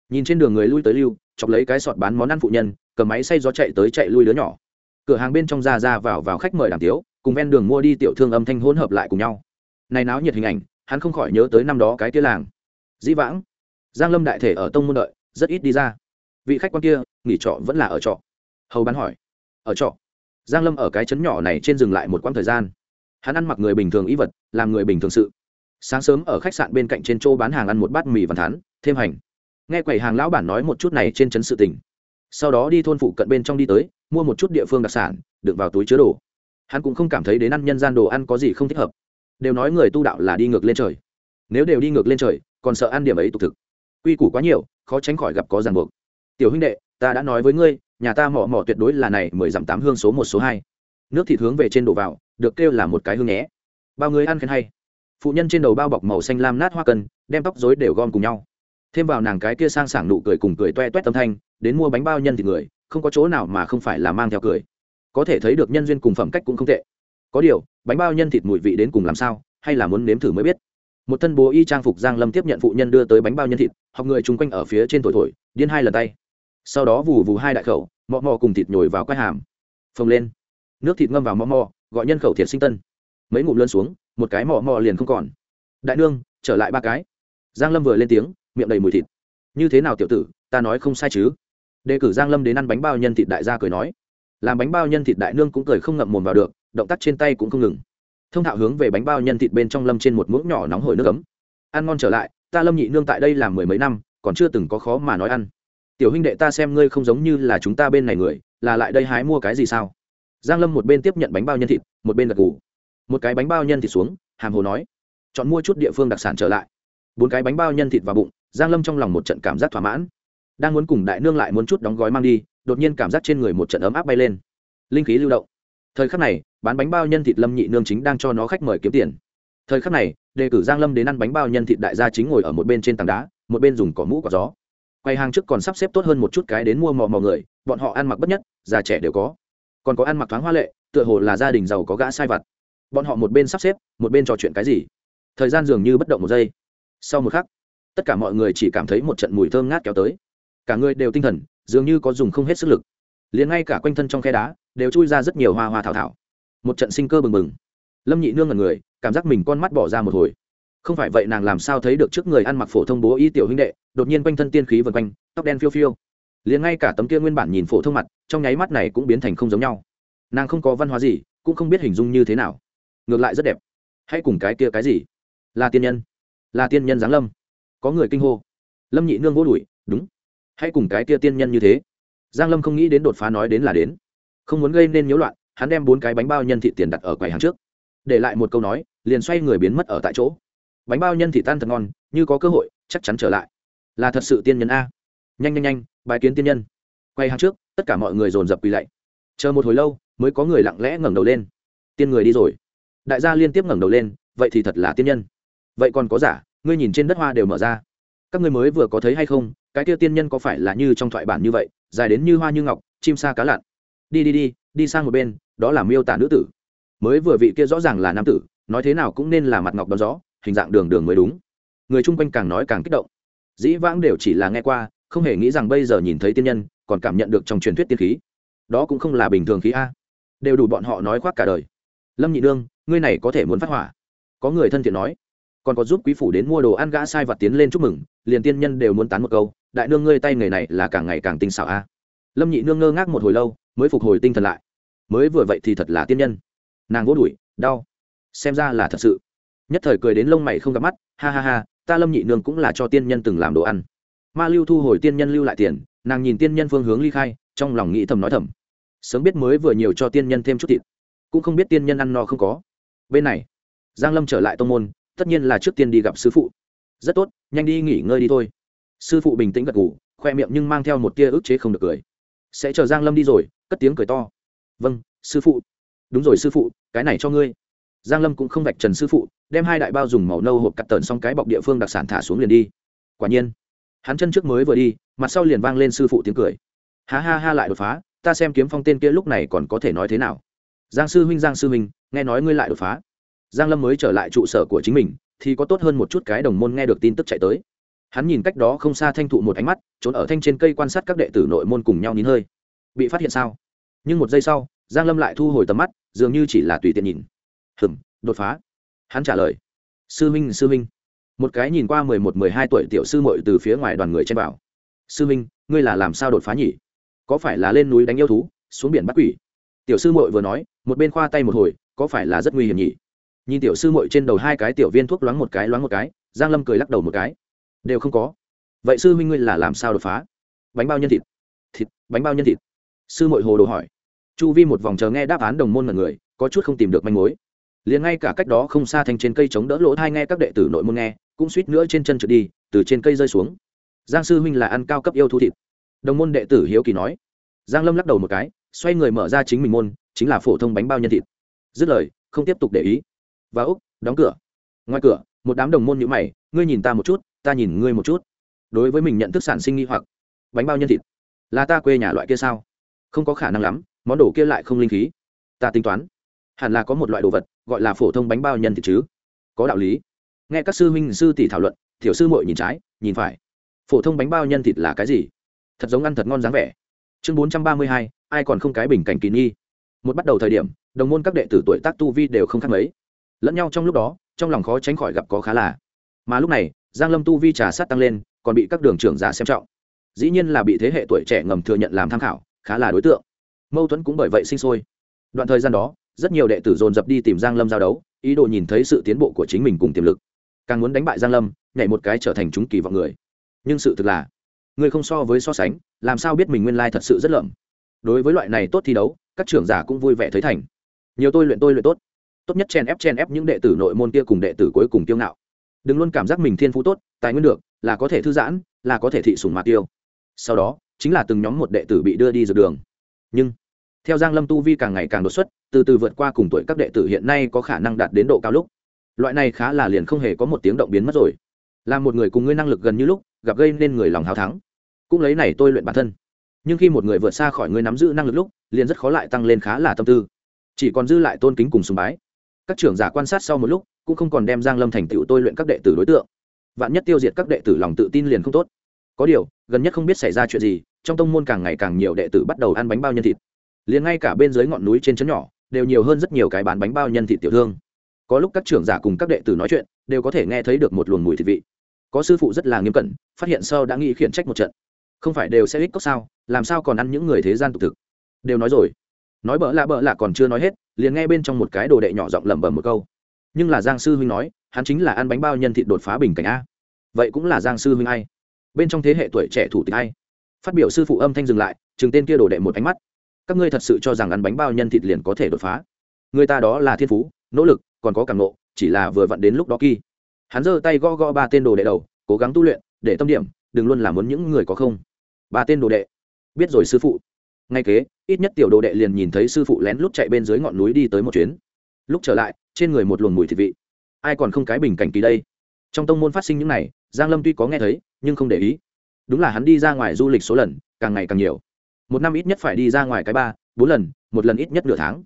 nhìn trên đường người lui tới lưu, chọc lấy cái sọt bán món ăn phụ nhân, cầm máy xay gió chạy tới chạy lui đứa nhỏ. Cửa hàng bên trong ra ra vào vào khách mời đàm tiếu, cùng ven đường mua đi tiểu thương âm thanh hỗn hợp lại cùng nhau. Này náo nhiệt hình ảnh, hắn không khỏi nhớ tới năm đó cái kia làng. Dĩ vãng, giang lâm đại thể ở tông môn đợi, rất ít đi ra. Vị khách quan kia, nghỉ trọ vẫn là ở trọ. Hầu bán hỏi, ở trọ? Giang lâm ở cái trấn nhỏ này trên dừng lại một quãng thời gian. Hắn ăn mặc người bình thường ý vật, làm người bình thường sự. Sáng sớm ở khách sạn bên cạnh trên chỗ bán hàng ăn một bát mì văn thán, thêm hành nghe quầy hàng lão bản nói một chút này trên chấn sự tình. Sau đó đi thôn phụ cận bên trong đi tới, mua một chút địa phương đặc sản, đựng vào túi chứa đồ. Hắn cũng không cảm thấy đến ăn nhân gian đồ ăn có gì không thích hợp. Đều nói người tu đạo là đi ngược lên trời. Nếu đều đi ngược lên trời, còn sợ ăn điểm ấy tục thực. Quy củ quá nhiều, khó tránh khỏi gặp có ràng buộc. Tiểu huynh đệ, ta đã nói với ngươi, nhà ta mỏ mỏ tuyệt đối là này mười dặm tám hương số một số hai. Nước thịt hướng về trên đổ vào, được kêu là một cái hương nhé. Bao người ăn khen hay. Phụ nhân trên đầu bao bọc màu xanh lam nát hoa cân, đem tóc dối đều gom cùng nhau thêm vào nàng cái kia sang sảng nụ cười cùng cười toe toét tâm thanh, đến mua bánh bao nhân thịt người, không có chỗ nào mà không phải là mang theo cười. Có thể thấy được nhân duyên cùng phẩm cách cũng không tệ. Có điều, bánh bao nhân thịt mùi vị đến cùng làm sao, hay là muốn nếm thử mới biết. Một thân bố y trang phục giang lâm tiếp nhận phụ nhân đưa tới bánh bao nhân thịt, học người chung quanh ở phía trên thổi thổi, điên hai lần tay. Sau đó vù vù hai đại khẩu, mọ mò cùng thịt nhồi vào quai hàm. Phồng lên. Nước thịt ngâm vào mọ mò gọi nhân khẩu thiệt sinh tân. Mấy ngụm lươn xuống, một cái mọ mò liền không còn. Đại nương, trở lại ba cái. Giang lâm vừa lên tiếng miệng đầy mùi thịt. Như thế nào tiểu tử, ta nói không sai chứ? Đề cử giang lâm đến ăn bánh bao nhân thịt đại gia cười nói. Làm bánh bao nhân thịt đại nương cũng cười không ngậm mồm vào được, động tác trên tay cũng không ngừng. Thông thạo hướng về bánh bao nhân thịt bên trong lâm trên một muỗng nhỏ nóng hổi nước ấm. Ăn ngon trở lại, ta lâm nhị nương tại đây làm mười mấy năm, còn chưa từng có khó mà nói ăn. Tiểu huynh đệ ta xem ngươi không giống như là chúng ta bên này người, là lại đây hái mua cái gì sao? Giang lâm một bên tiếp nhận bánh bao nhân thịt, một bên gật gù. Một cái bánh bao nhân thịt xuống, hàm hồ nói. Chọn mua chút địa phương đặc sản trở lại. Bốn cái bánh bao nhân thịt vào bụng giang lâm trong lòng một trận cảm giác thỏa mãn. Đang muốn cùng đại nương lại muốn chút đóng gói mang đi, đột nhiên cảm giác trên người một trận ấm áp bay lên. Linh khí lưu động. Thời khắc này, bán bánh bao nhân thịt lâm nhị nương chính đang cho nó khách mời kiếm tiền. Thời khắc này, đề cử giang lâm đến ăn bánh bao nhân thịt đại gia chính ngồi ở một bên trên tảng đá, một bên dùng cỏ mũ cỏ gió. Quay hàng trước còn sắp xếp tốt hơn một chút cái đến mua mò mò người, bọn họ ăn mặc bất nhất, già trẻ đều có. Còn có ăn mặc thoáng hoa lệ, tựa hồ là gia đình giàu có gã sai vặt. Bọn họ một bên sắp xếp, một bên trò chuyện cái gì? Thời gian dường như bất động một giây. Sau một khắc tất cả mọi người chỉ cảm thấy một trận mùi thơm ngát kéo tới. Cả người đều tinh thần, dường như có dùng không hết sức lực. Liền ngay cả quanh thân trong khe đá, đều chui ra rất nhiều hoa hoa thảo thảo. Một trận sinh cơ bừng bừng. Lâm nhị nương ngần người, cảm giác mình con mắt bỏ ra một hồi. Không phải vậy nàng làm sao thấy được trước người ăn mặc phổ thông bố y tiểu huynh đệ, đột nhiên quanh thân tiên khí vần quanh, tóc đen phiêu phiêu. Liền ngay cả tấm kia nguyên bản nhìn phổ thông mặt, trong nháy mắt này cũng biến thành không giống nhau. Nàng không có văn hóa gì, cũng không biết hình dung như thế nào. Ngược lại rất đẹp. Hãy cùng cái kia cái gì? Là tiên nhân. Là tiên nhân giáng lâm có người kinh hô. Lâm nhị nương vô đùi, đúng. Hãy cùng cái kia tiên nhân như thế. Giang lâm không nghĩ đến đột phá nói đến là đến. Không muốn gây nên nhiễu loạn, hắn đem bốn cái bánh bao nhân thị tiền đặt ở quầy hàng trước. Để lại một câu nói, liền xoay người biến mất ở tại chỗ. Bánh bao nhân thị tan thật ngon, như có cơ hội, chắc chắn trở lại. Là thật sự tiên nhân a. Nhanh nhanh nhanh, bài kiến tiên nhân. Quay hàng trước, tất cả mọi người dồn dập quỳ lạy chờ một hồi lâu, mới có người lặng lẽ ngẩng đầu lên. Tiên người đi rồi. Đại gia liên tiếp ngẩng đầu lên, vậy thì thật là tiên nhân. Vậy còn có giả? Ngươi nhìn trên đất hoa đều mở ra. Các ngươi mới vừa có thấy hay không, cái kia tiên nhân có phải là như trong thoại bản như vậy, dài đến như hoa như ngọc, chim sa cá lặn. Đi đi đi đi sang một bên, đó là miêu tả nữ tử. Mới vừa vị kia rõ ràng là nam tử, nói thế nào cũng nên là mặt ngọc đón gió, hình dạng đường đường mới đúng. Người chung quanh càng nói càng kích động. Dĩ vãng đều chỉ là nghe qua, không hề nghĩ rằng bây giờ nhìn thấy tiên nhân, còn cảm nhận được trong truyền thuyết tiên khí. Đó cũng không là bình thường khí a. Đều đủ bọn họ nói khoác cả đời. Lâm nhị đương ngươi này có thể muốn phát hỏa. Có người thân thiện nói còn có giúp quý phủ đến mua đồ ăn gã sai vặt tiến lên chúc mừng, liền tiên nhân đều muốn tán một câu, đại nương ngươi tay người này là càng ngày càng tinh xảo a. Lâm nhị nương ngơ ngác một hồi lâu, mới phục hồi tinh thần lại. Mới vừa vậy thì thật là tiên nhân. Nàng vỗ đuổi, đau. Xem ra là thật sự. Nhất thời cười đến lông mày không gặp mắt, ha ha ha, ta lâm nhị nương cũng là cho tiên nhân từng làm đồ ăn. Ma lưu thu hồi tiên nhân lưu lại tiền, nàng nhìn tiên nhân phương hướng ly khai, trong lòng nghĩ thầm nói thầm. Sớm biết mới vừa nhiều cho tiên nhân thêm chút thịt, cũng không biết tiên nhân ăn no không có. Bên này, giang lâm trở lại tông môn tất nhiên là trước tiên đi gặp sư phụ. Rất tốt, nhanh đi nghỉ ngơi đi thôi. Sư phụ bình tĩnh gật gù, khoe miệng nhưng mang theo một tia ức chế không được cười. Sẽ chờ giang lâm đi rồi, cất tiếng cười to. Vâng sư phụ. Đúng rồi sư phụ, cái này cho ngươi. Giang lâm cũng không vạch trần sư phụ, đem hai đại bao dùng màu nâu hộp cắt tờn xong cái bọc địa phương đặc sản thả xuống liền đi. Quả nhiên, hắn chân trước mới vừa đi, mặt sau liền vang lên sư phụ tiếng cười. Ha ha ha lại đột phá, ta xem kiếm phong tên kia lúc này còn có thể nói thế nào. Giang sư huynh, giang sư huynh, nghe nói ngươi lại đột phá giang lâm mới trở lại trụ sở của chính mình, thì có tốt hơn một chút cái đồng môn nghe được tin tức chạy tới. Hắn nhìn cách đó không xa thanh thụ một ánh mắt, trốn ở thanh trên cây quan sát các đệ tử nội môn cùng nhau nín hơi. Bị phát hiện sao? Nhưng một giây sau, giang lâm lại thu hồi tầm mắt, dường như chỉ là tùy tiện nhìn. Hừm, đột phá. Hắn trả lời. Sư minh sư minh. Một cái nhìn qua mười một, mười hai tuổi tiểu sư muội từ phía ngoài đoàn người trên bảo. sư minh, ngươi là làm sao đột phá nhỉ? Có phải là lên núi đánh yêu thú, xuống biển bắt quỷ? Tiểu sư muội vừa nói, một bên khoa tay một hồi, có phải là rất nguy hiểm nhỉ? Nhìn tiểu sư muội trên đầu hai cái tiểu viên thuốc loáng một cái loáng một cái, giang lâm cười lắc đầu một cái. Đều không có. Vậy sư minh ngươi là làm sao đột phá? Bánh bao nhân thịt. Thịt, bánh bao nhân thịt. Sư muội hồ đồ hỏi. Chu vi một vòng chờ nghe đáp án đồng môn mật người, có chút không tìm được manh mối. Liền ngay cả cách đó không xa thành trên cây chống đỡ lỗ thai nghe các đệ tử nội môn nghe, cũng suýt nữa trên chân trượt đi, từ trên cây rơi xuống. Giang sư huynh là ăn cao cấp yêu thú thịt. Đồng môn đệ tử hiếu kỳ nói. Giang lâm lắc đầu một cái, xoay người mở ra chính mình môn, chính là phổ thông bánh bao nhân thịt. Dứt lời, không tiếp tục để ý và úc, đóng cửa. Ngoài cửa, một đám đồng môn nhữ mày, ngươi nhìn ta một chút, ta nhìn ngươi một chút. Đối với mình nhận thức sản sinh nghi hoặc, bánh bao nhân thịt, là ta quê nhà loại kia sao? Không có khả năng lắm, món đồ kia lại không linh khí. Ta tính toán, hẳn là có một loại đồ vật, gọi là phổ thông bánh bao nhân thịt chứ. Có đạo lý. Nghe các sư huynh sư tỷ thảo luận thiểu sư muội nhìn trái, nhìn phải. Phổ thông bánh bao nhân thịt là cái gì? Thật giống ăn thật ngon dáng vẻ. Chương bốn trăm ba mươi hai, ai còn không cái bình cảnh kỳ nghi? Một bắt đầu thời điểm, đồng môn các đệ tử tuổi tác tu vi đều không khác mấy lẫn nhau trong lúc đó, trong lòng khó tránh khỏi gặp có khá là. Mà lúc này, giang lâm tu vi trà sát tăng lên, còn bị các đường trưởng giả xem trọng. Dĩ nhiên là bị thế hệ tuổi trẻ ngầm thừa nhận làm tham khảo, khá là đối tượng. Mâu thuẫn cũng bởi vậy sinh sôi. Đoạn thời gian đó, rất nhiều đệ tử dồn dập đi tìm giang lâm giao đấu, ý đồ nhìn thấy sự tiến bộ của chính mình cùng tiềm lực. Càng muốn đánh bại giang lâm, nhảy một cái trở thành chúng kỳ vọng người. Nhưng sự thực là, người không so với so sánh, làm sao biết mình nguyên lai thật sự rất lợm. Đối với loại này tốt thi đấu, các trưởng giả cũng vui vẻ thấy thành. Nhiều tôi luyện tôi luyện tốt tốt nhất chen ép chen ép những đệ tử nội môn kia cùng đệ tử cuối cùng tiêu ngạo. Đừng luôn cảm giác mình thiên phú tốt, tài nguyên được, là có thể thư giãn, là có thể thị sùng mạc tiêu. Sau đó, chính là từng nhóm một đệ tử bị đưa đi dược đường. Nhưng, theo giang lâm tu vi càng ngày càng đột xuất, từ từ vượt qua cùng tuổi các đệ tử hiện nay có khả năng đạt đến độ cao lúc. Loại này khá là liền không hề có một tiếng động biến mất rồi. Là một người cùng ngươi năng lực gần như lúc, gặp gây nên người lòng hào thắng. Cũng lấy này tôi luyện bản thân. Nhưng khi một người vượt xa khỏi người nắm giữ năng lực lúc, liền rất khó lại tăng lên khá là tâm tư. Chỉ còn dư lại tôn kính cùng sùng bái các trưởng giả quan sát sau một lúc, cũng không còn đem giang lâm thành tựu tôi luyện các đệ tử đối tượng. Vạn nhất tiêu diệt các đệ tử lòng tự tin liền không tốt. Có điều, gần nhất không biết xảy ra chuyện gì, trong tông môn càng ngày càng nhiều đệ tử bắt đầu ăn bánh bao nhân thịt. Liền ngay cả bên dưới ngọn núi trên trấn nhỏ, đều nhiều hơn rất nhiều cái bán bánh bao nhân thịt tiểu thương. Có lúc các trưởng giả cùng các đệ tử nói chuyện, đều có thể nghe thấy được một luồng mùi thịt vị. Có sư phụ rất là nghiêm cẩn, phát hiện sau đã nghĩ khiển trách một trận. Không phải đều sẽ ích cốc sao, làm sao còn ăn những người thế gian tục thực? Đều nói rồi nói bỡ lạ bỡ lạ còn chưa nói hết, liền nghe bên trong một cái đồ đệ nhỏ giọng lẩm bẩm một câu. Nhưng là giang sư huynh nói, hắn chính là ăn bánh bao nhân thịt đột phá bình cảnh a. Vậy cũng là giang sư huynh ai? Bên trong thế hệ tuổi trẻ thủ tịch ai? Phát biểu sư phụ âm thanh dừng lại, chừng tên kia đồ đệ một ánh mắt. Các ngươi thật sự cho rằng ăn bánh bao nhân thịt liền có thể đột phá? Người ta đó là thiên phú, nỗ lực, còn có cảm nộ chỉ là vừa vặn đến lúc đó kỳ. Hắn giơ tay gõ gõ ba tên đồ đệ đầu, cố gắng tu luyện, để tâm điểm, đừng luôn làm muốn những người có không. Ba tên đồ đệ. Biết rồi sư phụ ngay kế, ít nhất tiểu đồ đệ liền nhìn thấy sư phụ lén lút chạy bên dưới ngọn núi đi tới một chuyến. Lúc trở lại, trên người một luồng mùi thịt vị. Ai còn không cái bình cảnh kỳ đây? Trong tông môn phát sinh những này, giang lâm tuy có nghe thấy, nhưng không để ý. Đúng là hắn đi ra ngoài du lịch số lần, càng ngày càng nhiều. Một năm ít nhất phải đi ra ngoài cái ba, bốn lần, một lần ít nhất nửa tháng.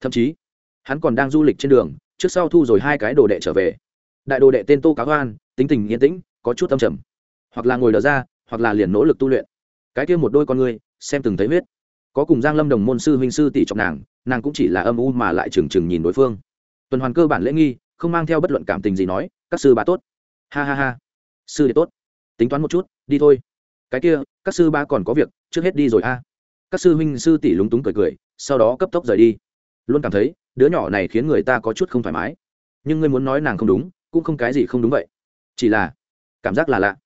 Thậm chí, hắn còn đang du lịch trên đường, trước sau thu rồi hai cái đồ đệ trở về. Đại đồ đệ tên tô cá hoan, tính tình yên tĩnh, có chút tâm trầm. Hoặc là ngồi đờ ra, hoặc là liền nỗ lực tu luyện. Cái kia một đôi con người, xem từng thấy huyết có cùng giang lâm đồng môn sư huynh sư tỷ trọng nàng nàng cũng chỉ là âm u mà lại trừng trừng nhìn đối phương. Tuần hoàn cơ bản lễ nghi, không mang theo bất luận cảm tình gì nói, các sư bá tốt. Ha ha ha. Sư đệ tốt. Tính toán một chút, đi thôi. Cái kia, các sư ba còn có việc, trước hết đi rồi a. Các sư huynh sư tỷ lúng túng cười cười, sau đó cấp tốc rời đi. Luôn cảm thấy, đứa nhỏ này khiến người ta có chút không thoải mái. Nhưng ngươi muốn nói nàng không đúng, cũng không cái gì không đúng vậy. Chỉ là, cảm giác là lạ.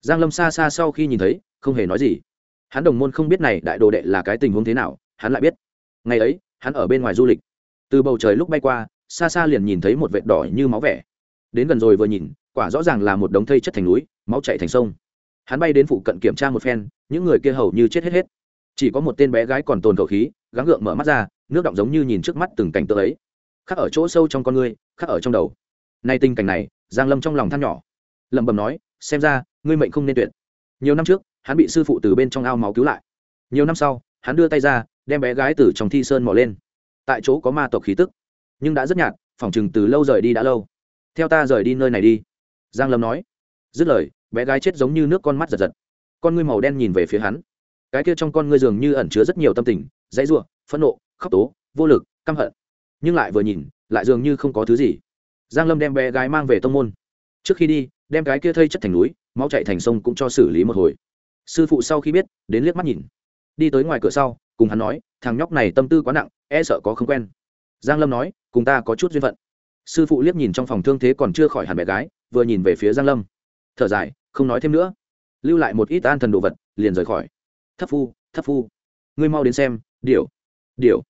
Giang lâm xa xa sau khi nhìn thấy, không hề nói gì hắn đồng môn không biết này đại đồ đệ là cái tình huống thế nào, hắn lại biết. Ngày ấy, hắn ở bên ngoài du lịch. Từ bầu trời lúc bay qua, xa xa liền nhìn thấy một vệt đỏ như máu vẻ. Đến gần rồi vừa nhìn, quả rõ ràng là một đống thây chất thành núi, máu chảy thành sông. Hắn bay đến phụ cận kiểm tra một phen, những người kia hầu như chết hết hết. Chỉ có một tên bé gái còn tồn khẩu khí, gắng gượng mở mắt ra, nước động giống như nhìn trước mắt từng cảnh tượng ấy. Khắc ở chỗ sâu trong con ngươi, khắc ở trong đầu. Nay tình cảnh này, giang lâm trong lòng than nhỏ. Lẩm bẩm nói, xem ra, ngươi mệnh không nên tuyệt. Nhiều năm trước hắn bị sư phụ từ bên trong ao máu cứu lại. Nhiều năm sau, hắn đưa tay ra, đem bé gái từ trong thi sơn mò lên. Tại chỗ có ma tộc khí tức, nhưng đã rất nhạt phòng chừng từ lâu rời đi đã lâu. Theo ta rời đi nơi này đi. Giang lâm nói. Dứt lời, bé gái chết giống như nước con mắt giật giật. Con ngươi màu đen nhìn về phía hắn. Cái kia trong con ngươi dường như ẩn chứa rất nhiều tâm tình, dãy ruộng phẫn nộ, khóc tố, vô lực, căm hận. Nhưng lại vừa nhìn, lại dường như không có thứ gì. Giang lâm đem bé gái mang về tông môn. Trước khi đi, đem cái kia thây chất thành núi, máu chạy thành sông cũng cho xử lý một hồi sư phụ sau khi biết, đến liếc mắt nhìn. Đi tới ngoài cửa sau, cùng hắn nói, thằng nhóc này tâm tư quá nặng e sợ có không quen. Giang lâm nói, cùng ta có chút duyên phận. Sư phụ liếc nhìn trong phòng thương thế còn chưa khỏi hẳn bé gái, vừa nhìn về phía giang lâm. Thở dài, không nói thêm nữa. Lưu lại một ít an thần đồ vật, liền rời khỏi. Thấp phu thấp phu. Ngươi mau đến xem, điểu điểu.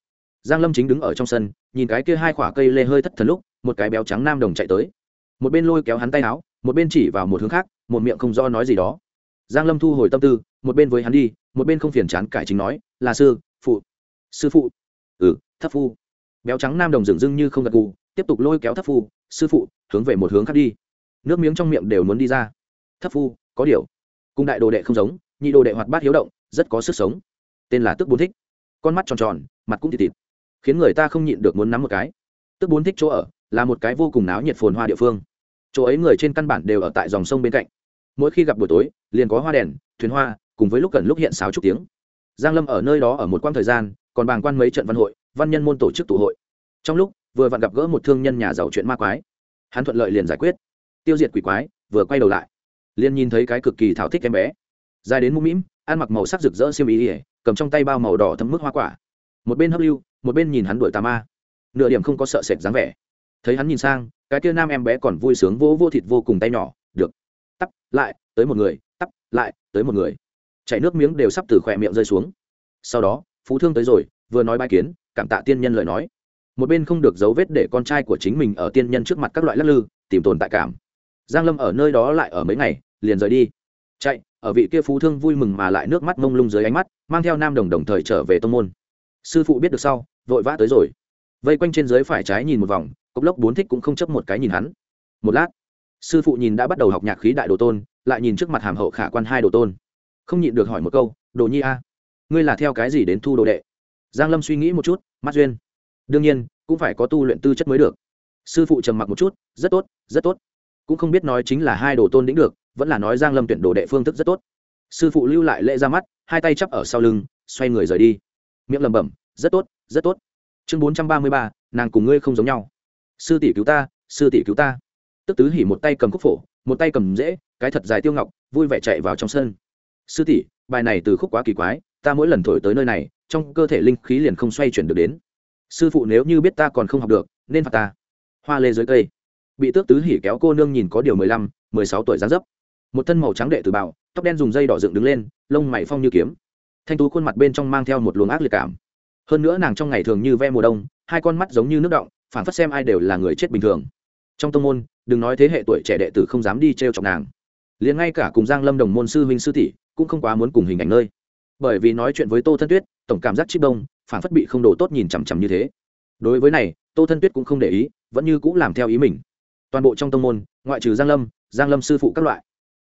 Giang lâm chính đứng ở trong sân, nhìn cái kia hai quả cây lê hơi thất thần lúc, một cái béo trắng nam đồng chạy tới. Một bên lôi kéo hắn tay áo, một bên chỉ vào một hướng khác, một miệng không do nói gì đó giang lâm thu hồi tâm tư, một bên với hắn đi, một bên không phiền chán cải chính nói, là sư, phụ. Sư phụ? Ừ thất phu. Béo trắng nam đồng dường dưng như không gật gù, tiếp tục lôi kéo thất phu, sư phụ, hướng về một hướng khác đi. Nước miếng trong miệng đều muốn đi ra. Thất phu, có điều. Cung đại đồ đệ không giống, nhị đồ đệ hoạt bát hiếu động, rất có sức sống. Tên là tức bốn thích. Con mắt tròn tròn, mặt cũng thịt thịt, khiến người ta không nhịn được muốn nắm một cái. Tức bốn thích chỗ ở, là một cái vô cùng náo nhiệt phồn hoa địa phương. Chỗ ấy người trên căn bản đều ở tại dòng sông bên cạnh mỗi khi gặp buổi tối, liền có hoa đèn, thuyền hoa, cùng với lúc cần lúc hiện sáo trúc tiếng. Giang lâm ở nơi đó ở một quãng thời gian, còn bàng quan mấy trận văn hội, văn nhân môn tổ chức tụ hội. Trong lúc, vừa vặn gặp gỡ một thương nhân nhà giàu chuyện ma quái. Hắn thuận lợi liền giải quyết. Tiêu diệt quỷ quái, vừa quay đầu lại, liền nhìn thấy cái cực kỳ thảo thích em bé. Dài đến mũm mĩm, ăn mặc màu sắc rực rỡ xiêm ý ỉa cầm trong tay bao màu đỏ thấm mức hoa quả. Một bên hấp lưu, một bên nhìn hắn đuổi tà ma. Nửa điểm không có sợ sệt dáng vẻ. Thấy hắn nhìn sang, cái kia nam em bé còn vui sướng vô vô thịt vô cùng tay nhỏ lại, tới một người, tắp, lại, tới một người. Chảy nước miếng đều sắp từ khỏe miệng rơi xuống. Sau đó, phú thương tới rồi, vừa nói bài kiến, cảm tạ tiên nhân lời nói. Một bên không được dấu vết để con trai của chính mình ở tiên nhân trước mặt các loại lắc lư, tìm tồn tại cảm. Giang lâm ở nơi đó lại ở mấy ngày, liền rời đi. Chạy, ở vị kia phú thương vui mừng mà lại nước mắt mông lung dưới ánh mắt, mang theo nam đồng đồng thời trở về tông môn. Sư phụ biết được sau, vội vã tới rồi. Vây quanh trên dưới phải trái nhìn một vòng, cốc lốc bốn thích cũng không chấp một cái nhìn hắn. Một lát sư phụ nhìn đã bắt đầu học nhạc khí đại đồ tôn, lại nhìn trước mặt hàm hậu khả quan hai đồ tôn. Không nhịn được hỏi một câu, đồ nhi a, ngươi là theo cái gì đến thu đồ đệ? Giang lâm suy nghĩ một chút, mắt duyên. Đương nhiên, cũng phải có tu luyện tư chất mới được. Sư phụ trầm mặc một chút, rất tốt rất tốt. Cũng không biết nói chính là hai đồ tôn đĩnh được, vẫn là nói giang lâm tuyển đồ đệ phương thức rất tốt. Sư phụ lưu lại lễ ra mắt, hai tay chắp ở sau lưng, xoay người rời đi. Miệng lẩm bẩm, rất tốt rất tốt. Chương bốn trăm ba mươi ba, nàng cùng ngươi không giống nhau. Sư tỷ cứu ta, sư tỷ cứu ta tức tứ hỉ một tay cầm khúc phổ, một tay cầm dễ cái thật dài tiêu ngọc, vui vẻ chạy vào trong sân. Sư tỷ, bài này từ khúc quá kỳ quái, ta mỗi lần thổi tới nơi này, trong cơ thể linh khí liền không xoay chuyển được đến. Sư phụ nếu như biết ta còn không học được, nên phạt ta. Hoa lê dưới cây. Bị tước tứ hỉ kéo cô nương nhìn có điều mười lăm, mười sáu tuổi dáng dấp. Một thân màu trắng đệ tử bảo tóc đen dùng dây đỏ dựng đứng lên, lông mày phong như kiếm. Thanh tú khuôn mặt bên trong mang theo một luồng ác liệt cảm. Hơn nữa nàng trong ngày thường như ve mùa đông, hai con mắt giống như nước động phản phất xem ai đều là người chết bình thường trong tông môn, đừng nói thế hệ tuổi trẻ đệ tử không dám đi t r e o chọc nàng. Liền ngay cả cùng giang lâm đồng môn sư huynh sư tỷ cũng không quá muốn cùng hình ảnh nơi. Bởi vì nói chuyện với tô thân tuyết, tổng cảm giác chip đông, phản phất bị không đồ tốt nhìn chằm chằm như thế. Đối với này, tô thân tuyết cũng không để ý, vẫn như cũng làm theo ý mình. Toàn bộ trong tông môn, ngoại trừ giang lâm giang lâm sư phụ các loại.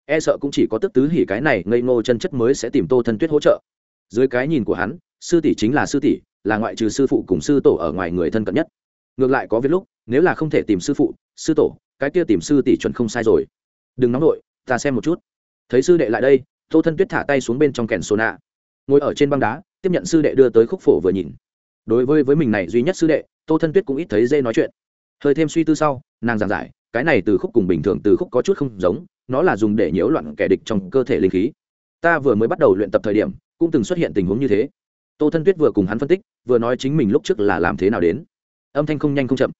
E sợ cũng chỉ có tức tứ hỉ cái này ngây ngô chân chất mới sẽ tìm tô thân tuyết hỗ trợ. Dưới cái nhìn của hắn, sư tỷ chính là sư tỷ, là ngoại trừ sư phụ cùng sư tổ ở ngoài người thân cận nhất. Ngược lại có viết lúc, nếu là không thể tìm sư phụ sư tổ, cái kia tìm sư tỷ chuẩn không sai rồi. Đừng nóng nổi ta xem một chút. Thấy sư đệ lại đây, tô thân tuyết thả tay xuống bên trong kèn sô nạ. Ngồi ở trên băng đá, tiếp nhận sư đệ đưa tới khúc phổ vừa nhìn. Đối với với mình này duy nhất sư đệ, tô thân tuyết cũng ít thấy dê nói chuyện. Hơi thêm suy tư sau, nàng giảng giải, cái này từ khúc cùng bình thường từ khúc có chút không giống, nó là dùng để nhiễu loạn kẻ địch trong cơ thể linh khí. Ta vừa mới bắt đầu luyện tập thời điểm, cũng từng xuất hiện tình huống như thế. Tô thân tuyết vừa cùng hắn phân tích, vừa nói chính mình lúc trước là làm thế nào đến. Âm thanh không nhanh không chậm,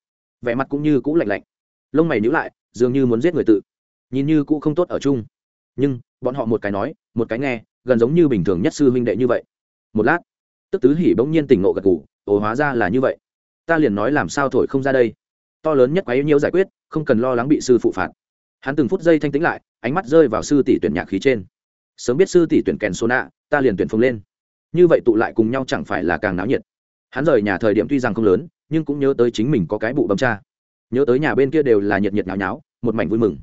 vẻ mặt cũng như cũ lạnh lạnh lông mày nhíu lại, dường như muốn giết người tự. Nhìn như cũng không tốt ở chung. Nhưng, bọn họ một cái nói, một cái nghe, gần giống như bình thường nhất sư huynh đệ như vậy. Một lát, tức tứ hỉ bỗng nhiên tỉnh ngộ gật ngủ ồ, hóa ra là như vậy. Ta liền nói làm sao thổi không ra đây. To lớn nhất quá yếu nhiều giải quyết, không cần lo lắng bị sư phụ phạt. Hắn từng phút giây thanh tĩnh lại, ánh mắt rơi vào sư tỷ tuyển nhạc khí trên. Sớm biết sư tỷ tuyển kèn số nạ, ta liền tuyển phồng lên. Như vậy tụ lại cùng nhau chẳng phải là càng náo nhiệt. Hắn rời nhà thời điểm tuy rằng không lớn, nhưng cũng nhớ tới chính mình có cái bụ bấm cha nhớ tới nhà bên kia đều là nhiệt nhiệt nháo nháo, một mảnh vui mừng.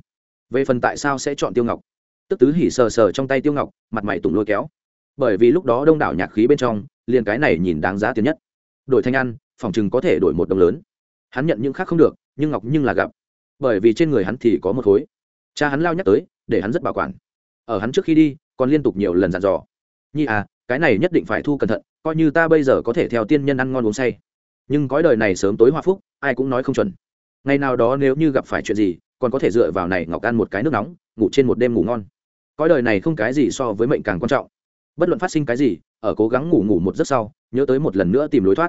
Về phần tại sao sẽ chọn tiêu ngọc? Tức tứ hỉ sờ sờ trong tay tiêu ngọc, mặt mày tùng lôi kéo. Bởi vì lúc đó đông đảo nhạc khí bên trong, liền cái này nhìn đáng giá tiền nhất. Đổi thanh ăn, phòng chừng có thể đổi một đồng lớn. Hắn nhận những khác không được, nhưng ngọc nhưng là gặp. Bởi vì trên người hắn thì có một khối. Cha hắn lao nhắc tới, để hắn rất bảo quản. Ở hắn trước khi đi, còn liên tục nhiều lần dặn dò. Nhi à cái này nhất định phải thu cẩn thận, coi như ta bây giờ có thể theo tiên nhân ăn ngon uống say. Nhưng cõi đời này sớm tối hoa phúc, ai cũng nói không chuẩn ngày nào đó nếu như gặp phải chuyện gì, còn có thể dựa vào này ngọc ăn một cái nước nóng, ngủ trên một đêm ngủ ngon. Cõi đời này không cái gì so với mệnh càng quan trọng. Bất luận phát sinh cái gì, ở cố gắng ngủ ngủ một giấc sau, nhớ tới một lần nữa tìm lối thoát.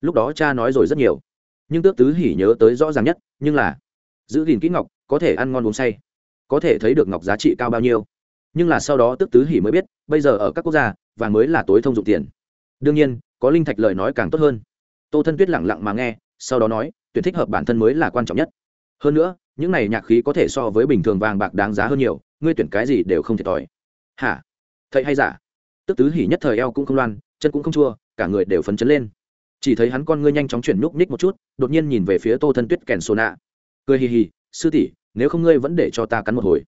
Lúc đó cha nói rồi rất nhiều. Nhưng tước tứ hỉ nhớ tới rõ ràng nhất, nhưng là, giữ gìn kỹ ngọc, có thể ăn ngon uống say. Có thể thấy được ngọc giá trị cao bao nhiêu. Nhưng là sau đó tước tứ hỉ mới biết, bây giờ ở các quốc gia, vàng mới là tối thông dụng tiền. Đương nhiên, có linh thạch lời nói càng tốt hơn. Tô thân tuyết lẳng lặng mà nghe, sau đó nói tuyển thích hợp bản thân mới là quan trọng nhất. Hơn nữa, những này nhạc khí có thể so với bình thường vàng bạc đáng giá hơn nhiều, ngươi tuyển cái gì đều không thiệt thòi. Hả? Thầy hay giả? Tức tứ hỉ nhất thời eo cũng không loan, chân cũng không chua, cả người đều phấn chấn lên. Chỉ thấy hắn con ngươi nhanh chóng chuyển núp ních một chút, đột nhiên nhìn về phía tô thân tuyết kèn sô nạ. Cười hì hì, sư tỷ, nếu không ngươi vẫn để cho ta cắn một hồi.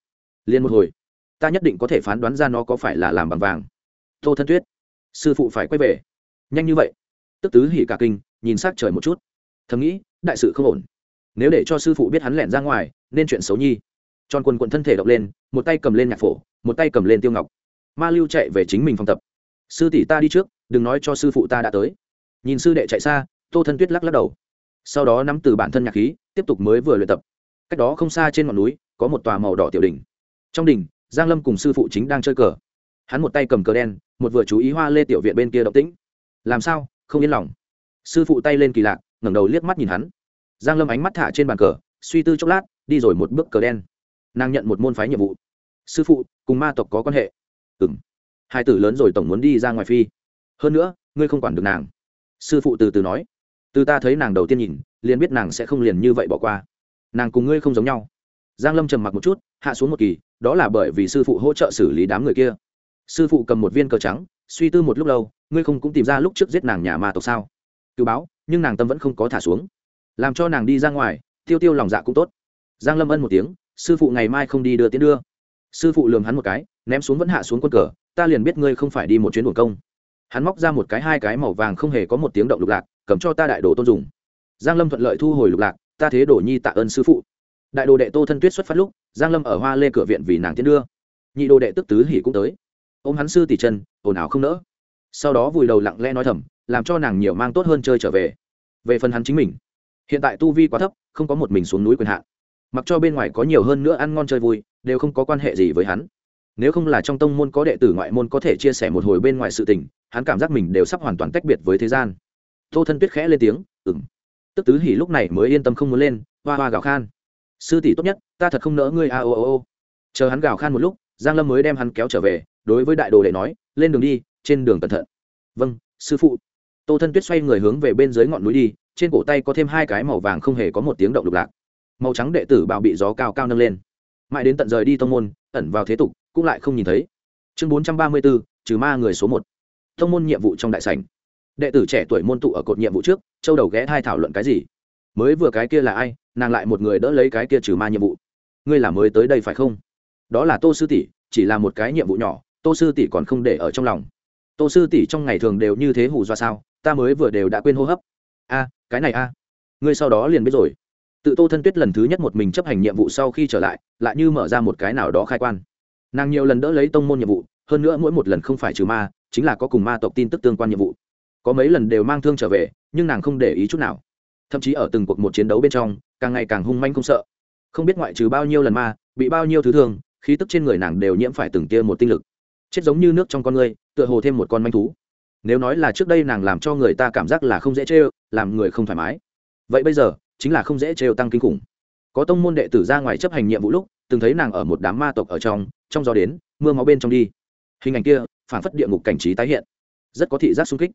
Liền một hồi? Ta nhất định có thể phán đoán ra nó có phải là làm bằng vàng. Tô thân tuyết, sư phụ phải quay về. Nhanh như vậy. Tức tứ hỉ cả kinh, nhìn s trời một chút thầm nghĩ, đại sự không ổn. Nếu để cho sư phụ biết hắn lẻn ra ngoài, nên chuyện xấu nhi. Tròn quần quận thân thể động lên, một tay cầm lên nhạc phổ, một tay cầm lên tiêu ngọc. Ma lưu chạy về chính mình phòng tập. Sư tỷ ta đi trước, đừng nói cho sư phụ ta đã tới. Nhìn sư đệ chạy xa, tô thân tuyết lắc lắc đầu. Sau đó nắm từ bản thân nhạc khí, tiếp tục mới vừa luyện tập. Cách đó không xa trên ngọn núi, có một tòa màu đỏ tiểu đình trong đình giang lâm cùng sư phụ chính đang chơi cờ. Hắn một tay cầm cờ đen, một vừa chú ý hoa lê tiểu viện bên kia động tĩnh. Làm sao? Không yên lòng. Sư phụ tay lên kỳ lạ ngẩng đầu liếc mắt nhìn hắn. Giang lâm ánh mắt thả trên bàn cờ, suy tư chốc lát, đi rồi một bước cờ đen. Nàng nhận một môn phái nhiệm vụ. Sư phụ, cùng ma tộc có quan hệ. Ừ m hai tử lớn rồi tổng muốn đi ra ngoài phi. Hơn nữa, ngươi không quản được nàng. Sư phụ từ từ nói. Từ ta thấy nàng đầu tiên nhìn, liền biết nàng sẽ không liền như vậy bỏ qua. Nàng cùng ngươi không giống nhau. Giang lâm trầm mặc một chút, hạ xuống một kỳ, đó là bởi vì sư phụ hỗ trợ xử lý đám người kia. Sư phụ cầm một viên cờ trắng, suy tư một lúc lâu, ngươi không cũng tìm ra lúc trước giết nàng nhà ma tộc sao? Cứu báo nhưng nàng tâm vẫn không có thả xuống. Làm cho nàng đi ra ngoài, tiêu tiêu lòng dạ cũng tốt. Giang lâm ân một tiếng, sư phụ ngày mai không đi đưa tiến đưa. Sư phụ lường hắn một cái, ném xuống vẫn hạ xuống quân cờ, ta liền biết ngươi không phải đi một chuyến buồn công. Hắn móc ra một cái hai cái màu vàng không hề có một tiếng động lục lạc, cầm cho ta đại đồ tôn dùng. Giang lâm thuận lợi thu hồi lục lạc, ta thế đổ nhi tạ ơn sư phụ. Đại đồ đệ tô thân tuyết xuất phát lúc, giang lâm ở hoa lê cửa viện vì nàng tiến đưa. Nhị đồ đệ tức tứ hỉ cũng tới. Ôm hắn sư tỷ chân, ồn ào không nỡ. Sau đó vùi đầu lặng lẽ nói thầm làm cho nàng nhiều mang tốt hơn chơi trở về. Về phần hắn chính mình, hiện tại tu vi quá thấp, không có một mình xuống núi quyền hạn. Mặc cho bên ngoài có nhiều hơn nữa ăn ngon chơi vui, đều không có quan hệ gì với hắn. Nếu không là trong tông môn có đệ tử ngoại môn có thể chia sẻ một hồi bên ngoài sự tình, hắn cảm giác mình đều sắp hoàn toàn tách biệt với thế gian. Tô thân tuyết khẽ lên tiếng ừng tức tứ hỉ lúc này mới yên tâm không muốn lên, hoa hoa gào khan. Sư tỷ tốt nhất, ta thật không nỡ ngươi, a ô ô ô chờ hắn gào khan một lúc, giang lâm mới đem hắn kéo trở về, đối với đại đồ đệ nói, lên đường đi, trên đường cẩn thận. Vâng sư phụ tô thân tuyết xoay người hướng về bên dưới ngọn núi đi, trên cổ tay có thêm hai cái màu vàng không hề có một tiếng động lục lạc. Màu trắng đệ tử bào bị gió cao cao nâng lên. Mãi đến tận rời đi tông môn, ẩn vào thế tục, cũng lại không nhìn thấy. Chương bốn trăm ba mươi bốn trừ ma người số một. Tông môn nhiệm vụ trong đại sảnh. Đệ tử trẻ tuổi môn tụ ở cột nhiệm vụ trước, châu đầu ghé thai thảo luận cái gì? Mới vừa cái kia là ai, nàng lại một người đỡ lấy cái kia trừ ma nhiệm vụ. Ngươi là mới tới đây phải không? Đó là tô sư tỷ, chỉ là một cái nhiệm vụ nhỏ, tô sư tỷ còn không để ở trong lòng. Tô sư tỷ trong ngày thường đều như thế hù do sao? Ta mới vừa đều đã quên hô hấp. A, cái này a. Ngươi sau đó liền biết rồi. Tự tô thân tuyết lần thứ nhất một mình chấp hành nhiệm vụ sau khi trở lại lại như mở ra một cái nào đó khai quan. Nàng nhiều lần đỡ lấy tông môn nhiệm vụ, hơn nữa mỗi một lần không phải trừ ma, chính là có cùng ma tộc tin tức tương quan nhiệm vụ. Có mấy lần đều mang thương trở về, nhưng nàng không để ý chút nào. Thậm chí ở từng cuộc một chiến đấu bên trong, càng ngày càng hung manh không sợ. Không biết ngoại trừ bao nhiêu lần ma, bị bao nhiêu thứ thương, khí tức trên người nàng đều nhiễm phải từng tia một tinh lực. Chết giống như nước trong con người, tựa hồ thêm một con manh thú nếu nói là trước đây nàng làm cho người ta cảm giác là không dễ trêu làm người không thoải mái. Vậy bây giờ, chính là không dễ trêu tăng kinh khủng. Có tông môn đệ tử ra ngoài chấp hành nhiệm vụ lúc, từng thấy nàng ở một đám ma tộc ở trong trong gió đến, mưa máu bên trong đi. Hình ảnh kia phản phất địa ngục cảnh trí tái hiện. Rất có thị giác sung kích.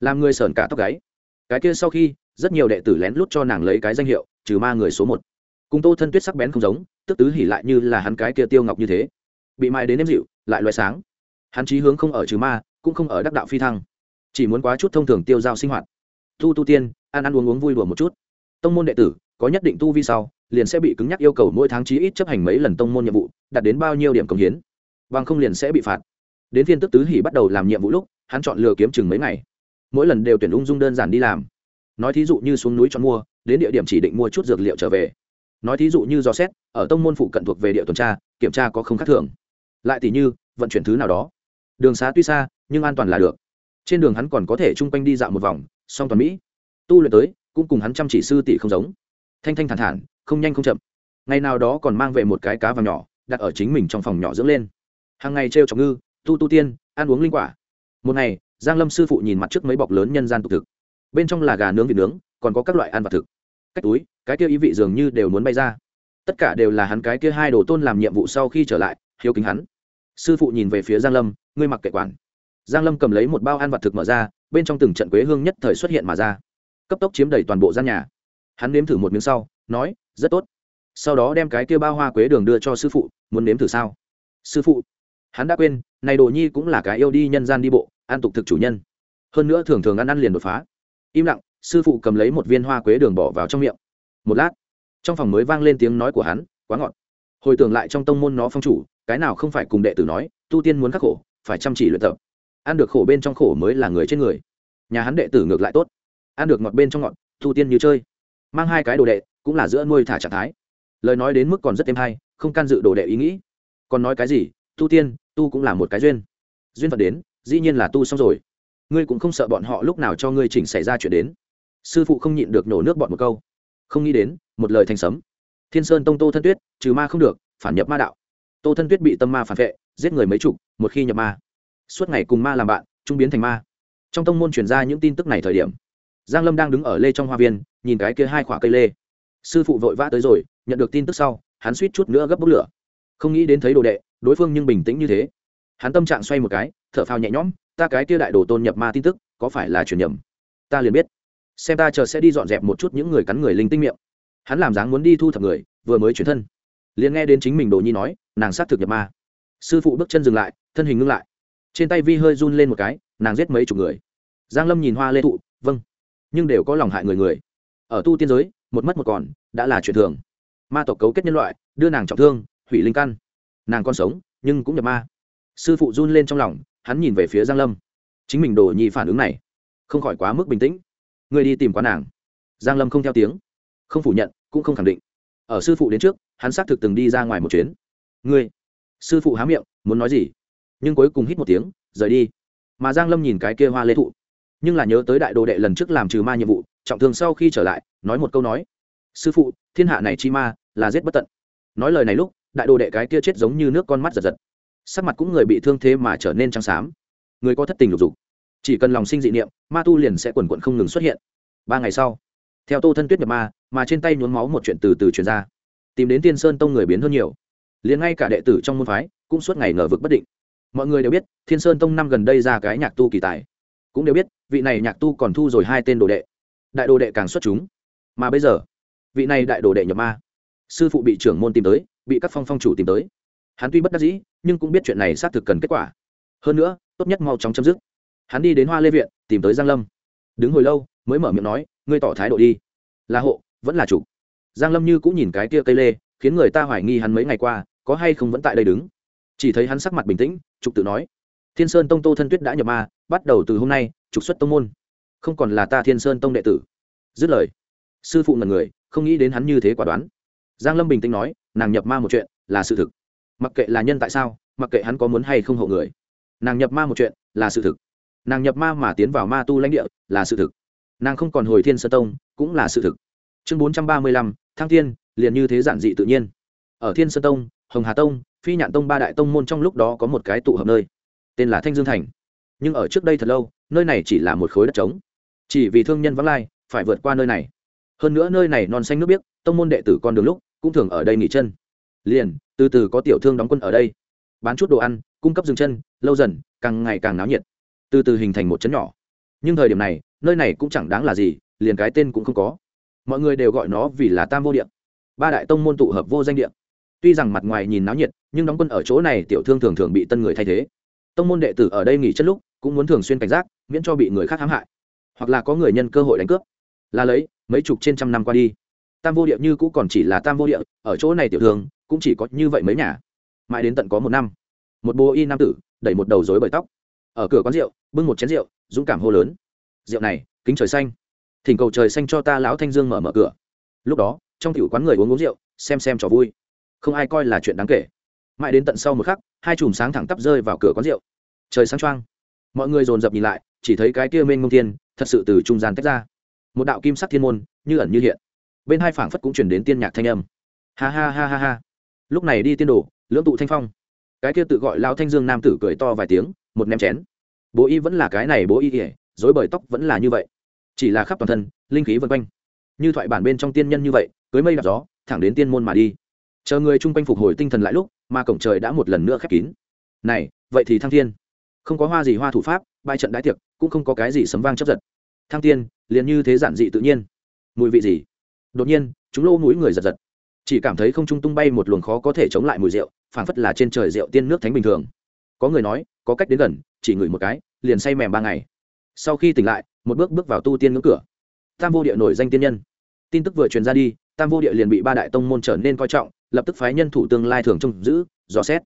Làm người sờn cả tóc gáy. Cái kia sau khi, rất nhiều đệ tử lén lút cho nàng lấy cái danh hiệu, trừ ma người số một. Cùng tô thân tuyết sắc bén không giống, tức tứ hỉ lại như là hắn cái kia tiêu ngọc như thế. Bị mai đến nếm dịu, lại loại sáng. Hắn chí hướng không ở trừ ma, cũng không ở đắc đạo phi thăng chỉ muốn quá chút thông thường tiêu giao sinh hoạt. Tu tu tiên, ăn ăn uống uống vui đùa một chút. Tông môn đệ tử, có nhất định tu vi sau, liền sẽ bị cứng nhắc yêu cầu mỗi tháng chí ít chấp hành mấy lần tông môn nhiệm vụ, đạt đến bao nhiêu điểm công hiến. Bằng không liền sẽ bị phạt. Đến phiên tức tứ hỉ bắt đầu làm nhiệm vụ lúc, hắn chọn lừa kiếm chừng mấy ngày. Mỗi lần đều tuyển ung dung đơn giản đi làm. Nói thí dụ như xuống núi chọn mua, đến địa điểm chỉ định mua chút dược liệu trở về. Nói thí dụ như do xét, ở tông môn phụ cận thuộc về địa tuần tra, kiểm tra có không khác thường. Lại tỷ như, vận chuyển thứ nào đó. Đường xá tuy xa, nhưng an toàn là được trên đường hắn còn có thể chung quanh đi dạo một vòng, song toàn mỹ. Tu luyện tới, cũng cùng hắn chăm chỉ sư tỷ không giống. Thanh thanh thản thản, không nhanh không chậm. Ngày nào đó còn mang về một cái cá vàng nhỏ, đặt ở chính mình trong phòng nhỏ dưỡng lên. Hàng ngày t r e o trọng ngư, tu tu tiên, ăn uống linh quả. Một ngày, giang lâm sư phụ nhìn mặt trước mấy bọc lớn nhân gian tục thực. Bên trong là gà nướng vịt nướng, còn có các loại ăn vặt thực. Cách túi, cái kia ý vị dường như đều muốn bay ra. Tất cả đều là hắn cái kia hai đồ tôn làm nhiệm vụ sau khi trở lại, hiếu kính hắn. Sư phụ nhìn về phía giang lâm, ngươi mặc kệ quản giang lâm cầm lấy một bao ăn vặt thực mở ra, bên trong từng trận quế hương nhất thời xuất hiện mà ra. Cấp tốc chiếm đầy toàn bộ gian nhà. Hắn nếm thử một miếng sau, nói, rất tốt. Sau đó đem cái kia bao hoa quế đường đưa cho sư phụ, muốn nếm thử sao? Sư phụ. Hắn đã quên, này đồ nhi cũng là cái yêu đi nhân gian đi bộ, an tục thực chủ nhân. Hơn nữa thường thường ăn ăn liền đột phá. Im lặng, sư phụ cầm lấy một viên hoa quế đường bỏ vào trong miệng. Một lát, trong phòng mới vang lên tiếng nói của hắn, quá ngọt. Hồi tưởng lại trong tông môn nó phong chủ, cái nào không phải cùng đệ tử nói, tu tiên muốn khắc khổ, phải chăm chỉ luyện tập ăn được khổ bên trong khổ mới là người trên người. Nhà hắn đệ tử ngược lại tốt. Ăn được ngọt bên trong ngọt, Thu tiên như chơi. Mang hai cái đồ đệ, cũng là giữa nuôi thả trạng thái. Lời nói đến mức còn rất êm hay, không can dự đồ đệ ý nghĩ. Còn nói cái gì tu tiên, tu cũng là một cái duyên. Duyên phật đến, dĩ nhiên là tu xong rồi. Ngươi cũng không sợ bọn họ lúc nào cho ngươi chỉnh xảy ra chuyện đến. Sư phụ không nhịn được nổ nước bọn một câu. Không nghĩ đến, một lời thành sấm. Thiên sơn tông tô thân tuyết, trừ ma không được, phản nhập ma đạo. Tô thân tuyết bị tâm ma phản vệ, giết người mấy chục, một khi nhập ma suốt ngày cùng ma làm bạn trung biến thành ma. Trong tông môn truyền ra những tin tức này thời điểm, giang lâm đang đứng ở lê trong hoa viên, nhìn cái kia hai khoả cây lê. Sư phụ vội vã tới rồi, nhận được tin tức sau, hắn suýt chút nữa gấp bốc lửa. Không nghĩ đến thấy đồ đệ, đối phương nhưng bình tĩnh như thế. Hắn tâm trạng xoay một cái, thở phào nhẹ nhõm, ta cái kia đại đồ tôn nhập ma tin tức, có phải là truyền nhầm? Ta liền biết. Xem ta chờ sẽ đi dọn dẹp một chút những người cắn người linh tinh miệng. Hắn làm dáng muốn đi thu thập người, vừa mới chuyển thân, liền nghe đến chính mình đồ nhi nói, nàng sát thực nhập ma. Sư phụ bước chân dừng lại, thân hình ngưng lại trên tay vi hơi run lên một cái, nàng giết mấy chục người. Giang lâm nhìn hoa lê thụ vâng nhưng đều có lòng hại người người. Ở tu tiên giới, một mất một còn, đã là chuyện thường. Ma tộc cấu kết nhân loại, đưa nàng trọng thương, hủy linh căn. Nàng còn sống, nhưng cũng nhập ma. Sư phụ run lên trong lòng, hắn nhìn về phía giang lâm. Chính mình đồ nhị phản ứng này, không khỏi quá mức bình tĩnh. Người đi tìm quán nàng. Giang lâm không theo tiếng, không phủ nhận, cũng không khẳng định. Ở sư phụ đến trước, hắn xác thực từng đi ra ngoài một chuyến. Ngươi, sư phụ há miệng, muốn nói gì? Nhưng cuối cùng hít một tiếng, rời đi. Mà giang lâm nhìn cái kia hoa lê thụ, nhưng là nhớ tới đại đồ đệ lần trước làm trừ ma nhiệm vụ, trọng thương sau khi trở lại, nói một câu nói, sư phụ, thiên hạ này chi ma là giết bất tận. Nói lời này lúc, đại đồ đệ cái kia chết giống như nước con mắt giật giật. Sắc mặt cũng người bị thương thế mà trở nên trắng xám. Người có thất tình lục dục. Chỉ cần lòng sinh dị niệm, ma tu liền sẽ quần quận không ngừng xuất hiện. Ba ngày sau, theo tô thân tuyết nhập ma, mà trên tay nhuốm máu một chuyện từ từ truyền ra. Tìm đến tiên sơn tông người biến hơn nhiều. Liền ngay cả đệ tử trong môn phái cũng suốt ngày ngờ vực bất định mọi người đều biết, thiên sơn tông năm gần đây ra cái nhạc tu kỳ tài. Cũng đều biết, vị này nhạc tu còn thu rồi hai tên đồ đệ. Đại đồ đệ càng xuất chúng. Mà bây giờ, vị này đại đồ đệ nhập ma. Sư phụ bị trưởng môn tìm tới, bị các phong phong chủ tìm tới. Hắn tuy bất đắc dĩ, nhưng cũng biết chuyện này xác thực cần kết quả. Hơn nữa, tốt nhất mau chóng chấm dứt. Hắn đi đến hoa lê viện, tìm tới giang lâm. Đứng hồi lâu, mới mở miệng nói, ngươi tỏ thái độ đi. Là hộ, vẫn là chủ. Giang lâm như cũng nhìn cái tia cây lê, khiến người ta hoài nghi hắn mấy ngày qua, có hay không vẫn tại đây đứng chỉ thấy hắn sắc mặt bình tĩnh, trục tự nói, thiên sơn tông tô thân tuyết đã nhập ma, bắt đầu từ hôm nay, trục xuất tông môn. Không còn là ta thiên sơn tông đệ tử. Dứt lời, sư phụ ngần người, không nghĩ đến hắn như thế quả đoán. Giang lâm bình tĩnh nói, nàng nhập ma một chuyện là sự thực. Mặc kệ là nhân tại sao, mặc kệ hắn có muốn hay không hộ người, nàng nhập ma một chuyện là sự thực. Nàng nhập ma mà tiến vào ma tu lãnh địa là sự thực. Nàng không còn hồi thiên sơn tông cũng là sự thực. Chương bốn trăm ba mươi lăm, thăng thiên, liền như thế giản dị tự nhiên. Ở thiên sơn tông, hồng hà tông phi nhạn tông ba đại tông môn trong lúc đó có một cái tụ hợp nơi, tên là thanh dương thành. Nhưng ở trước đây thật lâu, nơi này chỉ là một khối đất trống. Chỉ vì thương nhân vắng lai, phải vượt qua nơi này. Hơn nữa nơi này non xanh nước biếc, tông môn đệ tử con đường lúc, cũng thường ở đây nghỉ chân. Liền, từ từ có tiểu thương đóng quân ở đây. Bán chút đồ ăn, cung cấp dừng chân, lâu dần, càng ngày càng náo nhiệt. Từ từ hình thành một chấn nhỏ. Nhưng thời điểm này, nơi này cũng chẳng đáng là gì, liền cái tên cũng không có. Mọi người đều gọi nó vì là tam vô điện ba đại tông môn tụ hợp vô danh điện tuy rằng mặt ngoài nhìn náo nhiệt, nhưng đóng quân ở chỗ này tiểu thương thường thường bị tân người thay thế. Tông môn đệ tử ở đây nghỉ chất lúc, cũng muốn thường xuyên cảnh giác, miễn cho bị người khác hãm hại. Hoặc là có người nhân cơ hội đánh cướp. Là lấy, mấy chục trên trăm năm qua đi. Tam vô địa như cũ còn chỉ là tam vô địa, ở chỗ này tiểu thương, cũng chỉ có như vậy mấy nhà. Mãi đến tận có một năm, một bố y nam tử, đẩy một đầu dối bởi tóc. Ở cửa quán rượu, bưng một chén rượu, dũng cảm hô lớn. Rượu này, kính trời xanh. Thỉnh cầu trời xanh cho ta lão thanh dương mở mở cửa. Lúc đó, trong tiểu quán người uống uống rượu, xem xem trò vui không ai coi là chuyện đáng kể. Mãi đến tận sau một khắc, hai chùm sáng thẳng tắp rơi vào cửa quán rượu. Trời sáng choang. Mọi người dồn dập nhìn lại, chỉ thấy cái kia mênh mông thiên, thật sự từ trung gian tách ra. Một đạo kim sắc thiên môn, như ẩn như hiện. Bên hai phảng phất cũng chuyển đến tiên nhạc thanh âm. Ha ha ha ha ha. Lúc này đi tiên đồ, lưỡng tụ thanh phong. Cái kia tự gọi lao thanh dương nam tử cười to vài tiếng, một ném chén. Bố y vẫn là cái này bố y ỉa dối bởi tóc vẫn là như vậy. Chỉ là khắp toàn thân, linh khí vân quanh. Như thoại bản bên trong tiên nhân như vậy, cưới mây đạp gió, thẳng đến tiên môn mà đi chờ người chung quanh phục hồi tinh thần lại lúc mà cổng trời đã một lần nữa khép kín này vậy thì thăng thiên không có hoa gì hoa thủ pháp bài trận đái tiệc cũng không có cái gì sấm vang chấp giật thăng tiên liền như thế giản dị tự nhiên mùi vị gì đột nhiên chúng lô mũi người giật giật chỉ cảm thấy không trung tung bay một luồng khó có thể chống lại mùi rượu phảng phất là trên trời rượu tiên nước thánh bình thường có người nói có cách đến gần chỉ ngửi một cái liền say mềm ba ngày sau khi tỉnh lại một bước bước vào tu tiên ngưỡng cửa tam vô địa nổi danh tiên nhân tin tức vừa truyền ra đi tam vô địa liền bị ba đại tông môn trở nên coi trọng lập tức phái nhân thủ tương lai thường trông giữ, dò xét.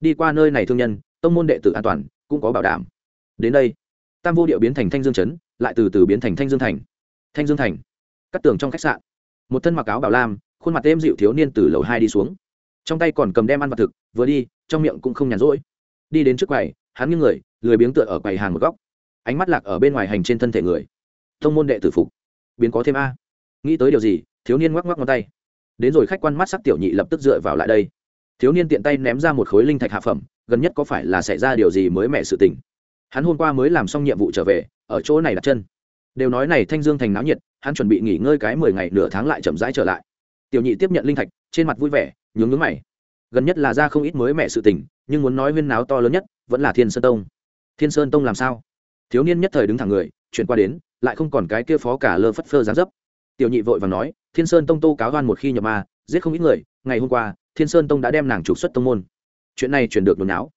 Đi qua nơi này thương nhân, tông môn đệ tử an toàn, cũng có bảo đảm. Đến đây, tam vô điệu biến thành thanh dương chấn lại từ từ biến thành thanh dương thành. Thanh dương thành, cắt tường trong khách sạn. Một thân mặc áo bảo lam, khuôn mặt êm dịu thiếu niên từ lầu hai đi xuống. Trong tay còn cầm đem ăn vật thực, vừa đi, trong miệng cũng không nhàn rỗi. Đi đến trước quầy, hắn nghiêng người, lười biếng tựa ở quầy hàng một góc. Ánh mắt lạc ở bên ngoài hành trên thân thể người. Thông môn đệ tử phục. Biến có thêm a. Nghĩ tới điều gì, thiếu niên ngoắc ngoắc ngón tay đến rồi khách quan mắt sắc tiểu nhị lập tức dựa vào lại đây. Thiếu niên tiện tay ném ra một khối linh thạch hạ phẩm, gần nhất có phải là xảy ra điều gì mới mẹ sự tình? Hắn hôm qua mới làm xong nhiệm vụ trở về, ở chỗ này đặt chân. Đều nói này thanh dương thành náo nhiệt, hắn chuẩn bị nghỉ ngơi cái mười ngày nửa tháng lại chậm rãi trở lại. Tiểu nhị tiếp nhận linh thạch, trên mặt vui vẻ, nhướng nhướng mày. Gần nhất là ra không ít mới mẹ sự tình, nhưng muốn nói huyên náo to lớn nhất, vẫn là thiên sơn tông. Thiên sơn tông làm sao? Thiếu niên nhất thời đứng thẳng người, chuyển qua đến, lại không còn cái kia phó cả lơ phất phơ dáng dấp. Tiểu nhị vội và nói thiên sơn tông tô cáo đoan một khi nhập ma, giết không ít người, ngày hôm qua, thiên sơn tông đã đem nàng trục xuất tông môn. Chuyện này chuyển được đồn não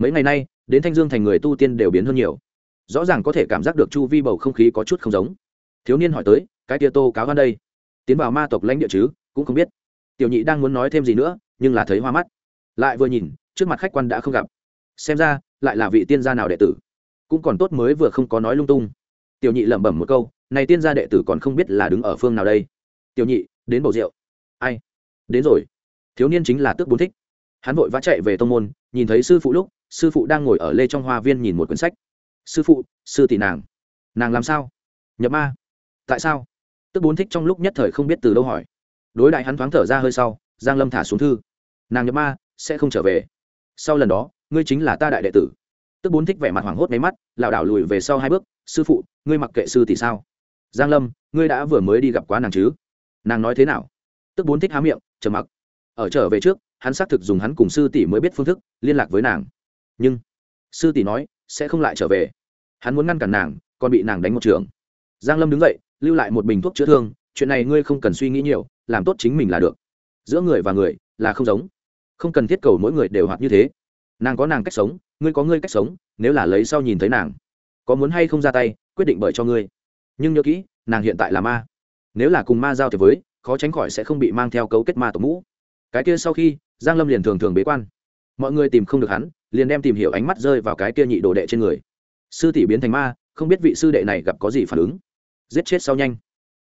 mấy ngày nay, đến thanh dương thành người tu tiên đều biến hơn nhiều. Rõ ràng có thể cảm giác được chu vi bầu không khí có chút không giống. Thiếu niên hỏi tới, cái tia tô cáo đoan đây? Tiến vào ma tộc lãnh địa chứ, cũng không biết. Tiểu nhị đang muốn nói thêm gì nữa, nhưng là thấy hoa mắt. Lại vừa nhìn, trước mặt khách quan đã không gặp. Xem ra, lại là vị tiên gia nào đệ tử. Cũng còn tốt mới vừa không có nói lung tung. Tiểu nhị lẩm bẩm một câu, này tiên gia đệ tử còn không biết là đứng ở phương nào đây? Tiểu nhị, đến bầu rượu. Ai? Đến rồi. Thiếu niên chính là tước bốn thích. Hắn vội vã chạy về tông môn, nhìn thấy sư phụ lúc, sư phụ đang ngồi ở lê trong hoa viên nhìn một quyển sách. Sư phụ, sư tỷ nàng. Nàng làm sao? Nhập ma. Tại sao? Tức bốn thích trong lúc nhất thời không biết từ đâu hỏi. Đối đại hắn thoáng thở ra hơi sau, giang lâm thả xuống thư. Nàng nhập ma, sẽ không trở về. Sau lần đó, ngươi chính là ta đại đệ tử. Tức bốn thích vẻ mặt hoảng hốt máy mắt, lảo đảo lùi về sau hai bước. Sư phụ, ngươi mặc kệ sư tỷ sao? Giang lâm, ngươi đã vừa mới đi gặp quá nàng chứ? Nàng nói thế nào? Tức bốn thích há miệng, trầm mặc. Ở trở về trước, hắn xác thực dùng hắn cùng sư tỷ mới biết phương thức liên lạc với nàng. Nhưng, sư tỷ nói, sẽ không lại trở về. Hắn muốn ngăn cản nàng, còn bị nàng đánh một trường. Giang lâm đứng dậy, lưu lại một bình thuốc chữa thương. Chuyện này ngươi không cần suy nghĩ nhiều, làm tốt chính mình là được. Giữa người và người là không giống. Không cần thiết cầu mỗi người đều hoạt như thế. Nàng có nàng cách sống, ngươi có ngươi cách sống, nếu là lấy sau nhìn thấy nàng. Có muốn hay không ra tay, quyết định bởi cho ngươi. Nhưng nhớ kỹ, nàng hiện tại là ma nếu là cùng ma giao thì với, khó tránh khỏi sẽ không bị mang theo cấu kết ma tổ mũ. Cái kia sau khi, giang lâm liền thường thường bế quan. Mọi người tìm không được hắn, liền đem tìm hiểu ánh mắt rơi vào cái kia nhị đồ đệ trên người. Sư tỷ biến thành ma, không biết vị sư đệ này gặp có gì phản ứng. Giết chết sau nhanh.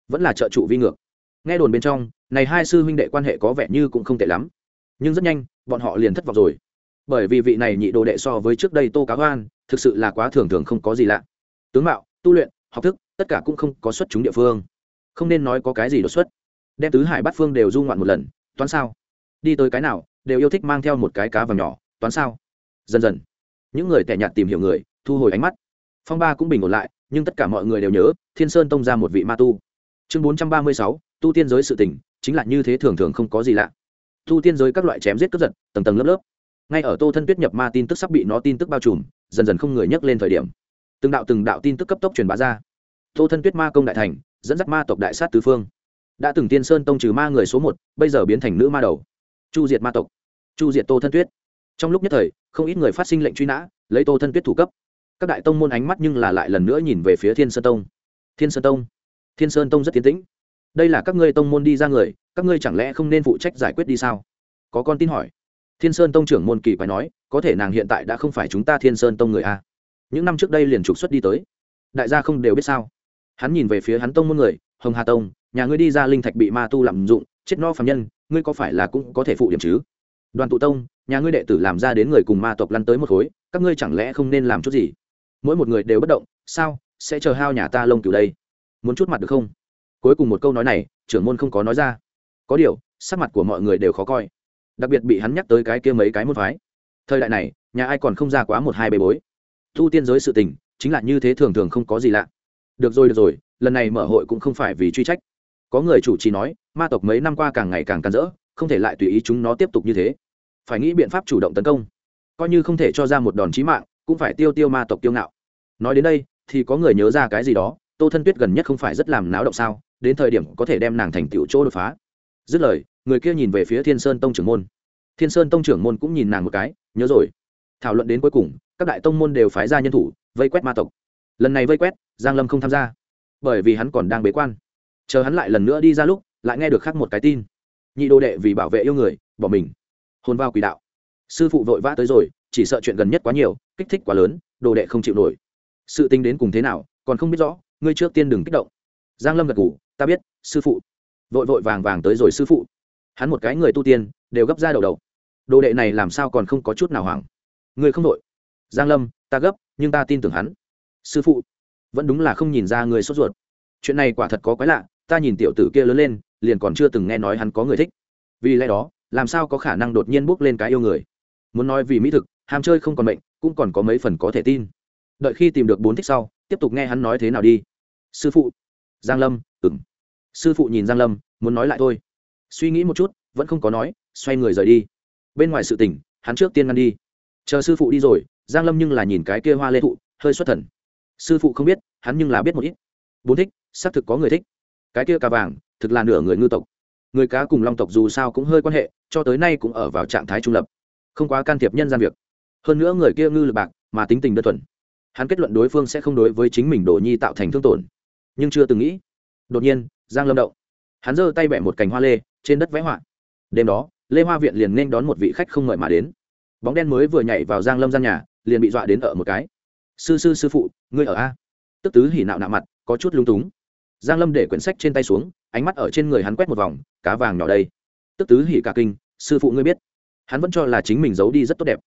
Vẫn là trợ trụ vi ngược. Nghe đồn bên trong, này hai sư huynh đệ quan hệ có vẻ như cũng không tệ lắm. Nhưng rất nhanh, bọn họ liền thất vọng rồi. Bởi vì vị này nhị đồ đệ so với trước đây tô cá hoan, thực sự là quá thường thường không có gì lạ. Tướng mạo, tu luyện, học thức, tất cả cũng không có xuất chúng địa phương không nên nói có cái gì đột xuất. Đem tứ hải bát phương đều du ngoạn một lần, toán sao? Đi tới cái nào, đều yêu thích mang theo một cái cá vàng nhỏ, toán sao? Dần dần, những người tẻ nhạt tìm hiểu người, thu hồi ánh mắt. Phong ba cũng bình ổn lại, nhưng tất cả mọi người đều nhớ, thiên sơn tông ra một vị ma tu. Chương bốn trăm ba mươi sáu, tu tiên giới sự tỉnh chính là như thế thường thường không có gì lạ. Tu tiên giới các loại chém giết cướp giật, tầng tầng lớp lớp. Ngay ở tô thân tuyết nhập ma tin tức sắp bị nó tin tức bao trùm, dần dần không người nhắc lên thời điểm. Từng đạo từng đạo tin tức cấp tốc truyền bá ra. Tô thân tuyết ma công đại thành dẫn dắt ma tộc đại sát tứ phương. Đã từng tiên sơn tông trừ ma người số một, bây giờ biến thành nữ ma đầu. Chu diệt ma tộc. Chu diệt tô thân tuyết. Trong lúc nhất thời, không ít người phát sinh lệnh truy nã, lấy tô thân tuyết thủ cấp. Các đại tông môn ánh mắt nhưng là lại lần nữa nhìn về phía thiên sơn tông. Thiên sơn tông. Thiên sơn tông rất tiến tĩnh. Đây là các ngươi tông môn đi ra người, các ngươi chẳng lẽ không nên phụ trách giải quyết đi sao? Có con tin hỏi. Thiên sơn tông trưởng môn kỳ quái nói, có thể nàng hiện tại đã không phải chúng ta thiên sơn tông người a. Những năm trước đây liền trục xuất đi tới. Đại gia không đều biết sao? Hắn nhìn về phía hắn tông môn người, hồng hà tông, nhà ngươi đi ra linh thạch bị ma tu lạm dụng, chết no phạm nhân, ngươi có phải là cũng có thể phụ điểm chứ? Đoàn tụ tông, nhà ngươi đệ tử làm ra đến người cùng ma tộc lăn tới một khối, các ngươi chẳng lẽ không nên làm chút gì? Mỗi một người đều bất động, sao? Sẽ chờ hao nhà ta lông cửu đây? Muốn chút mặt được không? Cuối cùng một câu nói này, trưởng môn không có nói ra. Có điều, sắc mặt của mọi người đều khó coi. Đặc biệt bị hắn nhắc tới cái kia mấy cái môn phái. Thời đại này, nhà ai còn không ra quá một hai bề bối. Thu tiên giới sự tình, chính là như thế thường thường không có gì lạ được rồi được rồi, lần này mở hội cũng không phải vì truy trách. Có người chủ trì nói, ma tộc mấy năm qua càng ngày càng càn rỡ, không thể lại tùy ý chúng nó tiếp tục như thế. Phải nghĩ biện pháp chủ động tấn công. Coi như không thể cho ra một đòn chí mạng, cũng phải tiêu tiêu ma tộc tiêu ngạo. Nói đến đây, thì có người nhớ ra cái gì đó, tô thân tuyết gần nhất không phải rất làm náo động sao, đến thời điểm có thể đem nàng thành tựu chỗ đột phá. Dứt lời, người kia nhìn về phía thiên sơn tông trưởng môn. Thiên sơn tông trưởng môn cũng nhìn nàng một cái, nhớ rồi. Thảo luận đến cuối cùng, các đại tông môn đều phái ra nhân thủ, vây quét ma tộc lần này vây quét, giang lâm không tham gia, bởi vì hắn còn đang bế quan. Chờ hắn lại lần nữa đi ra lúc, lại nghe được khác một cái tin. Nhị đồ đệ vì bảo vệ yêu người, bỏ mình. Hôn vào quỷ đạo. Sư phụ vội vã tới rồi, chỉ sợ chuyện gần nhất quá nhiều, kích thích quá lớn, đồ đệ không chịu nổi. Sự tính đến cùng thế nào, còn không biết rõ, ngươi trước tiên đừng kích động. Giang lâm gật ngủ ta biết, sư phụ. Vội vội vàng vàng tới rồi sư phụ. Hắn một cái người tu tiên, đều gấp ra đầu đầu. Đồ đệ này làm sao còn không có chút nào hoảng? Ngươi không đội. Giang lâm, ta gấp, nhưng ta tin tưởng hắn sư phụ, vẫn đúng là không nhìn ra người sốt ruột. Chuyện này quả thật có quái lạ, ta nhìn tiểu tử kia lớn lên, liền còn chưa từng nghe nói hắn có người thích. Vì lẽ đó, làm sao có khả năng đột nhiên bước lên cái yêu người? Muốn nói vì mỹ thực, ham chơi không còn bệnh cũng còn có mấy phần có thể tin. Đợi khi tìm được bốn thích sau, tiếp tục nghe hắn nói thế nào đi. Sư phụ. Giang lâm ừng sư phụ nhìn giang lâm, muốn nói lại thôi. Suy nghĩ một chút, vẫn không có nói, xoay người rời đi. Bên ngoài sự tình, hắn trước tiên ngăn đi. Chờ sư phụ đi rồi, giang lâm nhưng là nhìn cái kia hoa lê thụ, hơi xuất thần sư phụ không biết, hắn nhưng là biết một ít. Bốn thích, xác thực có người thích. Cái kia cà vàng, thực là nửa người ngư tộc. Người cá cùng long tộc dù sao cũng hơi quan hệ, cho tới nay cũng ở vào trạng thái trung lập. Không quá can thiệp nhân gian việc. Hơn nữa người kia ngư lập bạc, mà tính tình đơn thuần. Hắn kết luận đối phương sẽ không đối với chính mình đồ nhi tạo thành thương tổn. Nhưng chưa từng nghĩ. Đột nhiên, giang lâm động. Hắn giơ tay bẻ một cành hoa lê, trên đất vẽ họa. Đêm đó, lê hoa viện liền nên đón một vị khách không mời mà đến. Bóng đen mới vừa nhảy vào giang lâm gian nhà, liền bị dọa đến ở một cái sư sư sư phụ, ngươi ở a? Tức tứ hỉ nạo nạo mặt, có chút lung túng. Giang lâm để quyển sách trên tay xuống, ánh mắt ở trên người hắn quét một vòng, cá vàng nhỏ đây. Tức tứ hỉ cả kinh, sư phụ ngươi biết. Hắn vẫn cho là chính mình giấu đi rất tốt đẹp.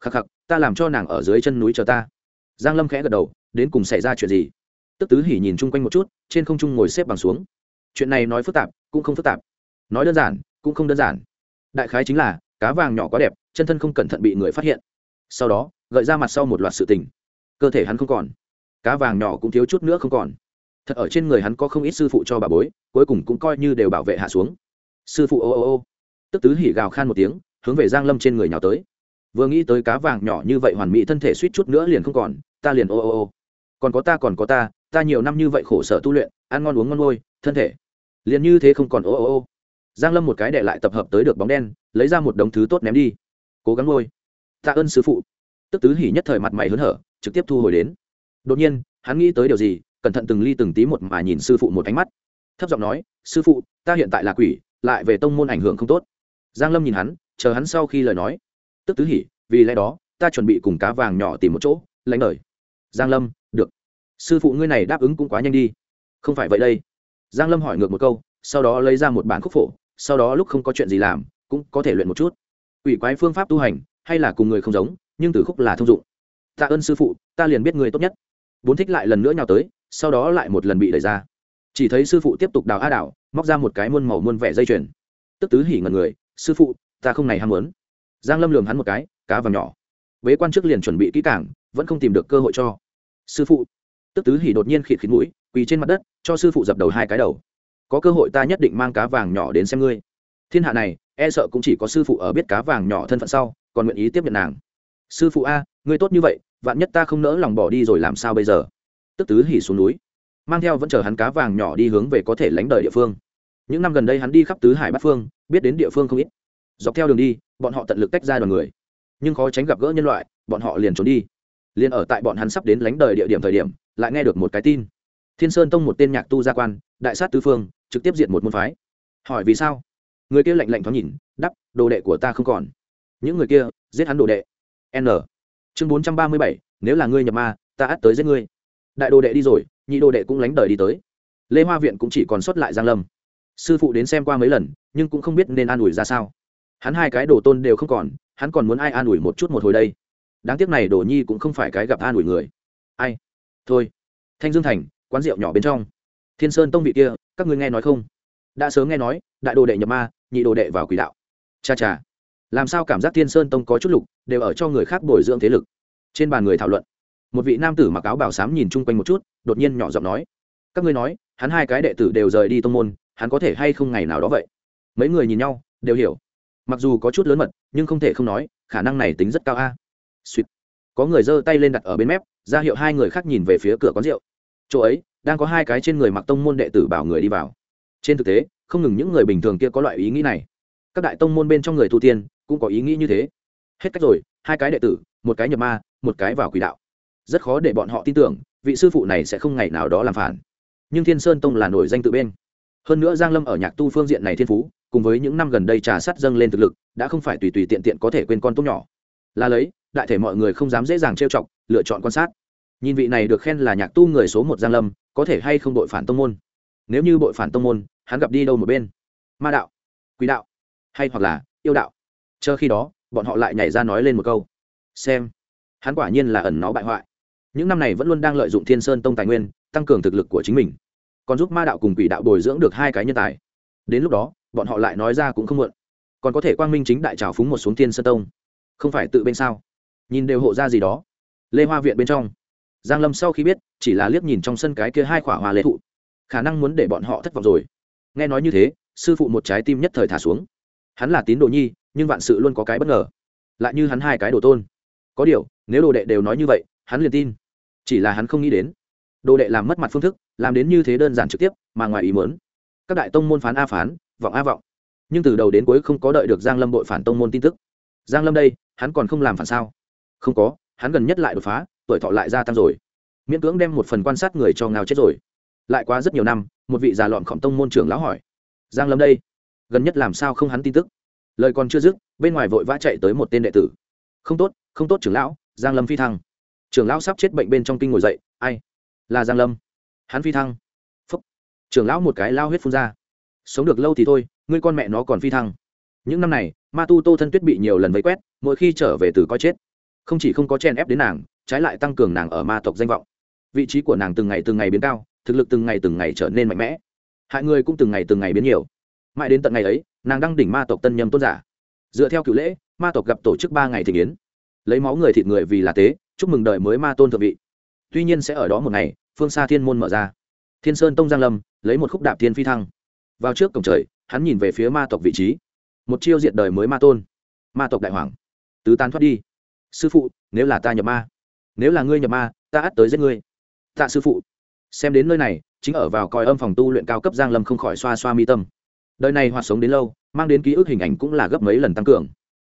Khắc khắc, ta làm cho nàng ở dưới chân núi chờ ta. Giang lâm khẽ gật đầu, đến cùng xảy ra chuyện gì? Tức tứ hỉ nhìn chung quanh một chút, trên không trung ngồi xếp bằng xuống. Chuyện này nói phức tạp, cũng không phức tạp. Nói đơn giản, cũng không đơn giản. Đại khái chính là, cá vàng nhỏ quá đẹp, chân thân không cẩn thận bị người phát hiện. Sau đó, gợi ra mặt sau một loạt sự tình cơ thể hắn không còn. Cá vàng nhỏ cũng thiếu chút nữa không còn. Thật ở trên người hắn có không ít sư phụ cho bà bối, cuối cùng cũng coi như đều bảo vệ hạ xuống. Sư phụ ô ô ô. Tức tứ hỉ gào khan một tiếng, hướng về giang lâm trên người nhào tới. Vừa nghĩ tới cá vàng nhỏ như vậy hoàn mỹ thân thể suýt chút nữa liền không còn, ta liền ô ô ô. Còn có ta, còn có ta ta nhiều năm như vậy khổ sở tu luyện, ăn ngon uống ngon ngôi, thân thể. Liền như thế không còn ô ô ô. Giang lâm một cái đệ lại tập hợp tới được bóng đen, lấy ra một đống thứ tốt ném đi. Cố gắng ngôi. Tạ ơn sư phụ. Tức tứ hỉ nhất thời mặt mày hớn hở trực tiếp thu hồi đến. Đột nhiên, hắn nghĩ tới điều gì, cẩn thận từng ly từng tí một mà nhìn sư phụ một ánh mắt. Thấp giọng nói, sư phụ, ta hiện tại là quỷ, lại về tông môn ảnh hưởng không tốt. Giang lâm nhìn hắn, chờ hắn sau khi lời nói. Tức tứ hỉ, vì lẽ đó, ta chuẩn bị cùng cá vàng nhỏ tìm một chỗ, lãnh lời giang lâm, được. Sư phụ ngươi này đáp ứng cũng quá nhanh đi. Không phải vậy đây. Giang lâm hỏi ngược một câu, sau đó lấy ra một bản khúc phổ, sau đó lúc không có chuyện gì làm, cũng có thể luyện một chút. Ủy quái phương pháp tu hành, hay là cùng người không giống, nhưng từ khúc là thông dụng tạ ơn sư phụ, ta liền biết người tốt nhất. Bốn thích lại lần nữa nhào tới, sau đó lại một lần bị đẩy ra. Chỉ thấy sư phụ tiếp tục đào a đảo móc ra một cái muôn màu muôn vẻ dây chuyền. Tức tứ hỉ ngần người, sư phụ, ta không này ham muốn. Giang lâm lường hắn một cái, cá vàng nhỏ. Bế quan trước liền chuẩn bị kỹ cảng vẫn không tìm được cơ hội cho. Sư phụ. Tức tứ hỉ đột nhiên khịt khịt mũi, quỳ trên mặt đất, cho sư phụ dập đầu hai cái đầu. Có cơ hội ta nhất định mang cá vàng nhỏ đến xem ngươi. Thiên hạ này e sợ cũng chỉ có sư phụ ở biết cá vàng nhỏ thân phận sau, còn nguyện ý tiếp nhận nàng. Sư phụ a, ngươi tốt như vậy vạn nhất ta không nỡ lòng bỏ đi rồi làm sao bây giờ? Tức tứ hỉ xuống núi, mang theo vẫn chờ hắn cá vàng nhỏ đi hướng về có thể lánh đời địa phương. Những năm gần đây hắn đi khắp tứ hải bát phương, biết đến địa phương không ít. Dọc theo đường đi, bọn họ tận lực tách ra đoàn người. Nhưng khó tránh gặp gỡ nhân loại, bọn họ liền trốn đi. Liền ở tại bọn hắn sắp đến lánh đời địa điểm thời điểm, lại nghe được một cái tin. Thiên sơn tông một tên nhạc tu gia quan, đại sát tứ phương, trực tiếp diện một môn phái. Hỏi vì sao? Người kia lạnh lạnh thoáng nhìn đắp đồ đệ của ta không còn. Những người kia, giết hắn đồ đệ. N chương bốn trăm ba mươi bảy, nếu là ngươi nhập ma, ta ắt tới giết ngươi. Đại đồ đệ đi rồi, nhị đồ đệ cũng lánh đời đi tới. Lê hoa viện cũng chỉ còn sót lại giang lâm. Sư phụ đến xem qua mấy lần, nhưng cũng không biết nên an ủi ra sao. Hắn hai cái đồ tôn đều không còn, hắn còn muốn ai an ủi một chút một hồi đây? Đáng tiếc này đồ nhi cũng không phải cái gặp an ủi người. Ai? Thôi. Thanh dương thành, quán rượu nhỏ bên trong. Thiên sơn tông vị kia, các ngươi nghe nói không? Đã sớm nghe nói, đại đồ đệ nhập ma, nhị đồ đệ vào quỷ đạo. Cha cha làm sao cảm giác thiên sơn tông có chút lục, đều ở cho người khác bồi dưỡng thế lực? Trên bàn người thảo luận, một vị nam tử mặc áo bảo sám nhìn chung quanh một chút, đột nhiên nhỏ giọng nói, các ngươi nói, hắn hai cái đệ tử đều rời đi tông môn, hắn có thể hay không ngày nào đó vậy? Mấy người nhìn nhau, đều hiểu. Mặc dù có chút lớn mật, nhưng không thể không nói, khả năng này tính rất cao a. Suýt có người giơ tay lên đặt ở bên mép, ra hiệu hai người khác nhìn về phía cửa quán rượu. Chỗ ấy, đang có hai cái trên người mặc tông môn đệ tử bảo người đi vào. Trên thực tế, không ngừng những người bình thường kia có loại ý nghĩ này. Các đại tông môn bên trong người tu tiên cũng có ý nghĩ như thế. Hết cách rồi, hai cái đệ tử, một cái nhập ma, một cái vào quỷ đạo. Rất khó để bọn họ tin tưởng, vị sư phụ này sẽ không ngày nào đó làm phản. Nhưng thiên sơn tông là nổi danh tự bên. Hơn nữa giang lâm ở nhạc tu phương diện này thiên phú, cùng với những năm gần đây trà sắt dâng lên thực lực, đã không phải tùy tùy tiện tiện có thể quên con tốt nhỏ. Là lấy, đại thể mọi người không dám dễ dàng trêu chọc, lựa chọn quan sát. Nhìn vị này được khen là nhạc tu người số một giang lâm, có thể hay không đội phản tông môn? Nếu như bội phản tông môn, hắn gặp đi đâu một bên? Ma đạo, quỷ đạo, hay hoặc là yêu đạo? Chờ khi đó, bọn họ lại nhảy ra nói lên một câu. Xem, hắn quả nhiên là ẩn nó bại hoại. Những năm này vẫn luôn đang lợi dụng thiên sơn tông tài nguyên, tăng cường thực lực của chính mình. Còn giúp ma đạo cùng quỷ đạo bồi dưỡng được hai cái nhân tài. Đến lúc đó, bọn họ lại nói ra cũng không muộn. Còn có thể quang minh chính đại trào phúng một xuống thiên sơn tông. Không phải tự bên sao? Nhìn đều hộ ra gì đó. Lê hoa viện bên trong. Giang lâm sau khi biết, chỉ là liếc nhìn trong sân cái kia hai khỏa hoa lê thụ. Khả năng muốn để bọn họ thất vọng rồi. Nghe nói như thế, sư phụ một trái tim nhất thời thả xuống. Hắn là tín đồ nhi nhưng vạn sự luôn có cái bất ngờ. Lại như hắn hai cái đồ tôn. Có điều, nếu đồ đệ đều nói như vậy, hắn liền tin. Chỉ là hắn không nghĩ đến. Đồ đệ làm mất mặt phương thức, làm đến như thế đơn giản trực tiếp, mà ngoài ý muốn. Các đại tông môn phán a phán, vọng a vọng. Nhưng từ đầu đến cuối không có đợi được giang lâm bội phản tông môn tin tức. Giang lâm đây, hắn còn không làm phản sao? Không có, hắn gần nhất lại đột phá, tuổi thọ lại gia tăng rồi. Miễn cưỡng đem một phần quan sát người cho ngao chết rồi. Lại qua rất nhiều năm, một vị già lọn khổng tông môn trưởng lão hỏi. Giang lâm đây, gần nhất làm sao không hắn tin tức? Lời còn chưa dứt, bên ngoài vội vã chạy tới một tên đệ tử. Không tốt không tốt trưởng lão, giang lâm phi thăng. Trưởng lão sắp chết bệnh bên trong kinh ngồi dậy, ai? Là giang lâm. Hắn phi thăng. Phúc. Trưởng lão một cái lao huyết phun ra. Sống được lâu thì thôi, ngươi con mẹ nó còn phi thăng. Những năm này, ma tu tô thân tuyết bị nhiều lần vây quét, mỗi khi trở về từ coi chết. Không chỉ không có chen ép đến nàng, trái lại tăng cường nàng ở ma tộc danh vọng. Vị trí của nàng từng ngày từng ngày biến cao, thực lực từng ngày từng ngày trở nên mạnh mẽ. Hại người cũng từng ngày từng ngày biến nhiều. Mãi đến tận ngày ấy nàng đang đỉnh ma tộc tân nhâm tôn giả. Dựa theo cựu lễ, ma tộc gặp tổ chức ba ngày thị kiến lấy máu người thịt người vì là tế, chúc mừng đời mới ma tôn thượng vị. Tuy nhiên sẽ ở đó một ngày, phương xa thiên môn mở ra. Thiên sơn tông giang lâm, lấy một khúc đạp thiên phi thăng. Vào trước cổng trời, hắn nhìn về phía ma tộc vị trí. Một chiêu diệt đời mới ma tôn. Ma tộc đại hoàng. Tứ tán thoát đi. Sư phụ, nếu là ta nhập ma, nếu là ngươi nhập ma, ta ắt tới giết ngươi. Tạ sư phụ. Xem đến nơi này, chính ở vào coi âm phòng tu luyện cao cấp giang lâm không khỏi xoa xoa mi tâm đời này hoạt sống đến lâu, mang đến ký ức hình ảnh cũng là gấp mấy lần tăng cường.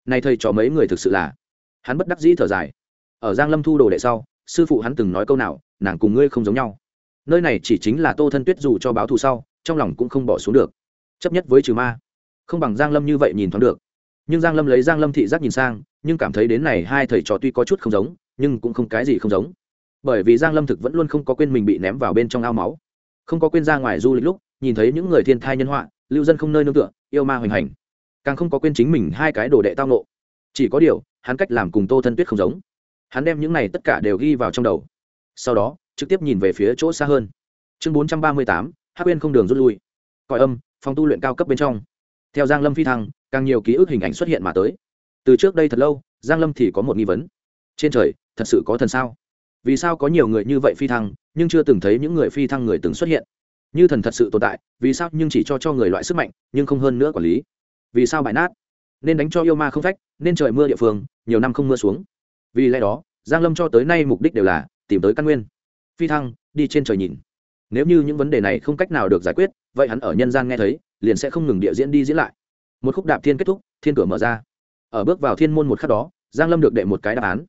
Này thầy trò mấy người thực sự là, hắn bất đắc dĩ thở dài. Ở giang lâm thu đồ đệ sau, sư phụ hắn từng nói câu nào, nàng cùng ngươi không giống nhau. Nơi này chỉ chính là tô thân tuyết dù cho báo thù sau, trong lòng cũng không bỏ xuống được. Chấp nhất với trừ ma. Không bằng giang lâm như vậy nhìn thoáng được. Nhưng giang lâm lấy giang lâm thị giác nhìn sang, nhưng cảm thấy đến này hai thầy trò tuy có chút không giống, nhưng cũng không cái gì không giống. Bởi vì giang lâm thực vẫn luôn không có quên mình bị ném vào bên trong ao máu. Không có quên ra ngoài du lịch lúc, nhìn thấy những người thiên thai nhân họa lưu dân không nơi nương tựa, yêu ma hoành hành. Càng không có quên chính mình hai cái đồ đệ tao nộ chỉ có điều, hắn cách làm cùng tô thân tuyết không giống. Hắn đem những này tất cả đều ghi vào trong đầu. Sau đó, trực tiếp nhìn về phía chỗ xa hơn. Chương bốn trăm ba mươi tám hát quên không đường rút lui. Còi âm, phòng tu luyện cao cấp bên trong. Theo giang lâm phi thăng, càng nhiều ký ức hình ảnh xuất hiện mà tới. Từ trước đây thật lâu, giang lâm thì có một nghi vấn. Trên trời, thật sự có thần sao? Vì sao có nhiều người như vậy phi thăng, nhưng chưa từng thấy những người phi thăng người từng xuất hiện? Như thần thật sự tồn tại, vì sao nhưng chỉ cho cho người loại sức mạnh, nhưng không hơn nữa quản lý? Vì sao bại nát? Nên đánh cho yêu ma không phách, nên trời mưa địa phương, nhiều năm không mưa xuống. Vì lẽ đó, giang lâm cho tới nay mục đích đều là tìm tới căn nguyên. Phi thăng, đi trên trời nhìn. Nếu như những vấn đề này không cách nào được giải quyết, vậy hắn ở nhân gian nghe thấy, liền sẽ không ngừng địa diễn đi diễn lại. Một khúc đạp thiên kết thúc, thiên cửa mở ra. Ở bước vào thiên môn một khắc đó, giang lâm được đệ một cái đáp án.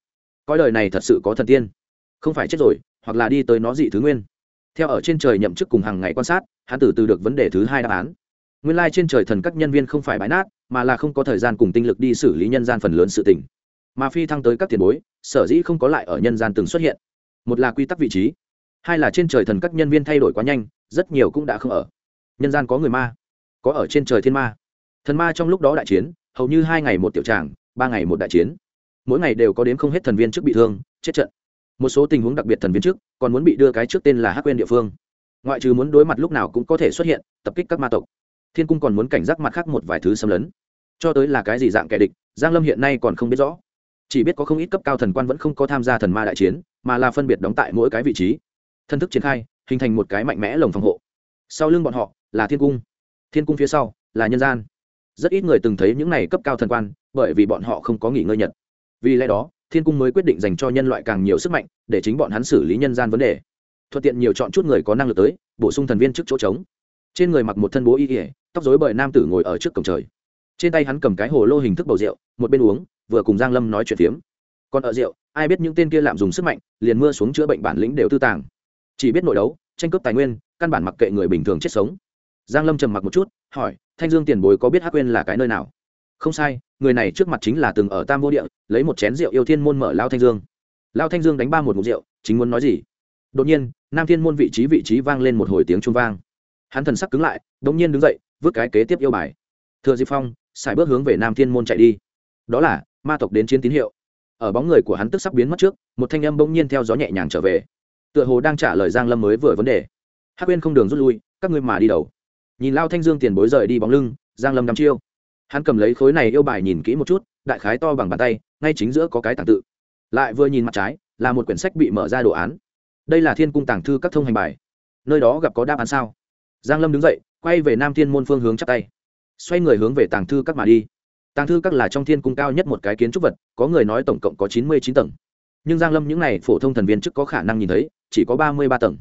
Coi đời này thật sự có thần tiên. Không phải chết rồi, hoặc là đi tới nó dị thứ nguyên theo ở trên trời nhậm chức cùng hàng ngày quan sát, hắn từ từ được vấn đề thứ hai đáp án. Nguyên lai trên trời thần các nhân viên không phải bãi nát, mà là không có thời gian cùng tinh lực đi xử lý nhân gian phần lớn sự tình. Mà phi thăng tới các tiền bối, sở dĩ không có lại ở nhân gian từng xuất hiện. Một là quy tắc vị trí, hai là trên trời thần các nhân viên thay đổi quá nhanh, rất nhiều cũng đã không ở. Nhân gian có người ma, có ở trên trời thiên ma. Thần ma trong lúc đó đại chiến, hầu như hai ngày một tiểu tràng, ba ngày một đại chiến. Mỗi ngày đều có đến không hết thần viên trước bị thương, chết trận một số tình huống đặc biệt thần viên trước, còn muốn bị đưa cái trước tên là hắc quên địa phương. Ngoại trừ muốn đối mặt lúc nào cũng có thể xuất hiện, tập kích các ma tộc. Thiên cung còn muốn cảnh giác mặt khác một vài thứ xâm lấn. Cho tới là cái gì dạng kẻ địch, giang lâm hiện nay còn không biết rõ. Chỉ biết có không ít cấp cao thần quan vẫn không có tham gia thần ma đại chiến, mà là phân biệt đóng tại mỗi cái vị trí. Thân thức triển khai, hình thành một cái mạnh mẽ lồng phòng hộ. Sau lưng bọn họ, là thiên cung. Thiên cung phía sau, là nhân gian. Rất ít người từng thấy những này cấp cao thần quan, bởi vì bọn họ không có nghỉ ngơi nhật. Vì lẽ đó thiên cung mới quyết định dành cho nhân loại càng nhiều sức mạnh, để chính bọn hắn xử lý nhân gian vấn đề. Thuận tiện nhiều chọn chút người có năng lực tới, bổ sung thần viên trước chỗ trống. Trên người mặc một thân bố y ỉa tóc dối bởi nam tử ngồi ở trước cổng trời. Trên tay hắn cầm cái hồ lô hình thức bầu rượu, một bên uống, vừa cùng giang lâm nói chuyện phiếm. Còn ở rượu, ai biết những tên kia lạm dùng sức mạnh, liền mưa xuống chữa bệnh bản lĩnh đều tư tàng. Chỉ biết nội đấu, tranh cướp tài nguyên, căn bản mặc kệ người bình thường chết sống. Giang lâm trầm mặc một chút, hỏi, thanh dương tiền bối có biết hắc quên là cái nơi nào? Không sai, người này trước mặt chính là từng ở tam vô địa, lấy một chén rượu yêu thiên môn mở lao thanh dương. Lao thanh dương đánh ba một mục rượu, chính muốn nói gì? Đột nhiên, nam thiên môn vị trí vị trí vang lên một hồi tiếng trung vang. Hắn thần sắc cứng lại đ ỗ n g nhiên đứng dậy, vứt cái kế tiếp yêu bài. Thừa diệp phong, xài bước hướng về nam thiên môn chạy đi. Đó là, ma tộc đến chiến tín hiệu. Ở bóng người của hắn tức sắp biến mất trước, một thanh âm bỗng nhiên theo gió nhẹ nhàng trở về. Tựa hồ đang trả lời giang lâm mới vừa vấn đề. Hắc Uyên không đường rút lui, các ngươi mà đi đầu. Nhìn lao thanh dương tiền bối rời đi bóng lưng, giang lâm đắm chiêu hắn cầm lấy khối này yêu bài nhìn kỹ một chút, đại khái to bằng bàn tay, ngay chính giữa có cái tàng tự. Lại vừa nhìn mặt trái, là một quyển sách bị mở ra đồ án. Đây là thiên cung tàng thư các thông hành bài. Nơi đó gặp có đáp án sao? Giang lâm đứng dậy, quay về nam thiên môn phương hướng chắp tay. Xoay người hướng về tàng thư các mà đi. Tàng thư các là trong thiên cung cao nhất một cái kiến trúc vật, có người nói tổng cộng có chín mươi chín tầng. Nhưng giang lâm những này phổ thông thần viên chức có khả năng nhìn thấy, chỉ có ba mươi ba tầng.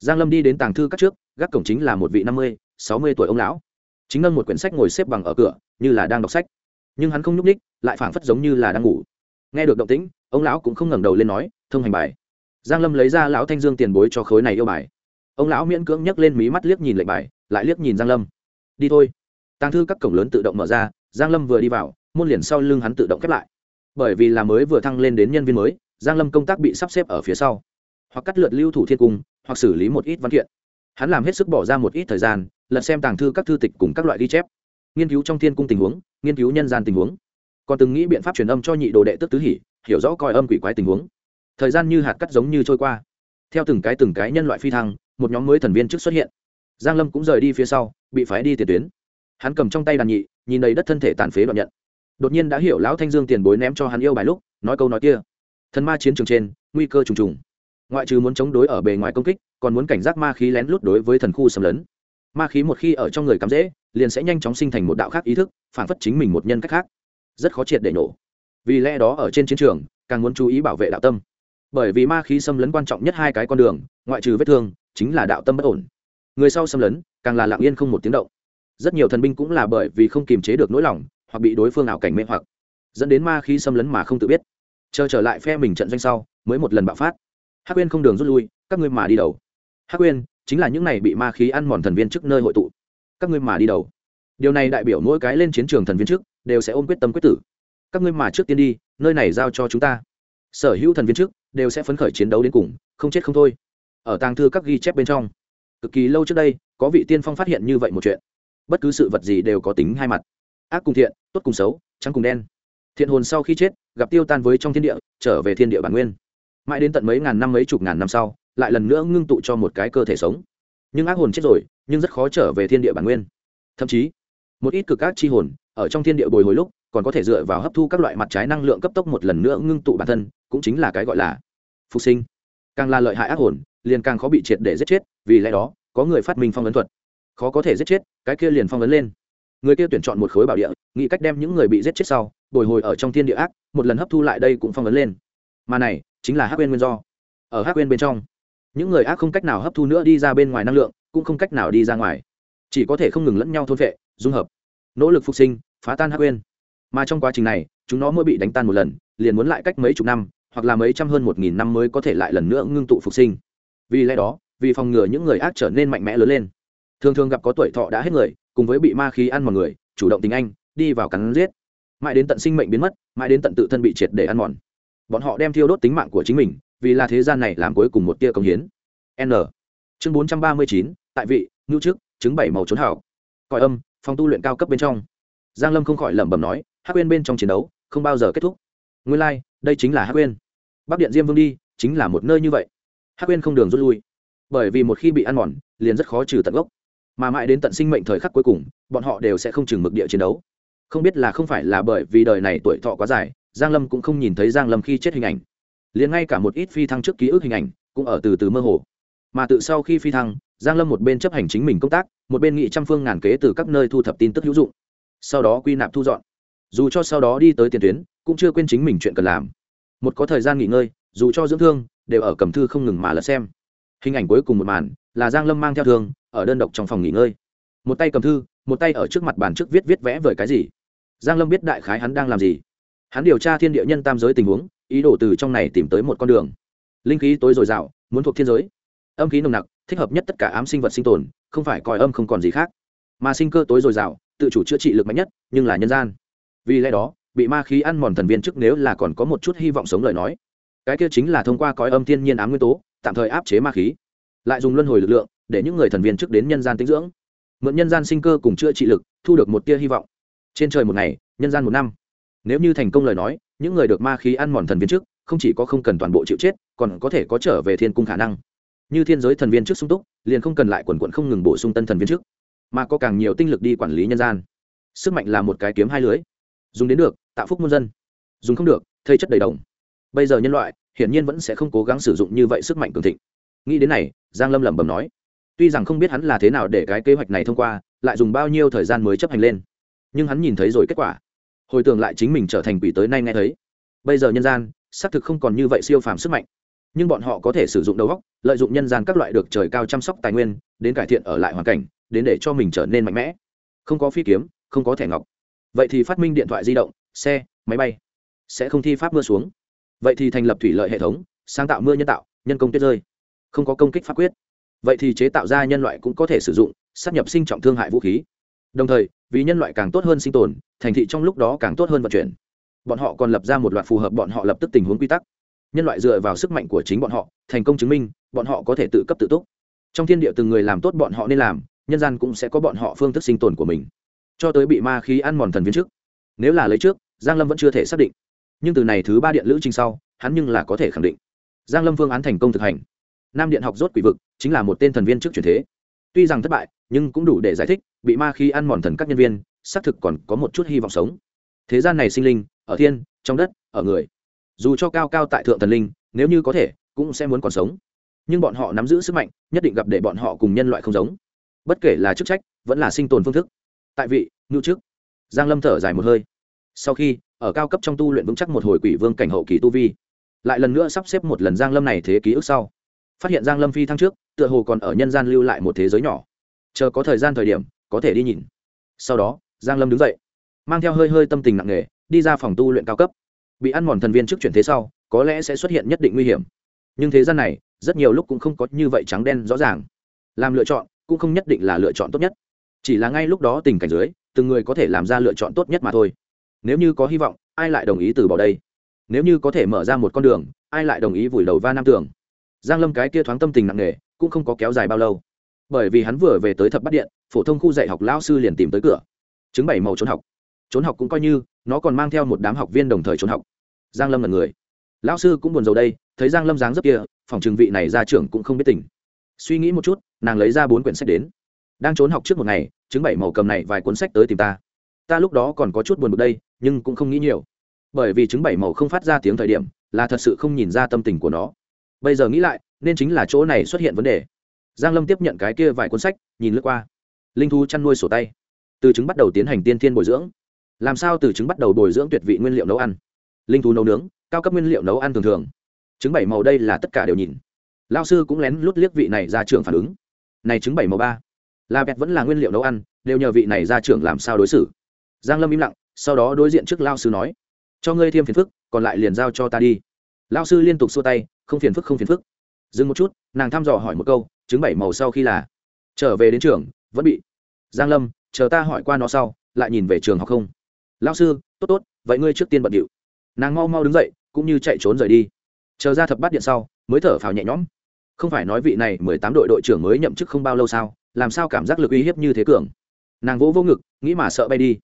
Giang lâm đi đến tàng thư các trước, gác cổng chính là một vị năm mươi, sáu mươi tuổi ông lão chính ngân một quyển sách ngồi xếp bằng ở cửa, như là đang đọc sách. Nhưng hắn không nhúc ních lại phảng phất giống như là đang ngủ. Nghe được động tĩnh, ông lão cũng không ngẩng đầu lên nói, thông hành bài. Giang lâm lấy ra lão thanh dương tiền bối cho khối này yêu bài. Ông lão miễn cưỡng nhấc lên mí mắt liếc nhìn lệnh bài, lại liếc nhìn giang lâm. Đi thôi. Tàng thư các cổng lớn tự động mở ra, giang lâm vừa đi vào, môn liền sau lưng hắn tự động khép lại. Bởi vì là mới vừa thăng lên đến nhân viên mới, giang lâm công tác bị sắp xếp ở phía sau. Hoặc cắt lượt lưu thủ thiên cung, hoặc xử lý một ít văn kiện. Hắn làm hết sức bỏ ra một ít thời gian lật xem tàng thư các thư tịch cùng các loại ghi chép. Nghiên cứu trong thiên cung tình huống, nghiên cứu nhân gian tình huống. Còn từng nghĩ biện pháp truyền âm cho nhị đồ đệ tức tứ hỉ, hiểu rõ coi âm quỷ quái tình huống. Thời gian như hạt cắt giống như trôi qua. Theo từng cái từng cái nhân loại phi thăng, một nhóm mới thần viên trước xuất hiện. Giang lâm cũng rời đi phía sau, bị phái đi tiền tuyến. Hắn cầm trong tay đàn nhị, nhìn đầy đất thân thể tàn phế đoạn nhận. Đột nhiên đã hiểu lão thanh dương tiền bối ném cho hắn yêu bài lúc, nói câu nói kia. Thần ma chiến trường trên, nguy cơ trùng trùng. Ngoại trừ muốn chống đối ở bề ngoài công kích, còn muốn cảnh giác ma khí lén lút đối với thần khu xâm lấn ma khí một khi ở trong người cắm dễ liền sẽ nhanh chóng sinh thành một đạo khác ý thức, phản phất chính mình một nhân cách khác. Rất khó triệt để nổ. Vì lẽ đó ở trên chiến trường, càng muốn chú ý bảo vệ đạo tâm. Bởi vì ma khí xâm lấn quan trọng nhất hai cái con đường, ngoại trừ vết thương, chính là đạo tâm bất ổn. Người sau xâm lấn, càng là lặng yên không một tiếng động. Rất nhiều thần binh cũng là bởi vì không kiềm chế được nỗi lòng, hoặc bị đối phương ảo cảnh mê hoặc, dẫn đến ma khí xâm lấn mà không tự biết. Chờ trở lại phe mình trận doanh sau, mới một lần bạo phát. Hắc Uyên không đường rút lui, các ngươi mà đi đầu hắc quên chính là những này bị ma khí ăn mòn thần viên trước nơi hội tụ. Các ngươi mà đi đầu. Điều này đại biểu mỗi cái lên chiến trường thần viên trước đều sẽ ôm quyết tâm quyết tử. Các ngươi mà trước tiên đi, nơi này giao cho chúng ta. Sở hữu thần viên trước đều sẽ phấn khởi chiến đấu đến cùng, không chết không thôi. Ở tàng thư các ghi chép bên trong, cực kỳ lâu trước đây, có vị tiên phong phát hiện như vậy một chuyện. Bất cứ sự vật gì đều có tính hai mặt. Ác cùng thiện, tốt cùng xấu, trắng cùng đen. Thiện hồn sau khi chết, gặp tiêu tan với trong thiên địa, trở về thiên địa bản nguyên. Mãi đến tận mấy ngàn năm, mấy chục ngàn năm sau lại lần nữa ngưng tụ cho một cái cơ thể sống. Nhưng ác hồn chết rồi, nhưng rất khó trở về thiên địa bản nguyên. Thậm chí, một ít cực ác chi hồn, ở trong thiên địa bồi hồi lúc, còn có thể dựa vào hấp thu các loại mặt trái năng lượng cấp tốc một lần nữa ngưng tụ bản thân, cũng chính là cái gọi là phục sinh. Càng là lợi hại ác hồn, liền càng khó bị triệt để giết chết, vì lẽ đó, có người phát minh phong ấn thuật. Khó có thể giết chết, cái kia liền phong ấn lên. Người kia tuyển chọn một khối bảo địa, nghĩ cách đem những người bị giết chết sau, bồi hồi ở trong thiên địa ác, một lần hấp thu lại đây cũng phong ấn lên. Mà này, chính là hắc quên nguyên do. Ở hắc quên bên trong những người ác không cách nào hấp thu nữa đi ra bên ngoài năng lượng, cũng không cách nào đi ra ngoài. Chỉ có thể không ngừng lẫn nhau thôn vệ dung hợp. Nỗ lực phục sinh, phá tan hắc quên mà trong quá trình này, chúng nó mỗi bị đánh tan một lần, liền muốn lại cách mấy chục năm, hoặc là mấy trăm hơn một nghìn năm mới có thể lại lần nữa ngưng tụ phục sinh. Vì lẽ đó, vì phòng ngừa những người ác trở nên mạnh mẽ lớn lên. Thường thường gặp có tuổi thọ đã hết người, cùng với bị ma khí ăn mòn người, chủ động tình anh, đi vào cắn giết. Mãi đến tận sinh mệnh biến mất, mãi đến tận tự thân bị triệt để ăn mòn. Bọn họ đem thiêu đốt tính mạng của chính mình vì là thế gian này làm cuối cùng một tia công hiến. N. Chương bốn trăm ba mươi chín tại vị ngưu trước chứng bảy màu trốn hảo. Còi âm phòng tu luyện cao cấp bên trong. Giang lâm không khỏi lẩm bẩm nói hắc quên bên trong chiến đấu không bao giờ kết thúc. Nguyên lai、like, đây chính là hắc quên bắc điện diêm vương đi chính là một nơi như vậy. Hắc quên không đường rút lui. Bởi vì một khi bị ăn mòn liền rất khó trừ tận gốc. Mà mãi đến tận sinh mệnh thời khắc cuối cùng bọn họ đều sẽ không chừng mực địa chiến đấu. Không biết là không phải là bởi vì đời này tuổi thọ quá dài giang lâm cũng không nhìn thấy giang lâm khi chết hình ảnh liền ngay cả một ít phi thăng trước ký ức hình ảnh cũng ở từ từ mơ hồ. Mà tự sau khi phi thăng, giang lâm một bên chấp hành chính mình công tác, một bên nghị trăm phương ngàn kế từ các nơi thu thập tin tức hữu dụng. Sau đó quy nạp thu dọn. Dù cho sau đó đi tới tiền tuyến, cũng chưa quên chính mình chuyện cần làm. Một có thời gian nghỉ ngơi, dù cho dưỡng thương, đều ở cầm thư không ngừng mà lật xem. Hình ảnh cuối cùng một màn là giang lâm mang theo thương, ở đơn độc trong phòng nghỉ ngơi. Một tay cầm thư, một tay ở trước mặt bàn trước viết viết vẽ vời cái gì. Giang lâm biết đại khái hắn đang làm gì. Hắn điều tra thiên địa nhân tam giới tình huống ý đồ từ trong này tìm tới một con đường. Linh khí tối dồi dào, muốn thuộc thiên giới. Âm khí nồng nặc, thích hợp nhất tất cả ám sinh vật sinh tồn, không phải còi âm không còn gì khác. Mà sinh cơ tối dồi dào, tự chủ chữa trị lực mạnh nhất, nhưng là nhân gian. Vì lẽ đó, bị ma khí ăn mòn thần viên trước nếu là còn có một chút hy vọng sống lời nói. Cái kia chính là thông qua cõi âm thiên nhiên ám nguyên tố, tạm thời áp chế ma khí. Lại dùng luân hồi lực lượng, để những người thần viên trước đến nhân gian tinh dưỡng. Mượn nhân gian sinh cơ cùng chữa trị lực, thu được một tia hy vọng. Trên trời một ngày, nhân gian một năm. Nếu như thành công lời nói những người được ma khí ăn mòn thần viên trước, không chỉ có không cần toàn bộ chịu chết, còn có thể có trở về thiên cung khả năng. Như thiên giới thần viên trước sung túc, liền không cần lại quần quận không ngừng bổ sung tân thần viên trước, mà có càng nhiều tinh lực đi quản lý nhân gian. Sức mạnh là một cái kiếm hai lưới. Dùng đến được, tạo phúc muôn dân. Dùng không được, thây chất đầy đồng. Bây giờ nhân loại, hiển nhiên vẫn sẽ không cố gắng sử dụng như vậy sức mạnh cường thịnh. Nghĩ đến này, giang lâm lẩm bẩm nói, tuy rằng không biết hắn là thế nào để cái kế hoạch này thông qua, lại dùng bao nhiêu thời gian mới chấp hành lên. Nhưng hắn nhìn thấy rồi kết quả hồi tưởng lại chính mình trở thành quỷ tới nay nghe thấy. Bây giờ nhân gian, xác thực không còn như vậy siêu phàm sức mạnh. Nhưng bọn họ có thể sử dụng đầu óc, lợi dụng nhân gian các loại được trời cao chăm sóc tài nguyên, đến cải thiện ở lại hoàn cảnh, đến để cho mình trở nên mạnh mẽ. Không có phi kiếm, không có thẻ ngọc. Vậy thì phát minh điện thoại di động, xe, máy bay, sẽ không thi pháp mưa xuống. Vậy thì thành lập thủy lợi hệ thống, sáng tạo mưa nhân tạo, nhân công tuyết rơi. Không có công kích pháp quyết. Vậy thì chế tạo ra nhân loại cũng có thể sử dụng sát nhập sinh trọng thương hại vũ khí. Đồng thời vì nhân loại càng tốt hơn sinh tồn, thành thị trong lúc đó càng tốt hơn vận chuyển. Bọn họ còn lập ra một loạt phù hợp bọn họ lập tức tình huống quy tắc. Nhân loại dựa vào sức mạnh của chính bọn họ, thành công chứng minh, bọn họ có thể tự cấp tự túc. Trong thiên địa từng người làm tốt bọn họ nên làm, nhân gian cũng sẽ có bọn họ phương thức sinh tồn của mình. Cho tới bị ma khí ăn mòn thần viên trước. Nếu là lấy trước, giang lâm vẫn chưa thể xác định. Nhưng từ này thứ ba điện lữ trình sau, hắn nhưng là có thể khẳng định. Giang lâm phương án thành công thực hành. Nam điện học rốt quỷ vực, chính là một tên thần viên trước truyền thế. Tuy rằng thất bại nhưng cũng đủ để giải thích, bị ma khi ăn mòn thần các nhân viên, xác thực còn có một chút hy vọng sống. Thế gian này sinh linh, ở thiên, trong đất, ở người. Dù cho cao cao tại thượng thần linh, nếu như có thể, cũng sẽ muốn còn sống. Nhưng bọn họ nắm giữ sức mạnh, nhất định gặp để bọn họ cùng nhân loại không giống. Bất kể là chức trách, vẫn là sinh tồn phương thức. Tại vị ngưu chức. Giang lâm thở dài một hơi. Sau khi, ở cao cấp trong tu luyện vững chắc một hồi quỷ vương cảnh hậu kỳ tu vi, lại lần nữa sắp xếp một lần giang lâm này thế ký ức sau. Phát hiện giang lâm phi thăng trước, tựa hồ còn ở nhân gian lưu lại một thế giới nhỏ chờ có thời gian thời điểm, có thể đi nhìn. Sau đó, giang lâm đứng dậy, mang theo hơi hơi tâm tình nặng nề, đi ra phòng tu luyện cao cấp. Bị ăn mòn thần viên trước chuyển thế sau, có lẽ sẽ xuất hiện nhất định nguy hiểm. Nhưng thế gian này, rất nhiều lúc cũng không có như vậy trắng đen rõ ràng. Làm lựa chọn, cũng không nhất định là lựa chọn tốt nhất. Chỉ là ngay lúc đó tình cảnh dưới, từng người có thể làm ra lựa chọn tốt nhất mà thôi. Nếu như có hy vọng, ai lại đồng ý từ bỏ đây? Nếu như có thể mở ra một con đường, ai lại đồng ý vùi đầu va nam tường? Giang lâm cái kia thoáng tâm tình nặng nề, cũng không có kéo dài bao lâu bởi vì hắn vừa về tới thập bắt điện, phổ thông khu dạy học lão sư liền tìm tới cửa. Chứng bảy màu trốn học. Trốn học cũng coi như, nó còn mang theo một đám học viên đồng thời trốn học. Giang lâm là người. Lão sư cũng buồn rầu đây, thấy giang lâm dáng rất kia, phòng trường vị này ra trưởng cũng không biết tỉnh suy nghĩ một chút, nàng lấy ra bốn quyển sách đến. Đang trốn học trước một ngày chứng bảy màu cầm này vài cuốn sách tới tìm ta. Ta lúc đó còn có chút buồn bực đây, nhưng cũng không nghĩ nhiều. Bởi vì chứng bảy màu không phát ra tiếng thời điểm, là thật sự không nhìn ra tâm tình của nó. Bây giờ nghĩ lại, nên chính là chỗ này xuất hiện vấn đề giang lâm tiếp nhận cái kia vài cuốn sách, nhìn lướt qua. Linh thú chăn nuôi sổ tay. Từ trứng bắt đầu tiến hành tiên thiên bồi dưỡng. Làm sao từ trứng bắt đầu bồi dưỡng tuyệt vị nguyên liệu nấu ăn? Linh thú nấu nướng, cao cấp nguyên liệu nấu ăn thường thường. Trứng bảy màu đây là tất cả đều nhìn. Lao sư cũng lén lút liếc vị này ra trường phản ứng. Này trứng bảy màu ba. Là bẹt vẫn là nguyên liệu nấu ăn, đều nhờ vị này ra trường làm sao đối xử. Giang lâm im lặng, sau đó đối diện trước lao sư nói, cho ngươi thêm phiền phức, còn lại liền giao cho ta đi. Lao sư liên tục xua tay, không phiền phức, không phiền phức. Dừng một chút, nàng thăm dò hỏi một câu chứng bảy màu sau khi là trở về đến trường, vẫn bị giang lâm, chờ ta hỏi qua nó sau, lại nhìn về trường học không. Lão sư, tốt tốt, vậy ngươi trước tiên bận điệu. Nàng mau mau đứng dậy, cũng như chạy trốn rời đi. Chờ ra thập bát điện sau, mới thở phào nhẹ nhõm. Không phải nói vị này mười tám đội đội trưởng mới nhậm chức không bao lâu sao, làm sao cảm giác lực uy hiếp như thế cường. Nàng vỗ vô ngực, nghĩ mà sợ bay đi.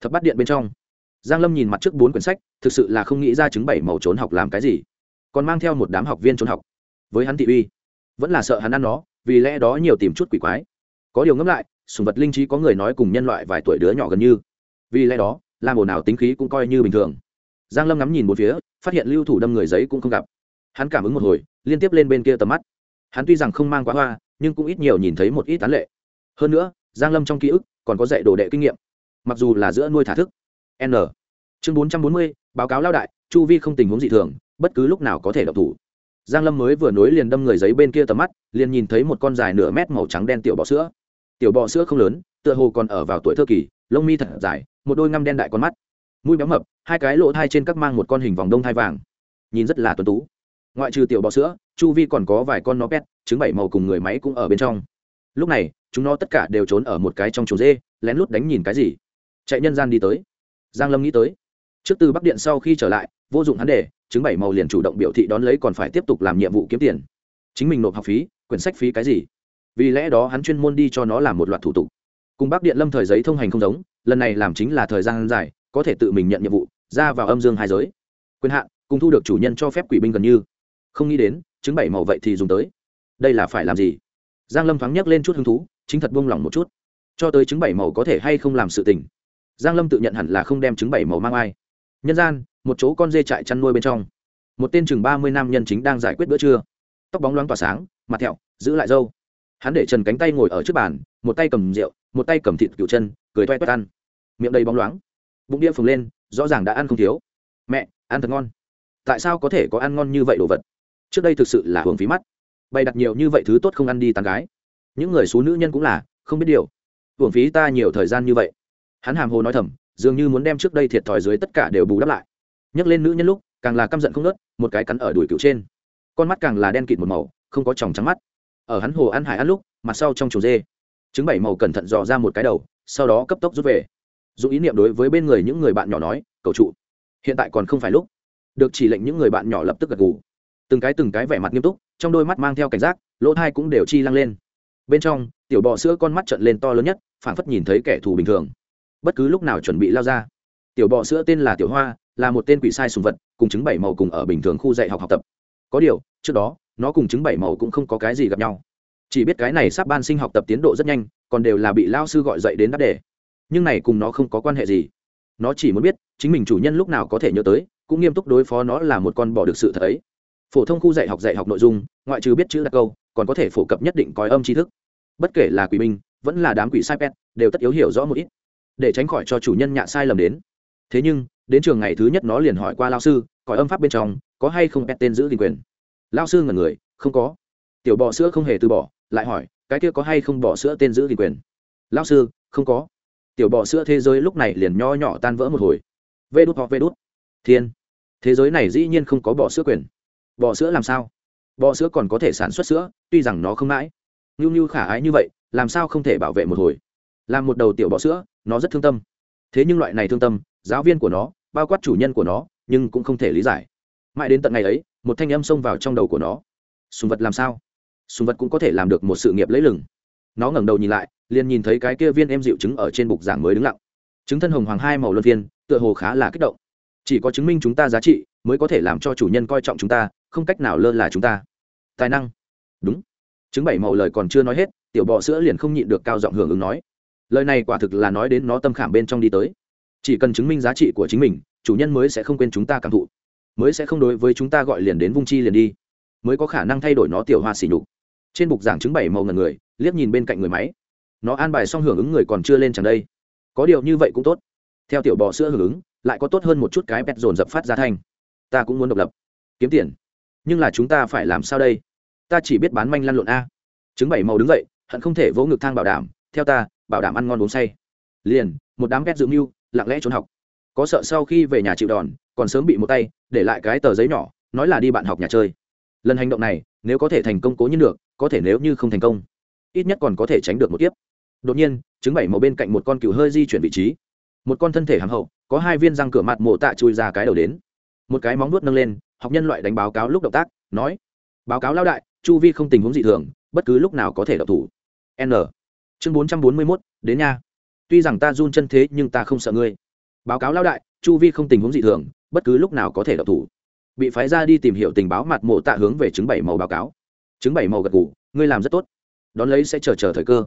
Thập bát điện bên trong, giang lâm nhìn mặt trước bốn quyển sách, thực sự là không nghĩ ra chứng bảy màu trốn học làm cái gì. Còn mang theo một đám học viên trốn học. Với hắn thị uy vẫn là sợ hắn ăn nó, vì lẽ đó nhiều tìm chút quỷ quái. Có điều ngẫm lại, sùng vật linh trí có người nói cùng nhân loại vài tuổi đứa nhỏ gần như. Vì lẽ đó, làm ồn nào tính khí cũng coi như bình thường. Giang lâm ngắm nhìn một phía, phát hiện lưu thủ đâm người giấy cũng không gặp. Hắn cảm ứng một hồi, liên tiếp lên bên kia tầm mắt. Hắn tuy rằng không mang quá hoa, nhưng cũng ít nhiều nhìn thấy một ít tán lệ. Hơn nữa, giang lâm trong ký ức còn có dạy đồ đệ kinh nghiệm. Mặc dù là giữa nuôi thả thức. N. Chương bốn trăm bốn mươi, báo cáo lao đại, chu vi không tình huống dị thường, bất cứ lúc nào có thể độc thủ giang lâm mới vừa nối liền đâm người giấy bên kia tầm mắt, liền nhìn thấy một con dài nửa mét màu trắng đen tiểu bọ sữa. Tiểu bọ sữa không lớn, tựa hồ còn ở vào tuổi thơ kỳ, lông mi thật dài, một đôi ngăm đen đại con mắt. Mũi béo mập, hai cái lỗ thai trên các mang một con hình vòng đông thai vàng. Nhìn rất là tuấn tú. Ngoại trừ tiểu bọ sữa, chu vi còn có vài con nó pet, trứng bảy màu cùng người máy cũng ở bên trong. Lúc này, chúng nó tất cả đều trốn ở một cái trong chuồng dê, lén lút đánh nhìn cái gì. Chạy nhân gian đi tới. Giang lâm nghĩ tới. Trước từ bắc điện sau khi trở lại, vô dụng hắn để chứng bảy màu liền chủ động biểu thị đón lấy còn phải tiếp tục làm nhiệm vụ kiếm tiền. Chính mình nộp học phí, quyển sách phí cái gì? Vì lẽ đó hắn chuyên môn đi cho nó làm một loạt thủ tục. Cùng bác điện lâm thời giấy thông hành không giống, lần này làm chính là thời gian dài, có thể tự mình nhận nhiệm vụ, ra vào âm dương hai giới. Quyền hạn, cùng thu được chủ nhân cho phép quỷ binh gần như. Không nghĩ đến, chứng bảy màu vậy thì dùng tới. Đây là phải làm gì? Giang lâm thoáng nhắc lên chút hứng thú, chính thật buông lỏng một chút. Cho tới chứng bảy màu có thể hay không làm sự tình. Giang lâm tự nhận hẳn là không đem chứng bảy màu mang ai. Nhân gian một chỗ con dê trại chăn nuôi bên trong. Một tên chừng ba mươi nam nhân chính đang giải quyết bữa trưa. Tóc bóng loáng tỏa sáng, mặt thẹo, giữ lại dâu hắn để trần cánh tay ngồi ở trước bàn, một tay cầm rượu, một tay cầm thịt cựu chân, cười toe toét ăn. Miệng đầy bóng loáng. Bụng đĩa phồng lên, rõ ràng đã ăn không thiếu. Mẹ, ăn thật ngon. Tại sao có thể có ăn ngon như vậy đồ vật? Trước đây thực sự là hưởng phí mắt. Bày đặt nhiều như vậy thứ tốt không ăn đi tàn gái. Những người xú nữ nhân cũng là, không biết điều. Hưởng phí ta nhiều thời gian như vậy. Hắn hàm hồ nói thầm, dường như muốn đem trước đây thiệt thòi dưới tất cả đều bù đắp lại nhấc lên nữ nhân lúc, càng là căm giận không nớt một cái cắn ở đùi cựu trên. Con mắt càng là đen kịt một màu, không có tròng trắng mắt. Ở hắn hồ ăn hải ăn lúc, mặt sau trong chuồng dê, trứng bảy màu cẩn thận dò ra một cái đầu, sau đó cấp tốc rút về. Dù ý niệm đối với bên người những người bạn nhỏ nói, cầu trụ, hiện tại còn không phải lúc. Được chỉ lệnh những người bạn nhỏ lập tức gật gù. Từng cái từng cái vẻ mặt nghiêm túc, trong đôi mắt mang theo cảnh giác, lỗ thai cũng đều chi lăng lên. Bên trong, tiểu bọ sữa con mắt trận lên to lớn nhất, phảng phất nhìn thấy kẻ thù bình thường. Bất cứ lúc nào chuẩn bị lao ra. Tiểu bọ sữa tên là tiểu hoa là một tên quỷ sai sùng vật, cùng chứng bảy màu cùng ở bình thường khu dạy học học tập. Có điều, trước đó, nó cùng chứng bảy màu cũng không có cái gì gặp nhau. Chỉ biết cái này sắp ban sinh học tập tiến độ rất nhanh, còn đều là bị lao sư gọi dậy đến đáp đề. Nhưng này cùng nó không có quan hệ gì. Nó chỉ muốn biết, chính mình chủ nhân lúc nào có thể nhớ tới, cũng nghiêm túc đối phó nó là một con bỏ được sự thật ấy. Phổ thông khu dạy học dạy học nội dung, ngoại trừ biết chữ đặc câu, còn có thể phổ cập nhất định coi âm tri thức. Bất kể là quỷ binh, vẫn là đám quỷ sai pet, đều tất yếu hiểu rõ một ít, để tránh khỏi cho chủ nhân nhạ sai lầm đến. Thế nhưng đến trường ngày thứ nhất nó liền hỏi qua lao sư, còi âm pháp bên trong có hay không pet tên giữ gìn quyền? Lao sư ngần người, không có. Tiểu bò sữa không hề từ bỏ, lại hỏi, cái kia có hay không bỏ sữa tên giữ gìn quyền? Lao sư, không có. Tiểu bò sữa thế giới lúc này liền nho nhỏ tan vỡ một hồi. Vê đút, hoặc vê đút. Thiên. Thế giới này dĩ nhiên không có bò sữa quyền. Bò sữa làm sao? Bò sữa còn có thể sản xuất sữa, tuy rằng nó không mãi. Ngưu ngưu khả ái như vậy, làm sao không thể bảo vệ một hồi? Làm một đầu tiểu bọ sữa, nó rất thương tâm. Thế nhưng loại này thương tâm giáo viên của nó, bao quát chủ nhân của nó, nhưng cũng không thể lý giải. Mãi đến tận ngày ấy, một thanh âm xông vào trong đầu của nó. Sùng vật làm sao? Sùng vật cũng có thể làm được một sự nghiệp lấy lừng. Nó ngẩng đầu nhìn lại, liền nhìn thấy cái kia viên em dịu trứng ở trên bục giảng mới đứng lặng. Trứng thân hồng hoàng hai màu luân viên tựa hồ khá là kích động. Chỉ có chứng minh chúng ta giá trị, mới có thể làm cho chủ nhân coi trọng chúng ta, không cách nào lơ là chúng ta. Tài năng. Đúng. Chứng bảy màu lời còn chưa nói hết, tiểu bọ sữa liền không nhịn được cao giọng hưởng ứng nói. Lời này quả thực là nói đến nó tâm khảm bên trong đi tới chỉ cần chứng minh giá trị của chính mình, chủ nhân mới sẽ không quên chúng ta cảm thụ, mới sẽ không đối với chúng ta gọi liền đến vung chi liền đi, mới có khả năng thay đổi nó tiểu hoa xỉ nhục. Trên bục giảng chứng bảy màu ngần người, liếc nhìn bên cạnh người máy. Nó an bài xong hưởng ứng người còn chưa lên chẳng đây. Có điều như vậy cũng tốt. Theo tiểu bò sữa hưởng ứng, lại có tốt hơn một chút cái bẹt dồn dập phát ra thanh. Ta cũng muốn độc lập. Kiếm tiền. Nhưng là chúng ta phải làm sao đây? Ta chỉ biết bán manh lăn lộn a. Chứng bảy màu đứng dậy, hận không thể vỗ ngực thang bảo đảm, theo ta, bảo đảm ăn ngon uống say. Liền, một đám pet dự mưu lặng lẽ trốn học. Có sợ sau khi về nhà chịu đòn, còn sớm bị một tay, để lại cái tờ giấy nhỏ, nói là đi bạn học nhà chơi. Lần hành động này, nếu có thể thành công cố nhiên được, có thể nếu như không thành công, ít nhất còn có thể tránh được một tiếp đột nhiên chứng bảy màu bên cạnh một con cừu hơi di chuyển vị trí. Một con thân thể hàng hậu, có hai viên răng cửa mặt mộ tạ chui ra cái đầu đến. Một cái móng nuốt nâng lên, học nhân loại đánh báo cáo lúc động tác, nói, báo cáo lao đại, chu vi không tình huống dị thường, bất cứ lúc nào có thể độc thủ. N. Chương bốn trăm bốn mươi mốt, đến nha tuy rằng ta run chân thế nhưng ta không sợ ngươi. Báo cáo lao đại, chu vi không tình huống dị thường, bất cứ lúc nào có thể đọc thủ. Bị phái ra đi tìm hiểu tình báo mặt mộ tạ hướng về chứng bảy màu báo cáo. Chứng bảy màu gật ngủ ngươi làm rất tốt. Đón lấy sẽ chờ chờ thời cơ.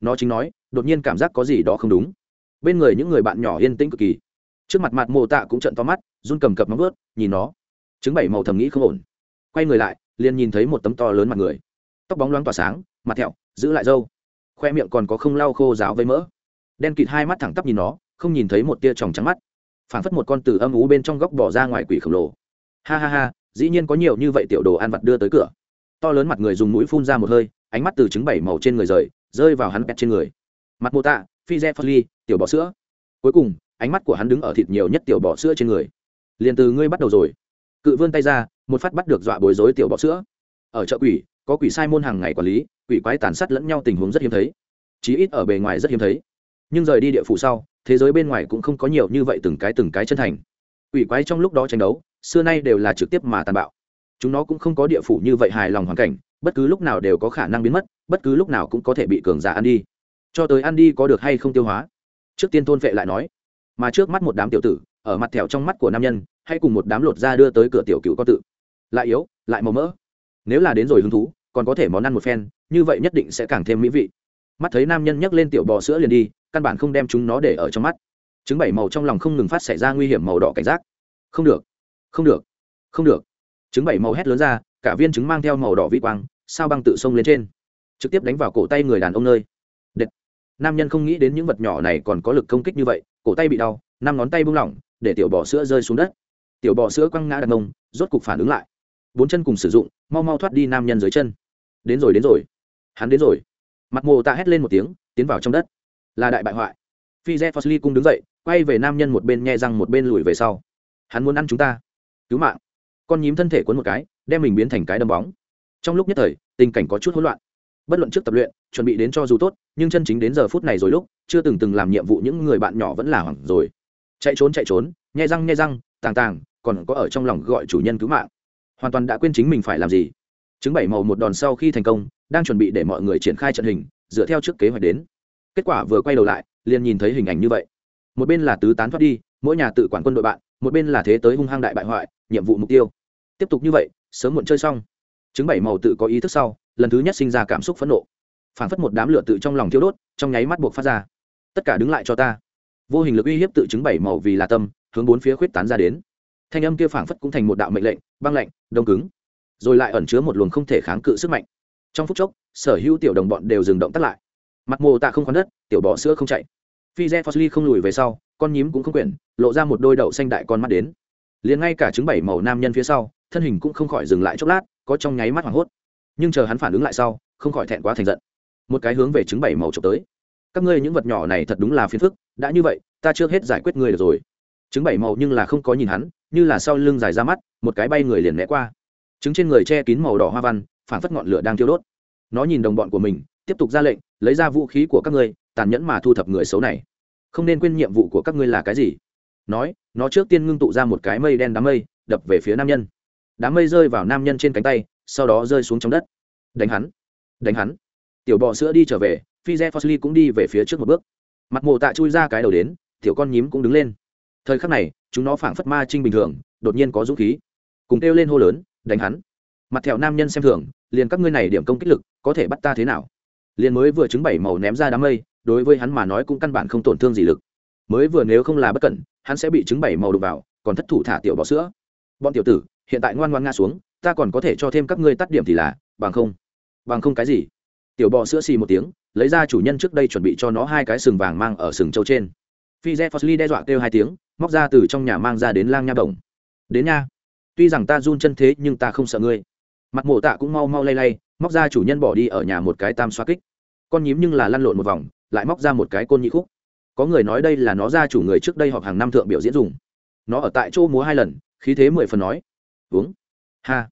Nó chính nói, đột nhiên cảm giác có gì đó không đúng. Bên người những người bạn nhỏ yên tĩnh cực kỳ. Trước mặt mặt mộ tạ cũng trận to mắt, run cầm cập móng vớt nhìn nó. Chứng bảy màu thầm nghĩ không ổn. Quay người lại, liền nhìn thấy một tấm to lớn mặt người. Tóc bóng loáng tỏa sáng, mặt thẹo, giữ lại râu. Khoe miệng còn có không lau khô ráo với mỡ đen kịt hai mắt thẳng tắp nhìn nó, không nhìn thấy một tia tròng trắng mắt. Phảng phất một con từ âm ú bên trong góc bỏ ra ngoài quỷ khổng lồ. Ha ha ha, dĩ nhiên có nhiều như vậy tiểu đồ ăn vặt đưa tới cửa. To lớn mặt người dùng mũi phun ra một hơi, ánh mắt từ trứng bảy màu trên người rời, rơi vào hắn pet trên người. Mặt mô tạ phi re phật tiểu bọ sữa. Cuối cùng, ánh mắt của hắn đứng ở thịt nhiều nhất tiểu bọ sữa trên người. Liền từ ngươi bắt đầu rồi. Cự vươn tay ra, một phát bắt được dọa bối rối tiểu bọ sữa. Ở chợ quỷ, có quỷ sai môn hàng ngày quản lý, quỷ quái tàn sát lẫn nhau tình huống rất hiếm thấy. Chí ít ở bề ngoài rất hiếm thấy nhưng rời đi địa phủ sau, thế giới bên ngoài cũng không có nhiều như vậy từng cái từng cái chân thành. Quỷ quái trong lúc đó tranh đấu, xưa nay đều là trực tiếp mà tàn bạo. Chúng nó cũng không có địa phủ như vậy hài lòng hoàn cảnh, bất cứ lúc nào đều có khả năng biến mất, bất cứ lúc nào cũng có thể bị cường giả ăn đi. Cho tới ăn đi có được hay không tiêu hóa? Trước tiên tôn vệ lại nói. Mà trước mắt một đám tiểu tử, ở mặt thẹo trong mắt của nam nhân, hay cùng một đám lột da đưa tới cửa tiểu cựu con tự. Lại yếu, lại màu mỡ. Nếu là đến rồi hứng thú, còn có thể món ăn một phen, như vậy nhất định sẽ càng thêm mỹ vị mắt thấy nam nhân nhấc lên tiểu bò sữa liền đi, căn bản không đem chúng nó để ở trong mắt. Trứng bảy màu trong lòng không ngừng phát xảy ra nguy hiểm màu đỏ cảnh giác. Không được không được không được. Trứng bảy màu hét lớn ra, cả viên trứng mang theo màu đỏ vi quang, sao băng tự xông lên trên. Trực tiếp đánh vào cổ tay người đàn ông nơi. Đệt. nam nhân không nghĩ đến những vật nhỏ này còn có lực công kích như vậy, cổ tay bị đau, năm ngón tay bung lỏng, để tiểu bò sữa rơi xuống đất. Tiểu bò sữa quăng ngã đàn ông, rốt cục phản ứng lại. Bốn chân cùng sử dụng, mau mau thoát đi nam nhân dưới chân. Đến rồi đến rồi. Hắn đến rồi mặt mồ tạ hét lên một tiếng, tiến vào trong đất. Là đại bại hoại. Phi z fosli cung đứng dậy, quay về nam nhân một bên nhẹ răng một bên lùi về sau. Hắn muốn ăn chúng ta. Cứu mạng. Con nhím thân thể cuốn một cái, đem mình biến thành cái đâm bóng. Trong lúc nhất thời, tình cảnh có chút hỗn loạn. Bất luận trước tập luyện, chuẩn bị đến cho dù tốt, nhưng chân chính đến giờ phút này rồi lúc, chưa từng từng làm nhiệm vụ những người bạn nhỏ vẫn là hoảng rồi. Chạy trốn chạy trốn nhai răng nhai răng, tàng tàng, còn có ở trong lòng gọi chủ nhân cứu mạng. Hoàn toàn đã quên chính mình phải làm gì chứng bảy màu một đòn sau khi thành công đang chuẩn bị để mọi người triển khai trận hình dựa theo trước kế hoạch đến. Kết quả vừa quay đầu lại liền nhìn thấy hình ảnh như vậy. Một bên là tứ tán thoát đi mỗi nhà tự quản quân đội bạn một bên là thế tới hung hăng đại bại hoại nhiệm vụ mục tiêu. Tiếp tục như vậy sớm muộn chơi xong. Chứng bảy màu tự có ý thức sau lần thứ nhất sinh ra cảm xúc phẫn nộ. Phản phất một đám lửa tự trong lòng thiêu đốt trong nháy mắt buộc phát ra. Tất cả đứng lại cho ta. Vô hình lực uy hiếp tự chứng bảy màu vì là tâm hướng bốn phía khuyết tán ra đến. Thanh âm kia phảng phất cũng thành một đạo mệnh lệnh băng lệnh, đông cứng rồi lại ẩn chứa một luồng không thể kháng cự sức mạnh. Trong phút chốc, sở hữu tiểu đồng bọn đều dừng động tắt lại. Mặt mồ tạ không khoắn đất, tiểu bọ sữa không chạy. Phi re fosli không lùi về sau, con nhím cũng không quyển, lộ ra một đôi đậu xanh đại con mắt đến. Liền ngay cả trứng bảy màu nam nhân phía sau, thân hình cũng không khỏi dừng lại chốc lát, có trong nháy mắt hoảng hốt. Nhưng chờ hắn phản ứng lại sau, không khỏi thẹn quá thành giận. Một cái hướng về trứng bảy màu trộm tới. Các ngươi những vật nhỏ này thật đúng là phiền phức, đã như vậy, ta chưa hết giải quyết ngươi được rồi. Trứng bảy màu nhưng là không có nhìn hắn, như là sau lưng dài ra mắt, một cái bay người liền né qua trứng trên người che kín màu đỏ hoa văn phản phất ngọn lửa đang thiêu đốt. Nó nhìn đồng bọn của mình, tiếp tục ra lệnh, lấy ra vũ khí của các ngươi, tàn nhẫn mà thu thập người xấu này. Không nên quên nhiệm vụ của các ngươi là cái gì? Nói, nó trước tiên ngưng tụ ra một cái mây đen đám mây, đập về phía nam nhân. Đám mây rơi vào nam nhân trên cánh tay, sau đó rơi xuống trong đất. Đánh hắn! Đánh hắn! Tiểu bọ sữa đi trở về, phi re fosli cũng đi về phía trước một bước. Mặt mộ tạ chui ra cái đầu đến, tiểu con nhím cũng đứng lên. Thời khắc này, chúng nó phảng phất ma trinh bình thường, đột nhiên có dũng khí. Cùng kêu lên hô lớn đánh hắn. Mặt thẹo nam nhân xem thường, liền các ngươi này điểm công kích lực, có thể bắt ta thế nào? Liền mới vừa chứng bảy màu ném ra đám mây, đối với hắn mà nói cũng căn bản không tổn thương gì lực. Mới vừa nếu không là bất cẩn, hắn sẽ bị chứng bảy màu đục vào, còn thất thủ thả tiểu bọ sữa. Bọn tiểu tử, hiện tại ngoan ngoan nga xuống, ta còn có thể cho thêm các ngươi tắt điểm thì là, bằng không. Bằng không cái gì? Tiểu bọ sữa xì một tiếng, lấy ra chủ nhân trước đây chuẩn bị cho nó hai cái sừng vàng mang ở sừng châu trên. Phi z đe dọa kêu hai tiếng, móc ra từ trong nhà mang ra đến lang nha bổng đến nha tuy rằng ta run chân thế nhưng ta không sợ ngươi. Mặt mộ tạ cũng mau mau lay lay, móc ra chủ nhân bỏ đi ở nhà một cái tam xoa kích. Con nhím nhưng là lăn lộn một vòng, lại móc ra một cái côn nhị khúc. Có người nói đây là nó ra chủ người trước đây họp hàng năm thượng biểu diễn dùng. Nó ở tại chỗ múa hai lần, khí thế mười phần nói. Uống. Ha.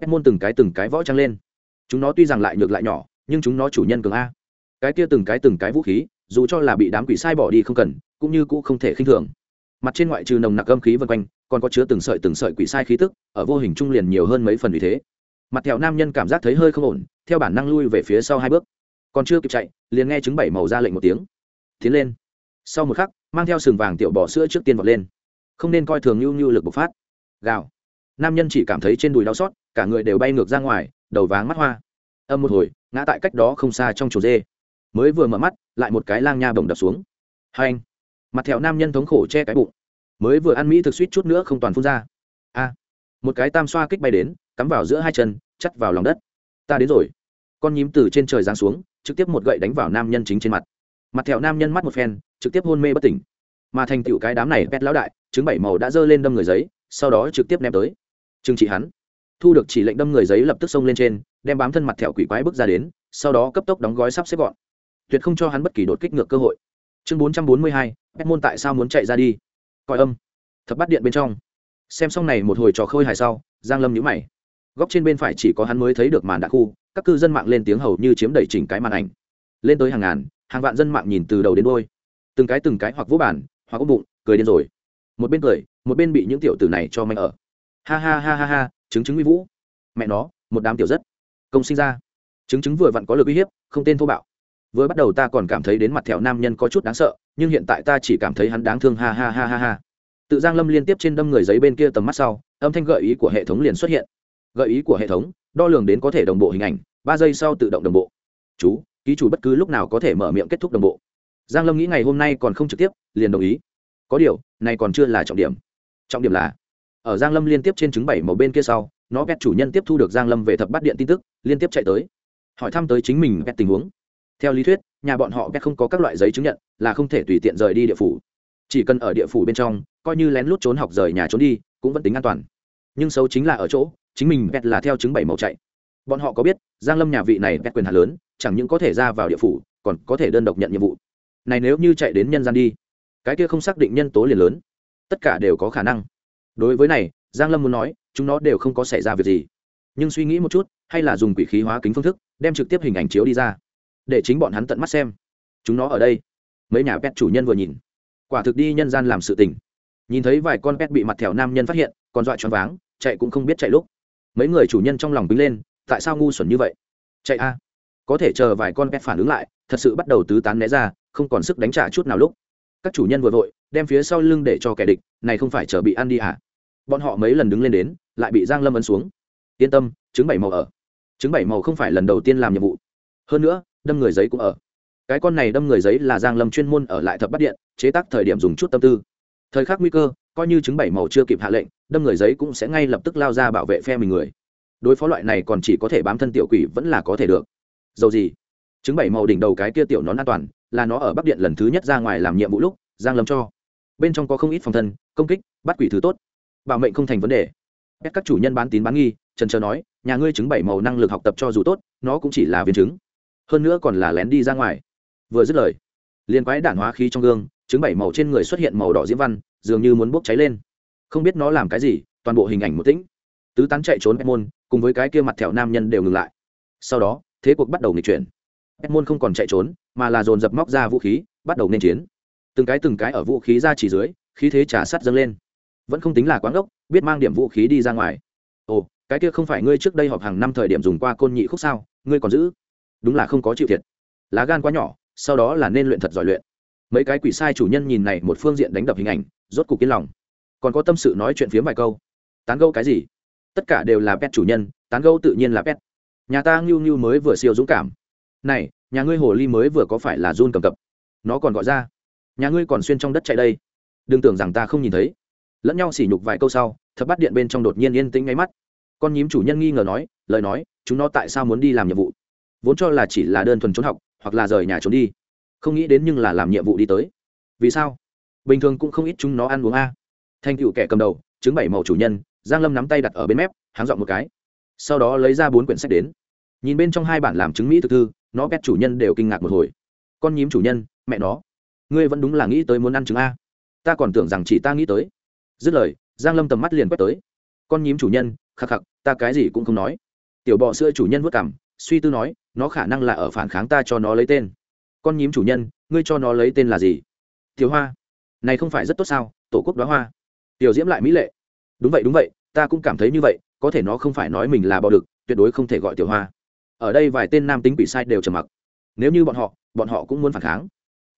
Ép môn từng cái từng cái võ trăng lên. Chúng nó tuy rằng lại nhược lại nhỏ, nhưng chúng nó chủ nhân cường a. Cái kia từng cái từng cái vũ khí, dù cho là bị đám quỷ sai bỏ đi không cần, cũng như cũng không thể khinh thường. Mặt trên ngoại trừ nồng nặc âm khí vân quanh còn có chứa từng sợi từng sợi quỷ sai khí tức, ở vô hình trung liền nhiều hơn mấy phần vì thế. Mặt thẹo nam nhân cảm giác thấy hơi không ổn, theo bản năng lui về phía sau hai bước. Còn chưa kịp chạy, liền nghe chứng bảy màu ra lệnh một tiếng. Tiến lên. Sau một khắc, mang theo sừng vàng tiểu bỏ sữa trước tiên vọt lên. Không nên coi thường nhu nhu lực bộc phát. Gào. Nam nhân chỉ cảm thấy trên đùi đau xót, cả người đều bay ngược ra ngoài, đầu váng mắt hoa. Âm một hồi, ngã tại cách đó không xa trong chuồng dê. Mới vừa mở mắt, lại một cái lang nha bồng đập xuống. Hai anh. Mặt thẹo nam nhân thống khổ che cái bụng mới vừa ăn mỹ thực suýt chút nữa không toàn phun ra. A, một cái tam xoa kích bay đến, cắm vào giữa hai chân, chắt vào lòng đất. Ta đến rồi. Con nhím từ trên trời giáng xuống, trực tiếp một gậy đánh vào nam nhân chính trên mặt. Mặt thẹo nam nhân mắt một phen, trực tiếp hôn mê bất tỉnh. Mà thành tựu cái đám này pet lão đại chứng bảy màu đã giơ lên đâm người giấy, sau đó trực tiếp ném tới. Trừng trị hắn. Thu được chỉ lệnh đâm người giấy lập tức xông lên trên, đem bám thân mặt thẹo quỷ quái bước ra đến, sau đó cấp tốc đóng gói sắp xếp gọn. Tuyệt không cho hắn bất kỳ đột kích ngược cơ hội. Chương bốn trăm bốn mươi hai, pet môn tại sao muốn chạy ra đi? Coi âm. Thập bắt điện bên trong. Xem xong này một hồi trò khôi hài sau, giang lâm nhíu mày. Góc trên bên phải chỉ có hắn mới thấy được màn đặc khu, các cư dân mạng lên tiếng hầu như chiếm đầy chỉnh cái màn ảnh. Lên tới hàng ngàn, hàng vạn dân mạng nhìn từ đầu đến đôi từng cái từng cái hoặc vũ bản hoặc ôm bụng, cười điên rồi. Một bên cười, một bên bị những tiểu tử này cho mạnh ở. Ha ha ha ha ha, chứng chứng uy vũ. Mẹ nó, một đám tiểu rất. Công sinh ra. Chứng chứng vừa vặn có lực uy hiếp, không tên thô bạo vừa bắt đầu ta còn cảm thấy đến mặt thẹo nam nhân có chút đáng sợ, nhưng hiện tại ta chỉ cảm thấy hắn đáng thương, ha ha ha ha ha. Tự giang lâm liên tiếp trên đâm người giấy bên kia tầm mắt sau, âm thanh gợi ý của hệ thống liền xuất hiện. Gợi ý của hệ thống, đo lường đến có thể đồng bộ hình ảnh, ba giây sau tự động đồng bộ. Chú, ký chủ bất cứ lúc nào có thể mở miệng kết thúc đồng bộ. Giang lâm nghĩ ngày hôm nay còn không trực tiếp, liền đồng ý. Có điều, này còn chưa là trọng điểm. Trọng điểm là, ở giang lâm liên tiếp trên chứng bảy màu bên kia sau, nó vét chủ nhân tiếp thu được giang lâm về thập bát điện tin tức, liên tiếp chạy tới. Hỏi thăm tới chính mình vét tình huống theo lý thuyết, nhà bọn họ bé không có các loại giấy chứng nhận, là không thể tùy tiện rời đi địa phủ. Chỉ cần ở địa phủ bên trong, coi như lén lút trốn học rời nhà trốn đi, cũng vẫn tính an toàn. Nhưng xấu chính là ở chỗ, chính mình vét là theo chứng bảy màu chạy. Bọn họ có biết, giang lâm nhà vị này vét quyền hạn lớn, chẳng những có thể ra vào địa phủ, còn có thể đơn độc nhận nhiệm vụ. Này nếu như chạy đến nhân gian đi, cái kia không xác định nhân tố liền lớn. Tất cả đều có khả năng. Đối với này, giang lâm muốn nói, chúng nó đều không có xảy ra việc gì. Nhưng suy nghĩ một chút, hay là dùng quỷ khí hóa kính phương thức, đem trực tiếp hình ảnh chiếu đi ra để chính bọn hắn tận mắt xem. Chúng nó ở đây. Mấy nhà pet chủ nhân vừa nhìn. Quả thực đi nhân gian làm sự tình. Nhìn thấy vài con pet bị mặt thẻo nam nhân phát hiện còn dọa choáng váng, chạy cũng không biết chạy lúc. Mấy người chủ nhân trong lòng bính lên, tại sao ngu xuẩn như vậy? Chạy a. Có thể chờ vài con pet phản ứng lại, thật sự bắt đầu tứ tán né ra, không còn sức đánh trả chút nào lúc. Các chủ nhân vừa vội, đem phía sau lưng để cho kẻ địch, này không phải chờ bị ăn đi à? Bọn họ mấy lần đứng lên đến, lại bị giang lâm ấn xuống. Yên tâm chứng bảy màu ở. Chứng bảy màu không phải lần đầu tiên làm nhiệm vụ. Hơn nữa đâm người giấy cũng ở. Cái con này đâm người giấy là giang lâm chuyên môn ở lại thập bắt điện, chế tác thời điểm dùng chút tâm tư. Thời khắc nguy cơ, coi như chứng bảy màu chưa kịp hạ lệnh, đâm người giấy cũng sẽ ngay lập tức lao ra bảo vệ phe mình người. Đối phó loại này còn chỉ có thể bám thân tiểu quỷ vẫn là có thể được. Dầu gì? Chứng bảy màu đỉnh đầu cái kia tiểu nón an toàn, là nó ở bắc điện lần thứ nhất ra ngoài làm nhiệm vụ lúc, giang lâm cho. Bên trong có không ít phòng thân, công kích, bắt quỷ thứ tốt. Bảo mệnh không thành vấn đề. Các chủ nhân bán tín bán nghi, trần trờ nói, nhà ngươi chứng bảy màu năng lực học tập cho dù tốt, nó cũng chỉ là viên chứng hơn nữa còn là lén đi ra ngoài. Vừa dứt lời liên quái đản hóa khí trong gương chứng bảy màu trên người xuất hiện màu đỏ diễm văn, dường như muốn bốc cháy lên. Không biết nó làm cái gì, toàn bộ hình ảnh một tĩnh. Tứ tán chạy trốn môn cùng với cái kia mặt thẹo nam nhân đều ngừng lại. Sau đó, thế cuộc bắt đầu nghịch chuyển. Môn không còn chạy trốn, mà là dồn dập móc ra vũ khí, bắt đầu nên chiến. Từng cái từng cái ở vũ khí ra chỉ dưới, khí thế trả sắt dâng lên. Vẫn không tính là quán gốc biết mang điểm vũ khí đi ra ngoài. Ồ, cái kia không phải ngươi trước đây họp hàng năm thời điểm dùng qua côn nhị khúc sao? Ngươi còn giữ? Đúng là không có chịu thiệt. Lá gan quá nhỏ, sau đó là nên luyện thật giỏi luyện. Mấy cái quỷ sai chủ nhân nhìn này một phương diện đánh đập hình ảnh, rốt cục yên lòng. Còn có tâm sự nói chuyện phiếm vài câu. Tán gâu cái gì? Tất cả đều là pet chủ nhân, tán gâu tự nhiên là pet. Nhà ta ngưu ngưu mới vừa siêu dũng cảm. Này, nhà ngươi hồ ly mới vừa có phải là run cầm cập? Nó còn gọi ra. Nhà ngươi còn xuyên trong đất chạy đây. Đừng tưởng rằng ta không nhìn thấy. Lẫn nhau sỉ nhục vài câu sau, thập bắt điện bên trong đột nhiên yên tĩnh ngay mắt. Con nhím chủ nhân nghi ngờ nói, lời nói, chúng nó tại sao muốn đi làm nhiệm vụ? Vốn cho là chỉ là đơn thuần trốn học, hoặc là rời nhà trốn đi. Không nghĩ đến nhưng là làm nhiệm vụ đi tới. Vì sao? Bình thường cũng không ít chúng nó ăn uống a. Thanh cựu kẻ cầm đầu chứng bảy màu chủ nhân, giang lâm nắm tay đặt ở bên mép, háng dọn một cái. Sau đó lấy ra bốn quyển sách đến. Nhìn bên trong hai bản làm chứng mỹ thực thư, nó pet chủ nhân đều kinh ngạc một hồi. Con nhím chủ nhân, mẹ nó. Ngươi vẫn đúng là nghĩ tới muốn ăn trứng a. Ta còn tưởng rằng chỉ ta nghĩ tới. Dứt lời, giang lâm tầm mắt liền quét tới. Con nhím chủ nhân, khắc khắc, ta cái gì cũng không nói. Tiểu bọ sữa chủ nhân vất cảm suy tư nói, nó khả năng là ở phản kháng ta cho nó lấy tên. Con nhím chủ nhân, ngươi cho nó lấy tên là gì? Tiểu hoa. Này không phải rất tốt sao, tổ quốc đoá hoa. Tiểu diễm lại mỹ lệ. Đúng vậy đúng vậy, ta cũng cảm thấy như vậy, có thể nó không phải nói mình là bạo lực tuyệt đối không thể gọi tiểu hoa. Ở đây vài tên nam tính quỷ sai đều trầm mặc. Nếu như bọn họ bọn họ cũng muốn phản kháng.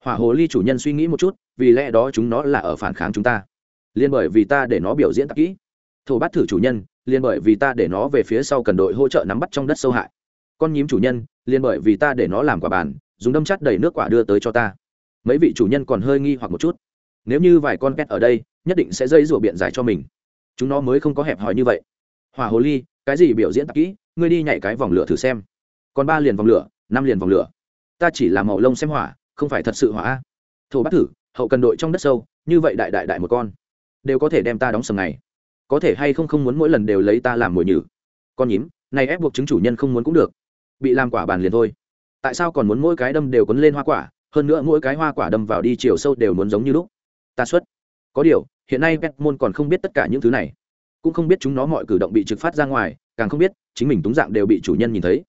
Hỏa hồ ly chủ nhân suy nghĩ một chút, vì lẽ đó chúng nó là ở phản kháng chúng ta. Liên bởi vì ta để nó biểu diễn tạp kỹ. Thổ bát thử chủ nhân, liên bởi vì ta để nó về phía sau cần đội hỗ trợ nắm bắt trong đất sâu hại con nhím chủ nhân liên bởi vì ta để nó làm quả bàn, dùng đâm chắt đầy nước quả đưa tới cho ta. Mấy vị chủ nhân còn hơi nghi hoặc một chút. Nếu như vài con pet ở đây, nhất định sẽ dây rủa biện giải cho mình. Chúng nó mới không có hẹp hòi như vậy. Hỏa hồ ly, cái gì biểu diễn tạp kỹ, ngươi đi nhảy cái vòng lửa thử xem. Còn ba liền vòng lửa, năm liền vòng lửa. Ta chỉ là màu lông xem hỏa, không phải thật sự hỏa thổ bắt thử, hậu cần đội trong đất sâu, như vậy đại đại đại một con. Đều có thể đem ta đóng sầm này có thể hay không không muốn mỗi lần đều lấy ta làm mồi nhử. Con nhím, này ép buộc chứng chủ nhân không muốn cũng được bị làm quả bàn liền thôi. Tại sao còn muốn mỗi cái đâm đều quấn lên hoa quả, hơn nữa mỗi cái hoa quả đâm vào đi chiều sâu đều muốn giống như lúc? Ta xuất. Có điều, hiện nay petmon còn không biết tất cả những thứ này. Cũng không biết chúng nó mọi cử động bị trực phát ra ngoài, càng không biết, chính mình túng dạng đều bị chủ nhân nhìn thấy.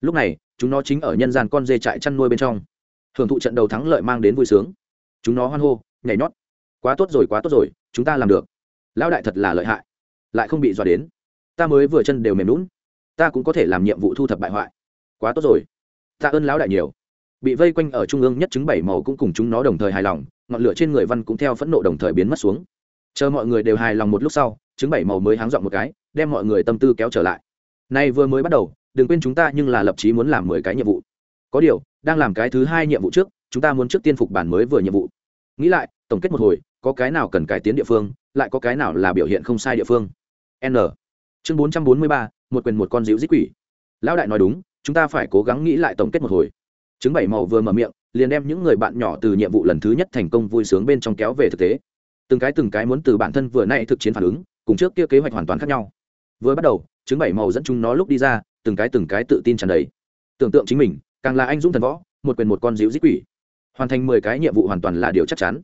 Lúc này, chúng nó chính ở nhân gian con dê trại chăn nuôi bên trong. Hưởng thụ trận đầu thắng lợi mang đến vui sướng. Chúng nó hoan hô, nhảy nhót. Quá tốt rồi, quá tốt rồi, chúng ta làm được. Lão đại thật là lợi hại. Lại không bị dọa đến. Ta mới vừa chân đều mềm lún ta cũng có thể làm nhiệm vụ thu thập bại hoại quá tốt rồi. Tạ ơn lão đại nhiều. Bị vây quanh ở trung ương nhất chứng bảy màu cũng cùng chúng nó đồng thời hài lòng, ngọn lửa trên người văn cũng theo phẫn nộ đồng thời biến mất xuống. Chờ mọi người đều hài lòng một lúc sau chứng bảy màu mới háng dọn một cái, đem mọi người tâm tư kéo trở lại. Nay vừa mới bắt đầu, đừng quên chúng ta nhưng là lập chí muốn làm mười cái nhiệm vụ. Có điều, đang làm cái thứ hai nhiệm vụ trước, chúng ta muốn trước tiên phục bản mới vừa nhiệm vụ. Nghĩ lại, tổng kết một hồi, có cái nào cần cải tiến địa phương, lại có cái nào là biểu hiện không sai địa phương. N. Chương bốn trăm bốn mươi ba, một quyền một con dịu dích quỷ. Lão đại nói đúng chúng ta phải cố gắng nghĩ lại tổng kết một hồi. Chứng bảy màu vừa mở miệng, liền đem những người bạn nhỏ từ nhiệm vụ lần thứ nhất thành công vui sướng bên trong kéo về thực tế. Từng cái từng cái muốn từ bản thân vừa nay thực chiến phản ứng, cùng trước kia kế hoạch hoàn toàn khác nhau. Vừa bắt đầu chứng bảy màu dẫn chúng nó lúc đi ra, từng cái từng cái tự tin tràn đầy. Tưởng tượng chính mình, càng là anh dũng thần võ, một quyền một con dịu dích quỷ. Hoàn thành mười cái nhiệm vụ hoàn toàn là điều chắc chắn.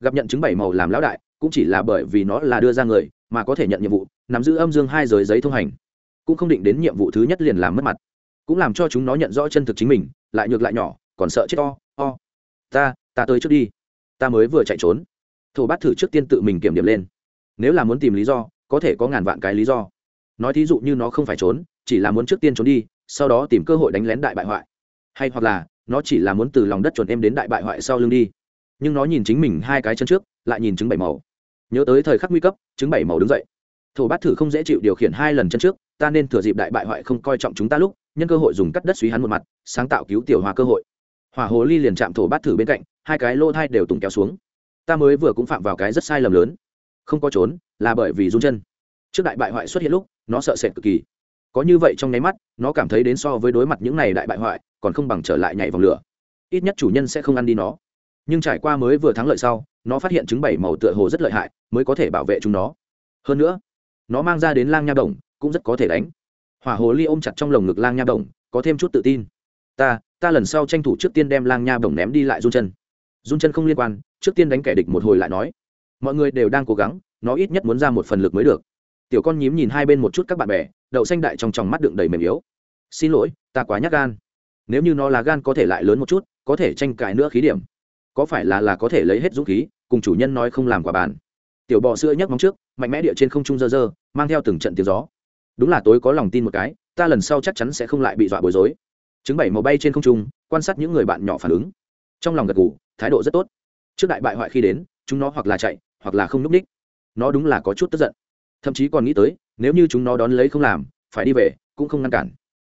Gặp nhận chứng bảy màu làm lão đại, cũng chỉ là bởi vì nó là đưa ra người, mà có thể nhận nhiệm vụ, nắm giữ âm dương hai giới giấy thông hành. Cũng không định đến nhiệm vụ thứ nhất liền làm mất mặt cũng làm cho chúng nó nhận rõ chân thực chính mình, lại nhược lại nhỏ, còn sợ chết o o ta ta tới trước đi. Ta mới vừa chạy trốn. Thổ bát thử trước tiên tự mình kiểm điểm lên. Nếu là muốn tìm lý do, có thể có ngàn vạn cái lý do. Nói thí dụ như nó không phải trốn, chỉ là muốn trước tiên trốn đi, sau đó tìm cơ hội đánh lén đại bại hoại. Hay hoặc là, nó chỉ là muốn từ lòng đất chuẩn em đến đại bại hoại sau lưng đi. Nhưng nó nhìn chính mình hai cái chân trước, lại nhìn chứng bảy màu. Nhớ tới thời khắc nguy cấp chứng bảy màu đứng dậy. Thổ bát thử không dễ chịu điều khiển hai lần chân trước, ta nên thừa dịp đại bại hoại không coi trọng chúng ta lúc nhân cơ hội dùng cắt đất suy hắn một mặt, sáng tạo cứu tiểu hòa cơ hội. Hỏa hồ ly liền chạm thổ bát thử bên cạnh, hai cái lô thai đều tùng kéo xuống. Ta mới vừa cũng phạm vào cái rất sai lầm lớn. Không có trốn, là bởi vì run chân. Trước đại bại hoại xuất hiện lúc, nó sợ sệt cực kỳ. Có như vậy trong nháy mắt, nó cảm thấy đến so với đối mặt những này đại bại hoại, còn không bằng trở lại nhảy vòng lửa. Ít nhất chủ nhân sẽ không ăn đi nó. Nhưng trải qua mới vừa thắng lợi sau, nó phát hiện trứng bảy màu tựa hồ rất lợi hại, mới có thể bảo vệ chúng nó. Hơn nữa, nó mang ra đến lang nha đồng, cũng rất có thể đánh hỏa hồ ly ôm chặt trong lồng ngực lang nha đồng có thêm chút tự tin. Ta ta lần sau tranh thủ trước tiên đem lang nha đồng ném đi lại run chân. Run chân không liên quan, trước tiên đánh kẻ địch một hồi lại nói, mọi người đều đang cố gắng, nó ít nhất muốn ra một phần lực mới được. Tiểu con nhím nhìn hai bên một chút các bạn bè, đậu xanh đại trong tròng mắt đựng đầy mềm yếu. Xin lỗi, ta quá nhắc gan. Nếu như nó là gan có thể lại lớn một chút, có thể tranh cãi nữa khí điểm. Có phải là là có thể lấy hết dũng khí, cùng chủ nhân nói không làm quả bàn. Tiểu bò sữa nhấc móng trước, mạnh mẽ địa trên không trung dơ dơ, mang theo từng trận tiếng gió đúng là tối có lòng tin một cái, ta lần sau chắc chắn sẽ không lại bị dọa bối rối. Chứng bảy màu bay trên không trung, quan sát những người bạn nhỏ phản ứng. Trong lòng gật ngủ thái độ rất tốt. Trước đại bại hoại khi đến, chúng nó hoặc là chạy, hoặc là không núp ních nó đúng là có chút tức giận. Thậm chí còn nghĩ tới, nếu như chúng nó đón lấy không làm, phải đi về, cũng không ngăn cản.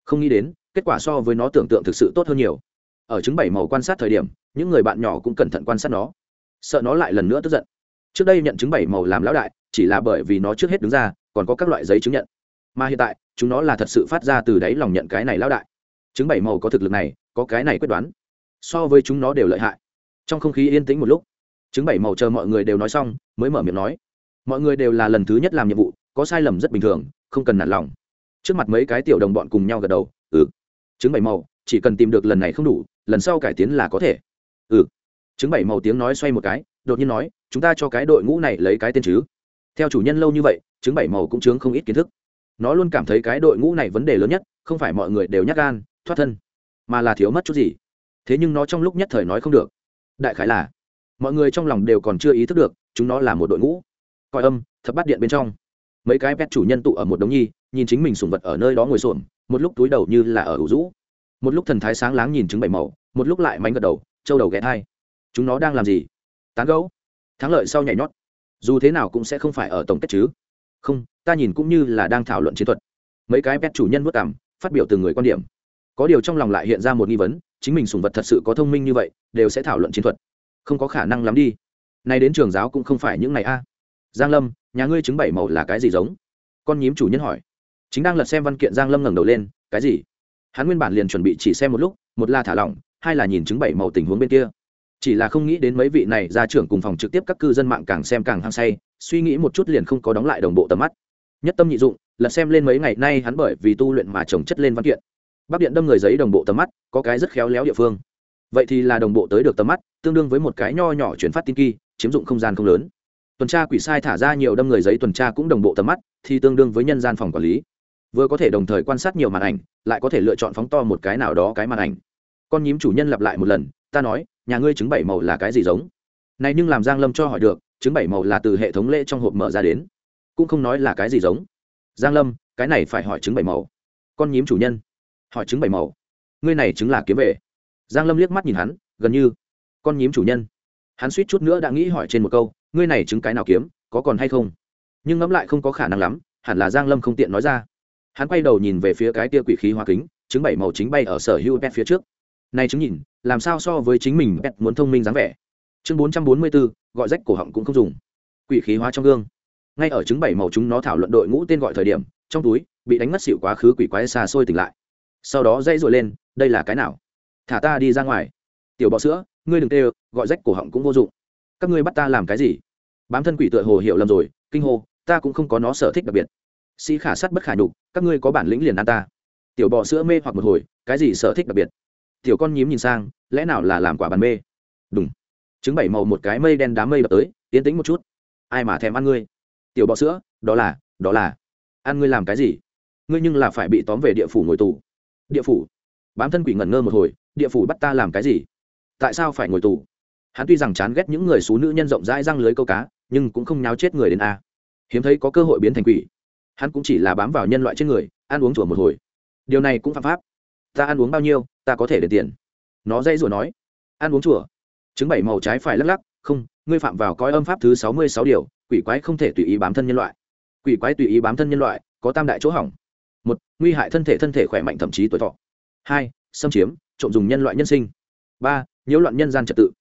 Không nghĩ đến, kết quả so với nó tưởng tượng thực sự tốt hơn nhiều. Ở chứng bảy màu quan sát thời điểm, những người bạn nhỏ cũng cẩn thận quan sát nó. Sợ nó lại lần nữa tức giận. Trước đây nhận chứng bảy màu làm lão đại, chỉ là bởi vì nó trước hết đứng ra, còn có các loại giấy chứng nhận mà hiện tại, chúng nó là thật sự phát ra từ đáy lòng nhận cái này lão đại. Chứng bảy màu có thực lực này, có cái này quyết đoán. So với chúng nó đều lợi hại. Trong không khí yên tĩnh một lúc chứng bảy màu chờ mọi người đều nói xong, mới mở miệng nói. Mọi người đều là lần thứ nhất làm nhiệm vụ, có sai lầm rất bình thường, không cần nản lòng. Trước mặt mấy cái tiểu đồng bọn cùng nhau gật đầu ừ. Chứng bảy màu, chỉ cần tìm được lần này không đủ, lần sau cải tiến là có thể. Ừ. Chứng bảy màu tiếng nói xoay một cái, đột nhiên nói, chúng ta cho cái đội ngũ này lấy cái tên chứ. Theo chủ nhân lâu như vậy chứng bảy màu cũng chướng không ít kiến thức nó luôn cảm thấy cái đội ngũ này vấn đề lớn nhất, không phải mọi người đều nhắc gan, thoát thân, mà là thiếu mất chút gì. Thế nhưng nó trong lúc nhất thời nói không được. Đại khái là, mọi người trong lòng đều còn chưa ý thức được, chúng nó là một đội ngũ. Coi âm, thập bát điện bên trong. Mấy cái pet chủ nhân tụ ở một đống nhi, nhìn chính mình sùng vật ở nơi đó ngồi xổm, một lúc túi đầu như là ở ủ rũ. Một lúc thần thái sáng láng nhìn trứng bảy màu, một lúc lại mánh gật đầu, trâu đầu ghé thai. Chúng nó đang làm gì? Tán gấu thắng lợi sau nhảy nhót. Dù thế nào cũng sẽ không phải ở tổng kết chứ không, ta nhìn cũng như là đang thảo luận chiến thuật. Mấy cái pet chủ nhân vất cảm, phát biểu từng người quan điểm. Có điều trong lòng lại hiện ra một nghi vấn, chính mình sùng vật thật sự có thông minh như vậy, đều sẽ thảo luận chiến thuật. Không có khả năng lắm đi. Nay đến trường giáo cũng không phải những ngày a. Giang lâm, nhà ngươi chứng bảy màu là cái gì giống? Con nhím chủ nhân hỏi. Chính đang lật xem văn kiện, giang lâm ngẩng đầu lên, cái gì? Hắn nguyên bản liền chuẩn bị chỉ xem một lúc, một là thả lỏng, hai là nhìn chứng bảy màu tình huống bên kia. Chỉ là không nghĩ đến mấy vị này ra trưởng cùng phòng trực tiếp các cư dân mạng càng xem càng hăng say suy nghĩ một chút liền không có đóng lại đồng bộ tầm mắt. Nhất tâm nhị dụng, là xem lên mấy ngày nay hắn bởi vì tu luyện mà trồng chất lên văn kiện. Bắc điện đâm người giấy đồng bộ tầm mắt, có cái rất khéo léo địa phương. Vậy thì là đồng bộ tới được tầm mắt, tương đương với một cái nho nhỏ chuyển phát tin kỳ, chiếm dụng không gian không lớn. Tuần tra quỷ sai thả ra nhiều đâm người giấy tuần tra cũng đồng bộ tầm mắt, thì tương đương với nhân gian phòng quản lý. Vừa có thể đồng thời quan sát nhiều màn ảnh, lại có thể lựa chọn phóng to một cái nào đó cái màn ảnh. Con nhím chủ nhân lặp lại một lần, ta nói, nhà ngươi chứng bảy màu là cái gì giống? Này nhưng làm giang lâm cho hỏi được trứng bảy màu là từ hệ thống lễ trong hộp mở ra đến. Cũng không nói là cái gì giống. Giang lâm, cái này phải hỏi trứng bảy màu. Con nhím chủ nhân. Hỏi trứng bảy màu. Ngươi này trứng là kiếm về. Giang lâm liếc mắt nhìn hắn, gần như. Con nhím chủ nhân. Hắn suýt chút nữa đã nghĩ hỏi trên một câu, ngươi này trứng cái nào kiếm, có còn hay không? Nhưng ngẫm lại không có khả năng lắm, hẳn là giang lâm không tiện nói ra. Hắn quay đầu nhìn về phía cái tia quỷ khí hoa kính, trứng bảy màu chính bay ở sở hữu pet phía trước. Này chứng nhìn, làm sao so với chính mình pet muốn thông minh dáng vẻ? Chương bốn trăm bốn mươi bốn gọi rách cổ họng cũng không dùng. Quỷ khí hóa trong gương. Ngay ở trứng bảy màu chúng nó thảo luận đội ngũ tên gọi thời điểm, trong túi bị đánh mất xịu quá khứ quỷ quái xa xôi tỉnh lại. Sau đó dây rồi lên, đây là cái nào? Thả ta đi ra ngoài. Tiểu bọ sữa, ngươi đừng tê, gọi rách cổ họng cũng vô dụng. Các ngươi bắt ta làm cái gì? Bám thân quỷ tựa hồ hiểu lầm rồi, kinh hô, ta cũng không có nó sở thích đặc biệt. Sĩ khả sắt bất khả nhục, các ngươi có bản lĩnh liền ăn ta. Tiểu bọ sữa mê hoặc một hồi, cái gì sở thích đặc biệt? Tiểu con nhím nhìn sang, lẽ nào là làm quả bàn mê? Đúng trứng bảy màu một cái mây đen đám mây đập tới tiến tĩnh một chút. Ai mà thèm ăn ngươi? Tiểu bọ sữa, đó là đó là. Ăn ngươi làm cái gì? Ngươi nhưng là phải bị tóm về địa phủ ngồi tù. Địa phủ. Bám thân quỷ ngẩn ngơ một hồi, địa phủ bắt ta làm cái gì? Tại sao phải ngồi tù? Hắn tuy rằng chán ghét những người xú nữ nhân rộng rãi răng lưới câu cá, nhưng cũng không nháo chết người đến a. Hiếm thấy có cơ hội biến thành quỷ. Hắn cũng chỉ là bám vào nhân loại trên người, ăn uống chùa một hồi. Điều này cũng phạm pháp. Ta ăn uống bao nhiêu, ta có thể để tiền. Nó dây rủa nói. Ăn uống chùa? Chứng bảy màu trái phải lắc lắc, không, ngươi phạm vào coi âm pháp thứ sáu mươi sáu điều, quỷ quái không thể tùy ý bám thân nhân loại. Quỷ quái tùy ý bám thân nhân loại, có tam đại chỗ hỏng. Một, nguy hại thân thể thân thể khỏe mạnh thậm chí tuổi thọ. Hai, xâm chiếm, trộm dùng nhân loại nhân sinh. Ba, nhiễu loạn nhân gian trật tự.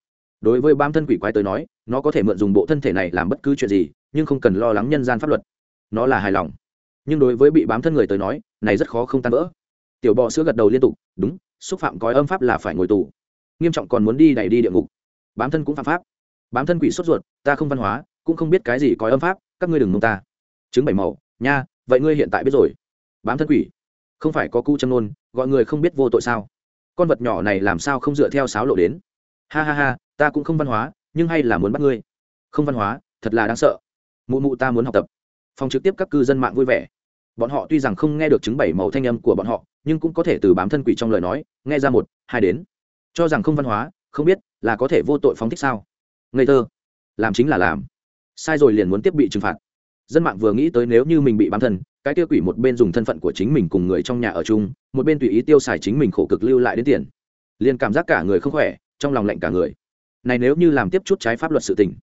Đối với bám thân quỷ quái tới nói, nó có thể mượn dùng bộ thân thể này làm bất cứ chuyện gì, nhưng không cần lo lắng nhân gian pháp luật. Nó là hài lòng. Nhưng đối với bị bám thân người tới nói, này rất khó không tan vỡ. Tiểu bọ sữa gật đầu liên tục, đúng, xúc phạm cói âm pháp là phải ngồi tù. Nghiêm trọng còn muốn đi đẩy đi địa ngục bám thân cũng phạm pháp. Bám thân quỷ sốt ruột, ta không văn hóa, cũng không biết cái gì coi âm pháp, các ngươi đừng mông ta. Chứng bảy màu, nha, vậy ngươi hiện tại biết rồi. Bám thân quỷ, không phải có cu châm nôn, gọi người không biết vô tội sao? Con vật nhỏ này làm sao không dựa theo sáo lộ đến? Ha ha ha, ta cũng không văn hóa, nhưng hay là muốn bắt ngươi. Không văn hóa, thật là đáng sợ. Mụ mụ ta muốn học tập. Phòng trực tiếp các cư dân mạng vui vẻ. Bọn họ tuy rằng không nghe được chứng bảy màu thanh âm của bọn họ, nhưng cũng có thể từ bám thân quỷ trong lời nói, nghe ra một, hai đến. Cho rằng không văn hóa không biết là có thể vô tội phóng thích sao? Ngây thơ. Làm chính là làm. Sai rồi liền muốn tiếp bị trừng phạt. Dân mạng vừa nghĩ tới nếu như mình bị bám thân, cái tiêu quỷ một bên dùng thân phận của chính mình cùng người trong nhà ở chung, một bên tùy ý tiêu xài chính mình khổ cực lưu lại đến tiền. Liền cảm giác cả người không khỏe, trong lòng lạnh cả người. Này nếu như làm tiếp chút trái pháp luật sự tình,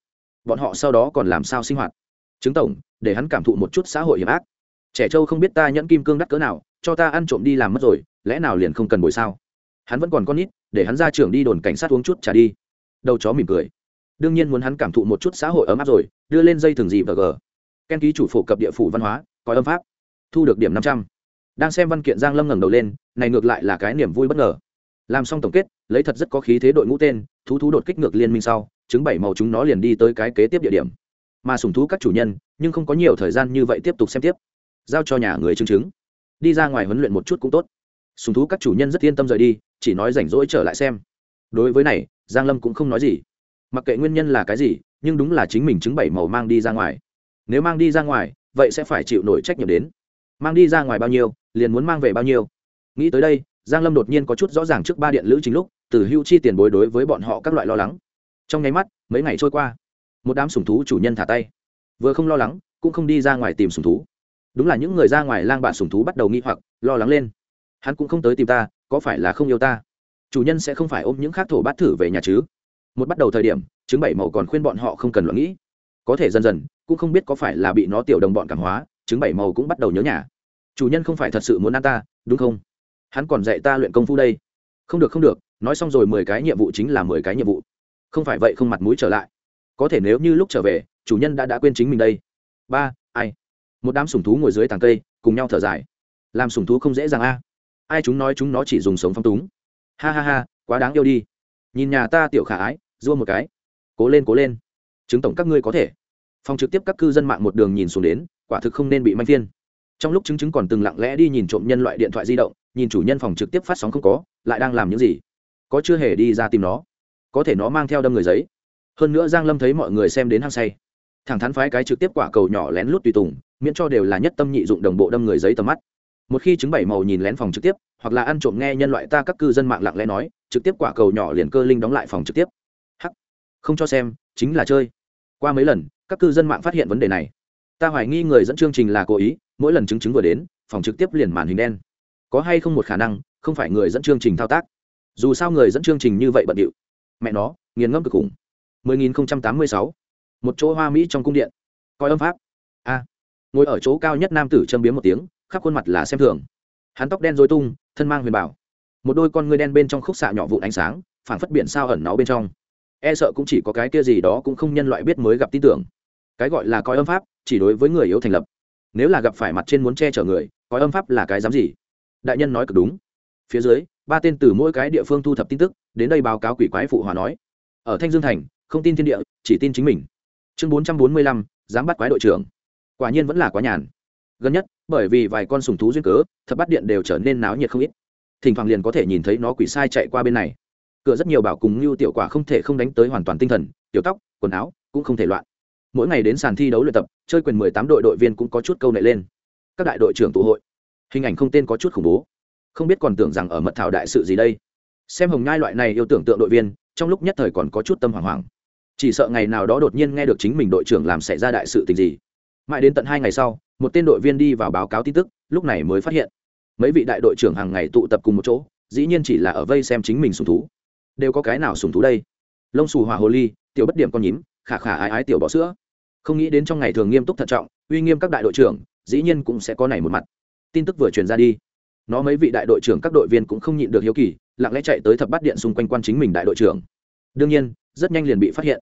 bọn họ sau đó còn làm sao sinh hoạt? Chứng tổng, để hắn cảm thụ một chút xã hội hiểm ác. Trẻ trâu không biết ta nhẫn kim cương đắt cỡ nào, cho ta ăn trộm đi làm mất rồi, lẽ nào liền không cần bồi sao? Hắn vẫn còn con nít, để hắn ra trường đi đồn cảnh sát uống chút trả đi. Đầu chó mỉm cười. Đương nhiên muốn hắn cảm thụ một chút xã hội ấm áp rồi, đưa lên dây thường gì và g ken ký chủ phổ cập địa phủ văn hóa coi âm pháp. Thu được điểm năm trăm. Đang xem văn kiện giang lâm ngẩng đầu lên, này ngược lại là cái niềm vui bất ngờ. Làm xong tổng kết, lấy thật rất có khí thế đội ngũ tên, thú thú đột kích ngược liên minh sau chứng bảy màu chúng nó liền đi tới cái kế tiếp địa điểm. Mà sùng thú các chủ nhân, nhưng không có nhiều thời gian như vậy tiếp tục xem tiếp. Giao cho nhà người chứng chứng. Đi ra ngoài huấn luyện một chút cũng tốt sùng thú các chủ nhân rất yên tâm rời đi, chỉ nói rảnh rỗi trở lại xem. Đối với này, giang lâm cũng không nói gì. Mặc kệ nguyên nhân là cái gì, nhưng đúng là chính mình chứng bảy màu mang đi ra ngoài. Nếu mang đi ra ngoài, vậy sẽ phải chịu nổi trách nhiệm đến. Mang đi ra ngoài bao nhiêu, liền muốn mang về bao nhiêu. Nghĩ tới đây, giang lâm đột nhiên có chút rõ ràng trước ba điện lữ chính lúc, từ hưu chi tiền bối đối với bọn họ các loại lo lắng. Trong nháy mắt, mấy ngày trôi qua, một đám sùng thú chủ nhân thả tay. Vừa không lo lắng, cũng không đi ra ngoài tìm sùng thú. Đúng là những người ra ngoài lang bạn sùng thú bắt đầu nghi hoặc, lo lắng lên hắn cũng không tới tìm ta, có phải là không yêu ta? Chủ nhân sẽ không phải ôm những khác thổ bát thử về nhà chứ? Một bắt đầu thời điểm chứng bảy màu còn khuyên bọn họ không cần lo nghĩ. Có thể dần dần, cũng không biết có phải là bị nó tiểu đồng bọn cảm hóa chứng bảy màu cũng bắt đầu nhớ nhà. Chủ nhân không phải thật sự muốn ăn ta, đúng không? Hắn còn dạy ta luyện công phu đây. Không được không được, nói xong rồi mười cái nhiệm vụ chính là mười cái nhiệm vụ. Không phải vậy không mặt mũi trở lại. Có thể nếu như lúc trở về, chủ nhân đã đã quên chính mình đây. Ba, ai? Một đám sùng thú ngồi dưới tàng cây, cùng nhau thở dài. Làm sùng thú không dễ dàng a ai chúng nói chúng nó chỉ dùng sống phong túng. Ha ha ha, quá đáng yêu đi. Nhìn nhà ta tiểu khả ái dua một cái. Cố lên cố lên. Chứng tổng các ngươi có thể. Phòng trực tiếp các cư dân mạng một đường nhìn xuống đến, quả thực không nên bị manh phiên. Trong lúc chứng chứng còn từng lặng lẽ đi nhìn trộm nhân loại điện thoại di động, nhìn chủ nhân phòng trực tiếp phát sóng không có, lại đang làm những gì? Có chưa hề đi ra tìm nó. Có thể nó mang theo đâm người giấy. Hơn nữa giang lâm thấy mọi người xem đến hăng say. Thẳng thắn phái cái trực tiếp quả cầu nhỏ lén lút tùy tùng, miễn cho đều là nhất tâm nhị dụng đồng bộ đâm người giấy tầm mắt một khi chứng bảy màu nhìn lén phòng trực tiếp, hoặc là ăn trộm nghe nhân loại ta các cư dân mạng lặng lẽ nói, trực tiếp quả cầu nhỏ liền cơ linh đóng lại phòng trực tiếp. Hắc. Không cho xem, chính là chơi. Qua mấy lần, các cư dân mạng phát hiện vấn đề này. Ta hoài nghi người dẫn chương trình là cố ý, mỗi lần chứng chứng vừa đến, phòng trực tiếp liền màn hình đen. Có hay không một khả năng, không phải người dẫn chương trình thao tác. Dù sao người dẫn chương trình như vậy bận điệu. Mẹ nó, nghiền ngẫm cực khủng. 10.086 một chỗ hoa mỹ trong cung điện. Coi âm pháp. A. Ngồi ở chỗ cao nhất nam tử châm biếm một tiếng khắp khuôn mặt là xem thường. Hắn tóc đen dối tung, thân mang huyền bảo. Một đôi con ngươi đen bên trong khúc xạ nhỏ vụn ánh sáng, phảng phất biển sao ẩn náu bên trong. E sợ cũng chỉ có cái kia gì đó cũng không nhân loại biết mới gặp tin tưởng. Cái gọi là coi âm pháp, chỉ đối với người yếu thành lập. Nếu là gặp phải mặt trên muốn che chở người, coi âm pháp là cái dám gì? Đại nhân nói cực đúng. Phía dưới, ba tên từ mỗi cái địa phương thu thập tin tức, đến đây báo cáo quỷ quái phụ hòa nói. Ở thanh dương thành, không tin thiên địa, chỉ tin chính mình. Chương bốn trăm bốn mươi lăm, dám bắt quái đội trưởng. Quả nhiên vẫn là quá nhàn gần nhất, bởi vì vài con sùng thú duyên cớ, thập bắt điện đều trở nên náo nhiệt không ít. Thỉnh thoảng liền có thể nhìn thấy nó quỷ sai chạy qua bên này. Cửa rất nhiều bảo cùng lưu tiểu quả không thể không đánh tới hoàn toàn tinh thần, tiểu tóc, quần áo cũng không thể loạn. Mỗi ngày đến sàn thi đấu luyện tập, chơi quyền mười tám đội đội viên cũng có chút câu nệ lên. Các đại đội trưởng tụ hội, hình ảnh không tên có chút khủng bố. Không biết còn tưởng rằng ở mật thảo đại sự gì đây. Xem hồng nhai loại này yêu tưởng tượng đội viên, trong lúc nhất thời còn có chút tâm hoảng hoảng. Chỉ sợ ngày nào đó đột nhiên nghe được chính mình đội trưởng làm xảy ra đại sự tình gì mãi đến tận hai ngày sau, một tên đội viên đi vào báo cáo tin tức, lúc này mới phát hiện. Mấy vị đại đội trưởng hàng ngày tụ tập cùng một chỗ, dĩ nhiên chỉ là ở vây xem chính mình sùng thú. Đều có cái nào sùng thú đây? Lông xù hỏa hồ ly, tiểu bất điểm con nhím, khả khả ái ái tiểu bỏ sữa. Không nghĩ đến trong ngày thường nghiêm túc thận trọng, uy nghiêm các đại đội trưởng, dĩ nhiên cũng sẽ có này một mặt. Tin tức vừa truyền ra đi, nó mấy vị đại đội trưởng các đội viên cũng không nhịn được hiếu kỳ, lặng lẽ chạy tới thập bát điện xung quanh quan chính mình đại đội trưởng. Đương nhiên, rất nhanh liền bị phát hiện.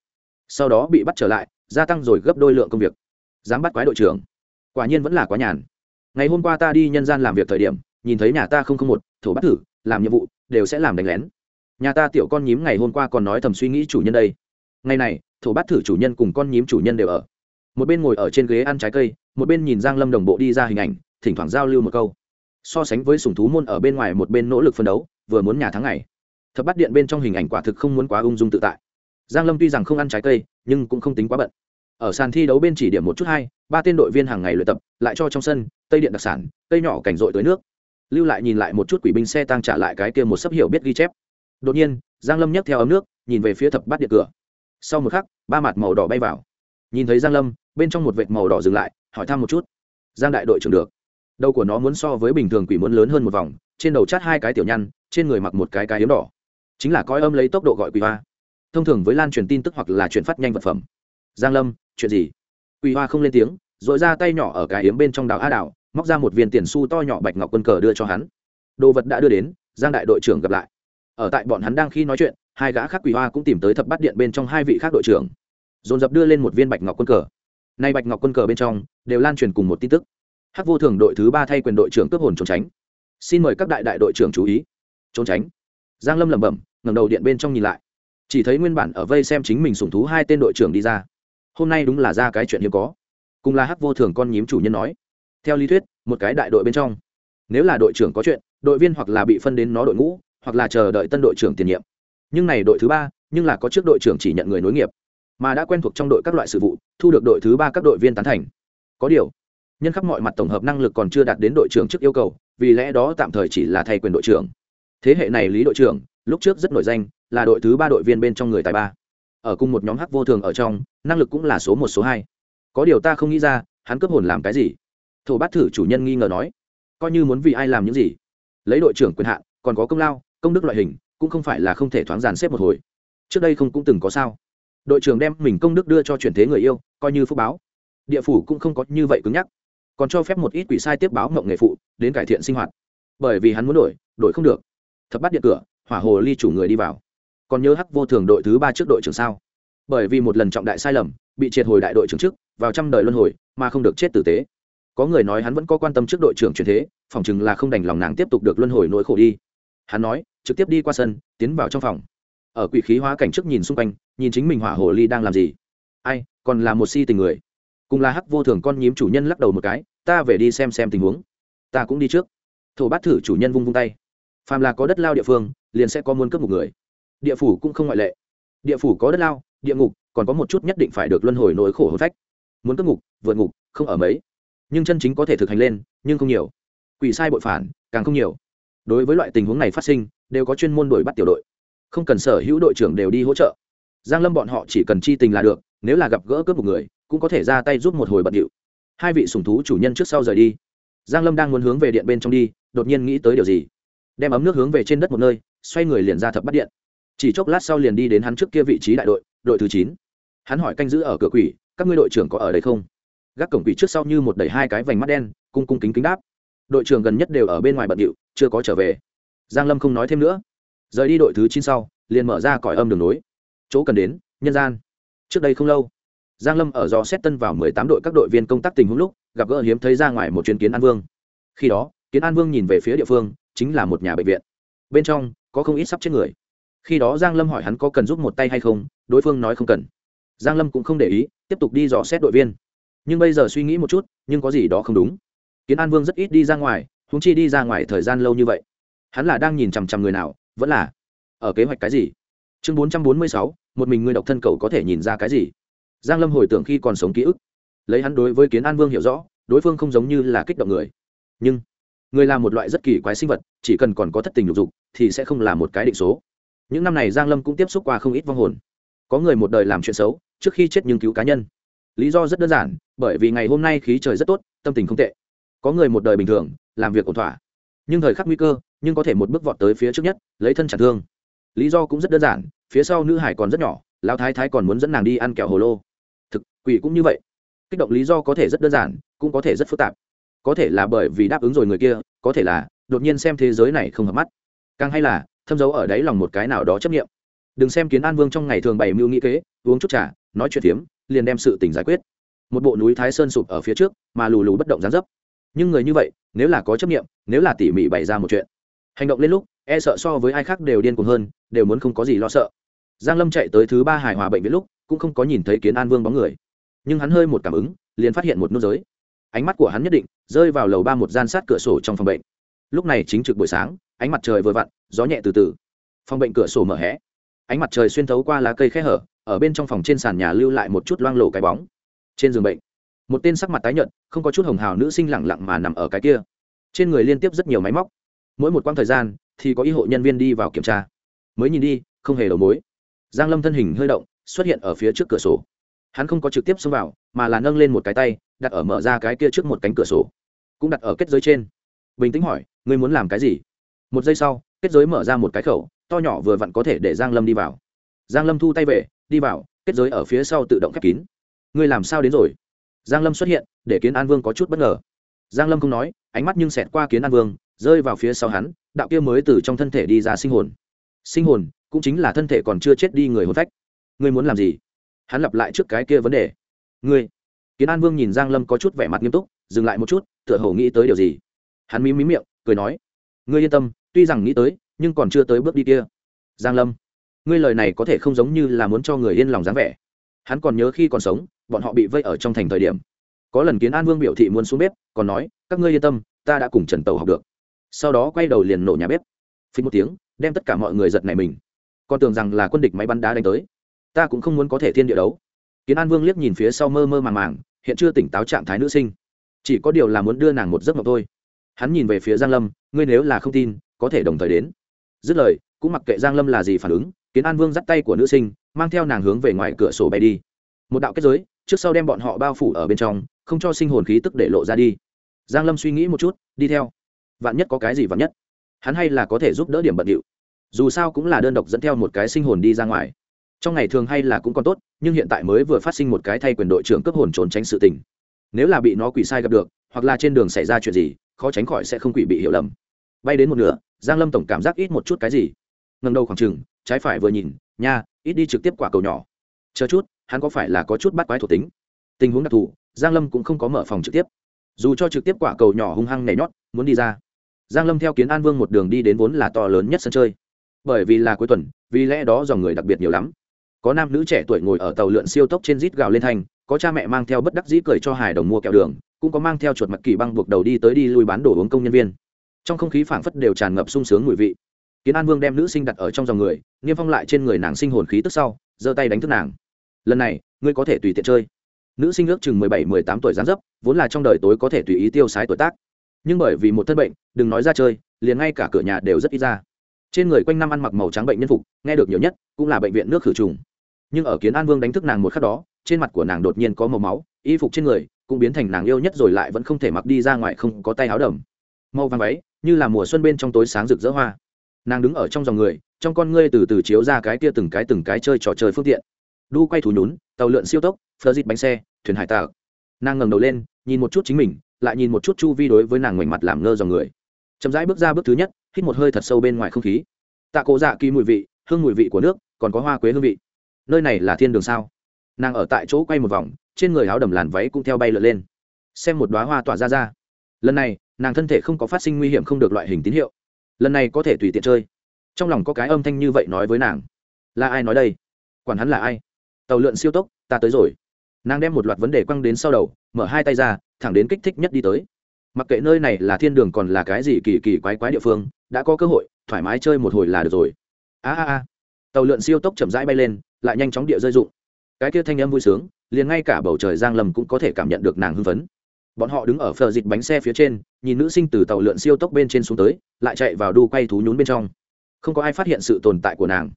Sau đó bị bắt trở lại, gia tăng rồi gấp đôi lượng công việc dám bắt quái đội trưởng. Quả nhiên vẫn là quá nhàn. Ngày hôm qua ta đi nhân gian làm việc thời điểm, nhìn thấy nhà ta không không một, thổ bắt thử, làm nhiệm vụ, đều sẽ làm đánh lén. Nhà ta tiểu con nhím ngày hôm qua còn nói thầm suy nghĩ chủ nhân đây. Ngày này, thổ bắt thử chủ nhân cùng con nhím chủ nhân đều ở. Một bên ngồi ở trên ghế ăn trái cây, một bên nhìn giang lâm đồng bộ đi ra hình ảnh, thỉnh thoảng giao lưu một câu. So sánh với sùng thú môn ở bên ngoài một bên nỗ lực phân đấu, vừa muốn nhà tháng ngày. Thập bắt điện bên trong hình ảnh quả thực không muốn quá ung dung tự tại. Giang lâm tuy rằng không ăn trái cây, nhưng cũng không tính quá bận ở sàn thi đấu bên chỉ điểm một chút hai, ba tên đội viên hàng ngày luyện tập, lại cho trong sân, tây điện đặc sản cây nhỏ cảnh rội tới nước. Lưu lại nhìn lại một chút quỷ binh xe tăng trả lại cái kia một sấp hiểu biết ghi chép. Đột nhiên, giang lâm nhấc theo ấm nước, nhìn về phía thập bát điện cửa. Sau một khắc, ba mặt màu đỏ bay vào. Nhìn thấy giang lâm, bên trong một vệt màu đỏ dừng lại, hỏi thăm một chút. Giang đại đội trưởng được. Đầu của nó muốn so với bình thường quỷ muốn lớn hơn một vòng, trên đầu chát hai cái tiểu nhăn, trên người mặc một cái cái yếm đỏ. Chính là coi âm lấy tốc độ gọi quỷ hoa. Thông thường với lan truyền tin tức hoặc là chuyển phát nhanh vật phẩm. Giang lâm chuyện gì? Quỷ hoa không lên tiếng dội ra tay nhỏ ở cái yếm bên trong đảo a đảo, móc ra một viên tiền xu to nhỏ bạch ngọc quân cờ đưa cho hắn. Đồ vật đã đưa đến, giang đại đội trưởng gặp lại. Ở tại bọn hắn đang khi nói chuyện, hai gã khác quỷ hoa cũng tìm tới thập bát điện bên trong hai vị khác đội trưởng. Dồn dập đưa lên một viên bạch ngọc quân cờ. Nay bạch ngọc quân cờ bên trong, đều lan truyền cùng một tin tức. Hắc vô thường đội thứ ba thay quyền đội trưởng cướp hồn trốn tránh. Xin mời các đại đại đội trưởng chú ý. Trốn tránh. Giang lâm lẩm bẩm, ngẩng đầu điện bên trong nhìn lại. Chỉ thấy nguyên bản ở vây xem chính mình sủng thú hai tên đội trưởng đi ra hôm nay đúng là ra cái chuyện hiếm có. Cùng là hắc vô thường con nhím chủ nhân nói. Theo lý thuyết, một cái đại đội bên trong, nếu là đội trưởng có chuyện, đội viên hoặc là bị phân đến nó đội ngũ, hoặc là chờ đợi tân đội trưởng tiền nhiệm. Nhưng này đội thứ ba, nhưng là có trước đội trưởng chỉ nhận người nối nghiệp, mà đã quen thuộc trong đội các loại sự vụ, thu được đội thứ ba các đội viên tán thành. Có điều, nhân khắp mọi mặt tổng hợp năng lực còn chưa đạt đến đội trưởng trước yêu cầu, vì lẽ đó tạm thời chỉ là thay quyền đội trưởng. Thế hệ này lý đội trưởng, lúc trước rất nổi danh, là đội thứ ba đội viên bên trong người tài ba ở cùng một nhóm hắc vô thường ở trong, năng lực cũng là số một, số hai. Có điều ta không nghĩ ra, hắn cướp hồn làm cái gì? Thổ bát thử chủ nhân nghi ngờ nói. Coi như muốn vì ai làm những gì? Lấy đội trưởng quyền hạn, còn có công lao, công đức loại hình, cũng không phải là không thể thoáng giàn xếp một hồi. Trước đây không cũng từng có sao? Đội trưởng đem mình công đức đưa cho chuyển thế người yêu, coi như phúc báo. Địa phủ cũng không có như vậy cứng nhắc. Còn cho phép một ít quỷ sai tiếp báo mộng nghề phụ, đến cải thiện sinh hoạt. Bởi vì hắn muốn đổi đổi không được. Thập bắt điện cửa, hỏa hồ ly chủ người đi vào còn nhớ hắc vô thường đội thứ ba trước đội trưởng sao? Bởi vì một lần trọng đại sai lầm, bị triệt hồi đại đội trưởng trước, vào trăm đời luân hồi, mà không được chết tử tế. Có người nói hắn vẫn có quan tâm trước đội trưởng truyền thế, phòng chừng là không đành lòng nàng tiếp tục được luân hồi nỗi khổ đi. Hắn nói, trực tiếp đi qua sân, tiến vào trong phòng. Ở quỷ khí hóa cảnh trước nhìn xung quanh, nhìn chính mình hỏa hồ ly đang làm gì. Ai, còn là một si tình người. Cùng là hắc vô thường con nhím chủ nhân lắc đầu một cái, ta về đi xem xem tình huống. Ta cũng đi trước. Thổ bát thử chủ nhân vung vung tay. Phàm là có đất lao địa phương, liền sẽ có muôn cướp một người địa phủ cũng không ngoại lệ. Địa phủ có đất lao, địa ngục, còn có một chút nhất định phải được luân hồi nỗi khổ hồn phách. Muốn cất ngục, vượt ngục, không ở mấy. Nhưng chân chính có thể thực hành lên, nhưng không nhiều. Quỷ sai bội phản, càng không nhiều. Đối với loại tình huống này phát sinh, đều có chuyên môn đuổi bắt tiểu đội. Không cần sở hữu đội trưởng đều đi hỗ trợ. Giang lâm bọn họ chỉ cần chi tình là được, nếu là gặp gỡ cướp một người, cũng có thể ra tay giúp một hồi bận điệu. Hai vị sùng thú chủ nhân trước sau rời đi. Giang lâm đang muốn hướng về điện bên trong đi, đột nhiên nghĩ tới điều gì. Đem ấm nước hướng về trên đất một nơi, xoay người liền ra thập bắt điện chỉ chốc lát sau liền đi đến hắn trước kia vị trí đại đội đội thứ chín. Hắn hỏi canh giữ ở cửa quỷ, các ngươi đội trưởng có ở đây không? Gác cổng quỷ trước sau như một đẩy hai cái vành mắt đen, cung cung kính kính đáp. Đội trưởng gần nhất đều ở bên ngoài bận điệu, chưa có trở về. Giang lâm không nói thêm nữa. Rời đi đội thứ chín sau, liền mở ra cõi âm đường nối. Chỗ cần đến, nhân gian. Trước đây không lâu, giang lâm ở do xét tân vào mười tám đội các đội viên công tác tình huống lúc, gặp gỡ hiếm thấy ra ngoài một chuyến kiến an vương. Khi đó, kiến an vương nhìn về phía địa phương, chính là một nhà bệnh viện. Bên trong, có không ít sắp chết người khi đó giang lâm hỏi hắn có cần giúp một tay hay không, đối phương nói không cần. Giang lâm cũng không để ý, tiếp tục đi dò xét đội viên. Nhưng bây giờ suy nghĩ một chút, nhưng có gì đó không đúng. Kiến an vương rất ít đi ra ngoài húng chi đi ra ngoài thời gian lâu như vậy. Hắn là đang nhìn chằm chằm người nào, vẫn là ở kế hoạch cái gì? Chương bốn trăm bốn mươi sáu, một mình người độc thân cầu có thể nhìn ra cái gì? Giang lâm hồi tưởng khi còn sống ký ức. Lấy hắn đối với kiến an vương hiểu rõ, đối phương không giống như là kích động người. Nhưng, người là một loại rất kỳ quái sinh vật, chỉ cần còn có thất tình lục dục, thì sẽ không là một cái định số những năm này giang lâm cũng tiếp xúc qua không ít vong hồn. Có người một đời làm chuyện xấu, trước khi chết nhưng cứu cá nhân. Lý do rất đơn giản, bởi vì ngày hôm nay khí trời rất tốt, tâm tình không tệ. Có người một đời bình thường, làm việc ổn thỏa. Nhưng thời khắc nguy cơ, nhưng có thể một bước vọt tới phía trước nhất, lấy thân chặt thương. Lý do cũng rất đơn giản, phía sau nữ hải còn rất nhỏ, lão thái thái còn muốn dẫn nàng đi ăn kẹo hồ lô. Thực, quỷ cũng như vậy. Kích động lý do có thể rất đơn giản, cũng có thể rất phức tạp. Có thể là bởi vì đáp ứng rồi người kia, có thể là, đột nhiên xem thế giới này không hợp mắt. Càng hay là thâm dấu ở đáy lòng một cái nào đó chấp nghiệm đừng xem kiến an vương trong ngày thường bày mưu nghĩ kế, uống chút trà, nói chuyện phiếm liền đem sự tình giải quyết. Một bộ núi thái sơn sụp ở phía trước, mà lù lù bất động gián dấp. Nhưng người như vậy, nếu là có chấp nghiệm nếu là tỉ mỉ bày ra một chuyện, hành động lên lúc e sợ so với ai khác đều điên cuồng hơn, đều muốn không có gì lo sợ. Giang lâm chạy tới thứ ba hài hòa bệnh viện lúc, cũng không có nhìn thấy kiến an vương bóng người. Nhưng hắn hơi một cảm ứng, liền phát hiện một nút giới. Ánh mắt của hắn nhất định rơi vào lầu ba một gian sát cửa sổ trong phòng bệnh. Lúc này chính trực buổi sáng, ánh mặt trời vừa vặn gió nhẹ từ từ. Phòng bệnh cửa sổ mở hé. Ánh mặt trời xuyên thấu qua lá cây khe hở, ở bên trong phòng trên sàn nhà lưu lại một chút loang lổ cái bóng. Trên giường bệnh, một tên sắc mặt tái nhợt, không có chút hồng hào nữ sinh lẳng lặng mà nằm ở cái kia. Trên người liên tiếp rất nhiều máy móc. Mỗi một quãng thời gian thì có y hộ nhân viên đi vào kiểm tra. Mới nhìn đi, không hề đầu mối. Giang lâm thân hình hơi động, xuất hiện ở phía trước cửa sổ. Hắn không có trực tiếp xông vào, mà là nâng lên một cái tay, đặt ở mở ra cái kia trước một cánh cửa sổ. Cũng đặt ở kết giới trên. Bình tĩnh hỏi, ngươi muốn làm cái gì? Một giây sau, kết giới mở ra một cái khẩu, to nhỏ vừa vặn có thể để giang lâm đi vào. Giang lâm thu tay về, đi vào, kết giới ở phía sau tự động khép kín. Ngươi làm sao đến rồi? Giang lâm xuất hiện, để kiến an vương có chút bất ngờ. Giang lâm không nói, ánh mắt nhưng xẹt qua kiến an vương, rơi vào phía sau hắn, đạo kia mới từ trong thân thể đi ra sinh hồn. Sinh hồn, cũng chính là thân thể còn chưa chết đi người hồn phách. Ngươi muốn làm gì? Hắn lặp lại trước cái kia vấn đề. Ngươi. Kiến an vương nhìn giang lâm có chút vẻ mặt nghiêm túc, dừng lại một chút, tựa hồ nghĩ tới điều gì. Hắn mí mí miệng, cười nói. Ngươi yên tâm tuy rằng nghĩ tới, nhưng còn chưa tới bước đi kia. Giang lâm, ngươi lời này có thể không giống như là muốn cho người yên lòng dáng vẻ. Hắn còn nhớ khi còn sống, bọn họ bị vây ở trong thành thời điểm. Có lần kiến an vương biểu thị muốn xuống bếp, còn nói, các ngươi yên tâm, ta đã cùng trần tàu học được. Sau đó quay đầu liền nổ nhà bếp. Phí một tiếng, đem tất cả mọi người giật này mình. Còn tưởng rằng là quân địch máy bắn đá đánh tới. Ta cũng không muốn có thể thiên địa đấu. Kiến an vương liếc nhìn phía sau mơ mơ màng màng, hiện chưa tỉnh táo trạng thái nữ sinh. Chỉ có điều là muốn đưa nàng một giấc mộng thôi. Hắn nhìn về phía giang lâm, ngươi nếu là không tin có thể đồng thời đến. Dứt lời, cũng mặc kệ giang lâm là gì phản ứng, kiến an vương dắt tay của nữ sinh, mang theo nàng hướng về ngoài cửa sổ bay đi. Một đạo kết giới, trước sau đem bọn họ bao phủ ở bên trong, không cho sinh hồn khí tức để lộ ra đi. Giang lâm suy nghĩ một chút, đi theo. Vạn nhất có cái gì vạn nhất. Hắn hay là có thể giúp đỡ điểm bận điệu. Dù sao cũng là đơn độc dẫn theo một cái sinh hồn đi ra ngoài. Trong ngày thường hay là cũng còn tốt, nhưng hiện tại mới vừa phát sinh một cái thay quyền đội trưởng cấp hồn trốn tránh sự tình. Nếu là bị nó quỷ sai gặp được, hoặc là trên đường xảy ra chuyện gì, khó tránh khỏi sẽ không quỷ bị hiểu lầm. Bay đến một nửa giang lâm tổng cảm giác ít một chút cái gì. Ngần đầu khoảng chừng, trái phải vừa nhìn, nha, ít đi trực tiếp quả cầu nhỏ. Chờ chút, hắn có phải là có chút bắt quái thuộc tính? Tình huống đặc thù, giang lâm cũng không có mở phòng trực tiếp. Dù cho trực tiếp quả cầu nhỏ hung hăng nhảy nhót, muốn đi ra. Giang lâm theo kiến an vương một đường đi đến vốn là to lớn nhất sân chơi. Bởi vì là cuối tuần, vì lẽ đó dòng người đặc biệt nhiều lắm. Có nam nữ trẻ tuổi ngồi ở tàu lượn siêu tốc trên rít gào lên thành, có cha mẹ mang theo bất đắc dĩ cười cho hải đồng mua kẹo đường, cũng có mang theo chuột mặt kỳ băng buộc đầu đi tới đi lui bán đồ uống công nhân viên trong không khí phảng phất đều tràn ngập sung sướng mùi vị kiến an vương đem nữ sinh đặt ở trong dòng người niêm phong lại trên người nàng sinh hồn khí tức sau giơ tay đánh thức nàng lần này ngươi có thể tùy tiện chơi nữ sinh ước chừng mười bảy, mười tám tuổi gián dấp vốn là trong đời tối có thể tùy ý tiêu sái tuổi tác nhưng bởi vì một thân bệnh đừng nói ra chơi liền ngay cả cửa nhà đều rất ít ra trên người quanh năm ăn mặc màu trắng bệnh nhân phục nghe được nhiều nhất cũng là bệnh viện nước khử trùng nhưng ở kiến an vương đánh thức nàng một khắc đó trên mặt của nàng đột nhiên có màu máu y phục trên người cũng biến thành nàng yêu nhất rồi lại vẫn không thể mặc đi ra ngoài không có tay áo đầm màu vàng váy như là mùa xuân bên trong tối sáng rực rỡ hoa. Nàng đứng ở trong dòng người, trong con ngươi từ từ chiếu ra cái kia từng cái từng cái chơi trò chơi phương tiện. Đu quay thủ nhún, tàu lượn siêu tốc phơ dịt bánh xe, thuyền hải tạc. Nàng ngẩng đầu lên, nhìn một chút chính mình, lại nhìn một chút chu vi đối với nàng ngoảnh mặt làm ngơ dòng người. Chậm rãi bước ra bước thứ nhất, hít một hơi thật sâu bên ngoài không khí. Tạ cổ dạ kỳ mùi vị, hương mùi vị của nước, còn có hoa quế hương vị. Nơi này là thiên đường sao? Nàng ở tại chỗ quay một vòng, trên người áo đầm làn váy cũng theo bay lượn lên. Xem một đoá hoa tỏa ra ra. Lần này nàng thân thể không có phát sinh nguy hiểm không được loại hình tín hiệu. Lần này có thể tùy tiện chơi. Trong lòng có cái âm thanh như vậy nói với nàng. Là ai nói đây? Quản hắn là ai? Tàu lượn siêu tốc, ta tới rồi. Nàng đem một loạt vấn đề quăng đến sau đầu, mở hai tay ra, thẳng đến kích thích nhất đi tới. Mặc kệ nơi này là thiên đường còn là cái gì kỳ kỳ quái quái địa phương, đã có cơ hội, thoải mái chơi một hồi là được rồi. A a a. Tàu lượn siêu tốc chậm rãi bay lên, lại nhanh chóng địa rơi dụng cái kia thanh âm vui sướng, liền ngay cả bầu trời giang lầm cũng có thể cảm nhận được nàng hưng phấn bọn họ đứng ở phờ dịch bánh xe phía trên, nhìn nữ sinh từ tàu lượn siêu tốc bên trên xuống tới, lại chạy vào đu quay thú nhún bên trong. Không có ai phát hiện sự tồn tại của nàng.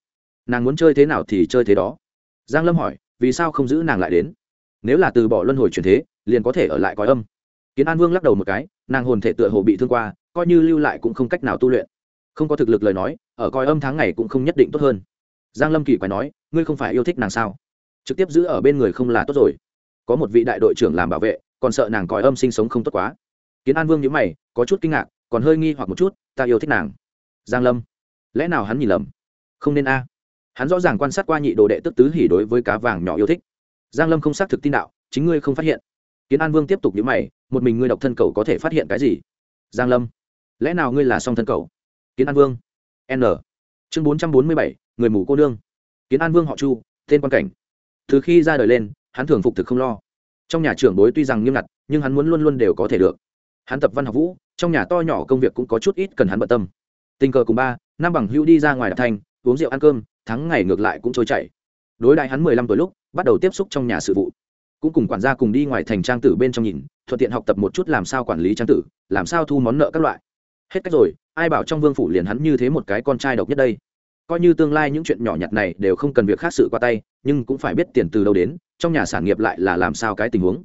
Nàng muốn chơi thế nào thì chơi thế đó. Giang lâm hỏi, vì sao không giữ nàng lại đến? Nếu là từ bỏ luân hồi chuyển thế, liền có thể ở lại coi âm. Kiến an vương lắc đầu một cái, nàng hồn thể tựa hồ bị thương qua, coi như lưu lại cũng không cách nào tu luyện. Không có thực lực lời nói, ở coi âm tháng ngày cũng không nhất định tốt hơn. Giang lâm kỳ quái nói, ngươi không phải yêu thích nàng sao? Trực tiếp giữ ở bên người không là tốt rồi. Có một vị đại đội trưởng làm bảo vệ còn sợ nàng còi âm sinh sống không tốt quá. Kiến an vương nhíu mày, có chút kinh ngạc, còn hơi nghi hoặc một chút, ta yêu thích nàng. Giang lâm, lẽ nào hắn nhìn lầm? Không nên a. Hắn rõ ràng quan sát qua nhị đồ đệ tức tứ hỉ đối với cá vàng nhỏ yêu thích. Giang lâm không xác thực tin đạo, chính ngươi không phát hiện. Kiến an vương tiếp tục nhíu mày, một mình ngươi độc thân cầu có thể phát hiện cái gì? Giang lâm, lẽ nào ngươi là song thân cầu kiến an vương, n. Chương bốn trăm bốn mươi bảy, người mù cô nương. Kiến an vương họ chu, tên quan cảnh. Từ khi ra đời lên, hắn thường phục thực không lo trong nhà trưởng bối tuy rằng nghiêm ngặt, nhưng hắn muốn luôn luôn đều có thể được. Hắn tập văn học vũ, trong nhà to nhỏ công việc cũng có chút ít cần hắn bận tâm. Tình cờ cùng ba năm bằng hữu đi ra ngoài đạp thanh, uống rượu ăn cơm, thắng ngày ngược lại cũng trôi chảy. Đối đại hắn mười lăm tuổi lúc, bắt đầu tiếp xúc trong nhà sự vụ. Cũng cùng quản gia cùng đi ngoài thành trang tử bên trong nhìn, thuận tiện học tập một chút làm sao quản lý trang tử, làm sao thu món nợ các loại. Hết cách rồi, ai bảo trong vương phủ liền hắn như thế một cái con trai độc nhất đây coi như tương lai những chuyện nhỏ nhặt này đều không cần việc khác sự qua tay, nhưng cũng phải biết tiền từ đâu đến, trong nhà sản nghiệp lại là làm sao cái tình huống.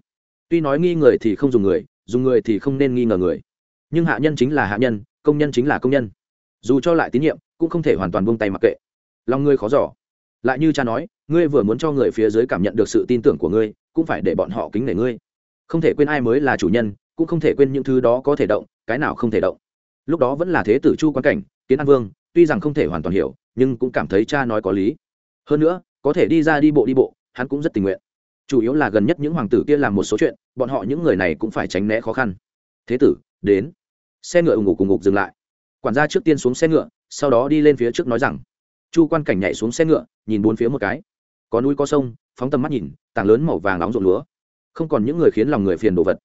Tuy nói nghi người thì không dùng người dùng người thì không nên nghi ngờ người. Nhưng hạ nhân chính là hạ nhân, công nhân chính là công nhân. Dù cho lại tín nhiệm, cũng không thể hoàn toàn buông tay mặc kệ. Lòng ngươi khó giỏ lại như cha nói, ngươi vừa muốn cho người phía dưới cảm nhận được sự tin tưởng của ngươi, cũng phải để bọn họ kính nể ngươi. Không thể quên ai mới là chủ nhân, cũng không thể quên những thứ đó có thể động, cái nào không thể động. Lúc đó vẫn là thế tử chu quan cảnh, kiến an vương tuy rằng không thể hoàn toàn hiểu, nhưng cũng cảm thấy cha nói có lý. Hơn nữa, có thể đi ra đi bộ đi bộ, hắn cũng rất tình nguyện. Chủ yếu là gần nhất những hoàng tử kia làm một số chuyện, bọn họ những người này cũng phải tránh né khó khăn. Thế tử, đến. Xe ngựa ủng ngục cùng ngục dừng lại. Quản gia trước tiên xuống xe ngựa, sau đó đi lên phía trước nói rằng, chu quan cảnh nhảy xuống xe ngựa, nhìn bốn phía một cái. Có núi có sông, phóng tầm mắt nhìn, tảng lớn màu vàng nóng rộn lúa. Không còn những người khiến lòng người phiền đồ vật.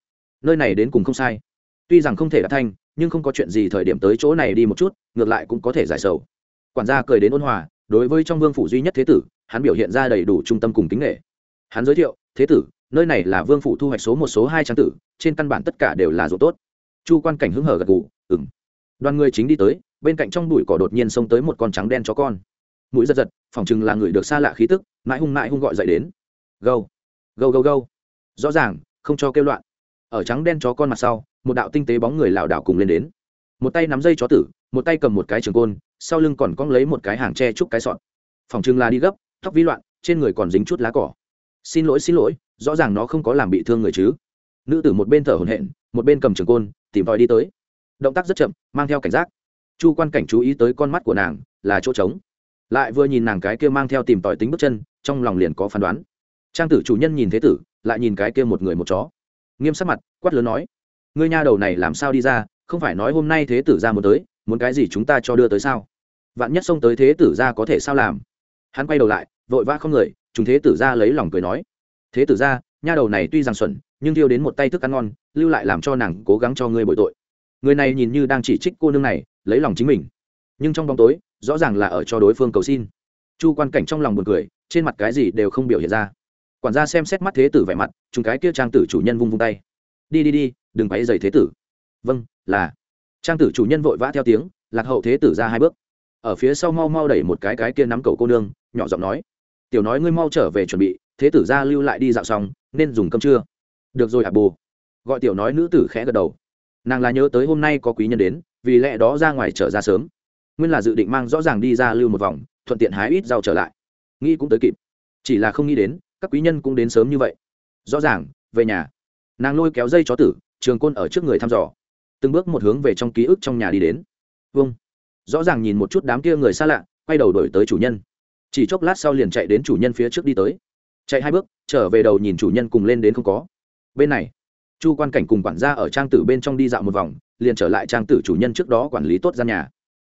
Nơi này đến cùng không sai. Tuy rằng không thể đã thanh nhưng không có chuyện gì thời điểm tới chỗ này đi một chút, ngược lại cũng có thể giải sầu. Quản gia cười đến ôn hòa, đối với trong vương phủ duy nhất thế tử, hắn biểu hiện ra đầy đủ trung tâm cùng kính nghệ hắn giới thiệu, thế tử, nơi này là vương phủ thu hoạch số một, số hai trang tử, trên căn bản tất cả đều là ruộng tốt. Chu quan cảnh hứng hở gật gù ừng đoàn người chính đi tới, bên cạnh trong bụi cỏ đột nhiên xông tới một con trắng đen chó con. Mũi giật giật, phỏng chừng là người được xa lạ khí tức, mãi hung mãi hung gọi dậy đến. Gâu gâu gâu gâu. Rõ ràng, không cho kêu loạn ở trắng đen chó con mặt sau, một đạo tinh tế bóng người lảo đảo cùng lên đến. Một tay nắm dây chó tử, một tay cầm một cái trường côn, sau lưng còn cong lấy một cái hàng tre trúc cái sọt. Phòng trưng là đi gấp, tóc vi loạn, trên người còn dính chút lá cỏ. Xin lỗi xin lỗi, rõ ràng nó không có làm bị thương người chứ. Nữ tử một bên thở hổn hển, một bên cầm trường côn, tìm tòi đi tới. Động tác rất chậm, mang theo cảnh giác. Chu quan cảnh chú ý tới con mắt của nàng, là chỗ trống. Lại vừa nhìn nàng cái kia mang theo tìm tòi tính bước chân, trong lòng liền có phán đoán. Trang tử chủ nhân nhìn thế tử, lại nhìn cái kia một người một chó nghiêm sắc mặt, quát lớn nói, ngươi nha đầu này làm sao đi ra, không phải nói hôm nay thế tử ra muốn tới, muốn cái gì chúng ta cho đưa tới sao? Vạn nhất xông tới thế tử ra có thể sao làm? Hắn quay đầu lại, vội vã không người, chúng thế tử ra lấy lòng cười nói, thế tử ra, nha đầu này tuy rằng xuẩn, nhưng thiêu đến một tay thức ăn ngon, lưu lại làm cho nàng cố gắng cho ngươi bội tội. Người này nhìn như đang chỉ trích cô nương này, lấy lòng chính mình. Nhưng trong bóng tối, rõ ràng là ở cho đối phương cầu xin. Chu quan cảnh trong lòng buồn cười, trên mặt cái gì đều không biểu hiện ra quản gia xem xét mắt thế tử vẻ mặt chúng cái kia trang tử chủ nhân vung vung tay. Đi đi đi, đừng quấy dày thế tử. Vâng là. Trang tử chủ nhân vội vã theo tiếng, lạc hậu thế tử ra hai bước. Ở phía sau mau mau đẩy một cái cái kia nắm cầu cô nương, nhỏ giọng nói. Tiểu nói ngươi mau trở về chuẩn bị, thế tử ra lưu lại đi dạo xong, nên dùng cơm trưa. Được rồi hả bù gọi tiểu nói nữ tử khẽ gật đầu. Nàng là nhớ tới hôm nay có quý nhân đến, vì lẽ đó ra ngoài trở ra sớm. Nguyên là dự định mang rõ ràng đi ra lưu một vòng, thuận tiện hái ít rau trở lại. Nghĩ cũng tới kịp. Chỉ là không nghĩ đến các quý nhân cũng đến sớm như vậy. Rõ ràng, về nhà. Nàng lôi kéo dây chó tử, trường côn ở trước người thăm dò. Từng bước một hướng về trong ký ức trong nhà đi đến. Vâng. Rõ ràng nhìn một chút đám kia người xa lạ, quay đầu đổi tới chủ nhân. Chỉ chốc lát sau liền chạy đến chủ nhân phía trước đi tới. Chạy hai bước, trở về đầu nhìn chủ nhân cùng lên đến không có. Bên này, chu quan cảnh cùng quản gia ở trang tử bên trong đi dạo một vòng, liền trở lại trang tử chủ nhân trước đó quản lý tốt gian nhà.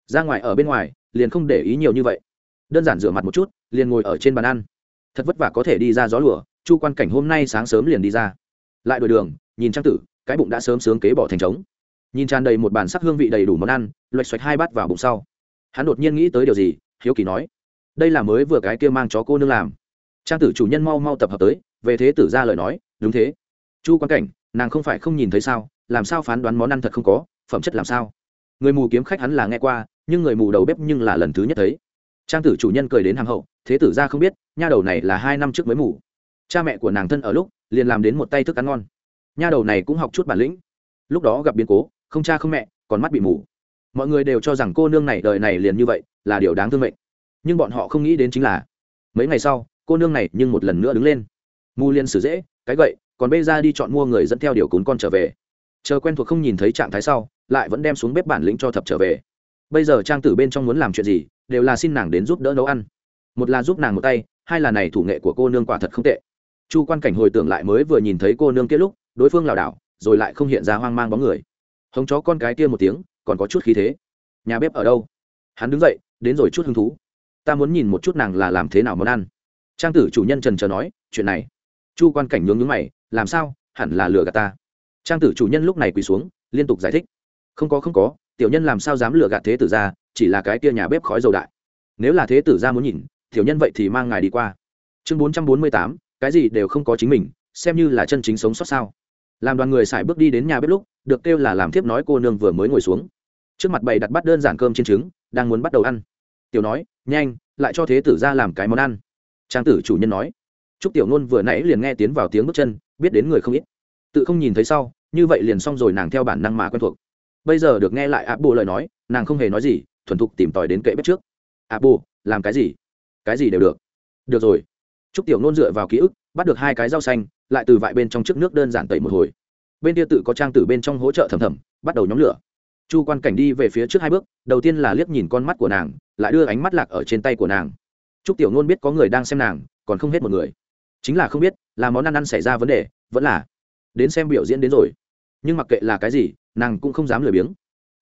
Ra ngoài ở bên ngoài, liền không để ý nhiều như vậy. Đơn giản rửa mặt một chút, liền ngồi ở trên bàn ăn thật vất vả có thể đi ra gió lửa chu quan cảnh hôm nay sáng sớm liền đi ra. Lại đổi đường, nhìn trang tử, cái bụng đã sớm sướng kế bỏ thành trống. Nhìn tràn đầy một bàn sắc hương vị đầy đủ món ăn, loạch xoạch hai bát vào bụng sau. Hắn đột nhiên nghĩ tới điều gì, hiếu kỳ nói. Đây là mới vừa cái kia mang chó cô nương làm. Trang tử chủ nhân mau mau tập hợp tới, về thế tử ra lời nói, đúng thế. Chu quan cảnh, nàng không phải không nhìn thấy sao, làm sao phán đoán món ăn thật không có, phẩm chất làm sao? Người mù kiếm khách hắn là nghe qua, nhưng người mù đầu bếp nhưng là lần thứ nhất thấy trang tử chủ nhân cười đến hàng hậu, thế tử ra không biết, nha đầu này là hai năm trước mới mù. Cha mẹ của nàng thân ở lúc, liền làm đến một tay thức ăn ngon. Nha đầu này cũng học chút bản lĩnh. Lúc đó gặp biến cố, không cha không mẹ, còn mắt bị mù. Mọi người đều cho rằng cô nương này đời này liền như vậy, là điều đáng thương mệnh. Nhưng bọn họ không nghĩ đến chính là, mấy ngày sau, cô nương này nhưng một lần nữa đứng lên. Mù liên xử dễ, cái gậy, còn bây ra đi chọn mua người dẫn theo điều cún con trở về. Chờ quen thuộc không nhìn thấy trạng thái sau, lại vẫn đem xuống bếp bản lĩnh cho thập trở về bây giờ trang tử bên trong muốn làm chuyện gì, đều là xin nàng đến giúp đỡ nấu ăn. Một là giúp nàng một tay, hai là này thủ nghệ của cô nương quả thật không tệ. Chu quan cảnh hồi tưởng lại mới vừa nhìn thấy cô nương kia lúc, đối phương lảo đảo, rồi lại không hiện ra hoang mang bóng người. Hống chó con cái kia một tiếng, còn có chút khí thế. Nhà bếp ở đâu? Hắn đứng dậy, đến rồi chút hứng thú. Ta muốn nhìn một chút nàng là làm thế nào món ăn. Trang tử chủ nhân trần trờ nói, chuyện này. Chu quan cảnh nhướng nhướng mày, làm sao? Hẳn là lừa gạt ta. Trang tử chủ nhân lúc này quỳ xuống, liên tục giải thích. Không có không có tiểu nhân làm sao dám lừa gạt thế tử ra, chỉ là cái kia nhà bếp khói dầu đại. Nếu là thế tử ra muốn nhìn, tiểu nhân vậy thì mang ngài đi qua. Chương bốn trăm bốn mươi tám, cái gì đều không có chính mình, xem như là chân chính sống sót sao. Làm đoàn người xài bước đi đến nhà bếp lúc, được kêu là làm thiếp nói cô nương vừa mới ngồi xuống. Trước mặt bày đặt bắt đơn giản cơm trên trứng, đang muốn bắt đầu ăn. Tiểu nói, nhanh, lại cho thế tử ra làm cái món ăn. Trang tử chủ nhân nói. Trúc tiểu nôn vừa nãy liền nghe tiến vào tiếng bước chân, biết đến người không ít. Tự không nhìn thấy sau, như vậy liền xong rồi nàng theo bản năng mà quen thuộc bây giờ được nghe lại áp bộ lời nói, nàng không hề nói gì, thuần thục tìm tòi đến kệ bếp trước. Áp bộ làm cái gì? Cái gì đều được. Được rồi. Trúc tiểu nôn dựa vào ký ức, bắt được hai cái rau xanh, lại từ vại bên trong trước nước đơn giản tẩy một hồi. Bên kia tự có trang tử bên trong hỗ trợ thầm thầm bắt đầu nhóm lửa. Chu quan cảnh đi về phía trước hai bước, đầu tiên là liếc nhìn con mắt của nàng, lại đưa ánh mắt lạc ở trên tay của nàng. Trúc tiểu nôn biết có người đang xem nàng, còn không hết một người. Chính là không biết, là món ăn ăn xảy ra vấn đề, vẫn là đến xem biểu diễn đến rồi. Nhưng mặc kệ là cái gì nàng cũng không dám lười biếng.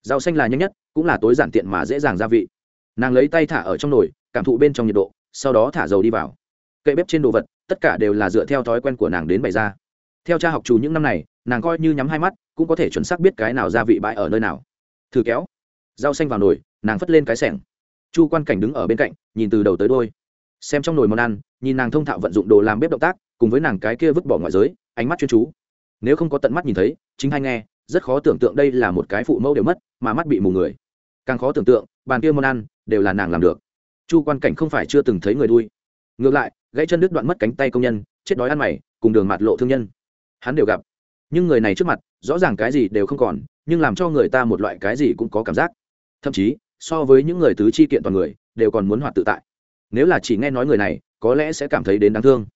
Rau xanh là nhanh nhất, cũng là tối giản tiện mà dễ dàng gia vị. Nàng lấy tay thả ở trong nồi, cảm thụ bên trong nhiệt độ, sau đó thả dầu đi vào. Cậy bếp trên đồ vật, tất cả đều là dựa theo thói quen của nàng đến bày ra. Theo cha học trù những năm này, nàng coi như nhắm hai mắt, cũng có thể chuẩn xác biết cái nào gia vị bãi ở nơi nào. Thử kéo, rau xanh vào nồi, nàng phất lên cái sẻng. Chu quan cảnh đứng ở bên cạnh, nhìn từ đầu tới đôi xem trong nồi món ăn, nhìn nàng thông thạo vận dụng đồ làm bếp động tác, cùng với nàng cái kia vứt bỏ ngoại giới, ánh mắt chuyên chú. Nếu không có tận mắt nhìn thấy, chính hay nghe rất khó tưởng tượng đây là một cái phụ mẫu đều mất, mà mắt bị mù người. Càng khó tưởng tượng, bàn kia món ăn đều là nàng làm được. Chu quan cảnh không phải chưa từng thấy người đuôi. Ngược lại, gãy chân đứt đoạn mất cánh tay công nhân, chết đói ăn mày, cùng đường mặt lộ thương nhân. Hắn đều gặp. Nhưng người này trước mặt, rõ ràng cái gì đều không còn, nhưng làm cho người ta một loại cái gì cũng có cảm giác. Thậm chí, so với những người tứ chi kiện toàn người, đều còn muốn hoạt tự tại. Nếu là chỉ nghe nói người này, có lẽ sẽ cảm thấy đến đáng thương.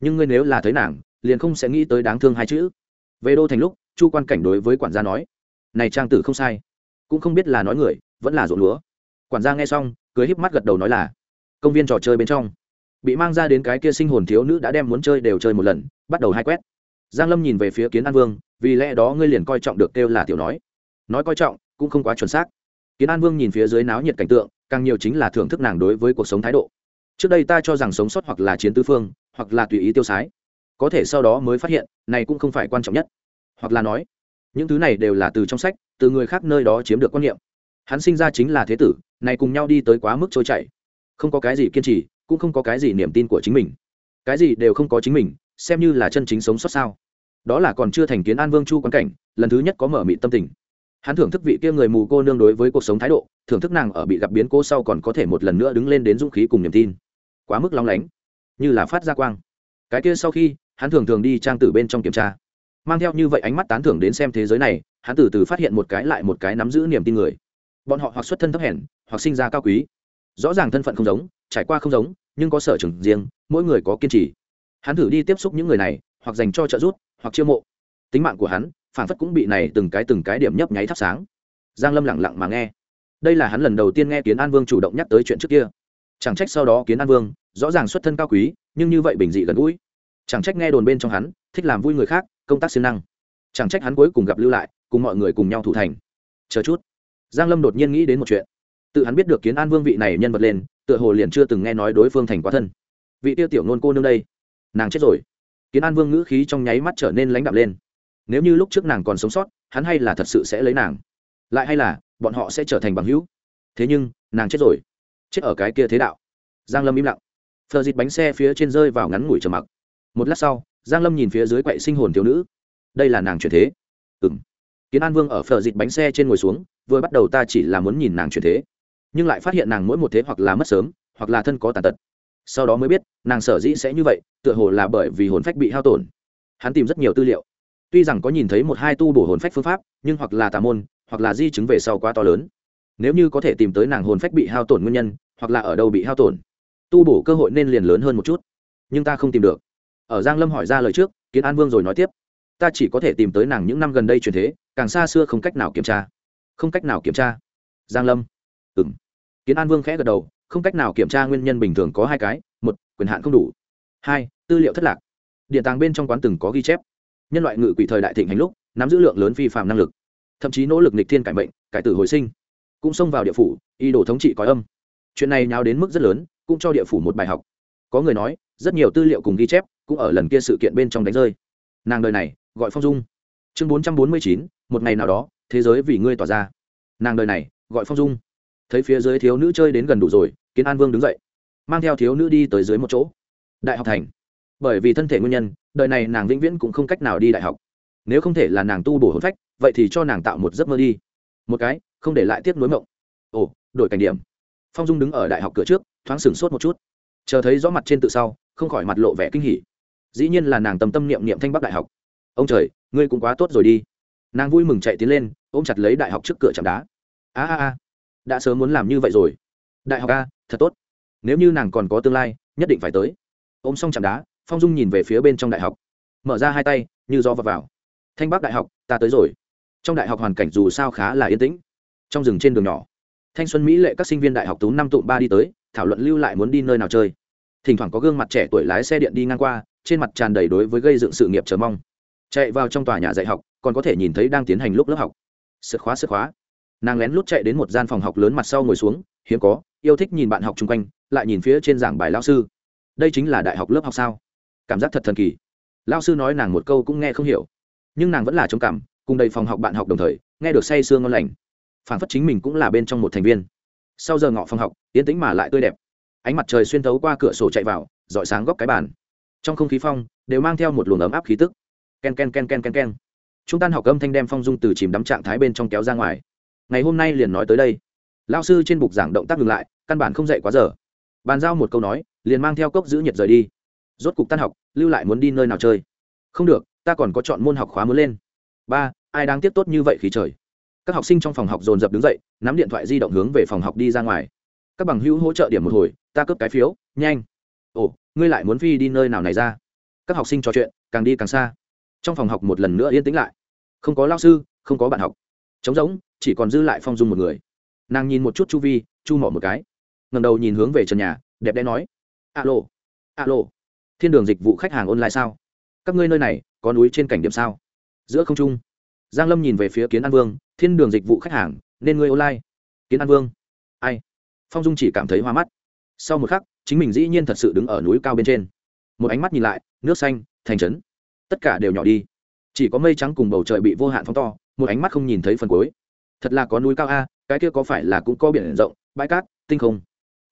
Nhưng ngươi nếu là thấy nàng, liền không sẽ nghĩ tới đáng thương hai chữ. Về đô thành lúc chu quan cảnh đối với quản gia nói, này trang tử không sai, cũng không biết là nói người, vẫn là ruộng lúa. Quản gia nghe xong, cười híp mắt gật đầu nói là, công viên trò chơi bên trong, bị mang ra đến cái kia sinh hồn thiếu nữ đã đem muốn chơi đều chơi một lần, bắt đầu hai quét. Giang lâm nhìn về phía kiến an vương, vì lẽ đó ngươi liền coi trọng được kêu là tiểu nói. Nói coi trọng, cũng không quá chuẩn xác. Kiến an vương nhìn phía dưới náo nhiệt cảnh tượng, càng nhiều chính là thưởng thức nàng đối với cuộc sống thái độ. Trước đây ta cho rằng sống sót hoặc là chiến tư phương, hoặc là tùy ý tiêu sái, có thể sau đó mới phát hiện, này cũng không phải quan trọng nhất hoặc là nói, những thứ này đều là từ trong sách, từ người khác nơi đó chiếm được quan niệm. Hắn sinh ra chính là thế tử, này cùng nhau đi tới quá mức trôi chảy. Không có cái gì kiên trì, cũng không có cái gì niềm tin của chính mình. Cái gì đều không có chính mình, xem như là chân chính sống sót sao. Đó là còn chưa thành kiến an vương chu quan cảnh, lần thứ nhất có mở mị tâm tình. Hắn thưởng thức vị kia người mù cô nương đối với cuộc sống thái độ, thưởng thức nàng ở bị gặp biến cô sau còn có thể một lần nữa đứng lên đến dũng khí cùng niềm tin. Quá mức lóng lánh, như là phát ra quang. Cái kia sau khi, hắn thường thường đi trang tử bên trong kiểm tra mang theo như vậy ánh mắt tán thưởng đến xem thế giới này, hắn từ từ phát hiện một cái lại một cái nắm giữ niềm tin người. Bọn họ hoặc xuất thân thấp hèn, hoặc sinh ra cao quý. Rõ ràng thân phận không giống, trải qua không giống, nhưng có sở trường riêng, mỗi người có kiên trì. Hắn thử đi tiếp xúc những người này, hoặc dành cho trợ giúp, hoặc chiêu mộ. Tính mạng của hắn, phản phất cũng bị này từng cái từng cái điểm nhấp nháy thắp sáng. Giang lâm lặng lặng mà nghe. Đây là hắn lần đầu tiên nghe kiến an vương chủ động nhắc tới chuyện trước kia. Chẳng trách sau đó kiến an vương rõ ràng xuất thân cao quý, nhưng như vậy bình dị gần gũi. Chẳng trách nghe đồn bên trong hắn thích làm vui người khác, công tác siêng năng. Chẳng trách hắn cuối cùng gặp lưu lại, cùng mọi người cùng nhau thủ thành. Chờ chút. Giang lâm đột nhiên nghĩ đến một chuyện. Tự hắn biết được kiến an vương vị này nhân vật lên, tựa hồ liền chưa từng nghe nói đối phương thành quá thân. Vị tiêu tiểu nôn cô nương đây, nàng chết rồi. Kiến an vương ngữ khí trong nháy mắt trở nên lãnh đạm lên. Nếu như lúc trước nàng còn sống sót, hắn hay là thật sự sẽ lấy nàng. Lại hay là, bọn họ sẽ trở thành bằng hữu. Thế nhưng, nàng chết rồi. Chết ở cái kia thế đạo. Giang lâm im lặng. Phờ dịt bánh xe phía trên rơi vào ngắn ngủi trầm mặc. Một lát sau giang lâm nhìn phía dưới quậy sinh hồn thiếu nữ. Đây là nàng chuyển thế. Ừng kiến an vương ở phở dịt bánh xe trên ngồi xuống, vừa bắt đầu ta chỉ là muốn nhìn nàng chuyển thế. Nhưng lại phát hiện nàng mỗi một thế hoặc là mất sớm, hoặc là thân có tàn tật. Sau đó mới biết, nàng sở dĩ sẽ như vậy, tựa hồ là bởi vì hồn phách bị hao tổn. Hắn tìm rất nhiều tư liệu. Tuy rằng có nhìn thấy một hai tu bổ hồn phách phương pháp, nhưng hoặc là tà môn, hoặc là di chứng về sau quá to lớn. Nếu như có thể tìm tới nàng hồn phách bị hao tổn nguyên nhân, hoặc là ở đâu bị hao tổn, tu bổ cơ hội nên liền lớn hơn một chút. Nhưng ta không tìm được ở giang lâm hỏi ra lời trước, kiến an vương rồi nói tiếp. Ta chỉ có thể tìm tới nàng những năm gần đây truyền thế, càng xa xưa không cách nào kiểm tra. Không cách nào kiểm tra. Giang lâm. Ừm. Kiến an vương khẽ gật đầu, không cách nào kiểm tra nguyên nhân bình thường có hai cái, một, quyền hạn không đủ. Hai, tư liệu thất lạc. Điện tàng bên trong quán từng có ghi chép. Nhân loại ngự quỷ thời đại thịnh hành lúc, nắm giữ lượng lớn vi phạm năng lực. Thậm chí nỗ lực nịch thiên cải mệnh, cải tử hồi sinh. Cũng xông vào địa phủ y đổ thống trị có âm. Chuyện này nháo đến mức rất lớn, cũng cho địa phủ một bài học. Có người nói, rất nhiều tư liệu cùng ghi chép cũng ở lần kia sự kiện bên trong đánh rơi. Nàng đời này, gọi phong dung. Chương bốn trăm bốn mươi chín, một ngày nào đó, thế giới vì ngươi tỏa ra. Nàng đời này, gọi phong dung. Thấy phía dưới thiếu nữ chơi đến gần đủ rồi, kiến an vương đứng dậy, mang theo thiếu nữ đi tới dưới một chỗ. Đại học thành. Bởi vì thân thể nguyên nhân, đời này nàng vĩnh viễn cũng không cách nào đi đại học. Nếu không thể là nàng tu bổ hôn phách, vậy thì cho nàng tạo một giấc mơ đi. Một cái, không để lại tiếp nối mộng. Ồ, đổi cảnh điểm. Phong dung đứng ở đại học cửa trước, thoáng sửng sốt một chút. Chờ thấy rõ mặt trên tự sau, không khỏi mặt lộ vẻ kinh hỉ dĩ nhiên là nàng tâm tâm niệm niệm thanh bắc đại học. Ông trời ngươi cũng quá tốt rồi đi. Nàng vui mừng chạy tiến lên ôm chặt lấy đại học trước cửa chạm đá. A a a đã sớm muốn làm như vậy rồi. Đại học a thật tốt. Nếu như nàng còn có tương lai nhất định phải tới. Ôm xong chạm đá phong dung nhìn về phía bên trong đại học. Mở ra hai tay như do vào, vào. thanh bắc đại học ta tới rồi. Trong đại học hoàn cảnh dù sao khá là yên tĩnh. Trong rừng trên đường nhỏ thanh xuân mỹ lệ các sinh viên đại học tú năm tụm ba đi tới thảo luận lưu lại muốn đi nơi nào chơi. Thỉnh thoảng có gương mặt trẻ tuổi lái xe điện đi ngang qua trên mặt tràn đầy đối với gây dựng sự nghiệp chờ mong. Chạy vào trong tòa nhà dạy học, còn có thể nhìn thấy đang tiến hành lúc lớp học. Sức khóa sức khóa. Nàng lén lút chạy đến một gian phòng học lớn mặt sau ngồi xuống, hiếm có, yêu thích nhìn bạn học chung quanh, lại nhìn phía trên giảng bài lao sư. Đây chính là đại học lớp học sao? Cảm giác thật thần kỳ. Lao sư nói nàng một câu cũng nghe không hiểu. Nhưng nàng vẫn là trông cảm cùng đầy phòng học bạn học đồng thời, nghe được say sương ngon lành. Phản phất chính mình cũng là bên trong một thành viên. Sau giờ ngọ phòng học, yên tĩnh mà lại tươi đẹp. Ánh mặt trời xuyên thấu qua cửa sổ chạy vào dọi sáng góc cái bàn trong không khí phong đều mang theo một luồng ấm áp khí tức. Ken ken ken ken ken ken. Chúng tan học âm thanh đem phong dung từ chìm đắm trạng thái bên trong kéo ra ngoài. Ngày hôm nay liền nói tới đây. Lao sư trên bục giảng động tác ngừng lại, căn bản không dậy quá giờ. Bàn giao một câu nói, liền mang theo cốc giữ nhiệt rời đi. Rốt cục tan học, lưu lại muốn đi nơi nào chơi? Không được, ta còn có chọn môn học khóa muốn lên. Ba, ai đang tiếp tốt như vậy khí trời? Các học sinh trong phòng học dồn dập đứng dậy, nắm điện thoại di động hướng về phòng học đi ra ngoài. Các bằng hữu hỗ trợ điểm một hồi, ta cấp cái phiếu, nhanh. Ồ ngươi lại muốn phi đi nơi nào này ra? Các học sinh trò chuyện, càng đi càng xa. Trong phòng học một lần nữa yên tĩnh lại. Không có lao sư, không có bạn học. Trống rỗng, chỉ còn dư lại phong dung một người. Nàng nhìn một chút chu vi, chu mỏ một cái. Ngầm đầu nhìn hướng về trần nhà, đẹp đẽ nói, alo alo, thiên đường dịch vụ khách hàng online sao? Các ngươi nơi này, có núi trên cảnh điểm sao? Giữa không trung, giang lâm nhìn về phía kiến an vương, thiên đường dịch vụ khách hàng, nên ngươi online. Kiến an vương. Ai? Phong dung chỉ cảm thấy hoa mắt. Sau một khắc chính mình dĩ nhiên thật sự đứng ở núi cao bên trên. Một ánh mắt nhìn lại, nước xanh, thành trấn, tất cả đều nhỏ đi. Chỉ có mây trắng cùng bầu trời bị vô hạn phóng to, một ánh mắt không nhìn thấy phần cuối. Thật là có núi cao a, cái kia có phải là cũng có biển rộng, bãi cát, tinh không?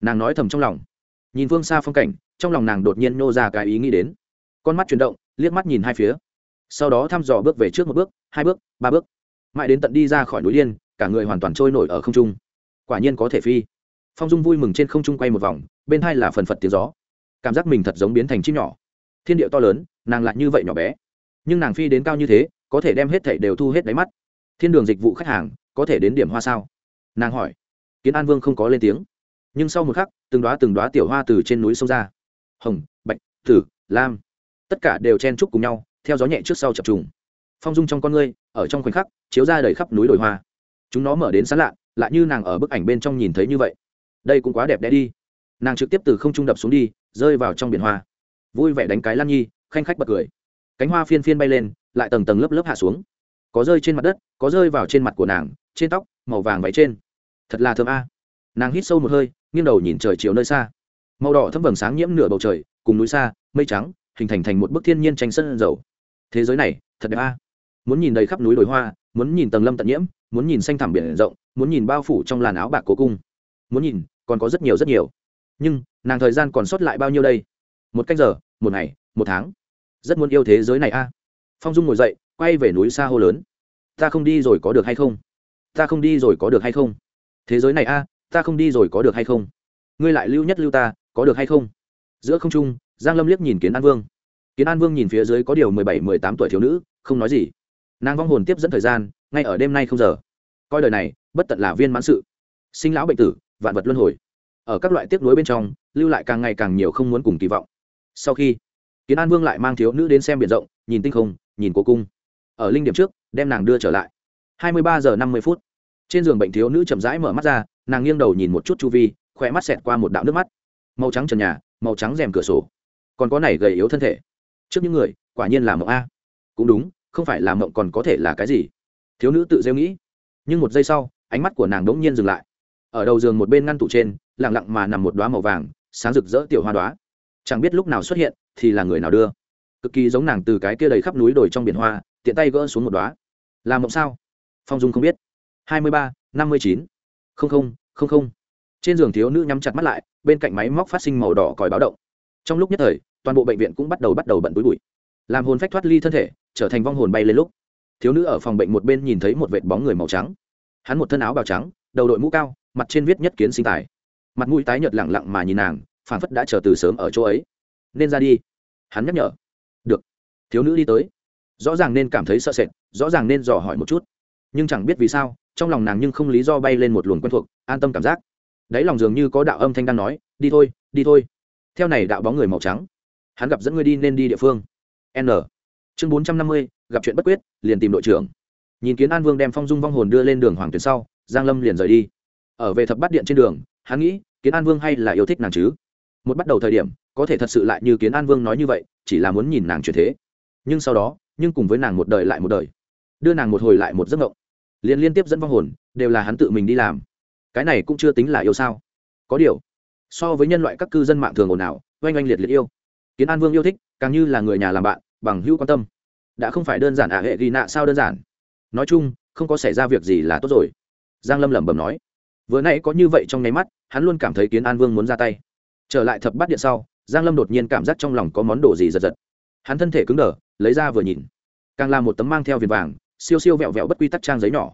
Nàng nói thầm trong lòng. Nhìn phương xa phong cảnh, trong lòng nàng đột nhiên nô ra cái ý nghĩ đến. Con mắt chuyển động, liếc mắt nhìn hai phía. Sau đó thăm dò bước về trước một bước, hai bước, ba bước. Mãi đến tận đi ra khỏi núi liên cả người hoàn toàn trôi nổi ở không trung. Quả nhiên có thể phi phong dung vui mừng trên không trung quay một vòng, bên hai là phần phật tiếng gió. Cảm giác mình thật giống biến thành chim nhỏ. Thiên điệu to lớn, nàng lại như vậy nhỏ bé. Nhưng nàng phi đến cao như thế, có thể đem hết thảy đều thu hết đáy mắt. Thiên đường dịch vụ khách hàng, có thể đến điểm hoa sao? Nàng hỏi. Kiến an vương không có lên tiếng. Nhưng sau một khắc, từng đoá từng đoá tiểu hoa từ trên núi sông ra. Hồng, bạch, tử, lam. Tất cả đều chen trúc cùng nhau, theo gió nhẹ trước sau chập trùng. Phong dung trong con ngươi, ở trong khoảnh khắc, chiếu ra đầy khắp núi đồi hoa. Chúng nó mở đến sán lạ, lại như nàng ở bức ảnh bên trong nhìn thấy như vậy đây cũng quá đẹp đẽ đi. Nàng trực tiếp từ không trung đập xuống đi, rơi vào trong biển hoa. Vui vẻ đánh cái lan nhi, khanh khách bật cười. Cánh hoa phiên phiên bay lên, lại tầng tầng lớp lớp hạ xuống. Có rơi trên mặt đất, có rơi vào trên mặt của nàng, trên tóc, màu vàng váy trên. Thật là thơm a. Nàng hít sâu một hơi, nghiêng đầu nhìn trời chiều nơi xa. Màu đỏ thấm vầng sáng nhiễm nửa bầu trời, cùng núi xa, mây trắng, hình thành thành một bức thiên nhiên tranh sân dầu. Thế giới này, thật đẹp a. Muốn nhìn đầy khắp núi đồi hoa, muốn nhìn tầng lâm tận nhiễm, muốn nhìn xanh thẳm biển rộng, muốn nhìn bao phủ trong làn áo bạc cố cung muốn nhìn, còn có rất nhiều rất nhiều. Nhưng, nàng thời gian còn sót lại bao nhiêu đây? Một canh giờ, một ngày, một tháng. Rất muốn yêu thế giới này a. Phong dung ngồi dậy, quay về núi xa hô lớn. Ta không đi rồi có được hay không? Ta không đi rồi có được hay không? Thế giới này a, ta không đi rồi có được hay không? Ngươi lại lưu nhất lưu ta, có được hay không? Giữa không trung, giang lâm liếc nhìn kiến an vương. Kiến an vương nhìn phía dưới có điều mười bảy, mười tám tuổi thiếu nữ, không nói gì. Nàng vong hồn tiếp dẫn thời gian, ngay ở đêm nay không giờ. Coi đời này, bất tận là viên mãn sự. Sinh lão bệnh tử vạn vật luân hồi. Ở các loại tiếp nối bên trong, lưu lại càng ngày càng nhiều không muốn cùng kỳ vọng. Sau khi, kiến an vương lại mang thiếu nữ đến xem biển rộng, nhìn tinh không, nhìn cố cung. Ở linh điểm trước, đem nàng đưa trở lại. Hai mươi ba giờ năm mươi phút. Trên giường bệnh thiếu nữ chậm rãi mở mắt ra, nàng nghiêng đầu nhìn một chút chu vi khỏe mắt xẹt qua một đạo nước mắt. Màu trắng trần nhà, màu trắng rèm cửa sổ. Còn có này gầy yếu thân thể. Trước những người, quả nhiên là mộng a. Cũng đúng, không phải là mộng còn có thể là cái gì. Thiếu nữ tự rêu nghĩ. Nhưng một giây sau, ánh mắt của nàng đỗng nhiên dừng lại ở đầu giường một bên ngăn tủ trên, lặng lặng mà nằm một đoá màu vàng, sáng rực rỡ tiểu hoa đoá chẳng biết lúc nào xuất hiện, thì là người nào đưa. Cực kỳ giống nàng từ cái kia đầy khắp núi đồi trong biển hoa, tiện tay gỡ xuống một đoá làm mộng sao? Phong dung không biết. Hai mươi ba, năm mươi chín. Không không không không. Trên giường thiếu nữ nhắm chặt mắt lại, bên cạnh máy móc phát sinh màu đỏ còi báo động. Trong lúc nhất thời, toàn bộ bệnh viện cũng bắt đầu bắt đầu bận túi bụi. Làm hồn phách thoát ly thân thể, trở thành vong hồn bay lên lúc. Thiếu nữ ở phòng bệnh một bên nhìn thấy một vệt bóng người màu trắng. Hắn một thân áo bào trắng, đầu đội mũ cao mặt trên viết nhất kiến sinh tài. Mặt mũi tái nhợt lẳng lặng mà nhìn nàng phản phất đã chờ từ sớm ở chỗ ấy. Nên ra đi. Hắn nhắc nhở. Được. Thiếu nữ đi tới. Rõ ràng nên cảm thấy sợ sệt, rõ ràng nên dò hỏi một chút. Nhưng chẳng biết vì sao, trong lòng nàng nhưng không lý do bay lên một luồng quen thuộc, an tâm cảm giác. Đáy lòng dường như có đạo âm thanh đang nói, đi thôi đi thôi. Theo này đạo bóng người màu trắng. Hắn gặp dẫn ngươi đi nên đi địa phương. N. Chương bốn trăm năm mươi, gặp chuyện bất quyết, liền tìm đội trưởng. Nhìn kiến an vương đem phong dung vong hồn đưa lên đường hoàng tuyến sau, giang lâm liền rời đi ở về thập bát điện trên đường, hắn nghĩ, kiến an vương hay là yêu thích nàng chứ? Một bắt đầu thời điểm, có thể thật sự lại như kiến an vương nói như vậy, chỉ là muốn nhìn nàng chuyển thế. Nhưng sau đó, nhưng cùng với nàng một đời lại một đời. Đưa nàng một hồi lại một giấc ngộng liền liên tiếp dẫn vong hồn, đều là hắn tự mình đi làm. Cái này cũng chưa tính là yêu sao? Có điều, so với nhân loại các cư dân mạng thường ồn ào, oanh oanh liệt liệt yêu. Kiến an vương yêu thích, càng như là người nhà làm bạn, bằng hữu quan tâm. Đã không phải đơn giản ả hệ ghi nạ sao đơn giản? Nói chung, không có xảy ra việc gì là tốt rồi. Giang lâm lẩm bẩm nói vừa nãy có như vậy trong nháy mắt, hắn luôn cảm thấy kiến an vương muốn ra tay. Trở lại thập bát điện sau, giang lâm đột nhiên cảm giác trong lòng có món đồ gì giật giật. Hắn thân thể cứng đờ, lấy ra vừa nhìn. Càng là một tấm mang theo viền vàng, siêu siêu vẹo vẹo bất quy tắc trang giấy nhỏ.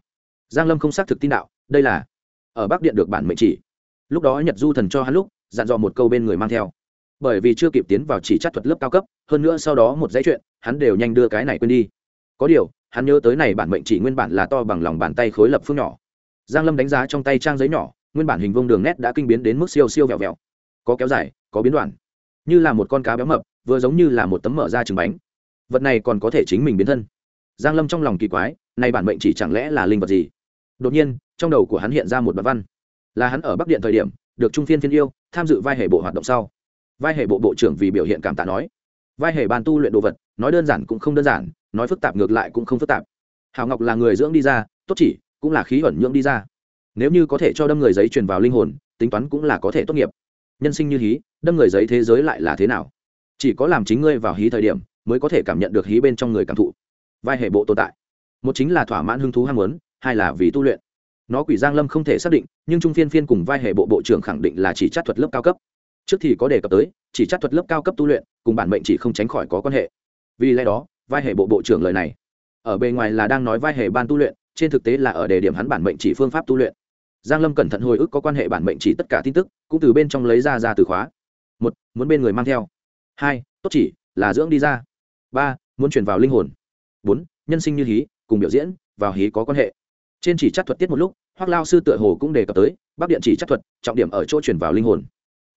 Giang lâm không xác thực tin đạo, đây là ở bắc điện được bản mệnh chỉ. Lúc đó nhật du thần cho hắn lúc, dặn dò một câu bên người mang theo. Bởi vì chưa kịp tiến vào chỉ chắc thuật lớp cao cấp, hơn nữa sau đó một dãy chuyện, hắn đều nhanh đưa cái này quên đi. Có điều, hắn nhớ tới này bản mệnh chỉ nguyên bản là to bằng lòng bàn tay khối lập phương nhỏ giang lâm đánh giá trong tay trang giấy nhỏ, nguyên bản hình vuông đường nét đã kinh biến đến mức siêu siêu vẹo vẹo. Có kéo dài, có biến đoạn. Như là một con cá béo mập, vừa giống như là một tấm mở ra trứng bánh. Vật này còn có thể chính mình biến thân. Giang lâm trong lòng kỳ quái, này bản mệnh chỉ chẳng lẽ là linh vật gì? Đột nhiên, trong đầu của hắn hiện ra một đoạn văn. Là hắn ở bắc điện thời điểm, được trung phiên phiên yêu, tham dự vai hệ bộ hoạt động sau. Vai hệ bộ bộ trưởng vì biểu hiện cảm tạ nói. Vai hệ ban tu luyện đồ vật, nói đơn giản cũng không đơn giản, nói phức tạp ngược lại cũng không phức tạp. Hào ngọc là người dưỡng đi ra, tốt chỉ cũng là khí ẩn nhưỡng đi ra. Nếu như có thể cho đâm người giấy truyền vào linh hồn, tính toán cũng là có thể tốt nghiệp. Nhân sinh như hí, đâm người giấy thế giới lại là thế nào? Chỉ có làm chính ngươi vào hí thời điểm, mới có thể cảm nhận được hí bên trong người cảm thụ. Vai hệ bộ tồn tại. Một chính là thỏa mãn hứng thú ham muốn, hai là vì tu luyện. Nó quỷ giang lâm không thể xác định, nhưng trung phiên phiên cùng vai hệ bộ bộ trưởng khẳng định là chỉ chắc thuật lớp cao cấp. Trước thì có đề cập tới, chỉ chắc thuật lớp cao cấp tu luyện, cùng bản mệnh chỉ không tránh khỏi có quan hệ. Vì lẽ đó, vai hệ bộ bộ trưởng lời này. Ở bề ngoài là đang nói vai hệ ban tu luyện trên thực tế là ở đề điểm hắn bản mệnh chỉ phương pháp tu luyện. Giang lâm cẩn thận hồi ức có quan hệ bản mệnh chỉ tất cả tin tức, cũng từ bên trong lấy ra ra từ khóa. Một, muốn bên người mang theo. Hai, tốt chỉ, là dưỡng đi ra. Ba, muốn chuyển vào linh hồn. Bốn, nhân sinh như hí, cùng biểu diễn, vào hí có quan hệ. Trên chỉ chắc thuật tiết một lúc hoác lao sư tựa hồ cũng đề cập tới, bắc điện chỉ chắc thuật, trọng điểm ở chỗ chuyển vào linh hồn.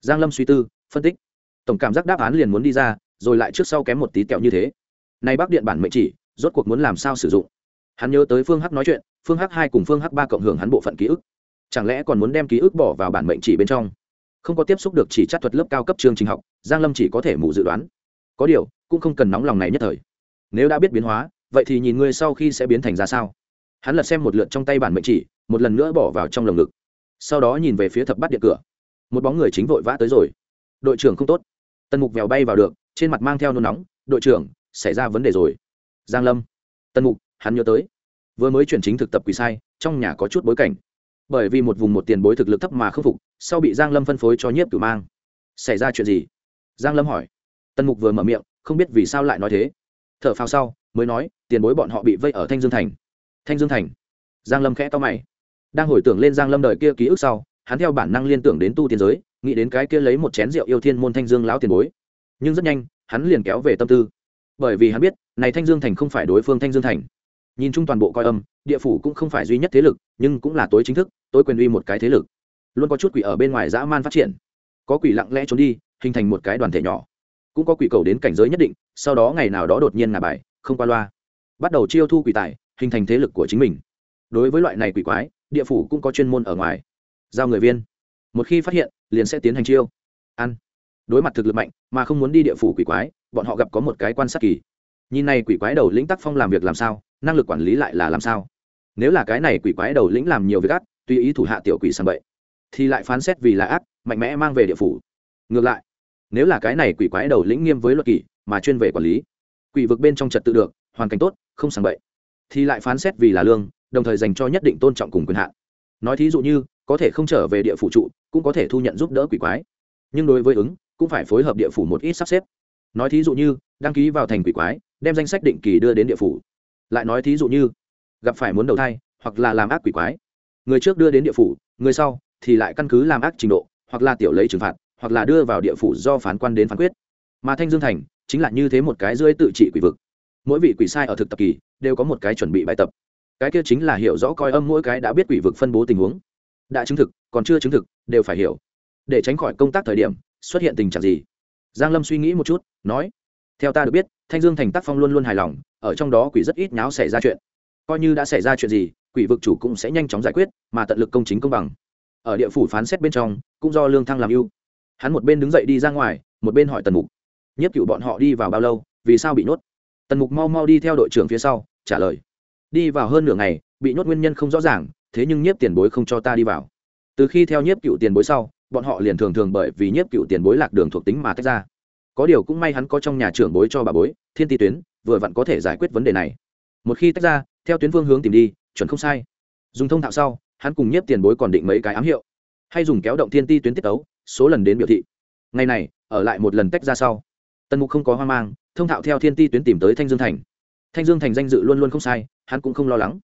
Giang lâm suy tư, phân tích. Tổng cảm giác đáp án liền muốn đi ra, rồi lại trước sau kém một tí kẹo như thế. Nay bắc điện bản mệnh chỉ, rốt cuộc muốn làm sao sử dụng? Hắn nhớ tới phương hắc nói chuyện, phương hắc hai cùng phương hắc ba cộng hưởng hắn bộ phận ký ức. Chẳng lẽ còn muốn đem ký ức bỏ vào bản mệnh chỉ bên trong? Không có tiếp xúc được chỉ chắc thuật lớp cao cấp chương trình học, giang lâm chỉ có thể mù dự đoán. Có điều, cũng không cần nóng lòng này nhất thời. Nếu đã biết biến hóa, vậy thì nhìn ngươi sau khi sẽ biến thành ra sao. Hắn lật xem một lượt trong tay bản mệnh chỉ, một lần nữa bỏ vào trong lồng ngực. Sau đó nhìn về phía thập bát điện cửa. Một bóng người chính vội vã tới rồi. Đội trưởng không tốt. Tần mục vèo bay vào được, trên mặt mang theo nôn nóng. Đội trưởng, xảy ra vấn đề rồi. Giang lâm. Tần mục hắn nhớ tới. Vừa mới chuyển chính thực tập quỷ sai, trong nhà có chút bối cảnh. Bởi vì một vùng một tiền bối thực lực thấp mà khâm phục, sau bị giang lâm phân phối cho nhiếp cửu mang. Xảy ra chuyện gì? Giang lâm hỏi. Tần mục vừa mở miệng, không biết vì sao lại nói thế. Thở phào sau, mới nói, tiền bối bọn họ bị vây ở thanh dương thành. Thanh dương thành. Giang lâm khẽ to mày. Đang hồi tưởng lên giang lâm đời kia ký ức sau, hắn theo bản năng liên tưởng đến tu tiên giới, nghĩ đến cái kia lấy một chén rượu yêu thiên môn thanh dương lão tiền bối. Nhưng rất nhanh, hắn liền kéo về tâm tư. Bởi vì hắn biết, này thanh dương thành không phải đối phương thanh dương thành nhìn chung toàn bộ coi âm, địa phủ cũng không phải duy nhất thế lực, nhưng cũng là tối chính thức, tối quyền uy một cái thế lực. Luôn có chút quỷ ở bên ngoài dã man phát triển. Có quỷ lặng lẽ trốn đi, hình thành một cái đoàn thể nhỏ. Cũng có quỷ cầu đến cảnh giới nhất định, sau đó ngày nào đó đột nhiên ngả bài, không qua loa. Bắt đầu chiêu thu quỷ tài, hình thành thế lực của chính mình. Đối với loại này quỷ quái, địa phủ cũng có chuyên môn ở ngoài. Giao người viên. Một khi phát hiện, liền sẽ tiến hành chiêu. Ăn. Đối mặt thực lực mạnh, mà không muốn đi địa phủ quỷ quái, bọn họ gặp có một cái quan sát kỳ. Nhìn này quỷ quái đầu lĩnh tắc phong làm việc làm sao? Năng lực quản lý lại là làm sao? Nếu là cái này quỷ quái đầu lĩnh làm nhiều việc ác tùy ý thủ hạ tiểu quỷ sang bậy, thì lại phán xét vì là ác, mạnh mẽ mang về địa phủ. Ngược lại, nếu là cái này quỷ quái đầu lĩnh nghiêm với luật kỷ, mà chuyên về quản lý, quỷ vực bên trong trật tự được, hoàn cảnh tốt, không sang bậy, thì lại phán xét vì là lương, đồng thời dành cho nhất định tôn trọng cùng quyền hạn. Nói thí dụ như, có thể không trở về địa phủ trụ, cũng có thể thu nhận giúp đỡ quỷ quái. Nhưng đối với ứng, cũng phải phối hợp địa phủ một ít sắp xếp. Nói thí dụ như, đăng ký vào thành quỷ quái, đem danh sách định kỳ đưa đến địa phủ lại nói thí dụ như, gặp phải muốn đầu thai, hoặc là làm ác quỷ quái. Người trước đưa đến địa phủ, người sau thì lại căn cứ làm ác trình độ, hoặc là tiểu lấy trừng phạt, hoặc là đưa vào địa phủ do phán quan đến phán quyết. Mà thanh dương thành chính là như thế một cái rơi tự trị quỷ vực. Mỗi vị quỷ sai ở thực tập kỳ đều có một cái chuẩn bị bài tập. Cái kia chính là hiểu rõ coi âm mỗi cái đã biết quỷ vực phân bố tình huống. Đã chứng thực, còn chưa chứng thực, đều phải hiểu. Để tránh khỏi công tác thời điểm, xuất hiện tình trạng gì? Giang lâm suy nghĩ một chút, nói theo ta được biết, thanh dương thành tác phong luôn luôn hài lòng, ở trong đó quỷ rất ít nháo xảy ra chuyện. Coi như đã xảy ra chuyện gì, quỷ vực chủ cũng sẽ nhanh chóng giải quyết, mà tận lực công chính công bằng. Ở địa phủ phán xét bên trong, cũng do lương thăng làm ưu. Hắn một bên đứng dậy đi ra ngoài, một bên hỏi tần mục. Nhất cựu bọn họ đi vào bao lâu, vì sao bị nhốt? Tần mục mau mau đi theo đội trưởng phía sau, trả lời. Đi vào hơn nửa ngày, bị nhốt nguyên nhân không rõ ràng, thế nhưng nhiếp tiền bối không cho ta đi vào. Từ khi theo nhiếp cựu tiền bối sau, bọn họ liền thường thường bởi vì nhiếp cựu tiền bối lạc đường thuộc tính mà tách ra có điều cũng may hắn có trong nhà trưởng bối cho bà bối, thiên ti tuyến, vừa vặn có thể giải quyết vấn đề này. Một khi tách ra, theo tuyến vương hướng tìm đi, chuẩn không sai. Dùng thông thạo sau, hắn cùng nhất tiền bối còn định mấy cái ám hiệu. Hay dùng kéo động thiên ti tuyến tiết tấu, số lần đến biểu thị. Ngày này, ở lại một lần tách ra sau. Tần mục không có hoang mang, thông thạo theo thiên ti tuyến tìm tới thanh dương thành. Thanh dương thành danh dự luôn luôn không sai, hắn cũng không lo lắng.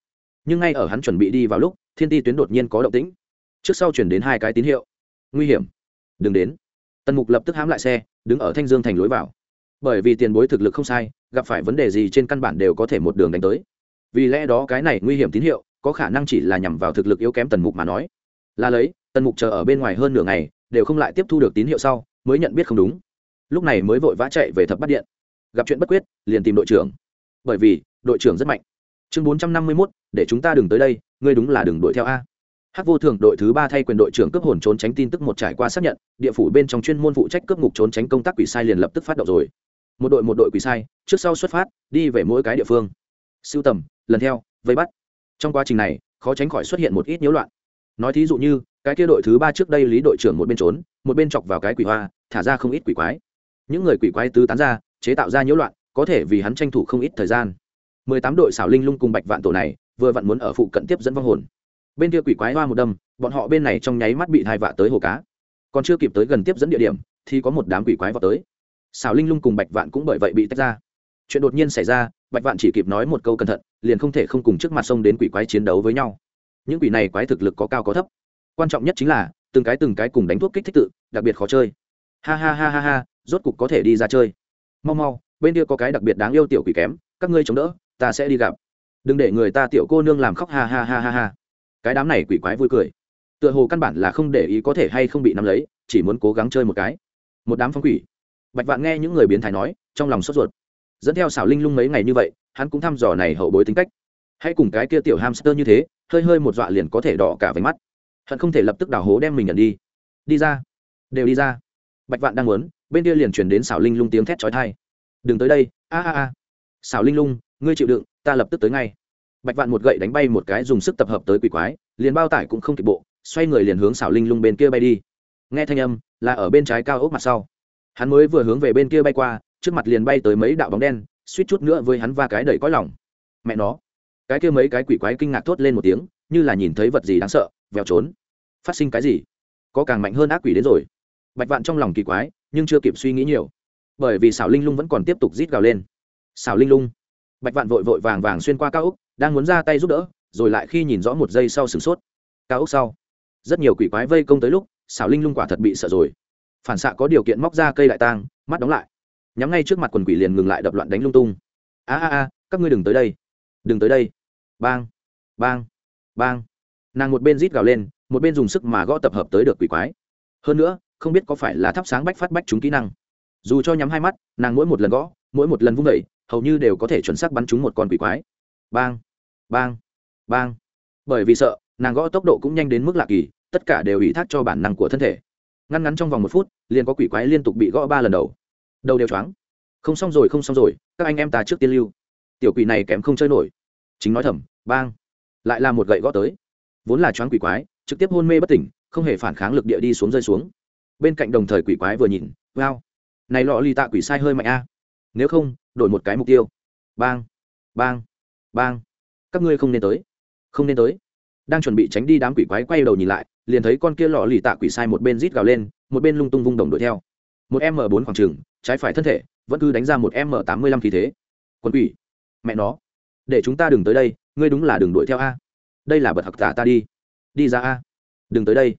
Nhưng ngay ở hắn chuẩn bị đi vào lúc, thiên ti tuyến đột nhiên có động tĩnh. Trước sau chuyển đến hai cái tín hiệu. Nguy hiểm. Đừng đến. Tần mục lập tức hãm lại xe đứng ở thanh dương thành lối vào. Bởi vì tiền bối thực lực không sai, gặp phải vấn đề gì trên căn bản đều có thể một đường đánh tới. Vì lẽ đó cái này nguy hiểm tín hiệu, có khả năng chỉ là nhằm vào thực lực yếu kém tần mục mà nói. Là lấy, tần mục chờ ở bên ngoài hơn nửa ngày, đều không lại tiếp thu được tín hiệu sau, mới nhận biết không đúng. Lúc này mới vội vã chạy về thập bắt điện. Gặp chuyện bất quyết, liền tìm đội trưởng. Bởi vì, đội trưởng rất mạnh. Chương bốn trăm năm mươi mốt, để chúng ta đừng tới đây, ngươi đúng là đừng đuổi theo a hắc vô thường đội thứ ba thay quyền đội trưởng cướp hồn trốn tránh tin tức một trải qua xác nhận, địa phủ bên trong chuyên môn phụ trách cướp ngục trốn tránh công tác quỷ sai liền lập tức phát động rồi. Một đội một đội quỷ sai, trước sau xuất phát, đi về mỗi cái địa phương. Sưu tầm, lần theo, vây bắt. Trong quá trình này, khó tránh khỏi xuất hiện một ít nhiễu loạn. Nói thí dụ như, cái kia đội thứ ba trước đây lý đội trưởng một bên trốn, một bên chọc vào cái quỷ hoa, thả ra không ít quỷ quái. Những người quỷ quái tứ tán ra, chế tạo ra nhiễu loạn, có thể vì hắn tranh thủ không ít thời gian. Mười tám đội xảo linh lung cùng bạch vạn tổ này, vừa vặn muốn ở phụ cận tiếp dẫn vong hồn bên kia quỷ quái hoa một đâm, bọn họ bên này trong nháy mắt bị hai vạ tới hồ cá. Còn chưa kịp tới gần tiếp dẫn địa điểm, thì có một đám quỷ quái vào tới. Xào linh lung cùng bạch vạn cũng bởi vậy bị tách ra. Chuyện đột nhiên xảy ra, bạch vạn chỉ kịp nói một câu cẩn thận, liền không thể không cùng trước mặt sông đến quỷ quái chiến đấu với nhau. Những quỷ này quái thực lực có cao có thấp. Quan trọng nhất chính là, từng cái từng cái cùng đánh thuốc kích thích tự, đặc biệt khó chơi. Ha ha ha ha ha, rốt cục có thể đi ra chơi. Mau mau, bên kia có cái đặc biệt đáng yêu tiểu quỷ kém, các ngươi chống đỡ, ta sẽ đi gặp. Đừng để người ta tiểu cô nương làm khóc, ha ha ha ha ha cái đám này quỷ quái vui cười. Tựa hồ căn bản là không để ý có thể hay không bị nắm lấy, chỉ muốn cố gắng chơi một cái. Một đám phong quỷ. Bạch vạn nghe những người biến thái nói, trong lòng sốt ruột. Dẫn theo xảo linh lung mấy ngày như vậy, hắn cũng thăm dò này hậu bối tính cách. Hãy cùng cái kia tiểu hamster như thế, hơi hơi một dọa liền có thể đỏ cả váy mắt. Hận không thể lập tức đào hố đem mình nhận đi. Đi ra. Đều đi ra. Bạch vạn đang muốn, bên kia liền chuyển đến xảo linh lung tiếng thét trói thai đừng tới đây, a a a. Xảo linh lung, ngươi chịu đựng, ta lập tức tới ngay bạch vạn một gậy đánh bay một cái dùng sức tập hợp tới quỷ quái, liền bao tải cũng không kịp bộ, xoay người liền hướng xảo linh lung bên kia bay đi. Nghe thanh âm, là ở bên trái cao ốc mặt sau. Hắn mới vừa hướng về bên kia bay qua, trước mặt liền bay tới mấy đạo bóng đen, suýt chút nữa với hắn va cái đầy cõi lòng. Mẹ nó. Cái kia mấy cái quỷ quái kinh ngạc thốt lên một tiếng, như là nhìn thấy vật gì đáng sợ, vèo trốn. Phát sinh cái gì? Có càng mạnh hơn ác quỷ đến rồi. Bạch vạn trong lòng kỳ quái, nhưng chưa kịp suy nghĩ nhiều. Bởi vì xảo linh lung vẫn còn tiếp tục rít gào lên. Xảo linh lung. Bạch vạn vội vội vàng vàng xuyên qua cao ốc đang muốn ra tay giúp đỡ, rồi lại khi nhìn rõ một giây sau sửng sốt. Cao ốc sau, rất nhiều quỷ quái vây công tới lúc, xảo linh lung quả thật bị sợ rồi. Phản xạ có điều kiện móc ra cây đại tang, mắt đóng lại. Nhắm ngay trước mặt quần quỷ liền ngừng lại đập loạn đánh lung tung. A a a, các ngươi đừng tới đây. Đừng tới đây. Bang bang bang. Nàng một bên rít gào lên, một bên dùng sức mà gõ tập hợp tới được quỷ quái. Hơn nữa, không biết có phải là thắp sáng bách phát bách chúng kỹ năng. Dù cho nhắm hai mắt, nàng mỗi một lần gõ, mỗi một lần vung vẩy hầu như đều có thể chuẩn xác bắn trúng một con quỷ quái. Bang bang bang. Bởi vì sợ, nàng gõ tốc độ cũng nhanh đến mức lạ kỳ, tất cả đều ủy thác cho bản năng của thân thể. Ngăn ngắn trong vòng một phút, liền có quỷ quái liên tục bị gõ ba lần đầu. Đầu đều choáng. Không xong rồi, không xong rồi, các anh em ta trước tiên lưu. Tiểu quỷ này kém không chơi nổi. Chính nói thầm, bang. Lại là một gậy gõ tới. Vốn là choáng quỷ quái, trực tiếp hôn mê bất tỉnh, không hề phản kháng lực địa đi xuống rơi xuống. Bên cạnh đồng thời quỷ quái vừa nhìn, wow. Này lọ ly tạ quỷ sai hơi mạnh a. Nếu không, đổi một cái mục tiêu. Bang bang bang các ngươi không nên tới. Không nên tới. Đang chuẩn bị tránh đi đám quỷ quái quay đầu nhìn lại, liền thấy con kia lọ lì tạ quỷ sai một bên rít gào lên, một bên lung tung vung đồng đuổi theo. Một m bốn khoảng trừng trái phải thân thể, vẫn cứ đánh ra một m tám mươi lăm khí thế. Quân quỷ. Mẹ nó. Để chúng ta đừng tới đây, ngươi đúng là đừng đuổi theo a. Đây là bật học tả ta đi. Đi ra a. Đừng tới đây.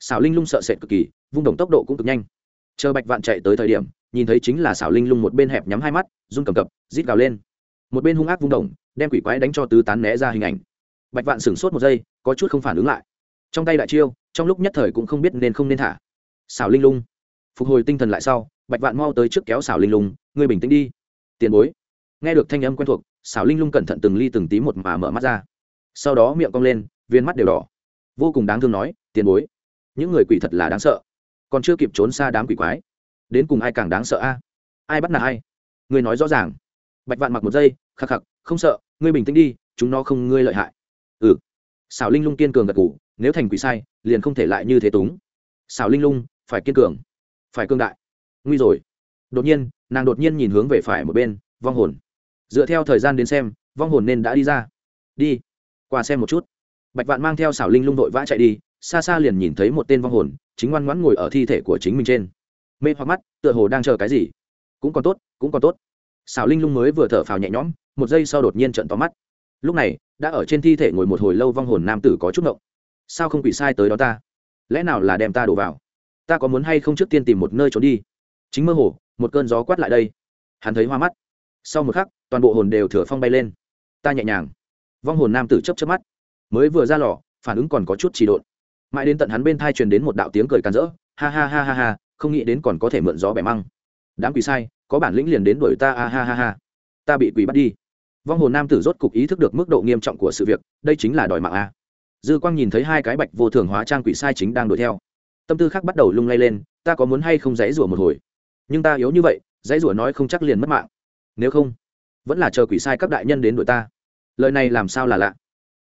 Xảo linh lung sợ sệt cực kỳ, vung đồng tốc độ cũng cực nhanh. Chờ bạch vạn chạy tới thời điểm, nhìn thấy chính là xảo linh lung một bên hẹp nhắm hai mắt, run cầm cập, rít gào lên. Một bên hung ác vung đồng đem quỷ quái đánh cho tứ tán né ra hình ảnh. Bạch vạn sửng sốt một giây, có chút không phản ứng lại. Trong tay đại chiêu, trong lúc nhất thời cũng không biết nên không nên thả. Xảo linh lung. Phục hồi tinh thần lại sau, bạch vạn mau tới trước kéo xảo linh lung, ngươi bình tĩnh đi, tiền bối. Nghe được thanh âm quen thuộc, xảo linh lung cẩn thận từng ly từng tí một mà mở mắt ra. Sau đó miệng cong lên, viên mắt đều đỏ. Vô cùng đáng thương nói, tiền bối, những người quỷ thật là đáng sợ. Còn chưa kịp trốn xa đám quỷ quái. Đến cùng ai càng đáng sợ a? Ai bắt nạt ai? Người nói rõ ràng. Bạch vạn mặc một giây, khắc khắc không sợ, ngươi bình tĩnh đi, chúng nó không ngươi lợi hại. Ừ. Xảo linh lung kiên cường gật ngủ nếu thành quỷ sai, liền không thể lại như thế túng. Xảo linh lung, phải kiên cường. Phải cương đại. Nguy rồi. Đột nhiên, nàng đột nhiên nhìn hướng về phải một bên, vong hồn. Dựa theo thời gian đến xem, vong hồn nên đã đi ra. Đi. Qua xem một chút. Bạch vạn mang theo xảo linh lung đội vã chạy đi, xa xa liền nhìn thấy một tên vong hồn, chính ngoan ngoãn ngồi ở thi thể của chính mình trên. Mê hoặc mắt, tựa hồ đang chờ cái gì. Cũng còn tốt, cũng còn tốt xảo linh lung mới vừa thở phào nhẹ nhõm, một giây sau đột nhiên trận tóm mắt. Lúc này, đã ở trên thi thể ngồi một hồi lâu vong hồn nam tử có chút ngộng. Sao không quỷ sai tới đó ta? Lẽ nào là đem ta đổ vào? Ta có muốn hay không trước tiên tìm một nơi trốn đi? Chính mơ hồ, một cơn gió quát lại đây. Hắn thấy hoa mắt. Sau một khắc, toàn bộ hồn đều thừa phong bay lên. Ta nhẹ nhàng. Vong hồn nam tử chấp chấp mắt. Mới vừa ra lò, phản ứng còn có chút trì độn. Mãi đến tận hắn bên thai truyền đến một đạo tiếng cười càn rỡ. Ha ha ha ha ha, không nghĩ đến còn có thể mượn gió bẻ măng. Đám quỷ sai có bản lĩnh liền đến đuổi ta ha ha ha ha. Ta bị quỷ bắt đi. Vong hồn nam tử rốt cục ý thức được mức độ nghiêm trọng của sự việc, đây chính là đòi mạng, a. Dư quang nhìn thấy hai cái bạch vô thường hóa trang quỷ sai chính đang đuổi theo. Tâm tư khác bắt đầu lung lay lên, ta có muốn hay không dãy rủa một hồi? Nhưng ta yếu như vậy, dãy rủa nói không chắc liền mất mạng. Nếu không, vẫn là chờ quỷ sai các đại nhân đến đuổi ta. Lời này làm sao là lạ?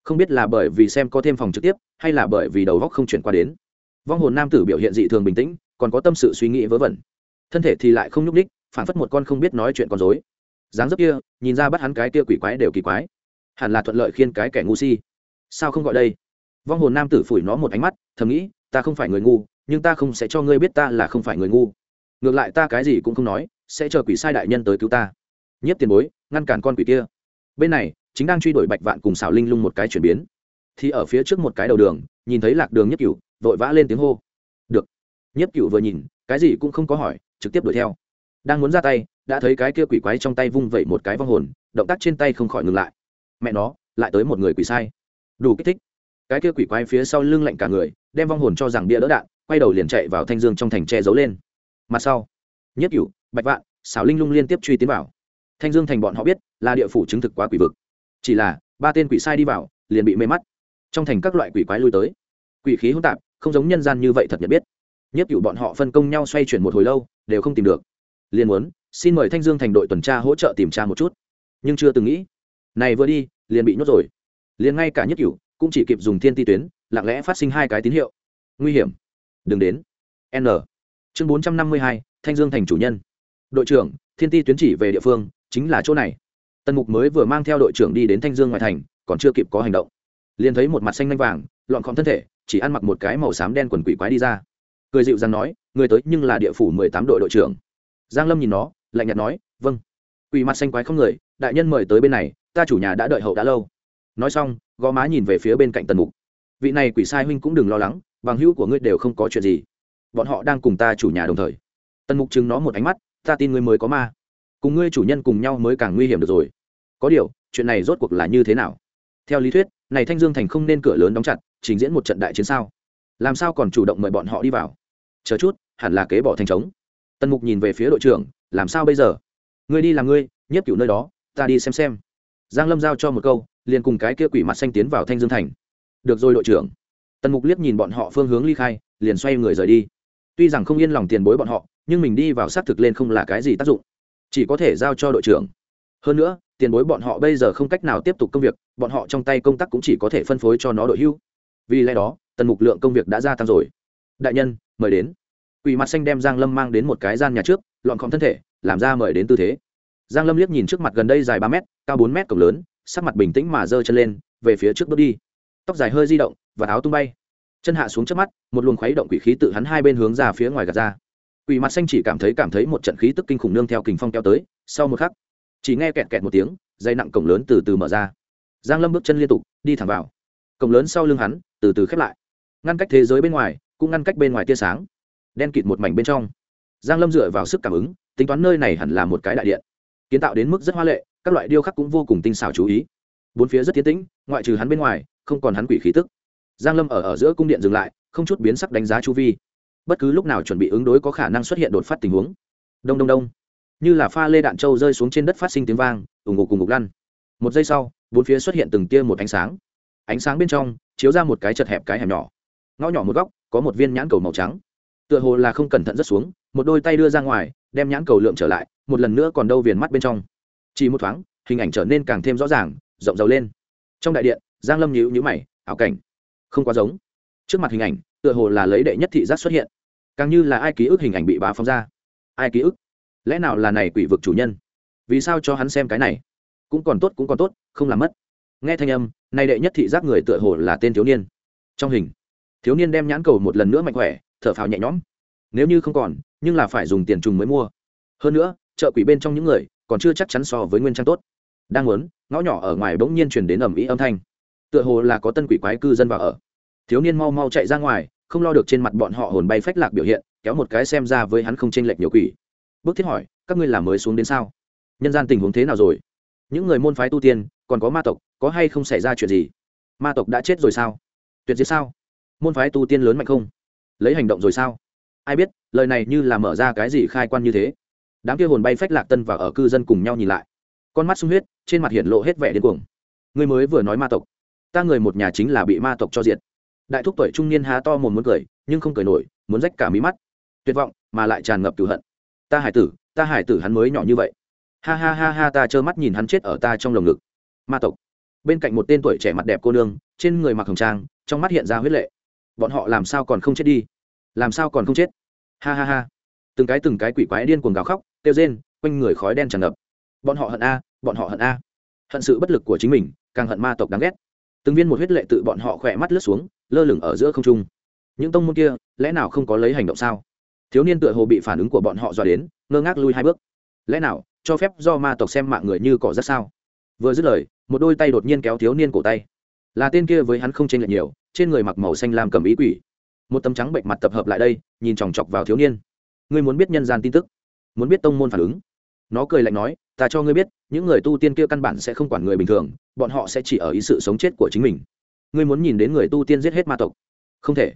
Không biết là bởi vì xem có thêm phòng trực tiếp, hay là bởi vì đầu góc không chuyển qua đến. Vong hồn nam tử biểu hiện dị thường bình tĩnh, còn có tâm sự suy nghĩ vớ vẩn. Thân thể thì lại không nhúc ních phản phất một con không biết nói chuyện con dối dáng dấp kia, nhìn ra bắt hắn cái kia quỷ quái đều kỳ quái. Hẳn là thuận lợi khiên cái kẻ ngu si. Sao không gọi đây? Vong hồn nam tử phủi nó một ánh mắt, thầm nghĩ, ta không phải người ngu, nhưng ta không sẽ cho ngươi biết ta là không phải người ngu. Ngược lại ta cái gì cũng không nói, sẽ chờ quỷ sai đại nhân tới cứu ta. Nhất tiền bối, ngăn cản con quỷ kia. Bên này, chính đang truy đuổi bạch vạn cùng xảo linh lung một cái chuyển biến. Thì ở phía trước một cái đầu đường, nhìn thấy lạc đường nhất cửu, vội vã lên tiếng hô. Được. Nhất cửu vừa nhìn, cái gì cũng không có hỏi, trực tiếp đuổi theo đang muốn ra tay, đã thấy cái kia quỷ quái trong tay vung vẩy một cái vong hồn, động tác trên tay không khỏi ngừng lại. Mẹ nó, lại tới một người quỷ sai. Đủ kích thích. Cái kia quỷ quái phía sau lưng lạnh cả người, đem vong hồn cho rằng bia đỡ đạn, quay đầu liền chạy vào thanh dương trong thành che giấu lên. Mặt sau, nhất cửu, bạch vạn xảo linh lung liên tiếp truy tiến vào. Thanh dương thành bọn họ biết, là địa phủ chứng thực quá quỷ vực. Chỉ là, ba tên quỷ sai đi vào, liền bị mê mắt. Trong thành các loại quỷ quái lui tới. Quỷ khí hỗn tạp, không giống nhân gian như vậy thật nhận biết. Nhất cửu bọn họ phân công nhau xoay chuyển một hồi lâu, đều không tìm được liền muốn, xin mời thanh dương thành đội tuần tra hỗ trợ tìm tra một chút. Nhưng chưa từng nghĩ. Này vừa đi, liền bị nhốt rồi. Liền ngay cả nhất cửu cũng chỉ kịp dùng thiên ti tuyến, lặng lẽ phát sinh hai cái tín hiệu. Nguy hiểm. Đừng đến. N. Chương bốn trăm năm mươi hai, thanh dương thành chủ nhân. Đội trưởng, thiên ti tuyến chỉ về địa phương, chính là chỗ này. Tần mục mới vừa mang theo đội trưởng đi đến thanh dương ngoại thành, còn chưa kịp có hành động. Liền thấy một mặt xanh lanh vàng, lọn khom thân thể, chỉ ăn mặc một cái màu xám đen quần quỷ quái đi ra. Cười dịu dàng nói, người tới nhưng là địa phủ mười tám đội đội trưởng giang lâm nhìn nó, lạnh nhạt nói vâng. Quỷ mặt xanh quái không người, đại nhân mời tới bên này, ta chủ nhà đã đợi hậu đã lâu. Nói xong, gò má nhìn về phía bên cạnh tần mục. Vị này quỷ sai huynh cũng đừng lo lắng, bằng hữu của ngươi đều không có chuyện gì. Bọn họ đang cùng ta chủ nhà đồng thời. Tần mục chừng nó một ánh mắt, ta tin ngươi mới có ma. Cùng ngươi chủ nhân cùng nhau mới càng nguy hiểm được rồi. Có điều, chuyện này rốt cuộc là như thế nào? Theo lý thuyết, này thanh dương thành không nên cửa lớn đóng chặt, trình diễn một trận đại chiến sao? Làm sao còn chủ động mời bọn họ đi vào? Chờ chút, hẳn là kế bỏ thành trống tần mục nhìn về phía đội trưởng, làm sao bây giờ? Ngươi đi làm ngươi nhất cửu nơi đó, ta đi xem xem. Giang lâm giao cho một câu, liền cùng cái kia quỷ mặt xanh tiến vào thanh dương thành. Được rồi đội trưởng. Tần mục liếc nhìn bọn họ phương hướng ly khai, liền xoay người rời đi. Tuy rằng không yên lòng tiền bối bọn họ, nhưng mình đi vào xác thực lên không là cái gì tác dụng. Chỉ có thể giao cho đội trưởng. Hơn nữa, tiền bối bọn họ bây giờ không cách nào tiếp tục công việc, bọn họ trong tay công tác cũng chỉ có thể phân phối cho nó đội hưu. Vì lẽ đó, tần mục lượng công việc đã gia tăng rồi. Đại nhân, mời đến. Quỷ mặt xanh đem Giang Lâm mang đến một cái gian nhà trước, lọn khom thân thể, làm ra mời đến tư thế. Giang Lâm liếc nhìn trước mặt gần đây dài ba mét, cao bốn mét cổng lớn, sắc mặt bình tĩnh mà giơ chân lên, về phía trước bước đi. Tóc dài hơi di động, và áo tung bay. Chân hạ xuống trước mắt, một luồng khuấy động quỷ khí tự hắn hai bên hướng ra phía ngoài gạt ra. Quỷ mặt xanh chỉ cảm thấy cảm thấy một trận khí tức kinh khủng nương theo kình phong kéo tới, sau một khắc, chỉ nghe kẹt kẹt một tiếng, dây nặng cổng lớn từ từ mở ra. Giang Lâm bước chân liên tục, đi thẳng vào. Cổng lớn sau lưng hắn, từ từ khép lại. Ngăn cách thế giới bên ngoài, cũng ngăn cách bên ngoài tia sáng đen kịt một mảnh bên trong. Giang lâm dựa vào sức cảm ứng, tính toán nơi này hẳn là một cái đại điện. Kiến tạo đến mức rất hoa lệ, các loại điêu khắc cũng vô cùng tinh xảo chú ý. Bốn phía rất tiến tĩnh, ngoại trừ hắn bên ngoài, không còn hắn quỷ khí tức. Giang lâm ở ở giữa cung điện dừng lại, không chút biến sắc đánh giá chu vi. Bất cứ lúc nào chuẩn bị ứng đối có khả năng xuất hiện đột phát tình huống. Đông đông đông. Như là pha lê đạn trâu rơi xuống trên đất phát sinh tiếng vang ủng ngục cùng ngục lăn. Một giây sau, bốn phía xuất hiện từng tia một ánh sáng. Ánh sáng bên trong, chiếu ra một cái chật hẹp cái hẻm nhỏ. Ngõ nhỏ một góc, có một viên nhãn cầu màu trắng tựa hồ là không cẩn thận rất xuống, một đôi tay đưa ra ngoài, đem nhãn cầu lượm trở lại, một lần nữa còn đâu viền mắt bên trong. Chỉ một thoáng, hình ảnh trở nên càng thêm rõ ràng, rộng rầu lên. Trong đại điện, giang lâm nhíu nhíu mày, ảo cảnh. Không quá giống. Trước mặt hình ảnh, tựa hồ là lấy đệ nhất thị giác xuất hiện. Càng như là ai ký ức hình ảnh bị bá phóng ra. Ai ký ức? Lẽ nào là này quỷ vực chủ nhân? Vì sao cho hắn xem cái này? Cũng còn tốt, cũng còn tốt, không làm mất. Nghe thanh âm nay đệ nhất thị giác người tựa hồ là tên thiếu niên. Trong hình, thiếu niên đem nhãn cầu một lần nữa mạnh khỏe thở phào nhẹ nhõm. Nếu như không còn, nhưng là phải dùng tiền trùng mới mua. Hơn nữa, chợ quỷ bên trong những người còn chưa chắc chắn so với nguyên trang tốt. Đang muốn, ngõ nhỏ ở ngoài bỗng nhiên truyền đến ầm ĩ âm thanh. Tựa hồ là có tân quỷ quái cư dân vào ở. Thiếu niên mau mau chạy ra ngoài, không lo được trên mặt bọn họ hồn bay phách lạc biểu hiện, kéo một cái xem ra với hắn không chênh lệch nhiều quỷ. Bước thiết hỏi, các ngươi làm mới xuống đến sao? Nhân gian tình huống thế nào rồi? Những người môn phái tu tiên, còn có ma tộc, có hay không xảy ra chuyện gì? Ma tộc đã chết rồi sao? Tuyệt diệt sao? Môn phái tu tiên lớn mạnh không? Lấy hành động rồi sao? Ai biết, lời này như là mở ra cái gì khai quan như thế. Đám kia hồn bay phách lạc tân và ở cư dân cùng nhau nhìn lại. Con mắt sung huyết, trên mặt hiện lộ hết vẻ điên cuồng. Người mới vừa nói ma tộc. Ta người một nhà chính là bị ma tộc cho diệt. Đại thúc tuổi trung niên há to mồm muốn cười, nhưng không cười nổi, muốn rách cả mí mắt. Tuyệt vọng, mà lại tràn ngập cửu hận. Ta hải tử, ta hải tử hắn mới nhỏ như vậy. Ha ha ha ha, ta trơ mắt nhìn hắn chết ở ta trong lồng ngực. Ma tộc. Bên cạnh một tên tuổi trẻ mặt đẹp cô nương, trên người mặc hồng trang, trong mắt hiện ra huyết lệ bọn họ làm sao còn không chết đi? Làm sao còn không chết? Ha ha ha. Từng cái từng cái quỷ quái điên cuồng gào khóc, kêu rên, quanh người khói đen tràn ngập. Bọn họ hận a, bọn họ hận a. Hận sự bất lực của chính mình, càng hận ma tộc đáng ghét. Từng viên một huyết lệ tự bọn họ khỏe mắt lướt xuống, lơ lửng ở giữa không trung. Những tông môn kia, lẽ nào không có lấy hành động sao? Thiếu niên tựa hồ bị phản ứng của bọn họ dọa đến, ngơ ngác lui hai bước. Lẽ nào, cho phép do ma tộc xem mạng người như cỏ rất sao? Vừa dứt lời, một đôi tay đột nhiên kéo thiếu niên cổ tay là tên kia với hắn không chênh lệch nhiều, trên người mặc màu xanh lam cầm ý quỷ. Một tấm trắng bệnh mặt tập hợp lại đây, nhìn chòng chọc vào thiếu niên. Ngươi muốn biết nhân gian tin tức, muốn biết tông môn phản ứng. Nó cười lạnh nói, ta cho ngươi biết, những người tu tiên kia căn bản sẽ không quản người bình thường, bọn họ sẽ chỉ ở ý sự sống chết của chính mình. Ngươi muốn nhìn đến người tu tiên giết hết ma tộc. Không thể.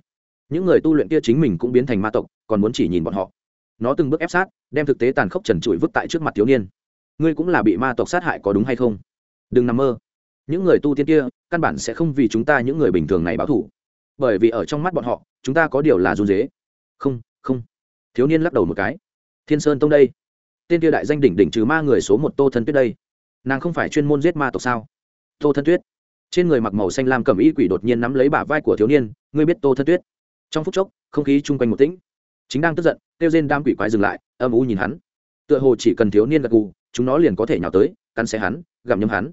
Những người tu luyện kia chính mình cũng biến thành ma tộc, còn muốn chỉ nhìn bọn họ. Nó từng bước ép sát, đem thực tế tàn khốc trần trụi vứt tại trước mặt thiếu niên. Ngươi cũng là bị ma tộc sát hại có đúng hay không? Đừng nằm mơ những người tu tiên kia, căn bản sẽ không vì chúng ta những người bình thường này báo thủ bởi vì ở trong mắt bọn họ, chúng ta có điều là run dế. Không không. Thiếu niên lắc đầu một cái. Thiên sơn tông đây. Tên kia đại danh đỉnh đỉnh trừ ma người số một tô thân tuyết đây. Nàng không phải chuyên môn giết ma tộc sao? Tô thân tuyết. Trên người mặc màu xanh lam cầm y quỷ đột nhiên nắm lấy bả vai của thiếu niên, ngươi biết tô thân tuyết? Trong phút chốc, không khí chung quanh một tĩnh. Chính đang tức giận, kêu trên đam quỷ quái dừng lại, âm u nhìn hắn. Tựa hồ chỉ cần thiếu niên gật gù, chúng nó liền có thể nhào tới, cắn xé hắn, gặm nhấm hắn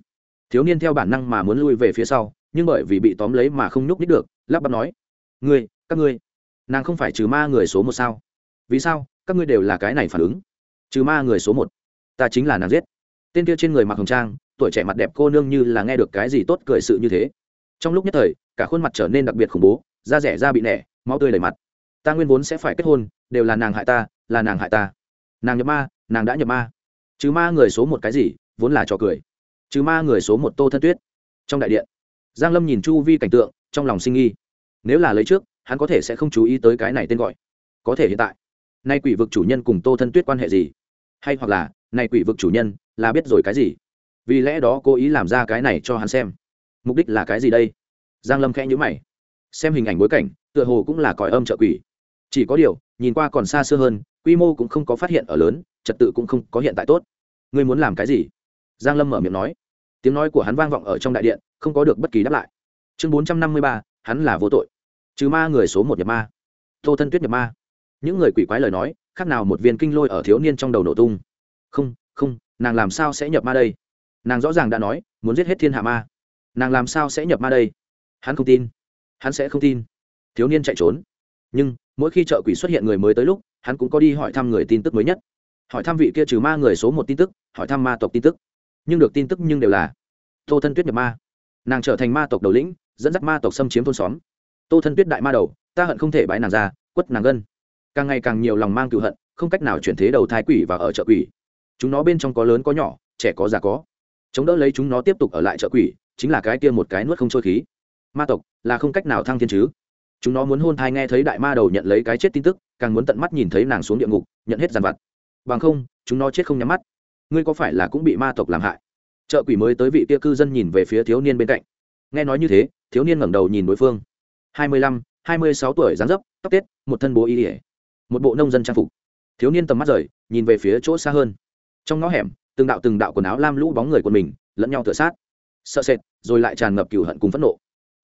thiếu niên theo bản năng mà muốn lui về phía sau, nhưng bởi vì bị tóm lấy mà không nhúc nít được, lắp bắp nói, ngươi, các ngươi, nàng không phải trừ ma người số một sao? Vì sao? Các ngươi đều là cái này phản ứng. Trừ ma người số một, ta chính là nàng giết. Tên kia trên người mặc hồng trang, tuổi trẻ mặt đẹp cô nương như là nghe được cái gì tốt cười sự như thế. Trong lúc nhất thời, cả khuôn mặt trở nên đặc biệt khủng bố, da rẻ da bị nẻ, máu tươi đầy mặt. Ta nguyên vốn sẽ phải kết hôn, đều là nàng hại ta, là nàng hại ta. Nàng nhập ma, nàng đã nhập ma. Trừ ma người số một cái gì, vốn là trò cười trừ ma người số một tô thân tuyết. Trong đại điện, giang lâm nhìn chu vi cảnh tượng, trong lòng sinh nghi. Nếu là lấy trước, hắn có thể sẽ không chú ý tới cái này tên gọi. Có thể hiện tại, nay quỷ vực chủ nhân cùng tô thân tuyết quan hệ gì? Hay hoặc là, nay quỷ vực chủ nhân là biết rồi cái gì? Vì lẽ đó cố ý làm ra cái này cho hắn xem. Mục đích là cái gì đây? Giang lâm khẽ nhíu mày. Xem hình ảnh bối cảnh, tựa hồ cũng là còi âm trợ quỷ. Chỉ có điều, nhìn qua còn xa xưa hơn, quy mô cũng không có phát hiện ở lớn, trật tự cũng không có hiện tại tốt. Ngươi muốn làm cái gì? Giang lâm mở miệng nói. Tiếng nói của hắn vang vọng ở trong đại điện, không có được bất kỳ đáp lại. Chương bốn trăm năm mươi ba, hắn là vô tội. Trừ ma người số một nhập ma. Tô thân tuyết nhập ma. Những người quỷ quái lời nói, khác nào một viên kinh lôi ở thiếu niên trong đầu nổ tung. Không không, nàng làm sao sẽ nhập ma đây? Nàng rõ ràng đã nói, muốn giết hết thiên hạ ma. Nàng làm sao sẽ nhập ma đây? Hắn không tin. Hắn sẽ không tin. Thiếu niên chạy trốn. Nhưng, mỗi khi chợ quỷ xuất hiện người mới tới lúc, hắn cũng có đi hỏi thăm người tin tức mới nhất. Hỏi thăm vị kia trừ ma người số một tin tức, hỏi thăm ma tộc tin tức nhưng được tin tức nhưng đều là tô thân tuyết nhập ma. Nàng trở thành ma tộc đầu lĩnh, dẫn dắt ma tộc xâm chiếm thôn xóm. Tô thân tuyết đại ma đầu, ta hận không thể bãi nàng ra, quất nàng gân. Càng ngày càng nhiều lòng mang cựu hận, không cách nào chuyển thế đầu thai quỷ và ở chợ quỷ. Chúng nó bên trong có lớn có nhỏ, trẻ có già có. Chống đỡ lấy chúng nó tiếp tục ở lại chợ quỷ, chính là cái kia một cái nuốt không trôi khí. Ma tộc, là không cách nào thăng thiên chứ. Chúng nó muốn hôn thai nghe thấy đại ma đầu nhận lấy cái chết tin tức, càng muốn tận mắt nhìn thấy nàng xuống địa ngục, nhận hết dàn vặt. Bằng không, chúng nó chết không nhắm mắt ngươi có phải là cũng bị ma tộc làm hại? Chợ quỷ mới tới vị kia cư dân nhìn về phía thiếu niên bên cạnh. Nghe nói như thế, thiếu niên ngẩng đầu nhìn đối phương. Hai mươi lăm, hai mươi sáu tuổi, dáng dấp, tóc tết, một thân bố y ỉa một bộ nông dân trang phục. Thiếu niên tầm mắt rời, nhìn về phía chỗ xa hơn. Trong ngõ hẻm, từng đạo từng đạo quần áo lam lũ bóng người của mình, lẫn nhau tựa sát. Sợ sệt, rồi lại tràn ngập cừu hận cùng phẫn nộ.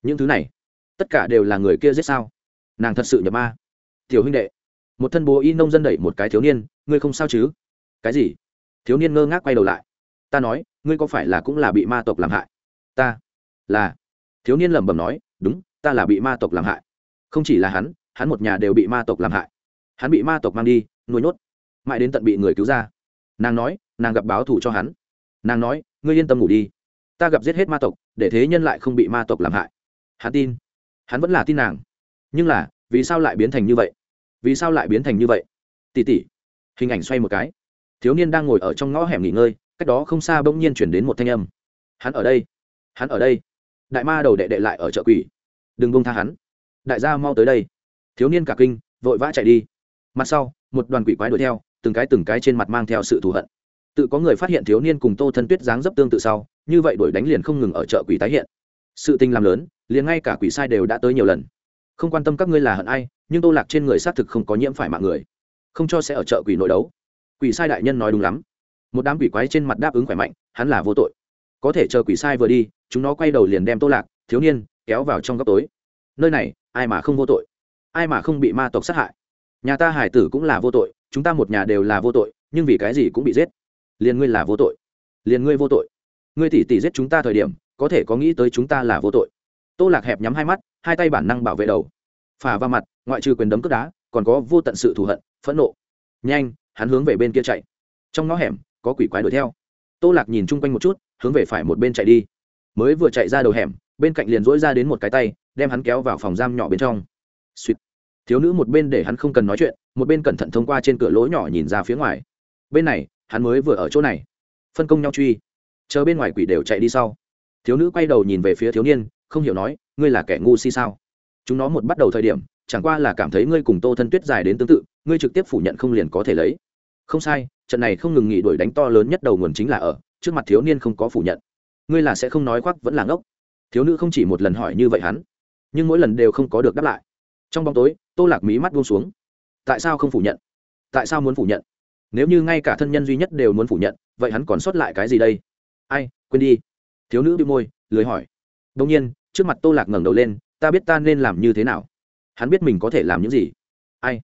Những thứ này, tất cả đều là người kia giết sao? Nàng thật sự nhập ma. Tiểu huynh đệ, một thân bố y nông dân đẩy một cái thiếu niên, ngươi không sao chứ? Cái gì? Thiếu niên ngơ ngác quay đầu lại. Ta nói, ngươi có phải là cũng là bị ma tộc làm hại? Ta là. Thiếu niên lẩm bẩm nói, đúng, ta là bị ma tộc làm hại. Không chỉ là hắn hắn một nhà đều bị ma tộc làm hại. Hắn bị ma tộc mang đi, nuôi nhốt, mãi đến tận bị người cứu ra. Nàng nói, nàng gặp báo thù cho hắn. Nàng nói, ngươi yên tâm ngủ đi. Ta gặp giết hết ma tộc, để thế nhân lại không bị ma tộc làm hại. Hắn tin. Hắn vẫn là tin nàng. Nhưng là, vì sao lại biến thành như vậy? Vì sao lại biến thành như vậy? Tỉ tỉ. Hình ảnh xoay một cái thiếu niên đang ngồi ở trong ngõ hẻm nghỉ ngơi, cách đó không xa bỗng nhiên chuyển đến một thanh âm. Hắn ở đây, hắn ở đây. Đại ma đầu đệ đệ lại ở chợ quỷ. Đừng bông tha hắn. Đại gia mau tới đây. Thiếu niên cả kinh, vội vã chạy đi. Mặt sau, một đoàn quỷ quái đuổi theo, từng cái từng cái trên mặt mang theo sự thù hận. Tự có người phát hiện thiếu niên cùng tô thân tuyết dáng dấp tương tự sau, như vậy đuổi đánh liền không ngừng ở chợ quỷ tái hiện. Sự tình làm lớn, liền ngay cả quỷ sai đều đã tới nhiều lần. Không quan tâm các ngươi là hận ai, nhưng tô lạc trên người xác thực không có nhiễm phải mạng người. Không cho sẽ ở chợ quỷ nội đấu quỷ sai đại nhân nói đúng lắm. Một đám quỷ quái trên mặt đáp ứng khỏe mạnh, hắn là vô tội. Có thể chờ quỷ sai vừa đi, chúng nó quay đầu liền đem tô lạc, thiếu niên, kéo vào trong góc tối. Nơi này, ai mà không vô tội? Ai mà không bị ma tộc sát hại? Nhà ta hải tử cũng là vô tội, chúng ta một nhà đều là vô tội, nhưng vì cái gì cũng bị giết? Liền ngươi là vô tội. Liền ngươi vô tội. Ngươi tỷ tỷ giết chúng ta thời điểm, có thể có nghĩ tới chúng ta là vô tội. Tô lạc hẹp nhắm hai mắt, hai tay bản năng bảo vệ đầu. Phà vào mặt, ngoại trừ quyền đấm cướp đá, còn có vô tận sự thù hận, phẫn nộ. Nhanh hắn hướng về bên kia chạy. Trong ngõ hẻm, có quỷ quái đuổi theo. Tô lạc nhìn chung quanh một chút, hướng về phải một bên chạy đi. Mới vừa chạy ra đầu hẻm, bên cạnh liền dỗi ra đến một cái tay, đem hắn kéo vào phòng giam nhỏ bên trong. Suýt thiếu nữ một bên để hắn không cần nói chuyện, một bên cẩn thận thông qua trên cửa lỗ nhỏ nhìn ra phía ngoài. Bên này, hắn mới vừa ở chỗ này. Phân công nhau truy. Chờ bên ngoài quỷ đều chạy đi sau. Thiếu nữ quay đầu nhìn về phía thiếu niên, không hiểu nói, ngươi là kẻ ngu si sao? Chúng nó một bắt đầu thời điểm, chẳng qua là cảm thấy ngươi cùng tô thân tuyết dài đến tương tự, ngươi trực tiếp phủ nhận không liền có thể lấy không sai, trận này không ngừng nghỉ đuổi đánh to lớn nhất đầu nguồn chính là ở, trước mặt thiếu niên không có phủ nhận. Ngươi là sẽ không nói khoác vẫn là ngốc. Thiếu nữ không chỉ một lần hỏi như vậy hắn, nhưng mỗi lần đều không có được đáp lại. Trong bóng tối, tô lạc mí mắt buông xuống. Tại sao không phủ nhận? Tại sao muốn phủ nhận? Nếu như ngay cả thân nhân duy nhất đều muốn phủ nhận, vậy hắn còn sót lại cái gì đây? Ai, quên đi. Thiếu nữ bị môi, lười hỏi. Đông nhiên, trước mặt tô lạc ngẩng đầu lên, ta biết ta nên làm như thế nào. Hắn biết mình có thể làm những gì. Ai?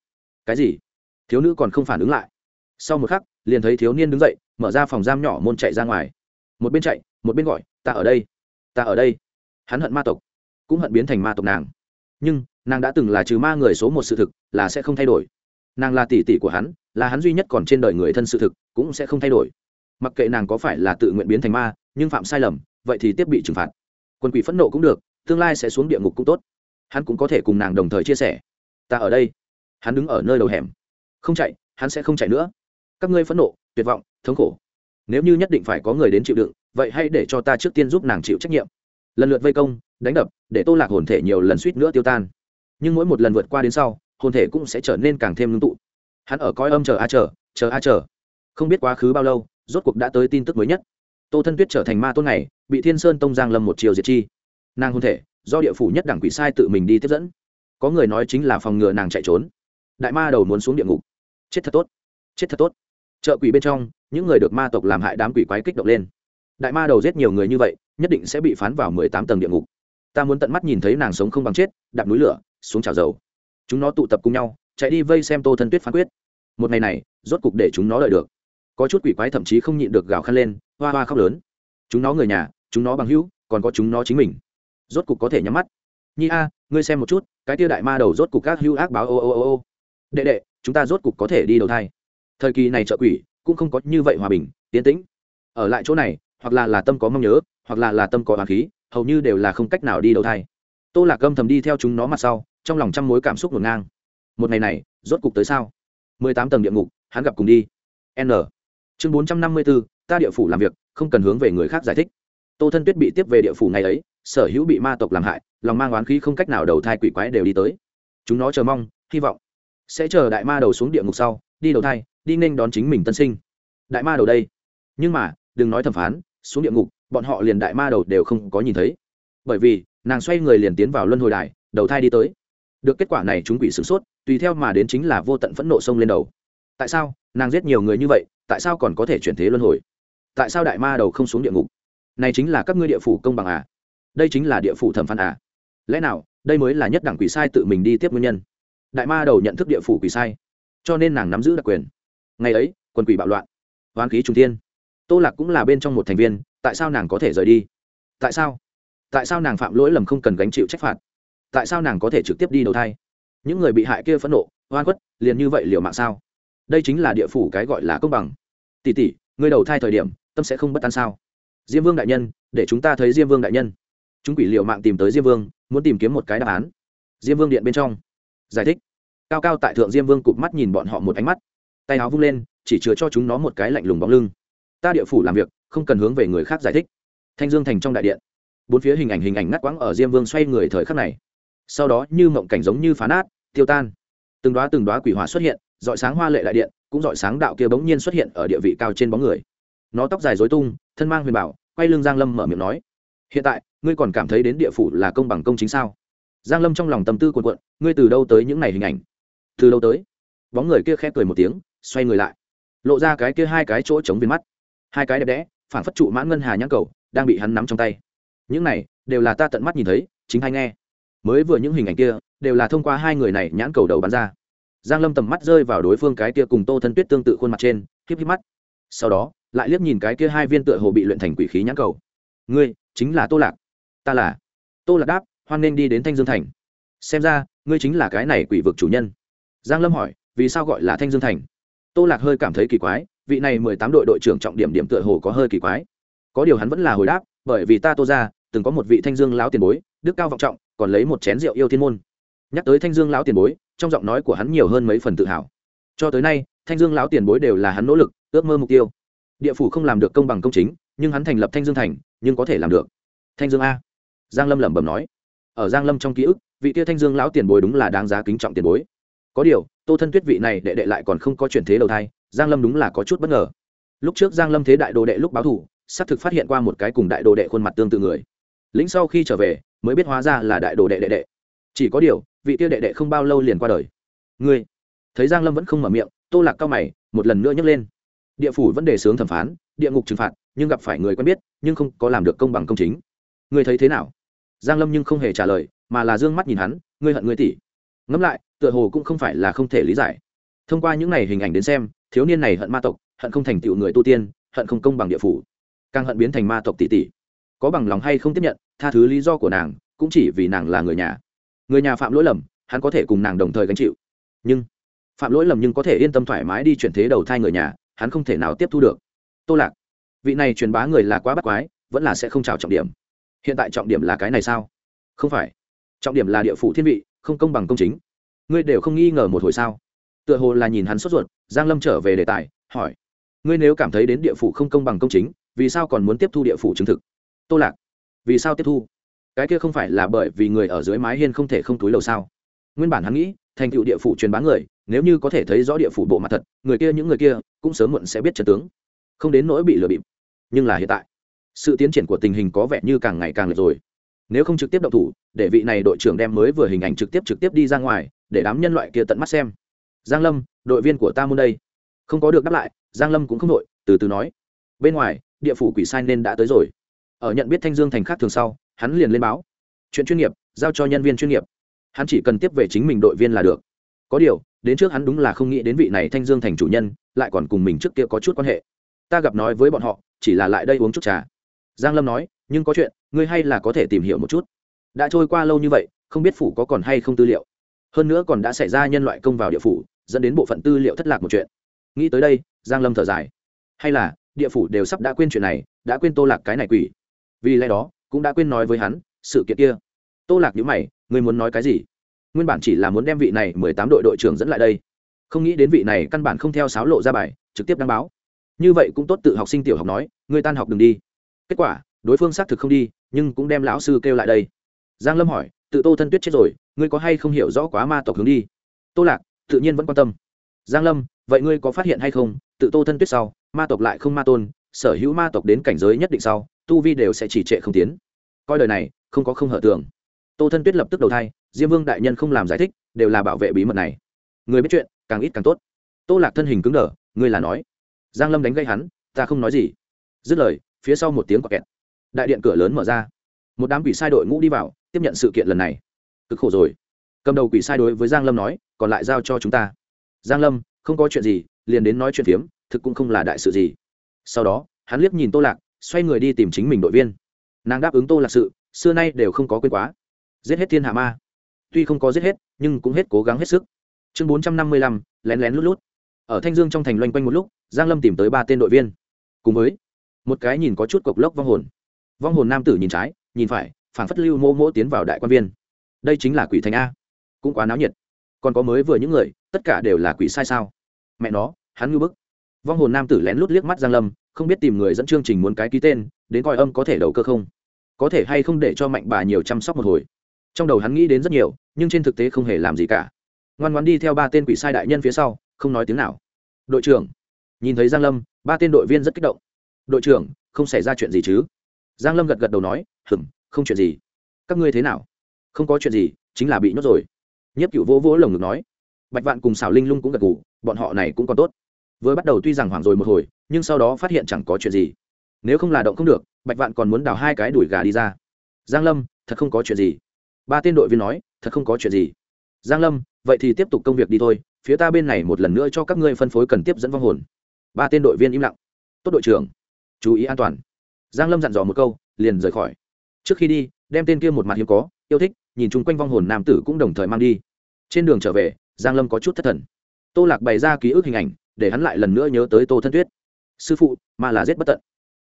Cái gì? Thiếu nữ còn không phản ứng lại sau một khắc, liền thấy thiếu niên đứng dậy, mở ra phòng giam nhỏ môn chạy ra ngoài. Một bên chạy, một bên gọi, ta ở đây, ta ở đây. Hắn hận ma tộc, cũng hận biến thành ma tộc nàng. Nhưng, nàng đã từng là trừ ma người số một sự thực, là sẽ không thay đổi. Nàng là tỷ tỷ của hắn, là hắn duy nhất còn trên đời người thân sự thực, cũng sẽ không thay đổi. Mặc kệ nàng có phải là tự nguyện biến thành ma, nhưng phạm sai lầm, vậy thì tiếp bị trừng phạt. Quân quỷ phẫn nộ cũng được, tương lai sẽ xuống địa ngục cũng tốt. Hắn cũng có thể cùng nàng đồng thời chia sẻ. Ta ở đây. Hắn đứng ở nơi đầu hẻm. Không chạy, hắn sẽ không chạy nữa các ngươi phẫn nộ, tuyệt vọng, thống khổ. Nếu như nhất định phải có người đến chịu đựng, vậy hãy để cho ta trước tiên giúp nàng chịu trách nhiệm. Lần lượt vây công, đánh đập, để tô lạc hồn thể nhiều lần suýt nữa tiêu tan. Nhưng mỗi một lần vượt qua đến sau, hồn thể cũng sẽ trở nên càng thêm ngưng tụ. Hắn ở coi âm chờ a chờ chờ a chờ. Không biết quá khứ bao lâu, rốt cuộc đã tới tin tức mới nhất. Tô thân tuyết trở thành ma tôn này, bị thiên sơn tông giang lâm một chiều diệt chi. Nàng hôn thể, do địa phủ nhất đảng quỷ sai tự mình đi tiếp dẫn. Có người nói chính là phòng ngừa nàng chạy trốn. Đại ma đầu muốn xuống địa ngục. Chết thật tốt. Chết thật tốt chợ quỷ bên trong, những người được ma tộc làm hại đám quỷ quái kích động lên. Đại ma đầu giết nhiều người như vậy, nhất định sẽ bị phán vào mười tám tầng địa ngục. Ta muốn tận mắt nhìn thấy nàng sống không bằng chết, đạp núi lửa, xuống trào dầu. Chúng nó tụ tập cùng nhau, chạy đi vây xem tô thân tuyết phán quyết. Một ngày này, rốt cục để chúng nó đợi được. Có chút quỷ quái thậm chí không nhịn được gào khăn lên, hoa hoa khóc lớn. Chúng nó người nhà, chúng nó bằng hữu, còn có chúng nó chính mình. Rốt cục có thể nhắm mắt. Nhi a, ngươi xem một chút, cái tia đại ma đầu rốt cục các hữu ác báo ô ô ô ô. Đệ đệ, chúng ta rốt cục có thể đi đầu thai thời kỳ này trợ quỷ cũng không có như vậy hòa bình tiến tĩnh. Ở lại chỗ này, hoặc là là tâm có mong nhớ, hoặc là là tâm có hoàng khí, hầu như đều là không cách nào đi đầu thai. Tô lạc âm thầm đi theo chúng nó mặt sau, trong lòng trăm mối cảm xúc ngổn ngang. Một ngày này, rốt cục tới sao? Mười tám tầng địa ngục, hắn gặp cùng đi. N. Chương bốn trăm năm mươi bốn ta địa phủ làm việc, không cần hướng về người khác giải thích. Tô thân tuyết bị tiếp về địa phủ ngày ấy, sở hữu bị ma tộc làm hại, lòng mang oán khí không cách nào đầu thai quỷ quái đều đi tới. Chúng nó chờ mong, hy vọng. Sẽ chờ đại ma đầu xuống địa ngục sau, đi đầu thai đi nên đón chính mình tân sinh. Đại ma đầu đây. Nhưng mà, đừng nói thẩm phán, xuống địa ngục, bọn họ liền đại ma đầu đều không có nhìn thấy. Bởi vì, nàng xoay người liền tiến vào luân hồi đài, đầu thai đi tới. Được kết quả này chúng quỷ sửng sốt, tùy theo mà đến chính là vô tận phẫn nộ sông lên đầu. Tại sao, nàng giết nhiều người như vậy, tại sao còn có thể chuyển thế luân hồi? Tại sao đại ma đầu không xuống địa ngục? Này chính là các ngươi địa phủ công bằng à? Đây chính là địa phủ thẩm phán à? Lẽ nào, đây mới là nhất đẳng quỷ sai tự mình đi tiếp nguyên nhân? Đại ma đầu nhận thức địa phủ quỷ sai, cho nên nàng nắm giữ đặc quyền ngày ấy, quân quỷ bạo loạn, hoán khí trung thiên. Tô lạc cũng là bên trong một thành viên, tại sao nàng có thể rời đi? Tại sao? Tại sao nàng phạm lỗi lầm không cần gánh chịu trách phạt? Tại sao nàng có thể trực tiếp đi đầu thai? Những người bị hại kia phẫn nộ, oan khuất, liền như vậy liệu mạng sao? Đây chính là địa phủ cái gọi là công bằng. Tỷ tỷ người đầu thai thời điểm, tâm sẽ không bất an sao? Diêm vương đại nhân, để chúng ta thấy diêm vương đại nhân. Chúng quỷ liệu mạng tìm tới diêm vương, muốn tìm kiếm một cái đáp án. Diêm vương điện bên trong. Giải thích. Cao cao tại thượng diêm vương cụp mắt nhìn bọn họ một ánh mắt tay áo vung lên, chỉ chứa cho chúng nó một cái lạnh lùng bóng lưng. Ta địa phủ làm việc, không cần hướng về người khác giải thích. Thanh dương thành trong đại điện. Bốn phía hình ảnh hình ảnh ngắt quãng ở diêm vương xoay người thời khắc này. Sau đó như mộng cảnh giống như phá nát, tiêu tan. Từng đoá từng đoá quỷ hỏa xuất hiện dọi sáng hoa lệ đại điện, cũng dọi sáng đạo kia bỗng nhiên xuất hiện ở địa vị cao trên bóng người. Nó tóc dài dối tung, thân mang huyền bảo, quay lưng giang lâm mở miệng nói, hiện tại, ngươi còn cảm thấy đến địa phủ là công bằng công chính sao? Giang lâm trong lòng tâm tư cuộn cuộn, ngươi từ đâu tới những này hình ảnh? Từ đâu tới? Bóng người kia khẽ cười một tiếng xoay người lại, lộ ra cái kia hai cái chỗ chống viên mắt. Hai cái đẹp đẽ phản phất trụ mãn ngân hà nhãn cầu, đang bị hắn nắm trong tay. Những này, đều là ta tận mắt nhìn thấy, chính hay nghe. Mới vừa những hình ảnh kia, đều là thông qua hai người này nhãn cầu đầu bắn ra. Giang lâm tầm mắt rơi vào đối phương cái kia cùng tô thân tuyết tương tự khuôn mặt trên híp híp mắt. Sau đó, lại liếc nhìn cái kia hai viên tựa hồ bị luyện thành quỷ khí nhãn cầu. Ngươi, chính là tô lạc. Ta là. Tô lạc đáp, hoan nên đi đến thanh dương thành. Xem ra, ngươi chính là cái này quỷ vực chủ nhân. Giang lâm hỏi, vì sao gọi là thanh dương thành? Tô lạc hơi cảm thấy kỳ quái, vị này mười tám đội đội trưởng trọng điểm điểm tựa hồ có hơi kỳ quái. Có điều hắn vẫn là hồi đáp, bởi vì ta tô ra từng có một vị thanh dương lão tiền bối, đức cao vọng trọng, còn lấy một chén rượu yêu thiên môn. Nhắc tới thanh dương lão tiền bối, trong giọng nói của hắn nhiều hơn mấy phần tự hào. Cho tới nay, thanh dương lão tiền bối đều là hắn nỗ lực, ước mơ mục tiêu. Địa phủ không làm được công bằng công chính, nhưng hắn thành lập thanh dương thành, nhưng có thể làm được. Thanh dương a. Giang lâm lẩm bẩm nói. Ở giang lâm trong ký ức, vị tia thanh dương lão tiền bối đúng là đáng giá kính trọng tiền bối có điều, tô thân tuyết vị này đệ đệ lại còn không có chuyển thế đầu thai, giang lâm đúng là có chút bất ngờ. Lúc trước giang lâm thế đại đồ đệ lúc báo thủ, xác thực phát hiện qua một cái cùng đại đồ đệ khuôn mặt tương tự người. Lĩnh sau khi trở về, mới biết hóa ra là đại đồ đệ đệ đệ. Chỉ có điều, vị tiêu đệ đệ không bao lâu liền qua đời. Ngươi? Thấy giang lâm vẫn không mở miệng, tô lạc cao mày, một lần nữa nhấc lên. Địa phủ vẫn đề sướng thẩm phán, địa ngục trừng phạt, nhưng gặp phải người quen biết, nhưng không có làm được công bằng công chính. Ngươi thấy thế nào? Giang lâm nhưng không hề trả lời, mà là dương mắt nhìn hắn, ngươi hận ngươi tỷ ngẫm lại, tựa hồ cũng không phải là không thể lý giải. Thông qua những này hình ảnh đến xem, thiếu niên này hận ma tộc, hận không thành tựu người tu tiên, hận không công bằng địa phủ. Càng hận biến thành ma tộc tỷ tỷ. Có bằng lòng hay không tiếp nhận, tha thứ lý do của nàng, cũng chỉ vì nàng là người nhà. Người nhà phạm lỗi lầm, hắn có thể cùng nàng đồng thời gánh chịu. Nhưng, phạm lỗi lầm nhưng có thể yên tâm thoải mái đi chuyển thế đầu thai người nhà, hắn không thể nào tiếp thu được. Tô lạc, vị này truyền bá người là quá bắt quái, vẫn là sẽ không trào trọng điểm. Hiện tại trọng điểm là cái này sao? Không phải. Trọng điểm là địa phủ thiên vị không công bằng công chính. Ngươi đều không nghi ngờ một hồi sao? Tựa hồ là nhìn hắn sốt ruột, giang lâm trở về đề tài, hỏi. Ngươi nếu cảm thấy đến địa phủ không công bằng công chính, vì sao còn muốn tiếp thu địa phủ chứng thực? Tô lạc, vì sao tiếp thu? Cái kia không phải là bởi vì người ở dưới mái hiên không thể không túi lầu sao? Nguyên bản hắn nghĩ, thành tựu địa phủ truyền bá người, nếu như có thể thấy rõ địa phủ bộ mặt thật, người kia những người kia cũng sớm muộn sẽ biết trật tướng. Không đến nỗi bị lừa bịp. Nhưng là hiện tại, sự tiến triển của tình hình có vẻ như càng ngày càng lệch rồi nếu không trực tiếp động thủ, để vị này đội trưởng đem mới vừa hình ảnh trực tiếp trực tiếp đi ra ngoài, để đám nhân loại kia tận mắt xem. Giang lâm, đội viên của ta muốn đây. Không có được đáp lại, giang lâm cũng không đội, từ từ nói. Bên ngoài, địa phủ quỷ sai nên đã tới rồi. Ở nhận biết thanh dương thành khác thường sau, hắn liền lên báo. Chuyện chuyên nghiệp, giao cho nhân viên chuyên nghiệp. Hắn chỉ cần tiếp về chính mình đội viên là được. Có điều, đến trước hắn đúng là không nghĩ đến vị này thanh dương thành chủ nhân, lại còn cùng mình trước kia có chút quan hệ. Ta gặp nói với bọn họ, chỉ là lại đây uống chút trà. Giang lâm nói nhưng có chuyện, ngươi hay là có thể tìm hiểu một chút. Đã trôi qua lâu như vậy, không biết phủ có còn hay không tư liệu. Hơn nữa còn đã xảy ra nhân loại công vào địa phủ, dẫn đến bộ phận tư liệu thất lạc một chuyện. Nghĩ tới đây, giang lâm thở dài. Hay là, địa phủ đều sắp đã quên chuyện này, đã quên tô lạc cái này quỷ. Vì lẽ đó, cũng đã quên nói với hắn, sự kiện kia. Tô lạc nhữ mày, ngươi muốn nói cái gì? Nguyên bản chỉ là muốn đem vị này mười tám đội đội trưởng dẫn lại đây. Không nghĩ đến vị này căn bản không theo sáo lộ ra bài, trực tiếp đăng báo. Như vậy cũng tốt tự học sinh tiểu học nói, ngươi tan học đừng đi. Kết quả đối phương xác thực không đi, nhưng cũng đem lão sư kêu lại đây. Giang lâm hỏi, tự tô thân tuyết chết rồi, ngươi có hay không hiểu rõ quá ma tộc hướng đi? Tô lạc, tự nhiên vẫn quan tâm. Giang lâm, vậy ngươi có phát hiện hay không, tự tô thân tuyết sau, ma tộc lại không ma tôn, sở hữu ma tộc đến cảnh giới nhất định sau, tu vi đều sẽ chỉ trệ không tiến. Coi đời này, không có không hở tưởng. tô thân tuyết lập tức đầu thai, diêm vương đại nhân không làm giải thích, đều là bảo vệ bí mật này. Người biết chuyện, càng ít càng tốt. Tô lạc thân hình cứng đờ, ngươi là nói. Giang lâm đánh gây hắn, ta không nói gì. Dứt lời, phía sau một tiếng quạt kẹt đại điện cửa lớn mở ra. Một đám quỷ sai đội ngũ đi vào, tiếp nhận sự kiện lần này. Cực khổ rồi. Cầm đầu quỷ sai đối với giang lâm nói, còn lại giao cho chúng ta. Giang lâm, không có chuyện gì, liền đến nói chuyện phiếm, thực cũng không là đại sự gì. Sau đó, hắn liếc nhìn tô lạc, xoay người đi tìm chính mình đội viên. Nàng đáp ứng tô lạc sự, xưa nay đều không có quên quá. Giết hết thiên hạ ma. Tuy không có giết hết, nhưng cũng hết cố gắng hết sức. Chương bốn trăm năm mươi lăm, lén lén lút lút. Ở thanh dương trong thành loanh quanh một lúc, giang lâm tìm tới ba tên đội viên. Cùng với, một cái nhìn có chút cộc lốc vong hồn vong hồn nam tử nhìn trái, nhìn phải phản phất lưu mô mô tiến vào đại quan viên. Đây chính là quỷ thành a. Cũng quá náo nhiệt. Còn có mới vừa những người, tất cả đều là quỷ sai sao? Mẹ nó, hắn ngư bức. Vong hồn nam tử lén lút liếc mắt giang lâm, không biết tìm người dẫn chương trình muốn cái ký tên, đến coi âm có thể đầu cơ không? Có thể hay không để cho mạnh bà nhiều chăm sóc một hồi? Trong đầu hắn nghĩ đến rất nhiều, nhưng trên thực tế không hề làm gì cả. Ngoan ngoan đi theo ba tên quỷ sai đại nhân phía sau, không nói tiếng nào. Đội trưởng, nhìn thấy giang lâm, ba tên đội viên rất kích động. Đội trưởng, không xảy ra chuyện gì chứ? Giang lâm gật gật đầu nói hừng không chuyện gì. Các ngươi thế nào? Không có chuyện gì, chính là bị nhốt rồi. Nhất cựu vỗ vỗ lồng ngực nói. Bạch vạn cùng xảo linh lung cũng gật gù, bọn họ này cũng còn tốt. Vừa bắt đầu tuy rằng hoảng rồi một hồi, nhưng sau đó phát hiện chẳng có chuyện gì. Nếu không là động không được, bạch vạn còn muốn đào hai cái đùi gà đi ra. Giang lâm, thật không có chuyện gì. Ba tên đội viên nói, thật không có chuyện gì. Giang lâm, vậy thì tiếp tục công việc đi thôi, phía ta bên này một lần nữa cho các ngươi phân phối cần tiếp dẫn vong hồn. Ba tên đội viên im lặng. Tốt đội trưởng, chú ý an toàn giang lâm dặn dò một câu, liền rời khỏi. Trước khi đi, đem tên kia một mặt hiếm có, yêu thích, nhìn chung quanh vong hồn nam tử cũng đồng thời mang đi. Trên đường trở về, giang lâm có chút thất thần. Tô lạc bày ra ký ức hình ảnh, để hắn lại lần nữa nhớ tới tô thân tuyết. Sư phụ, ma là giết bất tận.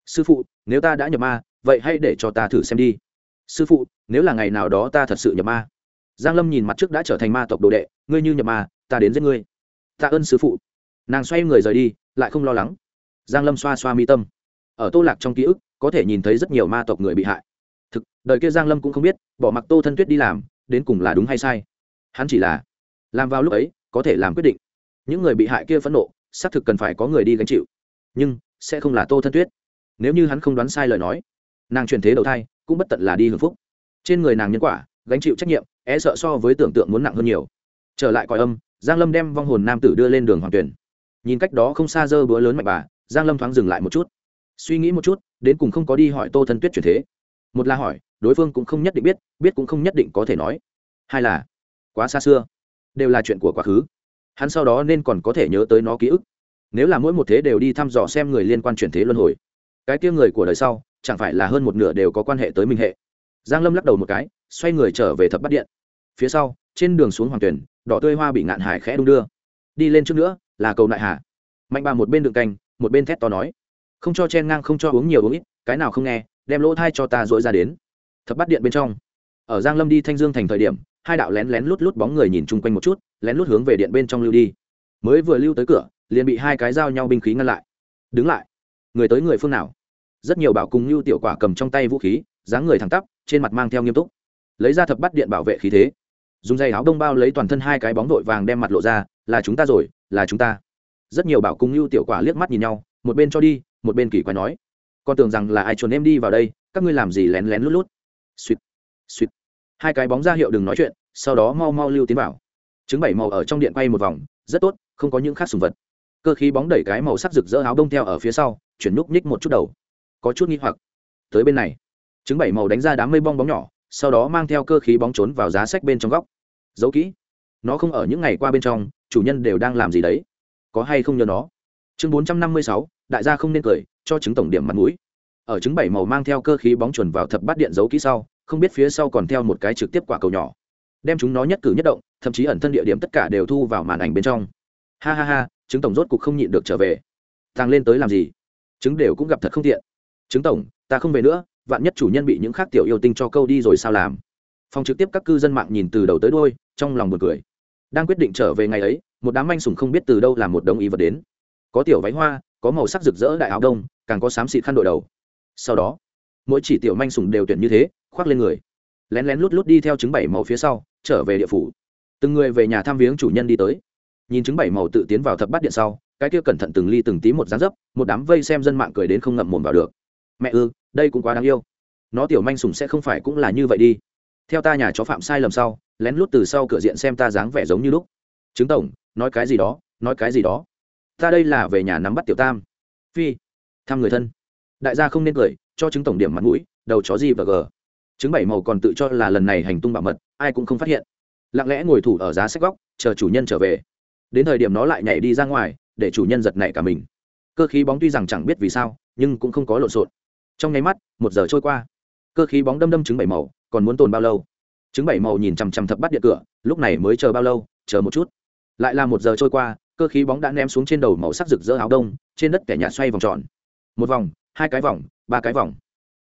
Sư phụ, nếu ta đã nhập ma, vậy hãy để cho ta thử xem đi. Sư phụ, nếu là ngày nào đó ta thật sự nhập ma. Giang lâm nhìn mặt trước đã trở thành ma tộc đồ đệ, ngươi như nhập ma, ta đến giết ngươi. Tạ ơn sư phụ. Nàng xoay người rời đi, lại không lo lắng. Giang lâm xoa xoa mi tâm. Ở tô lạc trong ký ức có thể nhìn thấy rất nhiều ma tộc người bị hại. Thực, đời kia giang lâm cũng không biết, bỏ mặc tô thân tuyết đi làm, đến cùng là đúng hay sai. Hắn chỉ là làm vào lúc ấy, có thể làm quyết định. Những người bị hại kia phẫn nộ, xác thực cần phải có người đi gánh chịu. Nhưng, sẽ không là tô thân tuyết. Nếu như hắn không đoán sai lời nói, nàng chuyển thế đầu thai, cũng bất tận là đi hưởng phúc. Trên người nàng nhân quả, gánh chịu trách nhiệm é sợ so với tưởng tượng muốn nặng hơn nhiều. Trở lại còi âm, giang lâm đem vong hồn nam tử đưa lên đường hoàng tuyển. Nhìn cách đó không xa dơ bữa lớn mạnh bà, giang lâm thoáng dừng lại một chút suy nghĩ một chút, đến cùng không có đi hỏi tô thân tuyết chuyển thế. Một là hỏi, đối phương cũng không nhất định biết biết cũng không nhất định có thể nói. Hai là, quá xa xưa, đều là chuyện của quá khứ. Hắn sau đó nên còn có thể nhớ tới nó ký ức. Nếu là mỗi một thế đều đi thăm dò xem người liên quan chuyển thế luân hồi, cái kia người của đời sau, chẳng phải là hơn một nửa đều có quan hệ tới minh hệ. Giang lâm lắc đầu một cái, xoay người trở về thập bắt điện. Phía sau, trên đường xuống hoàng tuyển, đỏ tươi hoa bị ngạn hải khẽ đung đưa. Đi lên trước nữa, là cầu nại hà. Mạnh bà một bên đường canh, một bên thét to nói không cho chen ngang, không cho uống nhiều, uống ít, cái nào không nghe, đem lỗ thai cho ta dội ra đến. Thập bắt điện bên trong. Ở giang lâm đi thanh dương thành thời điểm, hai đạo lén lén lút lút bóng người nhìn chung quanh một chút, lén lút hướng về điện bên trong lưu đi. Mới vừa lưu tới cửa, liền bị hai cái dao nhau binh khí ngăn lại. Đứng lại. Người tới người phương nào? Rất nhiều bảo cùng lưu tiểu quả cầm trong tay vũ khí, dáng người thẳng tắp, trên mặt mang theo nghiêm túc. Lấy ra thập bắt điện bảo vệ khí thế. Dùng dây áo đông bao lấy toàn thân hai cái bóng vội vàng đem mặt lộ ra, là chúng ta rồi, là chúng ta. Rất nhiều bảo cùng lưu tiểu quả liếc mắt nhìn nhau một bên cho đi, một bên kỳ quái nói, con tưởng rằng là ai chuồn em đi vào đây, các ngươi làm gì lén lén lút lút? Suýt suýt. Hai cái bóng ra hiệu đừng nói chuyện, sau đó mau mau lưu tiến vào. Chứng bảy màu ở trong điện quay một vòng, rất tốt, không có những khác sùng vật. Cơ khí bóng đẩy cái màu sắc rực rỡ áo đông theo ở phía sau, chuyển núp nhích một chút đầu. Có chút nghi hoặc. Tới bên này. Chứng bảy màu đánh ra đám mây bong bóng nhỏ, sau đó mang theo cơ khí bóng trốn vào giá sách bên trong góc. Giấu kỹ. Nó không ở những ngày qua bên trong, chủ nhân đều đang làm gì đấy? Có hay không nhớ nó? Chương bốn trăm năm mươi sáu đại gia không nên cười, cho chứng tổng điểm mặt mũi. Ở chứng bảy màu mang theo cơ khí bóng chuẩn vào thập bát điện giấu kỹ sau, không biết phía sau còn theo một cái trực tiếp quả cầu nhỏ. Đem chúng nó nhất cử nhất động, thậm chí ẩn thân địa điểm tất cả đều thu vào màn ảnh bên trong. Ha ha ha chứng tổng rốt cục không nhịn được trở về. Tàng lên tới làm gì? Chứng đều cũng gặp thật không tiện. Chứng tổng, ta không về nữa, vạn nhất chủ nhân bị những khác tiểu yêu tinh cho câu đi rồi sao làm? Phòng trực tiếp các cư dân mạng nhìn từ đầu tới đôi trong lòng buồn cười. Đang quyết định trở về ngày ấy, một đám anh sùng không biết từ đâu làm một đồng ý vật đến. Có tiểu váy hoa có màu sắc rực rỡ đại áo đông, càng có xám xịt khăn đội đầu. Sau đó, mỗi chỉ tiểu manh sùng đều tuyển như thế, khoác lên người. Lén lén lút lút đi theo chứng bảy màu phía sau, trở về địa phủ. Từng người về nhà thăm viếng chủ nhân đi tới. Nhìn chứng bảy màu tự tiến vào thập bát điện sau, cái kia cẩn thận từng ly từng tí một dáng dấp, một đám vây xem dân mạng cười đến không ngậm mồm vào được. Mẹ ư, đây cũng quá đáng yêu. Nó tiểu manh sùng sẽ không phải cũng là như vậy đi. Theo ta nhà chó phạm sai lầm sau, lén lút từ sau cửa diện xem ta dáng vẻ giống như lúc. Chứng tổng, nói cái gì đó, nói cái gì đó ta đây là về nhà nắm bắt tiểu tam. Phi, thăm người thân. Đại gia không nên cười, cho chứng tổng điểm mặt mũi, đầu chó gì và g chứng bảy màu còn tự cho là lần này hành tung bảo mật, ai cũng không phát hiện. Lặng lẽ ngồi thủ ở giá sách góc, chờ chủ nhân trở về. Đến thời điểm nó lại nhảy đi ra ngoài, để chủ nhân giật nảy cả mình. Cơ khí bóng tuy rằng chẳng biết vì sao, nhưng cũng không có lộn xộn. Trong nháy mắt, một giờ trôi qua. Cơ khí bóng đâm đâm trứng bảy màu, còn muốn tồn bao lâu? Trứng bảy màu nhìn chằm chằm thập bắt điện cửa, lúc này mới chờ bao lâu? Chờ một chút. Lại là một giờ trôi qua cơ khí bóng đã ném xuống trên đầu màu sắc rực rỡ áo đông, trên đất kẻ nhà xoay vòng tròn. Một vòng, hai cái vòng, ba cái vòng.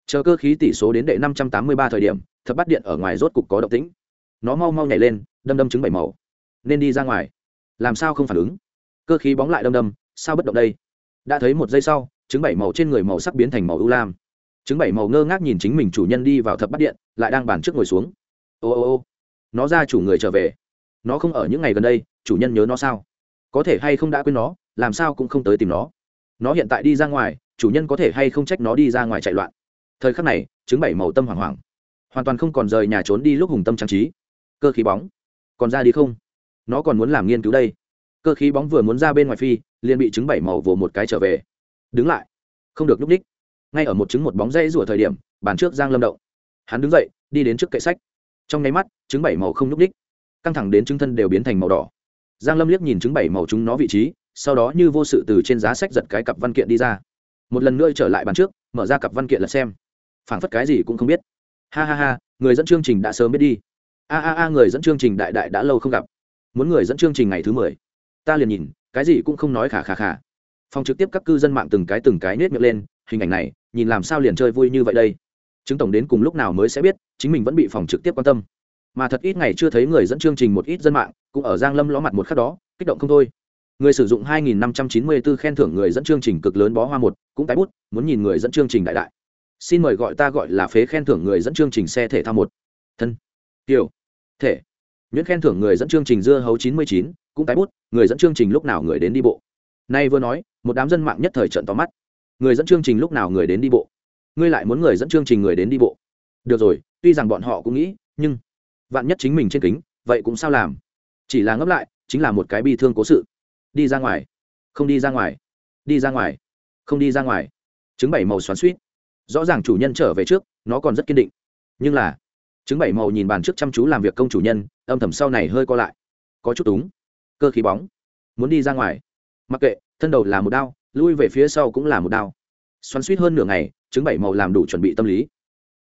Chờ cơ khí tỷ số đến đệ năm trăm tám mươi ba thời điểm, thập bắt điện ở ngoài rốt cục có động tĩnh. Nó mau mau nhảy lên, đâm đâm trứng bảy màu. Nên đi ra ngoài. Làm sao không phản ứng? Cơ khí bóng lại đâm đâm, sao bất động đây? Đã thấy một giây sau, trứng bảy màu trên người màu sắc biến thành màu ưu lam. Trứng bảy màu ngơ ngác nhìn chính mình chủ nhân đi vào thập bắt điện, lại đang bàn trước ngồi xuống. Ô ô ô, nó ra chủ người trở về. Nó không ở những ngày gần đây, chủ nhân nhớ nó sao? Có thể hay không đã quên nó, làm sao cũng không tới tìm nó. Nó hiện tại đi ra ngoài, chủ nhân có thể hay không trách nó đi ra ngoài chạy loạn. Thời khắc này chứng bảy màu tâm hoảng hoảng. Hoàn toàn không còn rời nhà trốn đi lúc hùng tâm trang trí. Cơ khí bóng. Còn ra đi không? Nó còn muốn làm nghiên cứu đây. Cơ khí bóng vừa muốn ra bên ngoài phi, liền bị chứng bảy màu vồ một cái trở về. Đứng lại. Không được núp ních ngay ở một chứng một bóng dây rủa thời điểm, bàn trước giang lâm động. Hắn đứng dậy, đi đến trước kệ sách. Trong nháy mắt chứng bảy màu không núp ních căng thẳng đến chứng thân đều biến thành màu đỏ giang lâm liếc nhìn chứng bảy màu chúng nó vị trí, sau đó như vô sự từ trên giá sách giật cái cặp văn kiện đi ra. Một lần nữa trở lại bàn trước, mở ra cặp văn kiện là xem. Phảng phất cái gì cũng không biết. Ha ha ha, người dẫn chương trình đã sớm biết đi. A a a, người dẫn chương trình đại đại đã lâu không gặp. Muốn người dẫn chương trình ngày thứ mười. Ta liền nhìn, cái gì cũng không nói khả khả khả phòng trực tiếp các cư dân mạng từng cái từng cái nết miệng lên, hình ảnh này, nhìn làm sao liền chơi vui như vậy đây. Chứng tổng đến cùng lúc nào mới sẽ biết, chính mình vẫn bị phòng trực tiếp quan tâm. Mà thật ít ngày chưa thấy người dẫn chương trình một ít dân mạng cũng ở giang lâm ló mặt một khắc đó kích động không thôi. Người sử dụng 2.594 khen thưởng người dẫn chương trình cực lớn bó hoa một cũng tái bút muốn nhìn người dẫn chương trình đại đại. Xin mời gọi ta gọi là phế khen thưởng người dẫn chương trình xe thể thao một. Thân. Kiểu thể. Nhuyễn khen thưởng người dẫn chương trình dưa hấu 99, cũng tái bút người dẫn chương trình lúc nào người đến đi bộ. Nay vừa nói một đám dân mạng nhất thời trận to mắt. Người dẫn chương trình lúc nào người đến đi bộ? Ngươi lại muốn người dẫn chương trình người đến đi bộ. Được rồi tuy rằng bọn họ cũng nghĩ nhưng vạn nhất chính mình trên kính vậy cũng sao làm? Chỉ là ngấp lại, chính là một cái bi thương cố sự. Đi ra ngoài. Không đi ra ngoài. Đi ra ngoài. Không đi ra ngoài. Chứng bảy màu xoắn suýt rõ ràng chủ nhân trở về trước, nó còn rất kiên định. Nhưng là chứng bảy màu nhìn bàn trước chăm chú làm việc công chủ nhân, âm thầm sau này hơi co lại. Có chút túng. Cơ khí bóng. Muốn đi ra ngoài. Mặc kệ, thân đầu là một đao, lui về phía sau cũng là một đao. Xoắn suýt hơn nửa ngày chứng bảy màu làm đủ chuẩn bị tâm lý.